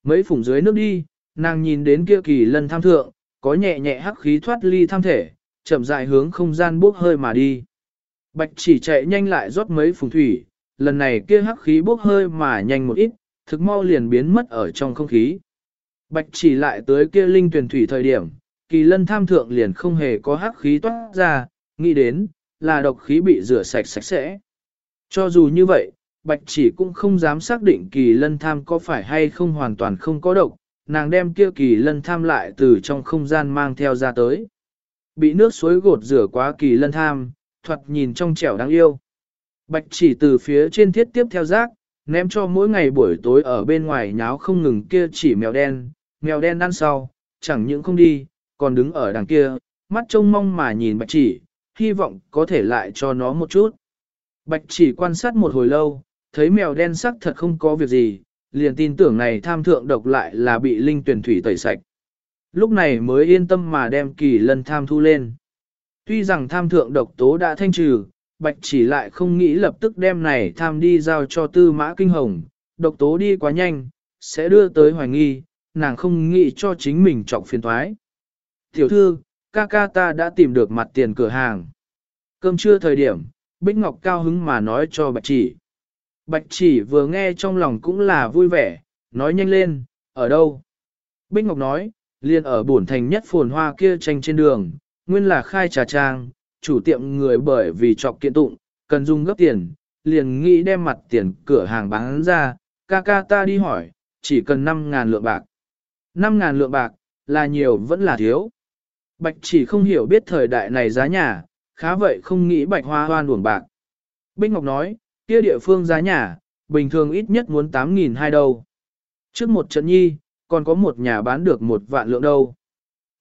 Mấy phủng dưới nước đi, nàng nhìn đến kia kỳ lân tham thượng, có nhẹ nhẹ hắc khí thoát ly tham thể, chậm rãi hướng không gian bốc hơi mà đi. Bạch chỉ chạy nhanh lại rót mấy phùng thủy, lần này kia hắc khí bốc hơi mà nhanh một ít, thực mau liền biến mất ở trong không khí. Bạch chỉ lại tới kia linh tuyển thủy thời điểm, kỳ lân tham thượng liền không hề có hắc khí toát ra, nghĩ đến, là độc khí bị rửa sạch sạch sẽ. Cho dù như vậy, bạch chỉ cũng không dám xác định kỳ lân tham có phải hay không hoàn toàn không có độc, nàng đem kia kỳ lân tham lại từ trong không gian mang theo ra tới. Bị nước suối gột rửa quá kỳ lân tham, thoạt nhìn trong trẻo đáng yêu. Bạch chỉ từ phía trên thiết tiếp theo rác, ném cho mỗi ngày buổi tối ở bên ngoài nháo không ngừng kia chỉ mèo đen, mèo đen ăn sau, chẳng những không đi, còn đứng ở đằng kia, mắt trông mong mà nhìn bạch chỉ, hy vọng có thể lại cho nó một chút. Bạch chỉ quan sát một hồi lâu, thấy mèo đen sắc thật không có việc gì, liền tin tưởng này tham thượng độc lại là bị linh tuyển thủy tẩy sạch. Lúc này mới yên tâm mà đem kỳ lân tham thu lên. Tuy rằng tham thượng độc tố đã thanh trừ, bạch chỉ lại không nghĩ lập tức đem này tham đi giao cho tư mã kinh hồng, độc tố đi quá nhanh, sẽ đưa tới hoài nghi, nàng không nghĩ cho chính mình trọng phiền thoái. Tiểu thư, ca ca ta đã tìm được mặt tiền cửa hàng. Cơm trưa thời điểm, Bích Ngọc cao hứng mà nói cho bạch chỉ. Bạch chỉ vừa nghe trong lòng cũng là vui vẻ, nói nhanh lên, ở đâu? Bích Ngọc nói, liền ở bổn thành nhất phồn hoa kia tranh trên đường, nguyên là khai trà trang, chủ tiệm người bởi vì trọc kiện tụng, cần dùng gấp tiền, liền nghĩ đem mặt tiền cửa hàng bán ra, ca ca ta đi hỏi, chỉ cần 5.000 lượng bạc. 5.000 lượng bạc, là nhiều vẫn là thiếu. Bạch chỉ không hiểu biết thời đại này giá nhà, khá vậy không nghĩ bạch hoa hoan uổng bạc. Bích Ngọc nói, kia địa phương giá nhà, bình thường ít nhất muốn 8.000 hai đâu. Trước một trận nhi, còn có một nhà bán được một vạn lượng đâu.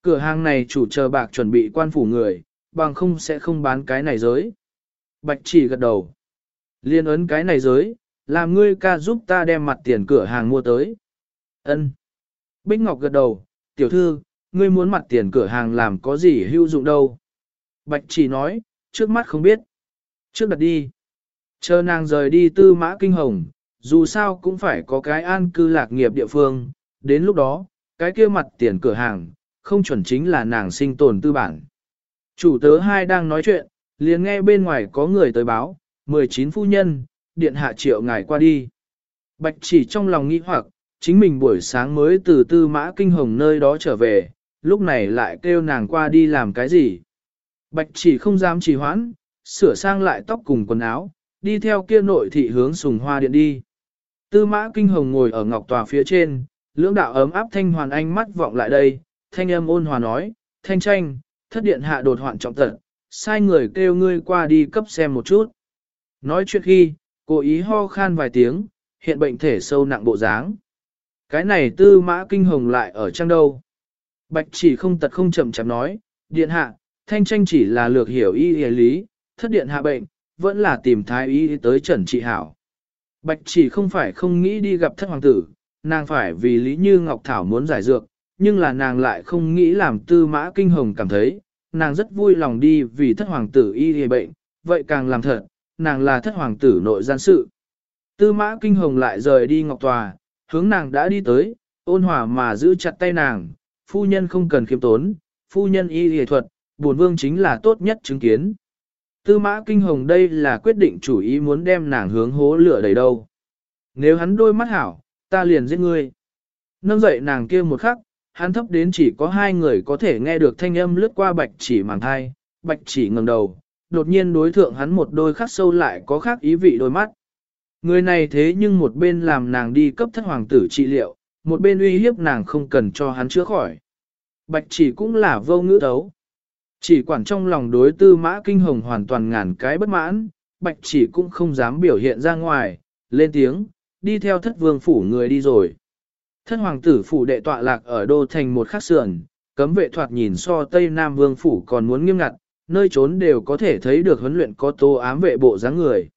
Cửa hàng này chủ chờ bạc chuẩn bị quan phủ người, bằng không sẽ không bán cái này giới. Bạch chỉ gật đầu. Liên ấn cái này giới, làm ngươi ca giúp ta đem mặt tiền cửa hàng mua tới. Ân. Bích Ngọc gật đầu, tiểu thư, ngươi muốn mặt tiền cửa hàng làm có gì hữu dụng đâu. Bạch chỉ nói, trước mắt không biết. Trước đặt đi. Chờ nàng rời đi tư mã kinh hồng, dù sao cũng phải có cái an cư lạc nghiệp địa phương, đến lúc đó, cái kia mặt tiền cửa hàng, không chuẩn chính là nàng sinh tồn tư bản. Chủ tớ hai đang nói chuyện, liền nghe bên ngoài có người tới báo, 19 phu nhân, điện hạ triệu ngài qua đi. Bạch chỉ trong lòng nghĩ hoặc, chính mình buổi sáng mới từ tư mã kinh hồng nơi đó trở về, lúc này lại kêu nàng qua đi làm cái gì. Bạch chỉ không dám trì hoãn, sửa sang lại tóc cùng quần áo, đi theo kia nội thị hướng sùng hoa điện đi. Tư mã kinh hồng ngồi ở ngọc tòa phía trên, lưỡng đạo ấm áp thanh hoàn anh mắt vọng lại đây, thanh âm ôn hòa nói, thanh tranh, thất điện hạ đột hoạn trọng tận, sai người kêu ngươi qua đi cấp xem một chút. Nói chuyện khi, cố ý ho khan vài tiếng, hiện bệnh thể sâu nặng bộ dáng. Cái này tư mã kinh hồng lại ở trang đâu. Bạch chỉ không tật không chậm chạp nói, điện hạ, thanh tranh chỉ là lược hiểu y y lý, thất điện hạ bệnh, vẫn là tìm thái y tới trần trị hảo. Bạch chỉ không phải không nghĩ đi gặp thất hoàng tử, nàng phải vì lý như Ngọc Thảo muốn giải dược, nhưng là nàng lại không nghĩ làm tư mã kinh hồng cảm thấy, nàng rất vui lòng đi vì thất hoàng tử y hề bệnh, vậy càng làm thật, nàng là thất hoàng tử nội gian sự. Tư mã kinh hồng lại rời đi ngọc tòa, hướng nàng đã đi tới, ôn hòa mà giữ chặt tay nàng, phu nhân không cần khiêm tốn, phu nhân y hề thuật, buồn vương chính là tốt nhất chứng kiến. Tư mã kinh hồng đây là quyết định chủ ý muốn đem nàng hướng hố lửa đầy đâu. Nếu hắn đôi mắt hảo, ta liền giết ngươi. Nâng dậy nàng kia một khắc, hắn thấp đến chỉ có hai người có thể nghe được thanh âm lướt qua bạch chỉ màng thai, bạch chỉ ngẩng đầu, đột nhiên đối thượng hắn một đôi khắc sâu lại có khác ý vị đôi mắt. Người này thế nhưng một bên làm nàng đi cấp thất hoàng tử trị liệu, một bên uy hiếp nàng không cần cho hắn chữa khỏi. Bạch chỉ cũng là vô ngữ tấu. Chỉ quản trong lòng đối tư mã kinh hồng hoàn toàn ngàn cái bất mãn, bạch chỉ cũng không dám biểu hiện ra ngoài, lên tiếng, đi theo thất vương phủ người đi rồi. Thất hoàng tử phủ đệ tọa lạc ở đô thành một khắc sườn, cấm vệ thoạt nhìn so Tây Nam vương phủ còn muốn nghiêm ngặt, nơi trốn đều có thể thấy được huấn luyện có tô ám vệ bộ dáng người.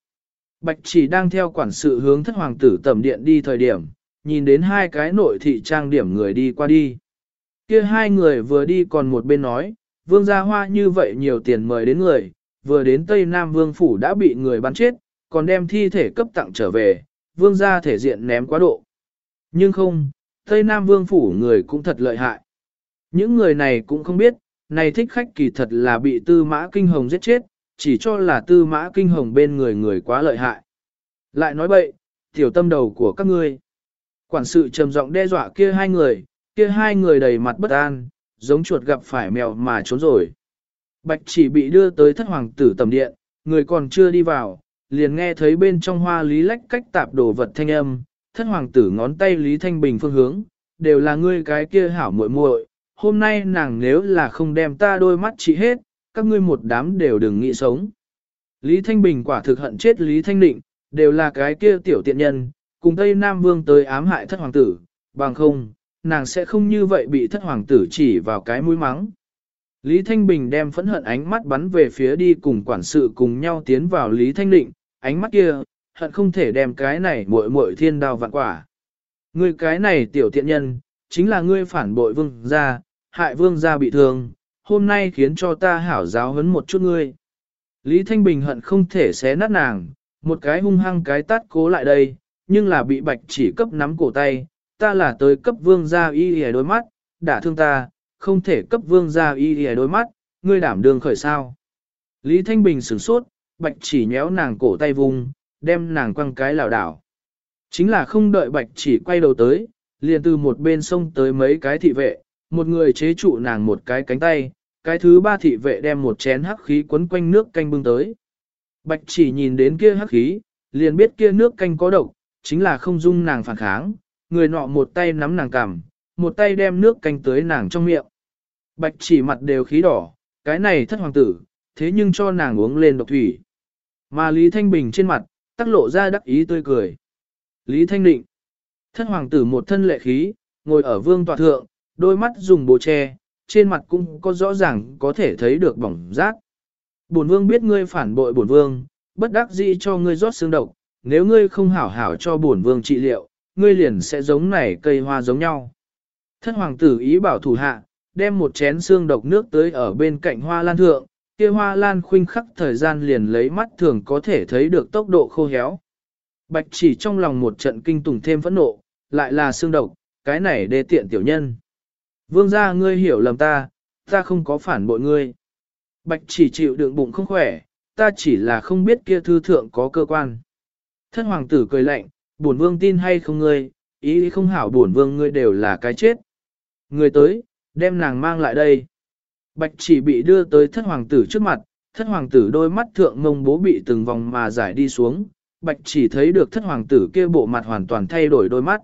Bạch chỉ đang theo quản sự hướng thất hoàng tử tẩm điện đi thời điểm, nhìn đến hai cái nội thị trang điểm người đi qua đi. Kia hai người vừa đi còn một bên nói, vương gia hoa như vậy nhiều tiền mời đến người, vừa đến Tây Nam vương phủ đã bị người bắn chết, còn đem thi thể cấp tặng trở về, vương gia thể diện ném quá độ. Nhưng không, Tây Nam vương phủ người cũng thật lợi hại. Những người này cũng không biết, này thích khách kỳ thật là bị tư mã kinh hồng giết chết, chỉ cho là tư mã kinh hồng bên người người quá lợi hại. Lại nói bậy, tiểu tâm đầu của các ngươi. Quản sự trầm giọng đe dọa kia hai người, kia hai người đầy mặt bất an, giống chuột gặp phải mèo mà trốn rồi. Bạch chỉ bị đưa tới thất hoàng tử tầm điện, người còn chưa đi vào, liền nghe thấy bên trong hoa lý lách cách tạp đồ vật thanh âm, thất hoàng tử ngón tay Lý Thanh Bình phương hướng, đều là ngươi cái kia hảo muội muội. hôm nay nàng nếu là không đem ta đôi mắt trị hết, các ngươi một đám đều đừng nghĩ sống. Lý Thanh Bình quả thực hận chết Lý Thanh Định, đều là cái kia tiểu tiện nhân, cùng Tây Nam Vương tới ám hại thất hoàng tử, bằng không, nàng sẽ không như vậy bị thất hoàng tử chỉ vào cái mũi mắng. Lý Thanh Bình đem phẫn hận ánh mắt bắn về phía đi cùng quản sự cùng nhau tiến vào Lý Thanh Định, ánh mắt kia, hận không thể đem cái này muội muội thiên đao vạn quả. Ngươi cái này tiểu tiện nhân, chính là ngươi phản bội vương gia, hại vương gia bị thương, hôm nay khiến cho ta hảo giáo hấn một chút ngươi. Lý Thanh Bình hận không thể xé nát nàng, một cái hung hăng cái tát cố lại đây, nhưng là bị bạch chỉ cấp nắm cổ tay, ta là tới cấp vương gia y y đôi mắt, đã thương ta, không thể cấp vương gia y y đôi mắt, ngươi đảm đường khởi sao. Lý Thanh Bình sửng sốt, bạch chỉ nhéo nàng cổ tay vùng, đem nàng quăng cái lảo đảo. Chính là không đợi bạch chỉ quay đầu tới, liền từ một bên sông tới mấy cái thị vệ, một người chế trụ nàng một cái cánh tay, cái thứ ba thị vệ đem một chén hắc khí quấn quanh nước canh bưng tới. Bạch chỉ nhìn đến kia hắc khí, liền biết kia nước canh có độc, chính là không dung nàng phản kháng, người nọ một tay nắm nàng cằm, một tay đem nước canh tới nàng trong miệng. Bạch chỉ mặt đều khí đỏ, cái này thất hoàng tử, thế nhưng cho nàng uống lên độc thủy. Mà Lý Thanh Bình trên mặt, tắc lộ ra đắc ý tươi cười. Lý Thanh Định, thân hoàng tử một thân lệ khí, ngồi ở vương tọa thượng, đôi mắt dùng bố che, trên mặt cũng có rõ ràng có thể thấy được bỏng rát. Bổn vương biết ngươi phản bội bổn vương, bất đắc dĩ cho ngươi rót xương độc, nếu ngươi không hảo hảo cho bổn vương trị liệu, ngươi liền sẽ giống này cây hoa giống nhau. Thân hoàng tử ý bảo thủ hạ, đem một chén xương độc nước tới ở bên cạnh hoa lan thượng, kia hoa lan khuynh khắc thời gian liền lấy mắt thường có thể thấy được tốc độ khô héo. Bạch chỉ trong lòng một trận kinh tủng thêm phẫn nộ, lại là xương độc, cái này đê tiện tiểu nhân. Vương gia ngươi hiểu lầm ta, ta không có phản bội ngươi. Bạch chỉ chịu đựng bụng không khỏe, ta chỉ là không biết kia thư thượng có cơ quan. Thân hoàng tử cười lạnh, bổn vương tin hay không ngươi, ý không hảo bổn vương ngươi đều là cái chết. Người tới, đem nàng mang lại đây. Bạch chỉ bị đưa tới thất hoàng tử trước mặt, thất hoàng tử đôi mắt thượng mông bố bị từng vòng mà giải đi xuống, bạch chỉ thấy được thất hoàng tử kia bộ mặt hoàn toàn thay đổi đôi mắt.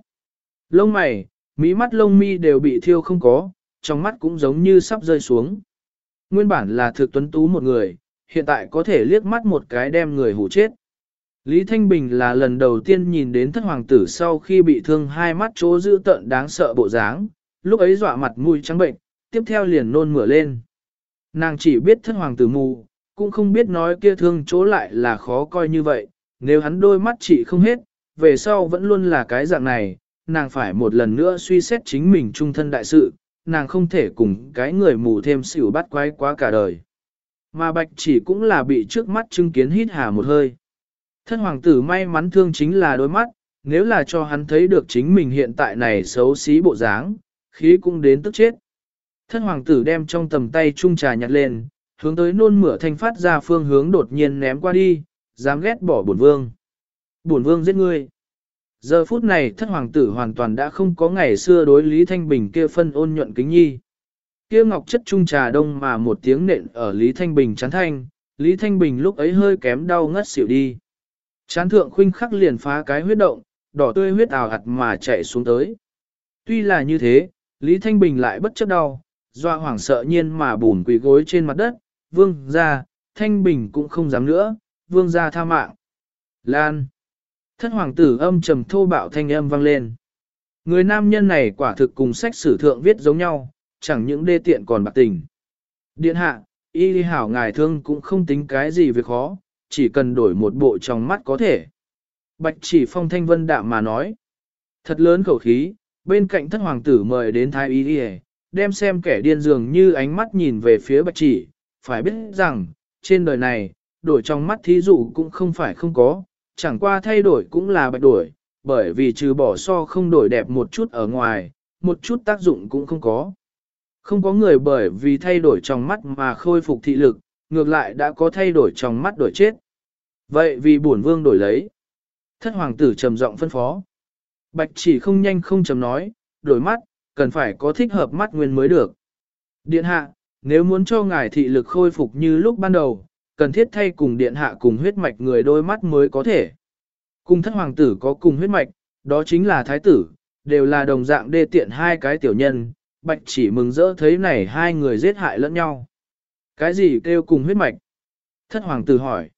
Lông mày, mí mắt lông mi đều bị thiêu không có, trong mắt cũng giống như sắp rơi xuống. Nguyên bản là thực tuấn tú một người, hiện tại có thể liếc mắt một cái đem người hủ chết. Lý Thanh Bình là lần đầu tiên nhìn đến thất hoàng tử sau khi bị thương hai mắt chỗ dữ tợn đáng sợ bộ dáng, lúc ấy dọa mặt mũi trắng bệnh, tiếp theo liền nôn mửa lên. Nàng chỉ biết thất hoàng tử mù, cũng không biết nói kia thương chỗ lại là khó coi như vậy, nếu hắn đôi mắt chỉ không hết, về sau vẫn luôn là cái dạng này, nàng phải một lần nữa suy xét chính mình trung thân đại sự, nàng không thể cùng cái người mù thêm xỉu bắt quái quá cả đời. Mà bạch chỉ cũng là bị trước mắt chứng kiến hít hà một hơi. Thân hoàng tử may mắn thương chính là đôi mắt, nếu là cho hắn thấy được chính mình hiện tại này xấu xí bộ dáng, khí cũng đến tức chết. Thân hoàng tử đem trong tầm tay chung trà nhặt lên, hướng tới nôn mửa thanh phát ra phương hướng đột nhiên ném qua đi, dám ghét bỏ bổn vương. Bổn vương giết ngươi. Giờ phút này thất hoàng tử hoàn toàn đã không có ngày xưa đối Lý Thanh Bình kia phân ôn nhuận kính nhi. Kia ngọc chất trung trà đông mà một tiếng nện ở Lý Thanh Bình chán thanh, Lý Thanh Bình lúc ấy hơi kém đau ngất xỉu đi. Chán thượng khuynh khắc liền phá cái huyết động, đỏ tươi huyết ảo hạt mà chạy xuống tới. Tuy là như thế, Lý Thanh Bình lại bất chấp đau, doa hoảng sợ nhiên mà bùn quỳ gối trên mặt đất, vương ra, Thanh Bình cũng không dám nữa, vương ra tha mạng. Lan. Thất hoàng tử âm trầm thô bạo thanh âm vang lên. Người nam nhân này quả thực cùng sách sử thượng viết giống nhau, chẳng những đê tiện còn bạc tình. Điện hạ, y hảo ngài thương cũng không tính cái gì việc khó, chỉ cần đổi một bộ trong mắt có thể. Bạch chỉ phong thanh vân đạm mà nói. Thật lớn khẩu khí, bên cạnh thất hoàng tử mời đến thái y đi đem xem kẻ điên dường như ánh mắt nhìn về phía bạch chỉ, phải biết rằng, trên đời này, đổi trong mắt thí dụ cũng không phải không có, chẳng qua thay đổi cũng là bạch đổi, bởi vì trừ bỏ so không đổi đẹp một chút ở ngoài, một chút tác dụng cũng không có. Không có người bởi vì thay đổi trong mắt mà khôi phục thị lực, ngược lại đã có thay đổi trong mắt đổi chết. Vậy vì bổn vương đổi lấy. Thất hoàng tử trầm giọng phân phó. Bạch chỉ không nhanh không chầm nói, đổi mắt, cần phải có thích hợp mắt nguyên mới được. Điện hạ, nếu muốn cho ngài thị lực khôi phục như lúc ban đầu, cần thiết thay cùng điện hạ cùng huyết mạch người đôi mắt mới có thể. Cùng thất hoàng tử có cùng huyết mạch, đó chính là thái tử, đều là đồng dạng đê tiện hai cái tiểu nhân, bạch chỉ mừng rỡ thấy này hai người giết hại lẫn nhau. Cái gì kêu cùng huyết mạch? Thất hoàng tử hỏi.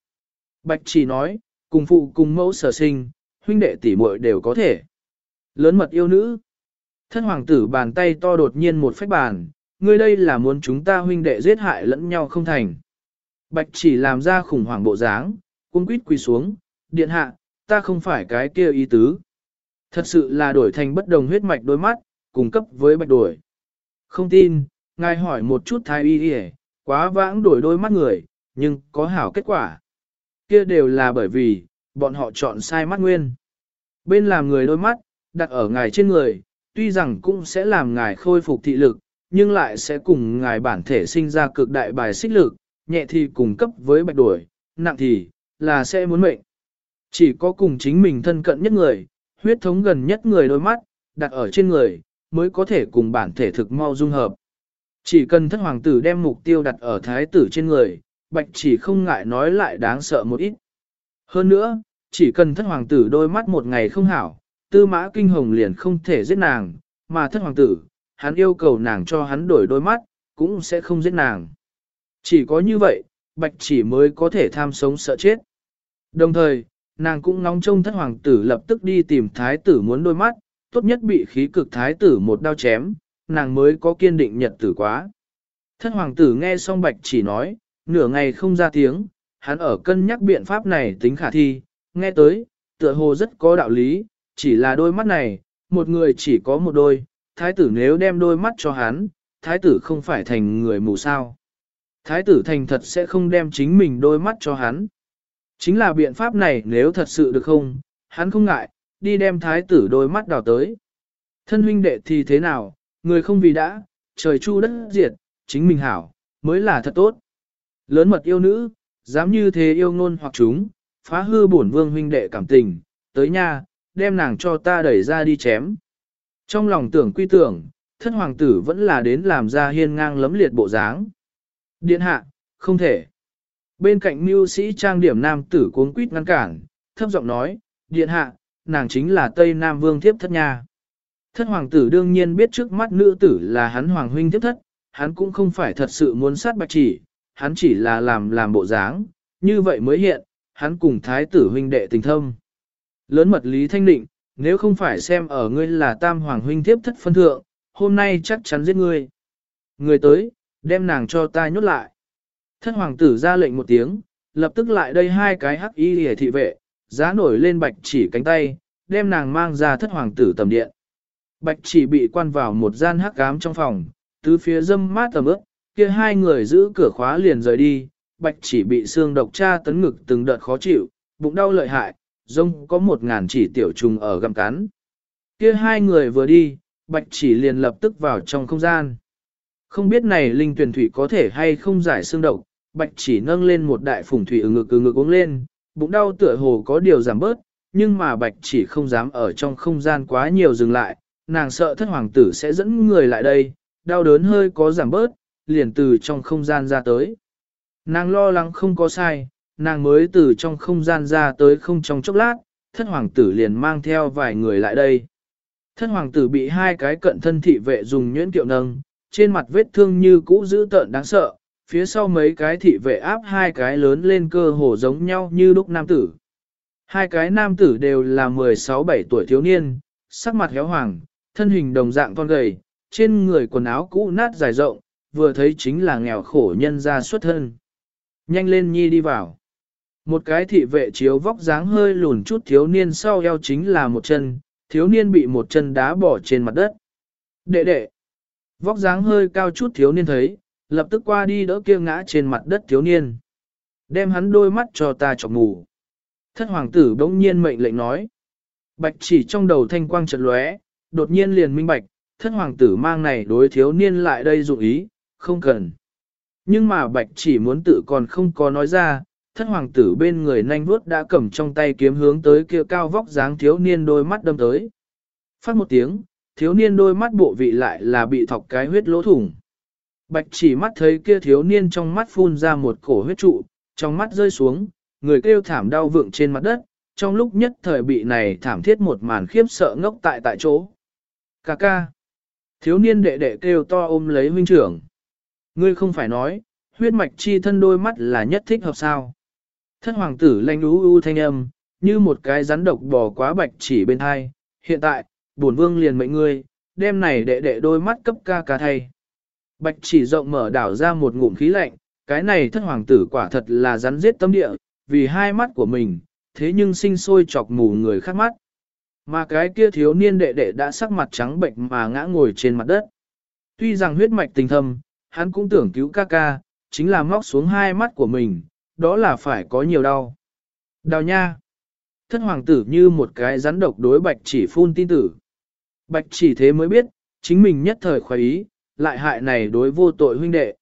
Bạch chỉ nói, cùng phụ cùng mẫu sở sinh, huynh đệ tỷ muội đều có thể. Lớn mật yêu nữ. Thất hoàng tử bàn tay to đột nhiên một phách bàn, ngươi đây là muốn chúng ta huynh đệ giết hại lẫn nhau không thành. Bạch chỉ làm ra khủng hoảng bộ dáng, cung quýt quỳ xuống, điện hạ, ta không phải cái kia ý tứ. Thật sự là đổi thành bất đồng huyết mạch đôi mắt, cung cấp với bạch đổi. Không tin, ngài hỏi một chút thái y đi quá vãng đổi đôi mắt người, nhưng có hảo kết quả. Kia đều là bởi vì, bọn họ chọn sai mắt nguyên. Bên làm người đôi mắt, đặt ở ngài trên người, tuy rằng cũng sẽ làm ngài khôi phục thị lực, nhưng lại sẽ cùng ngài bản thể sinh ra cực đại bài xích lực, nhẹ thì cùng cấp với bạch đuổi, nặng thì, là sẽ muốn mệnh. Chỉ có cùng chính mình thân cận nhất người, huyết thống gần nhất người đôi mắt, đặt ở trên người, mới có thể cùng bản thể thực mau dung hợp. Chỉ cần thất hoàng tử đem mục tiêu đặt ở thái tử trên người, bạch chỉ không ngại nói lại đáng sợ một ít. Hơn nữa, chỉ cần thất hoàng tử đôi mắt một ngày không hảo, tư mã kinh hồng liền không thể giết nàng, mà thất hoàng tử, hắn yêu cầu nàng cho hắn đổi đôi mắt, cũng sẽ không giết nàng. Chỉ có như vậy, bạch chỉ mới có thể tham sống sợ chết. Đồng thời, nàng cũng nóng trông thất hoàng tử lập tức đi tìm thái tử muốn đôi mắt, tốt nhất bị khí cực thái tử một đao chém, nàng mới có kiên định nhật tử quá. Thất hoàng tử nghe xong bạch chỉ nói, nửa ngày không ra tiếng, hắn ở cân nhắc biện pháp này tính khả thi, nghe tới, tựa hồ rất có đạo lý, chỉ là đôi mắt này, một người chỉ có một đôi, thái tử nếu đem đôi mắt cho hắn, thái tử không phải thành người mù sao. Thái tử thành thật sẽ không đem chính mình đôi mắt cho hắn. Chính là biện pháp này nếu thật sự được không, hắn không ngại, đi đem thái tử đôi mắt đào tới. Thân huynh đệ thì thế nào, người không vì đã, trời chu đất diệt, chính mình hảo, mới là thật tốt. Lớn mật yêu nữ, dám như thế yêu ngôn hoặc chúng, phá hư bổn vương huynh đệ cảm tình, tới nha, đem nàng cho ta đẩy ra đi chém. Trong lòng tưởng quy tưởng, thân hoàng tử vẫn là đến làm ra hiên ngang lấm liệt bộ dáng. Điện hạ, không thể. Bên cạnh mưu sĩ trang điểm nam tử cuống quýt ngăn cản, thấp giọng nói, điện hạ, nàng chính là Tây Nam Vương thiếp thất nha. Thất hoàng tử đương nhiên biết trước mắt nữ tử là hắn hoàng huynh thiếp thất, hắn cũng không phải thật sự muốn sát bạch chỉ, hắn chỉ là làm làm bộ dáng, như vậy mới hiện, hắn cùng thái tử huynh đệ tình thâm. Lớn mật lý thanh định, nếu không phải xem ở ngươi là tam hoàng huynh thiếp thất phân thượng, hôm nay chắc chắn giết ngươi. Người tới, đem nàng cho ta nhốt lại. Thất hoàng tử ra lệnh một tiếng, lập tức lại đây hai cái hắc y hề thị vệ, giá nổi lên bạch chỉ cánh tay, đem nàng mang ra thất hoàng tử tầm điện. Bạch chỉ bị quan vào một gian hắc ám trong phòng, tứ phía dâm mát tầm ướp, kia hai người giữ cửa khóa liền rời đi, bạch chỉ bị xương độc tra tấn ngực từng đợt khó chịu, bụng đau lợi hại, rông có một ngàn chỉ tiểu trùng ở gặm cắn. Kia hai người vừa đi, bạch chỉ liền lập tức vào trong không gian. Không biết này linh tuyển thủy có thể hay không giải xương độc, bạch chỉ nâng lên một đại phùng thủy ở ngực ở ngực uống lên, bụng đau tựa hồ có điều giảm bớt, nhưng mà bạch chỉ không dám ở trong không gian quá nhiều dừng lại, nàng sợ thất hoàng tử sẽ dẫn người lại đây, đau đớn hơi có giảm bớt, liền từ trong không gian ra tới. Nàng lo lắng không có sai, nàng mới từ trong không gian ra tới không trong chốc lát, thất hoàng tử liền mang theo vài người lại đây. Thất hoàng tử bị hai cái cận thân thị vệ dùng nhuyễn kiệu nâng, trên mặt vết thương như cũ dữ tợn đáng sợ, phía sau mấy cái thị vệ áp hai cái lớn lên cơ hồ giống nhau như lúc nam tử. Hai cái nam tử đều là 16-17 tuổi thiếu niên, sắc mặt héo hoàng, thân hình đồng dạng con gầy, trên người quần áo cũ nát dài rộng, vừa thấy chính là nghèo khổ nhân ra xuất thân. Nhanh lên nhi đi vào. Một cái thị vệ chiếu vóc dáng hơi lùn chút thiếu niên sau eo chính là một chân, thiếu niên bị một chân đá bỏ trên mặt đất. Đệ đệ. Vóc dáng hơi cao chút thiếu niên thấy, lập tức qua đi đỡ kia ngã trên mặt đất thiếu niên. Đem hắn đôi mắt cho ta chọc ngủ. Thất hoàng tử bỗng nhiên mệnh lệnh nói. Bạch chỉ trong đầu thanh quang chợt lóe, đột nhiên liền minh bạch, thất hoàng tử mang này đối thiếu niên lại đây dụng ý, không cần. Nhưng mà bạch chỉ muốn tự còn không có nói ra, thất hoàng tử bên người nanh vuốt đã cầm trong tay kiếm hướng tới kia cao vóc dáng thiếu niên đôi mắt đâm tới. Phát một tiếng, thiếu niên đôi mắt bộ vị lại là bị thọc cái huyết lỗ thủng. Bạch chỉ mắt thấy kia thiếu niên trong mắt phun ra một cổ huyết trụ, trong mắt rơi xuống, người kêu thảm đau vượng trên mặt đất, trong lúc nhất thời bị này thảm thiết một màn khiếp sợ ngốc tại tại chỗ. Cà ca. Thiếu niên đệ đệ kêu to ôm lấy huynh trưởng. Ngươi không phải nói, huyết mạch chi thân đôi mắt là nhất thích hợp sao. Thất hoàng tử lanh ú u thanh âm, như một cái rắn độc bò quá bạch chỉ bên hai. Hiện tại, bổn vương liền mệnh ngươi, đêm này đệ đệ đôi mắt cấp ca ca thay. Bạch chỉ rộng mở đảo ra một ngụm khí lạnh, cái này thất hoàng tử quả thật là rắn giết tâm địa, vì hai mắt của mình, thế nhưng sinh sôi chọc mù người khác mắt. Mà cái kia thiếu niên đệ đệ đã sắc mặt trắng bệnh mà ngã ngồi trên mặt đất. Tuy rằng huyết mạch tình thâm, hắn cũng tưởng cứu ca ca, chính là móc xuống hai mắt của mình, đó là phải có nhiều đau. Đau nha! Thất hoàng tử như một cái rắn độc đối bạch chỉ phun tin tử. Bạch chỉ thế mới biết, chính mình nhất thời khoái ý, lại hại này đối vô tội huynh đệ.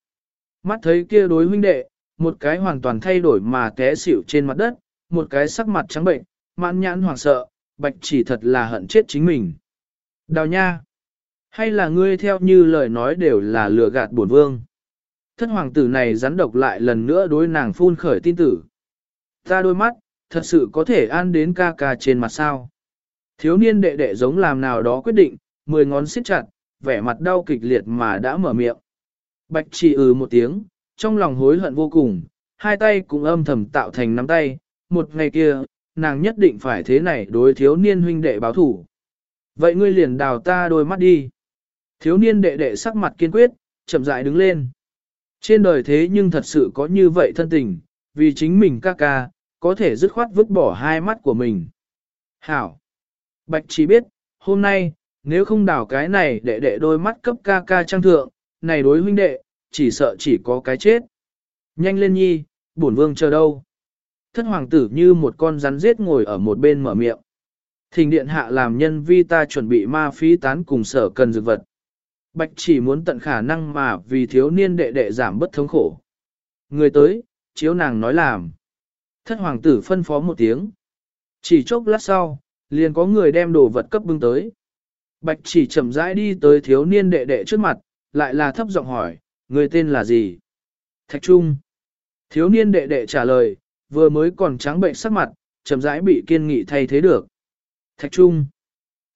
Mắt thấy kia đối huynh đệ, một cái hoàn toàn thay đổi mà té xỉu trên mặt đất, một cái sắc mặt trắng bệnh, mãn nhãn hoảng sợ, bạch chỉ thật là hận chết chính mình. Đào nha! Hay là ngươi theo như lời nói đều là lừa gạt bổn vương? Thất hoàng tử này rắn độc lại lần nữa đối nàng phun khởi tin tử. Ta đôi mắt, thật sự có thể an đến ca ca trên mặt sao. Thiếu niên đệ đệ giống làm nào đó quyết định, mười ngón siết chặt, vẻ mặt đau kịch liệt mà đã mở miệng. Bạch chỉ ừ một tiếng, trong lòng hối hận vô cùng, hai tay cũng âm thầm tạo thành nắm tay, một ngày kia, nàng nhất định phải thế này đối thiếu niên huynh đệ báo thủ. Vậy ngươi liền đào ta đôi mắt đi. Thiếu niên đệ đệ sắc mặt kiên quyết, chậm rãi đứng lên. Trên đời thế nhưng thật sự có như vậy thân tình, vì chính mình ca ca, có thể dứt khoát vứt bỏ hai mắt của mình. Hảo! Bạch chỉ biết, hôm nay, nếu không đào cái này đệ đệ đôi mắt cấp ca ca trang thượng, này đối huynh đệ, chỉ sợ chỉ có cái chết. Nhanh lên nhi, bổn vương chờ đâu. Thất hoàng tử như một con rắn giết ngồi ở một bên mở miệng. Thình điện hạ làm nhân vi ta chuẩn bị ma phí tán cùng sở cần dược vật. Bạch chỉ muốn tận khả năng mà vì thiếu niên đệ đệ giảm bất thống khổ. Người tới, chiếu nàng nói làm. Thất hoàng tử phân phó một tiếng. Chỉ chốc lát sau, liền có người đem đồ vật cấp bưng tới. Bạch chỉ chậm rãi đi tới thiếu niên đệ đệ trước mặt, lại là thấp giọng hỏi, người tên là gì? Thạch Trung. Thiếu niên đệ đệ trả lời, vừa mới còn trắng bệnh sắc mặt, chậm rãi bị kiên nghị thay thế được. Thạch Trung.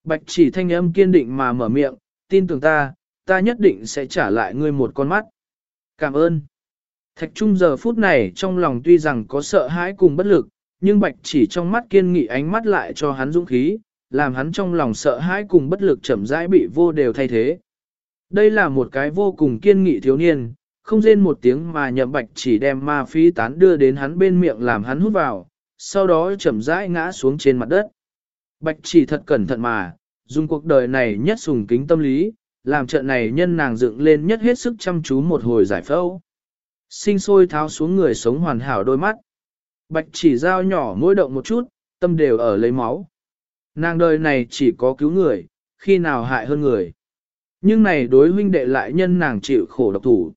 Bạch chỉ thanh âm kiên định mà mở miệng, tin tưởng ta, ta nhất định sẽ trả lại ngươi một con mắt. Cảm ơn. Thạch Trung giờ phút này trong lòng tuy rằng có sợ hãi cùng bất lực, nhưng bạch chỉ trong mắt kiên nghị ánh mắt lại cho hắn dũng khí, làm hắn trong lòng sợ hãi cùng bất lực chậm rãi bị vô đều thay thế. Đây là một cái vô cùng kiên nghị thiếu niên, không rên một tiếng mà nhậm bạch chỉ đem ma phí tán đưa đến hắn bên miệng làm hắn hút vào, sau đó chậm rãi ngã xuống trên mặt đất. Bạch chỉ thật cẩn thận mà, dùng cuộc đời này nhất sùng kính tâm lý, làm trận này nhân nàng dựng lên nhất hết sức chăm chú một hồi giải phẫu. Sinh sôi tháo xuống người sống hoàn hảo đôi mắt. bạch chỉ dao nhỏ mỗi động một chút, tâm đều ở lấy máu. Nàng đời này chỉ có cứu người, khi nào hại hơn người. Nhưng này đối huynh đệ lại nhân nàng chịu khổ độc thủ.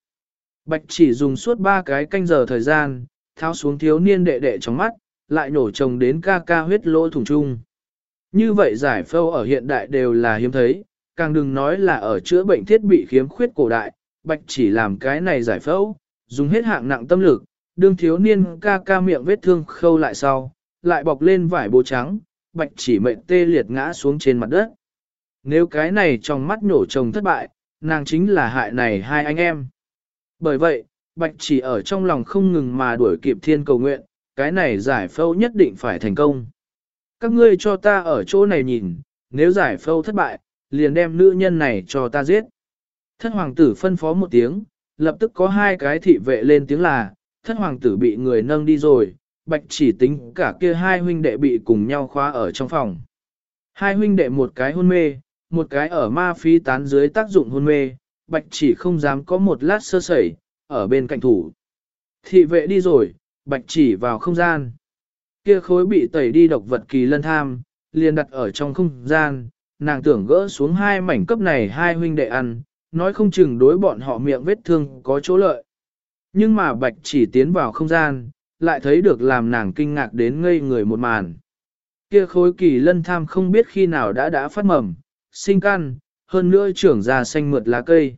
Bạch chỉ dùng suốt ba cái canh giờ thời gian, tháo xuống thiếu niên đệ đệ trong mắt, lại nổ chồng đến ca ca huyết lỗ thủng chung. Như vậy giải phẫu ở hiện đại đều là hiếm thấy, càng đừng nói là ở chữa bệnh thiết bị khiếm khuyết cổ đại, bạch chỉ làm cái này giải phẫu, dùng hết hạng nặng tâm lực, đương thiếu niên ca ca miệng vết thương khâu lại sau, lại bọc lên vải bố trắng, bạch chỉ mệnh tê liệt ngã xuống trên mặt đất. Nếu cái này trong mắt nhổ chồng thất bại, nàng chính là hại này hai anh em. Bởi vậy, bạch chỉ ở trong lòng không ngừng mà đuổi kịp thiên cầu nguyện, cái này giải phẫu nhất định phải thành công. Các ngươi cho ta ở chỗ này nhìn, nếu giải phẫu thất bại, liền đem nữ nhân này cho ta giết. Thất hoàng tử phân phó một tiếng, lập tức có hai cái thị vệ lên tiếng là, thất hoàng tử bị người nâng đi rồi, bạch chỉ tính cả kia hai huynh đệ bị cùng nhau khóa ở trong phòng. Hai huynh đệ một cái hôn mê, một cái ở ma phi tán dưới tác dụng hôn mê, bạch chỉ không dám có một lát sơ sẩy, ở bên cạnh thủ. Thị vệ đi rồi, bạch chỉ vào không gian. Kia khối bị tẩy đi độc vật kỳ lân tham, liền đặt ở trong không gian, nàng tưởng gỡ xuống hai mảnh cấp này hai huynh đệ ăn, nói không chừng đối bọn họ miệng vết thương có chỗ lợi. Nhưng mà bạch chỉ tiến vào không gian, lại thấy được làm nàng kinh ngạc đến ngây người một màn. Kia khối kỳ lân tham không biết khi nào đã đã phát mầm, sinh căn, hơn nữa trưởng ra xanh mượt lá cây.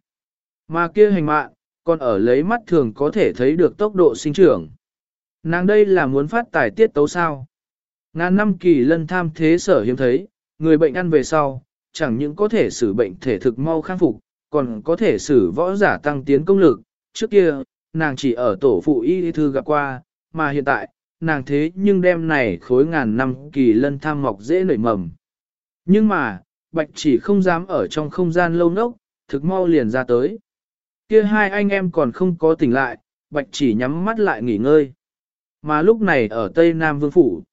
Mà kia hành mạng, còn ở lấy mắt thường có thể thấy được tốc độ sinh trưởng. Nàng đây là muốn phát tài tiết tấu sao. Ngàn năm kỳ lân tham thế sở hiếm thấy, người bệnh ăn về sau, chẳng những có thể xử bệnh thể thực mau khang phục, còn có thể xử võ giả tăng tiến công lực. Trước kia, nàng chỉ ở tổ phụ y thư gặp qua, mà hiện tại, nàng thế nhưng đem này khối ngàn năm kỳ lân tham mọc dễ nảy mầm. Nhưng mà, bạch chỉ không dám ở trong không gian lâu nốc, thực mau liền ra tới. Kia hai anh em còn không có tỉnh lại, bạch chỉ nhắm mắt lại nghỉ ngơi. Mà lúc này ở Tây Nam Vương Phủ,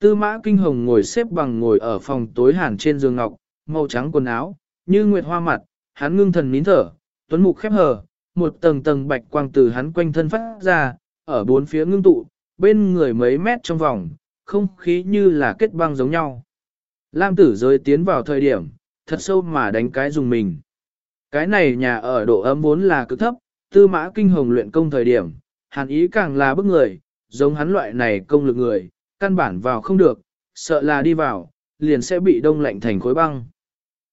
Tư mã kinh hồng ngồi xếp bằng ngồi ở phòng tối hàn trên giường ngọc, màu trắng quần áo, như nguyệt hoa mặt, hắn ngưng thần nín thở, tuấn mục khép hờ, một tầng tầng bạch quang từ hắn quanh thân phát ra, ở bốn phía ngưng tụ, bên người mấy mét trong vòng, không khí như là kết băng giống nhau. Lam tử giới tiến vào thời điểm, thật sâu mà đánh cái dùng mình. Cái này nhà ở độ ấm vốn là cực thấp, tư mã kinh hồng luyện công thời điểm, hàn ý càng là bức người, giống hắn loại này công lực người, căn bản vào không được, sợ là đi vào, liền sẽ bị đông lạnh thành khối băng.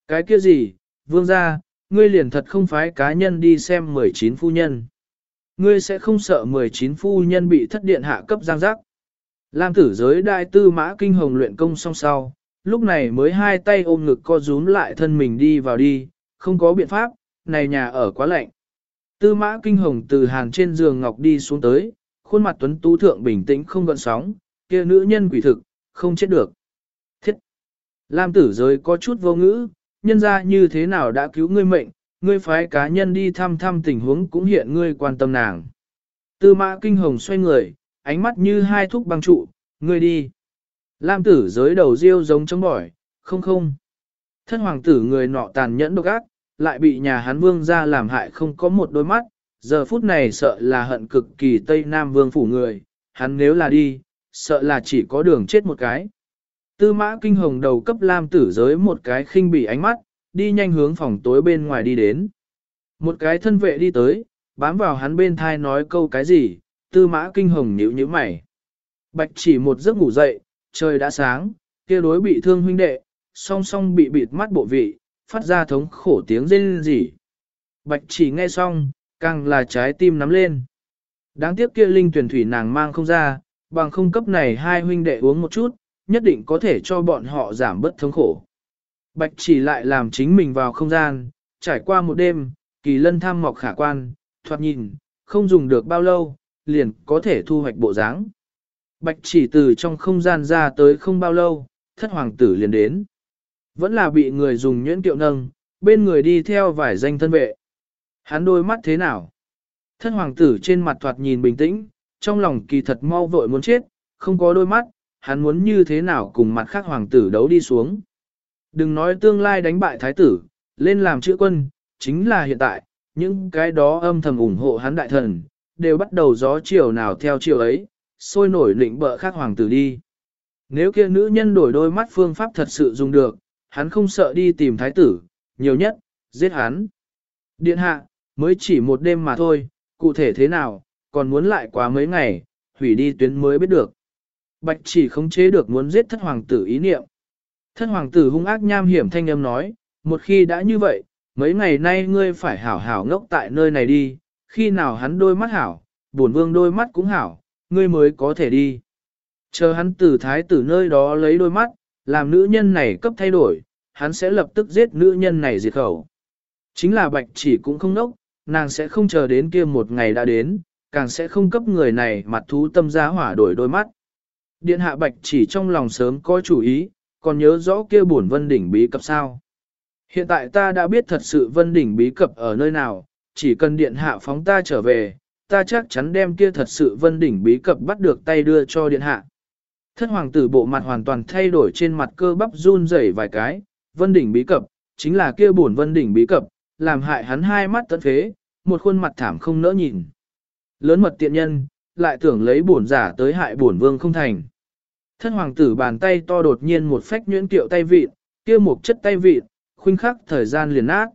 Cái kia gì, vương gia, ngươi liền thật không phái cá nhân đi xem 19 phu nhân. Ngươi sẽ không sợ 19 phu nhân bị thất điện hạ cấp giang giác. Lam tử giới đại tư mã kinh hồng luyện công song sau, lúc này mới hai tay ôm ngực co rúm lại thân mình đi vào đi, không có biện pháp, này nhà ở quá lạnh. Tư mã kinh hồng từ hàng trên giường ngọc đi xuống tới, khuôn mặt tuấn tú thượng bình tĩnh không gợn sóng, kia nữ nhân quỷ thực, không chết được. Thiết! Lam tử giới có chút vô ngữ, nhân ra như thế nào đã cứu ngươi mệnh, ngươi phái cá nhân đi thăm thăm tình huống cũng hiện ngươi quan tâm nàng. Tư mã kinh hồng xoay người, ánh mắt như hai thúc băng trụ, ngươi đi. Lam tử giới đầu riêu giống chống bỏi, không không. Thân hoàng tử người nọ tàn nhẫn độc ác, lại bị nhà hán vương ra làm hại không có một đôi mắt, giờ phút này sợ là hận cực kỳ Tây Nam vương phủ người, hắn nếu là đi, sợ là chỉ có đường chết một cái. Tư mã kinh hồng đầu cấp lam tử giới một cái khinh bỉ ánh mắt, đi nhanh hướng phòng tối bên ngoài đi đến. Một cái thân vệ đi tới, bám vào hắn bên thai nói câu cái gì, tư mã kinh hồng nhíu nhíu mày. Bạch chỉ một giấc ngủ dậy, trời đã sáng, kia đối bị thương huynh đệ, song song bị bịt mắt bộ vị, phát ra thống khổ tiếng rên rỉ. Bạch chỉ nghe xong, càng là trái tim nắm lên. Đáng tiếc kia linh tuyển thủy nàng mang không ra, bằng không cấp này hai huynh đệ uống một chút, nhất định có thể cho bọn họ giảm bớt thống khổ. Bạch chỉ lại làm chính mình vào không gian, trải qua một đêm, kỳ lân tham mọc khả quan, thoạt nhìn, không dùng được bao lâu, liền có thể thu hoạch bộ dáng. Bạch chỉ từ trong không gian ra tới không bao lâu, thất hoàng tử liền đến. Vẫn là bị người dùng nhuyễn tiệu nâng, bên người đi theo vài danh thân vệ. Hắn đôi mắt thế nào? Thất hoàng tử trên mặt thoạt nhìn bình tĩnh, trong lòng kỳ thật mau vội muốn chết, không có đôi mắt, hắn muốn như thế nào cùng mặt khác hoàng tử đấu đi xuống. Đừng nói tương lai đánh bại thái tử, lên làm chữ quân, chính là hiện tại, những cái đó âm thầm ủng hộ hắn đại thần, đều bắt đầu gió chiều nào theo chiều ấy, sôi nổi định bợ khác hoàng tử đi. Nếu kia nữ nhân đổi đôi mắt phương pháp thật sự dùng được, hắn không sợ đi tìm thái tử, nhiều nhất, giết hắn. Điện hạ, mới chỉ một đêm mà thôi, cụ thể thế nào, còn muốn lại quá mấy ngày, hủy đi tuyến mới biết được. Bạch chỉ khống chế được muốn giết thất hoàng tử ý niệm. Thất hoàng tử hung ác nham hiểm thanh âm nói, một khi đã như vậy, mấy ngày nay ngươi phải hảo hảo ngốc tại nơi này đi, khi nào hắn đôi mắt hảo, bổn vương đôi mắt cũng hảo, ngươi mới có thể đi. Chờ hắn từ thái tử nơi đó lấy đôi mắt, làm nữ nhân này cấp thay đổi, hắn sẽ lập tức giết nữ nhân này diệt khẩu. Chính là bạch chỉ cũng không nốc, nàng sẽ không chờ đến kia một ngày đã đến, càng sẽ không cấp người này mặt thú tâm giá hỏa đổi đôi mắt. Điện hạ bạch chỉ trong lòng sớm có chủ ý, còn nhớ rõ kia bổn vân đỉnh bí cập sao. Hiện tại ta đã biết thật sự vân đỉnh bí cập ở nơi nào, chỉ cần điện hạ phóng ta trở về, ta chắc chắn đem kia thật sự vân đỉnh bí cập bắt được tay đưa cho điện hạ. Thất hoàng tử bộ mặt hoàn toàn thay đổi trên mặt cơ bắp run rẩy vài cái, vân đỉnh bí cập, chính là kia bổn vân đỉnh bí cập, làm hại hắn hai mắt tận phế, một khuôn mặt thảm không nỡ nhìn. Lớn mật tiện nhân, lại tưởng lấy bổn giả tới hại bổn vương không thành. Thất hoàng tử bàn tay to đột nhiên một phách nhuyễn tiệu tay vịt, kia một chất tay vịt, khuynh khắc thời gian liền nát.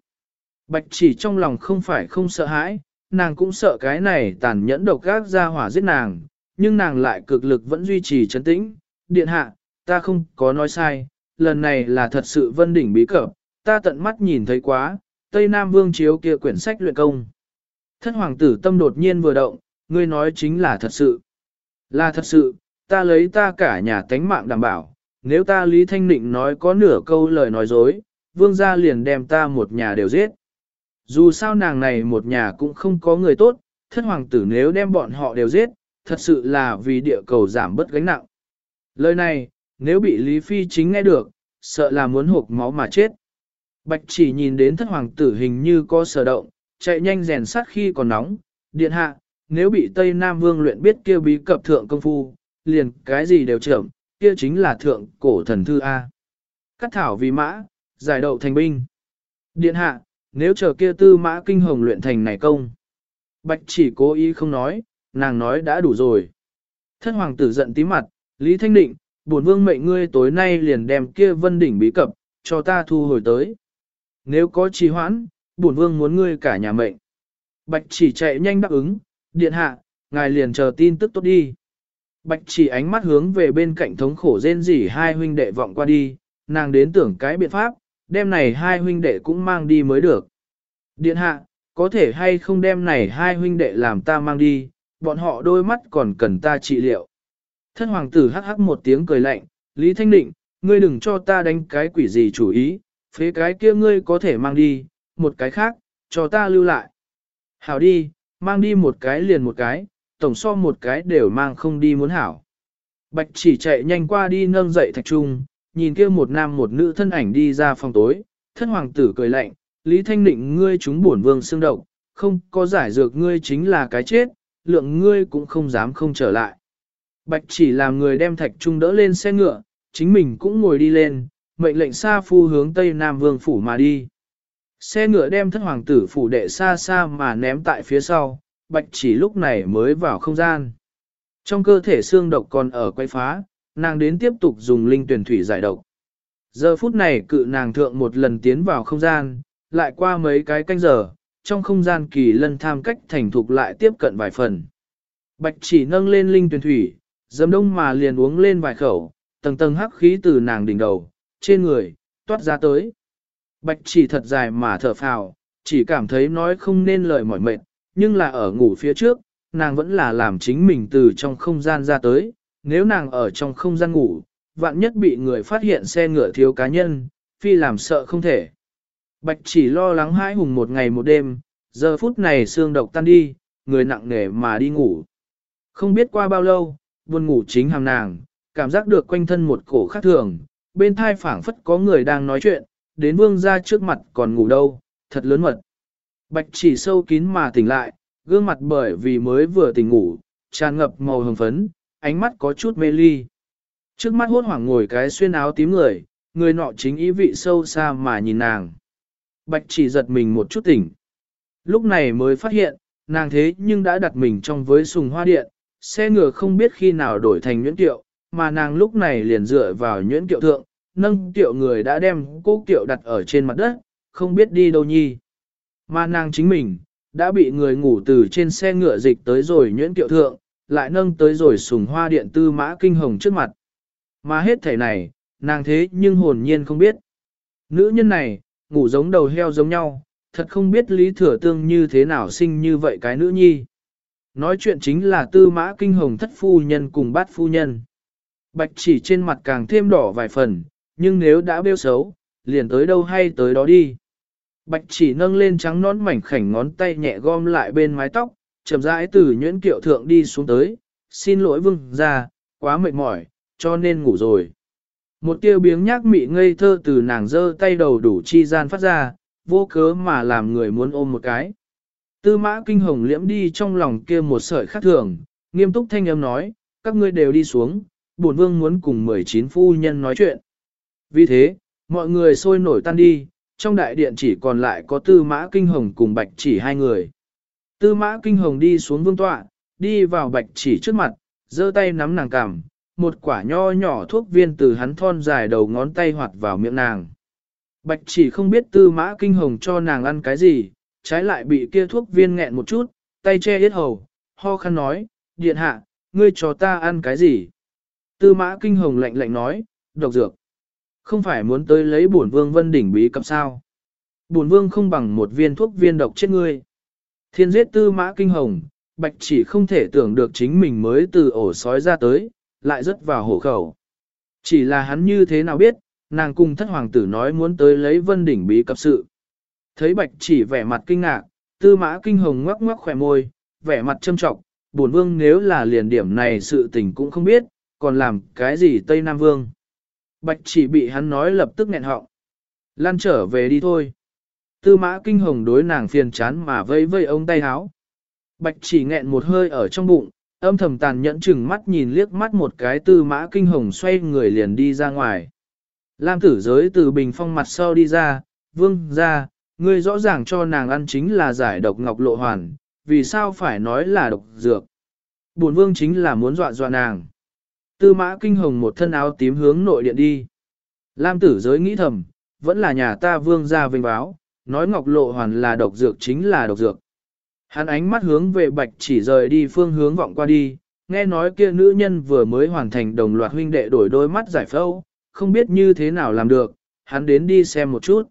Bạch chỉ trong lòng không phải không sợ hãi, nàng cũng sợ cái này tàn nhẫn độc gác ra hỏa giết nàng, nhưng nàng lại cực lực vẫn duy trì chấn tĩnh. Điện hạ, ta không có nói sai, lần này là thật sự vân đỉnh bí cập, ta tận mắt nhìn thấy quá, Tây Nam Vương chiếu kia quyển sách luyện công. Thất hoàng tử tâm đột nhiên vừa động, ngươi nói chính là thật sự. Là thật sự, ta lấy ta cả nhà tánh mạng đảm bảo, nếu ta Lý Thanh Nịnh nói có nửa câu lời nói dối, vương gia liền đem ta một nhà đều giết. Dù sao nàng này một nhà cũng không có người tốt, thất hoàng tử nếu đem bọn họ đều giết, thật sự là vì địa cầu giảm bớt gánh nặng. Lời này, nếu bị Lý Phi chính nghe được, sợ là muốn hộp máu mà chết. Bạch chỉ nhìn đến thất hoàng tử hình như có sở động, chạy nhanh rèn sát khi còn nóng, điện hạ, nếu bị Tây Nam Vương luyện biết kia bí cập thượng công phu, liền cái gì đều chậm, kia chính là thượng cổ thần thư A. Cắt thảo vì mã, giải đậu thành binh. Điện hạ, nếu chờ kia tư mã kinh hồng luyện thành này công. Bạch chỉ cố ý không nói, nàng nói đã đủ rồi. Thân hoàng tử giận tí mặt, Lý Thanh Định, bổn vương mệnh ngươi tối nay liền đem kia vân đỉnh bí cập, cho ta thu hồi tới. Nếu có trì hoãn, bổn vương muốn ngươi cả nhà mệnh. Bạch chỉ chạy nhanh đáp ứng, điện hạ, ngài liền chờ tin tức tốt đi. Bạch chỉ ánh mắt hướng về bên cạnh thống khổ rên rỉ hai huynh đệ vọng qua đi, nàng đến tưởng cái biện pháp, đêm này hai huynh đệ cũng mang đi mới được. Điện hạ, có thể hay không đem này hai huynh đệ làm ta mang đi, bọn họ đôi mắt còn cần ta trị liệu. Thân hoàng tử hắc hắc một tiếng cười lạnh, Lý Thanh Định, ngươi đừng cho ta đánh cái quỷ gì chủ ý, phế cái kia ngươi có thể mang đi, một cái khác, cho ta lưu lại. Hảo đi, mang đi một cái liền một cái, tổng so một cái đều mang không đi muốn hảo. Bạch chỉ chạy nhanh qua đi nâng dậy thạch trung, nhìn kia một nam một nữ thân ảnh đi ra phòng tối, thân hoàng tử cười lạnh, Lý Thanh Định ngươi chúng bổn vương xương động, không có giải dược ngươi chính là cái chết, lượng ngươi cũng không dám không trở lại. Bạch chỉ làm người đem thạch trung đỡ lên xe ngựa, chính mình cũng ngồi đi lên, mệnh lệnh xa phu hướng Tây Nam Vương Phủ mà đi. Xe ngựa đem thất hoàng tử phủ đệ xa xa mà ném tại phía sau, bạch chỉ lúc này mới vào không gian. Trong cơ thể xương độc còn ở quay phá, nàng đến tiếp tục dùng linh tuyển thủy giải độc. Giờ phút này cự nàng thượng một lần tiến vào không gian, lại qua mấy cái canh giờ, trong không gian kỳ lân tham cách thành thục lại tiếp cận vài phần. Bạch chỉ nâng lên linh tuyển thủy, dấm đông mà liền uống lên vài khẩu, tầng tầng hắc khí từ nàng đỉnh đầu, trên người, toát ra tới. Bạch chỉ thật dài mà thở phào, chỉ cảm thấy nói không nên lời mỏi mệt, nhưng là ở ngủ phía trước, nàng vẫn là làm chính mình từ trong không gian ra tới, nếu nàng ở trong không gian ngủ, vạn nhất bị người phát hiện xe ngựa thiếu cá nhân, phi làm sợ không thể. Bạch chỉ lo lắng hãi hùng một ngày một đêm, giờ phút này xương độc tan đi, người nặng nề mà đi ngủ. Không biết qua bao lâu, buồn ngủ chính hàm nàng, cảm giác được quanh thân một cổ khác thường, bên thai phảng phất có người đang nói chuyện, đến vương ra trước mặt còn ngủ đâu, thật lớn mật. Bạch chỉ sâu kín mà tỉnh lại, gương mặt bởi vì mới vừa tỉnh ngủ, tràn ngập màu hồng phấn, ánh mắt có chút mê ly. Trước mắt hốt hoảng ngồi cái xuyên áo tím người, người nọ chính ý vị sâu xa mà nhìn nàng. Bạch chỉ giật mình một chút tỉnh. Lúc này mới phát hiện, nàng thế nhưng đã đặt mình trong với sùng hoa điện, xe ngựa không biết khi nào đổi thành nhuyễn tiệu, mà nàng lúc này liền dựa vào nhuyễn kiệu thượng, nâng tiểu người đã đem cô tiểu đặt ở trên mặt đất, không biết đi đâu nhi. Mà nàng chính mình, đã bị người ngủ từ trên xe ngựa dịch tới rồi nhuyễn tiểu thượng, lại nâng tới rồi sùng hoa điện tư mã kinh hồng trước mặt. Mà hết thể này, nàng thế nhưng hồn nhiên không biết. Nữ nhân này, ngủ giống đầu heo giống nhau, thật không biết lý thừa tương như thế nào sinh như vậy cái nữ nhi. Nói chuyện chính là tư mã kinh hồng thất phu nhân cùng bát phu nhân. Bạch chỉ trên mặt càng thêm đỏ vài phần, nhưng nếu đã bêu xấu, liền tới đâu hay tới đó đi. Bạch chỉ nâng lên trắng nón mảnh khảnh ngón tay nhẹ gom lại bên mái tóc, chậm rãi từ nhuyễn kiệu thượng đi xuống tới, xin lỗi vương ra, quá mệt mỏi, cho nên ngủ rồi. Một tiêu biếng nhác mị ngây thơ từ nàng giơ tay đầu đủ chi gian phát ra, vô cớ mà làm người muốn ôm một cái. Tư mã kinh hồng liễm đi trong lòng kia một sợi khác thường, nghiêm túc thanh âm nói, các ngươi đều đi xuống, bổn vương muốn cùng 19 phu nhân nói chuyện. Vì thế, mọi người sôi nổi tan đi, trong đại điện chỉ còn lại có tư mã kinh hồng cùng bạch chỉ hai người. Tư mã kinh hồng đi xuống vương tọa, đi vào bạch chỉ trước mặt, giơ tay nắm nàng cằm, một quả nho nhỏ thuốc viên từ hắn thon dài đầu ngón tay hoạt vào miệng nàng. Bạch chỉ không biết tư mã kinh hồng cho nàng ăn cái gì, trái lại bị kia thuốc viên nghẹn một chút, tay che yết hầu, ho khăn nói, điện hạ, ngươi cho ta ăn cái gì? Tư mã kinh hồng lạnh lạnh nói, độc dược. Không phải muốn tới lấy bổn vương vân đỉnh bí cập sao? Bổn vương không bằng một viên thuốc viên độc chết ngươi. Thiên giết tư mã kinh hồng, bạch chỉ không thể tưởng được chính mình mới từ ổ sói ra tới, lại rớt vào hổ khẩu. Chỉ là hắn như thế nào biết, nàng cùng thất hoàng tử nói muốn tới lấy vân đỉnh bí cập sự. Thấy bạch chỉ vẻ mặt kinh ngạc, tư mã kinh hồng ngoắc ngoắc khỏe môi, vẻ mặt châm trọng, bổn vương nếu là liền điểm này sự tình cũng không biết, còn làm cái gì Tây Nam Vương. Bạch chỉ bị hắn nói lập tức nghẹn họng. Lan trở về đi thôi. Tư mã kinh hồng đối nàng phiền chán mà vây vây ông tay háo. Bạch chỉ nghẹn một hơi ở trong bụng, âm thầm tàn nhẫn chừng mắt nhìn liếc mắt một cái tư mã kinh hồng xoay người liền đi ra ngoài. Lam tử giới từ bình phong mặt sau đi ra, vương ra, ngươi rõ ràng cho nàng ăn chính là giải độc ngọc lộ hoàn, vì sao phải nói là độc dược. Bổn vương chính là muốn dọa dọa nàng. Tư mã kinh hồng một thân áo tím hướng nội điện đi. Lam tử giới nghĩ thầm, vẫn là nhà ta vương gia vinh báo, nói ngọc lộ hoàn là độc dược chính là độc dược. Hắn ánh mắt hướng về bạch chỉ rời đi phương hướng vọng qua đi, nghe nói kia nữ nhân vừa mới hoàn thành đồng loạt huynh đệ đổi đôi mắt giải phẫu, không biết như thế nào làm được, hắn đến đi xem một chút.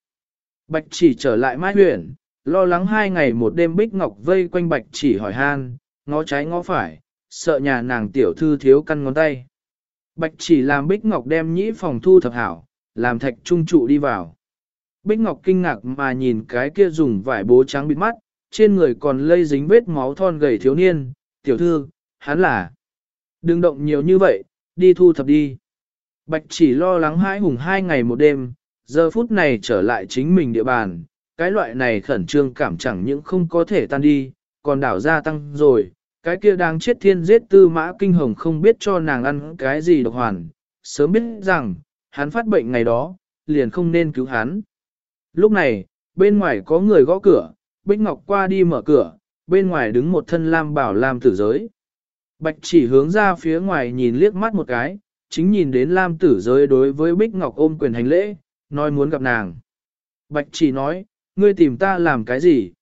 Bạch chỉ trở lại mai huyện, lo lắng hai ngày một đêm bích ngọc vây quanh bạch chỉ hỏi han, ngó trái ngó phải, sợ nhà nàng tiểu thư thiếu căn ngón tay. Bạch chỉ làm bích ngọc đem nhĩ phòng thu thập hảo, làm thạch trung trụ đi vào. Bích ngọc kinh ngạc mà nhìn cái kia dùng vải bố trắng bịt mắt, trên người còn lây dính vết máu thon gầy thiếu niên, tiểu thư, hắn là. Đừng động nhiều như vậy, đi thu thập đi. Bạch chỉ lo lắng hãi hùng hai ngày một đêm, giờ phút này trở lại chính mình địa bàn, cái loại này khẩn trương cảm chẳng những không có thể tan đi, còn đảo gia tăng rồi, cái kia đang chết thiên giết tư mã kinh hồng không biết cho nàng ăn cái gì độc hoàn, sớm biết rằng, hắn phát bệnh ngày đó, liền không nên cứu hắn. Lúc này, bên ngoài có người gõ cửa, Bích Ngọc qua đi mở cửa, bên ngoài đứng một thân lam bảo lam tử giới. Bạch chỉ hướng ra phía ngoài nhìn liếc mắt một cái, chính nhìn đến lam tử giới đối với Bích Ngọc ôm quyền hành lễ, nói muốn gặp nàng. Bạch chỉ nói, ngươi tìm ta làm cái gì?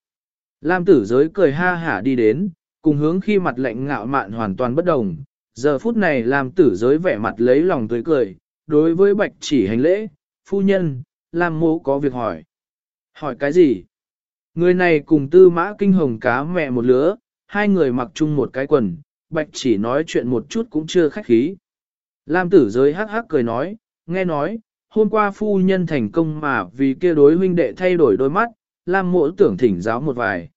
Lam tử giới cười ha hả đi đến, cùng hướng khi mặt lạnh ngạo mạn hoàn toàn bất đồng. Giờ phút này làm tử giới vẻ mặt lấy lòng tươi cười, đối với bạch chỉ hành lễ, phu nhân, Lam mô có việc hỏi. Hỏi cái gì? Người này cùng tư mã kinh hồng cá mẹ một lứa, hai người mặc chung một cái quần, bạch chỉ nói chuyện một chút cũng chưa khách khí. Lam tử giới hắc hắc cười nói, nghe nói, hôm qua phu nhân thành công mà vì kia đối huynh đệ thay đổi đôi mắt, Lam mộ tưởng thỉnh giáo một vài.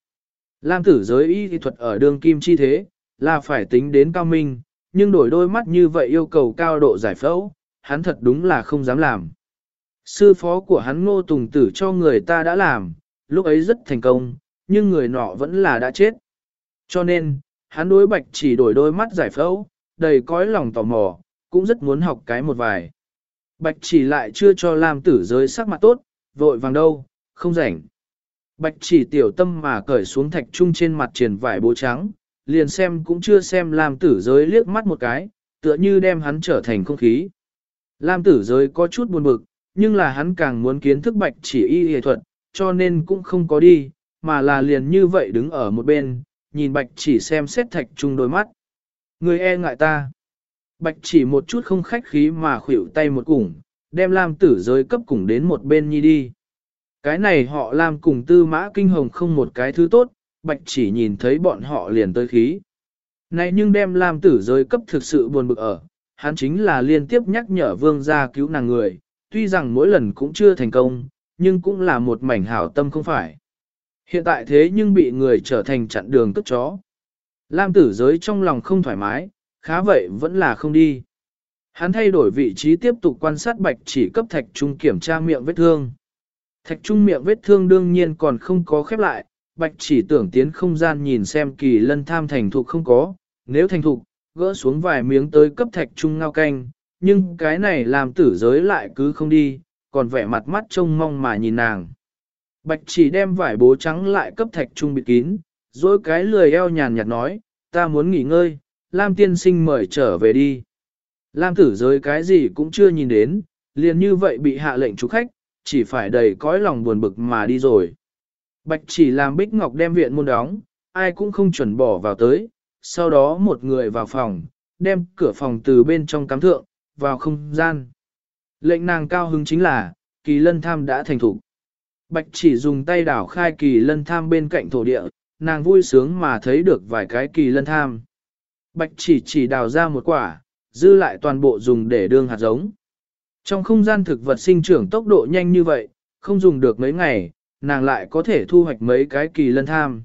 Lam tử giới y thuật ở đường kim chi thế, là phải tính đến cao minh, nhưng đổi đôi mắt như vậy yêu cầu cao độ giải phẫu, hắn thật đúng là không dám làm. Sư phó của hắn ngô tùng tử cho người ta đã làm, lúc ấy rất thành công, nhưng người nọ vẫn là đã chết. Cho nên, hắn đối bạch chỉ đổi đôi mắt giải phẫu, đầy cõi lòng tò mò, cũng rất muốn học cái một vài. Bạch chỉ lại chưa cho Lam tử giới sắc mặt tốt, vội vàng đâu, không rảnh. Bạch chỉ tiểu tâm mà cởi xuống thạch trung trên mặt triển vải bố trắng, liền xem cũng chưa xem Lam tử giới liếc mắt một cái, tựa như đem hắn trở thành không khí. Lam tử giới có chút buồn bực, nhưng là hắn càng muốn kiến thức bạch chỉ y y thuật, cho nên cũng không có đi, mà là liền như vậy đứng ở một bên, nhìn bạch chỉ xem xét thạch trung đôi mắt. Người e ngại ta. Bạch chỉ một chút không khách khí mà khuỷu tay một củng, đem Lam tử giới cấp củng đến một bên nhi đi. Cái này họ làm cùng tư mã kinh hồng không một cái thứ tốt, bạch chỉ nhìn thấy bọn họ liền tới khí. Này nhưng đem Lam tử giới cấp thực sự buồn bực ở, hắn chính là liên tiếp nhắc nhở vương gia cứu nàng người, tuy rằng mỗi lần cũng chưa thành công, nhưng cũng là một mảnh hảo tâm không phải. Hiện tại thế nhưng bị người trở thành chặn đường cướp chó. Lam tử giới trong lòng không thoải mái, khá vậy vẫn là không đi. Hắn thay đổi vị trí tiếp tục quan sát bạch chỉ cấp thạch trung kiểm tra miệng vết thương. Thạch trung miệng vết thương đương nhiên còn không có khép lại, bạch chỉ tưởng tiến không gian nhìn xem kỳ lân tham thành thục không có, nếu thành thục, gỡ xuống vài miếng tới cấp thạch trung ngao canh, nhưng cái này làm tử giới lại cứ không đi, còn vẻ mặt mắt trông mong mà nhìn nàng. Bạch chỉ đem vải bố trắng lại cấp thạch trung bịt kín, rồi cái lười eo nhàn nhạt nói, ta muốn nghỉ ngơi, Lam tiên sinh mời trở về đi. Lam tử giới cái gì cũng chưa nhìn đến, liền như vậy bị hạ lệnh chủ khách, chỉ phải đầy cõi lòng buồn bực mà đi rồi. Bạch chỉ làm Bích Ngọc đem viện môn đóng, ai cũng không chuẩn bỏ vào tới, sau đó một người vào phòng, đem cửa phòng từ bên trong cắm thượng, vào không gian. Lệnh nàng cao hứng chính là, kỳ lân tham đã thành thủ. Bạch chỉ dùng tay đảo khai kỳ lân tham bên cạnh thổ địa, nàng vui sướng mà thấy được vài cái kỳ lân tham. Bạch chỉ chỉ đào ra một quả, dư lại toàn bộ dùng để đương hạt giống. Trong không gian thực vật sinh trưởng tốc độ nhanh như vậy, không dùng được mấy ngày, nàng lại có thể thu hoạch mấy cái kỳ lân tham.